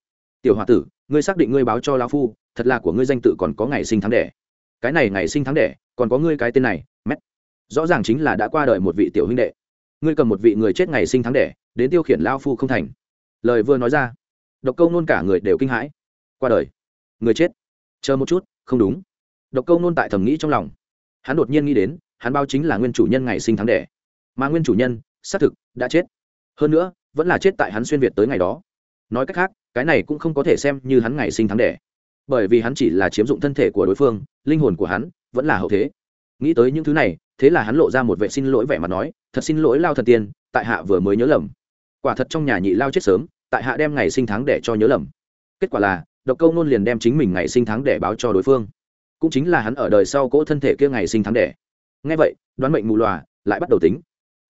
tiểu h o a tử, ngươi xác định ngươi báo cho lão phu, thật là của ngươi danh tự còn có ngày sinh tháng đẻ. Cái này ngày sinh tháng đẻ, còn có ngươi cái tên này rõ ràng chính là đã qua đời một vị tiểu huynh đệ. Ngươi cầm một vị người chết ngày sinh tháng đẻ, đến tiêu khiển lao phu không thành. Lời vừa nói ra, độc câu nôn cả người đều kinh hãi. Qua đời. Người chết. Chờ một chút, không đúng. Độc câu nôn tại thầm nghĩ trong lòng. Hắn đột nhiên nghĩ đến, hắn bao chính là nguyên chủ nhân ngày sinh tháng đẻ. Mà nguyên chủ nhân, xác thực, đã chết. Hơn nữa, vẫn là chết tại hắn xuyên việt tới ngày đó. Nói cách khác, cái này cũng không có thể xem như hắn ngày sinh tháng đẻ. Bởi vì hắn chỉ là chiếm dụng thân thể của đối phương, linh hồn của hắn, vẫn là hậu thế. Nghĩ tới những thứ này thế là hắn lộ ra một vệ xin lỗi vẻ mặt nói, thật xin lỗi lao thần tiên, tại hạ vừa mới nhớ lầm. Quả thật trong nhà nhị lao chết sớm, tại hạ đem ngày sinh tháng để cho nhớ lầm. Kết quả là, độc câu nôn liền đem chính mình ngày sinh tháng để báo cho đối phương. Cũng chính là hắn ở đời sau cỗ thân thể kia ngày sinh tháng đẻ ngay vậy, đoán mệnh mù loà lại bắt đầu tính.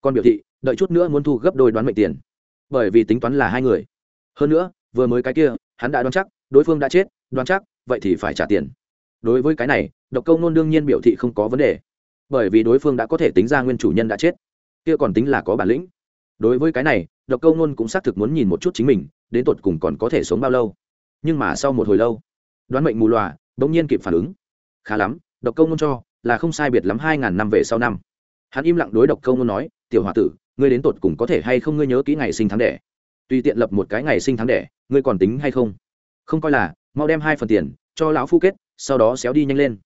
Còn biểu thị, đợi chút nữa muốn thu gấp đôi đoán mệnh tiền. Bởi vì tính toán là hai người. Hơn nữa, vừa mới cái kia, hắn đã đoán chắc, đối phương đã chết, đoán chắc, vậy thì phải trả tiền. Đối với cái này, độc câu nôn đương nhiên biểu thị không có vấn đề bởi vì đối phương đã có thể tính ra nguyên chủ nhân đã chết. Kia còn tính là có bản lĩnh. Đối với cái này, độc câu nôn cũng xác thực muốn nhìn một chút chính mình, đến tột cùng còn có thể sống bao lâu. Nhưng mà sau một hồi lâu, đoán mệnh mù loà bỗng nhiên kịp phản ứng. Khá lắm, độc câu nôn cho, là không sai biệt lắm hai ngàn năm về sau năm. Hắn im lặng đối độc câu nôn nói, tiểu h o a tử, ngươi đến tột cùng có thể hay không ngươi nhớ kỹ ngày sinh tháng đẻ? Tùy tiện lập một cái ngày sinh tháng đẻ, ngươi còn tính hay không? Không coi là, mau đem hai phần tiền cho lão phu kết, sau đó xéo đi nhanh lên.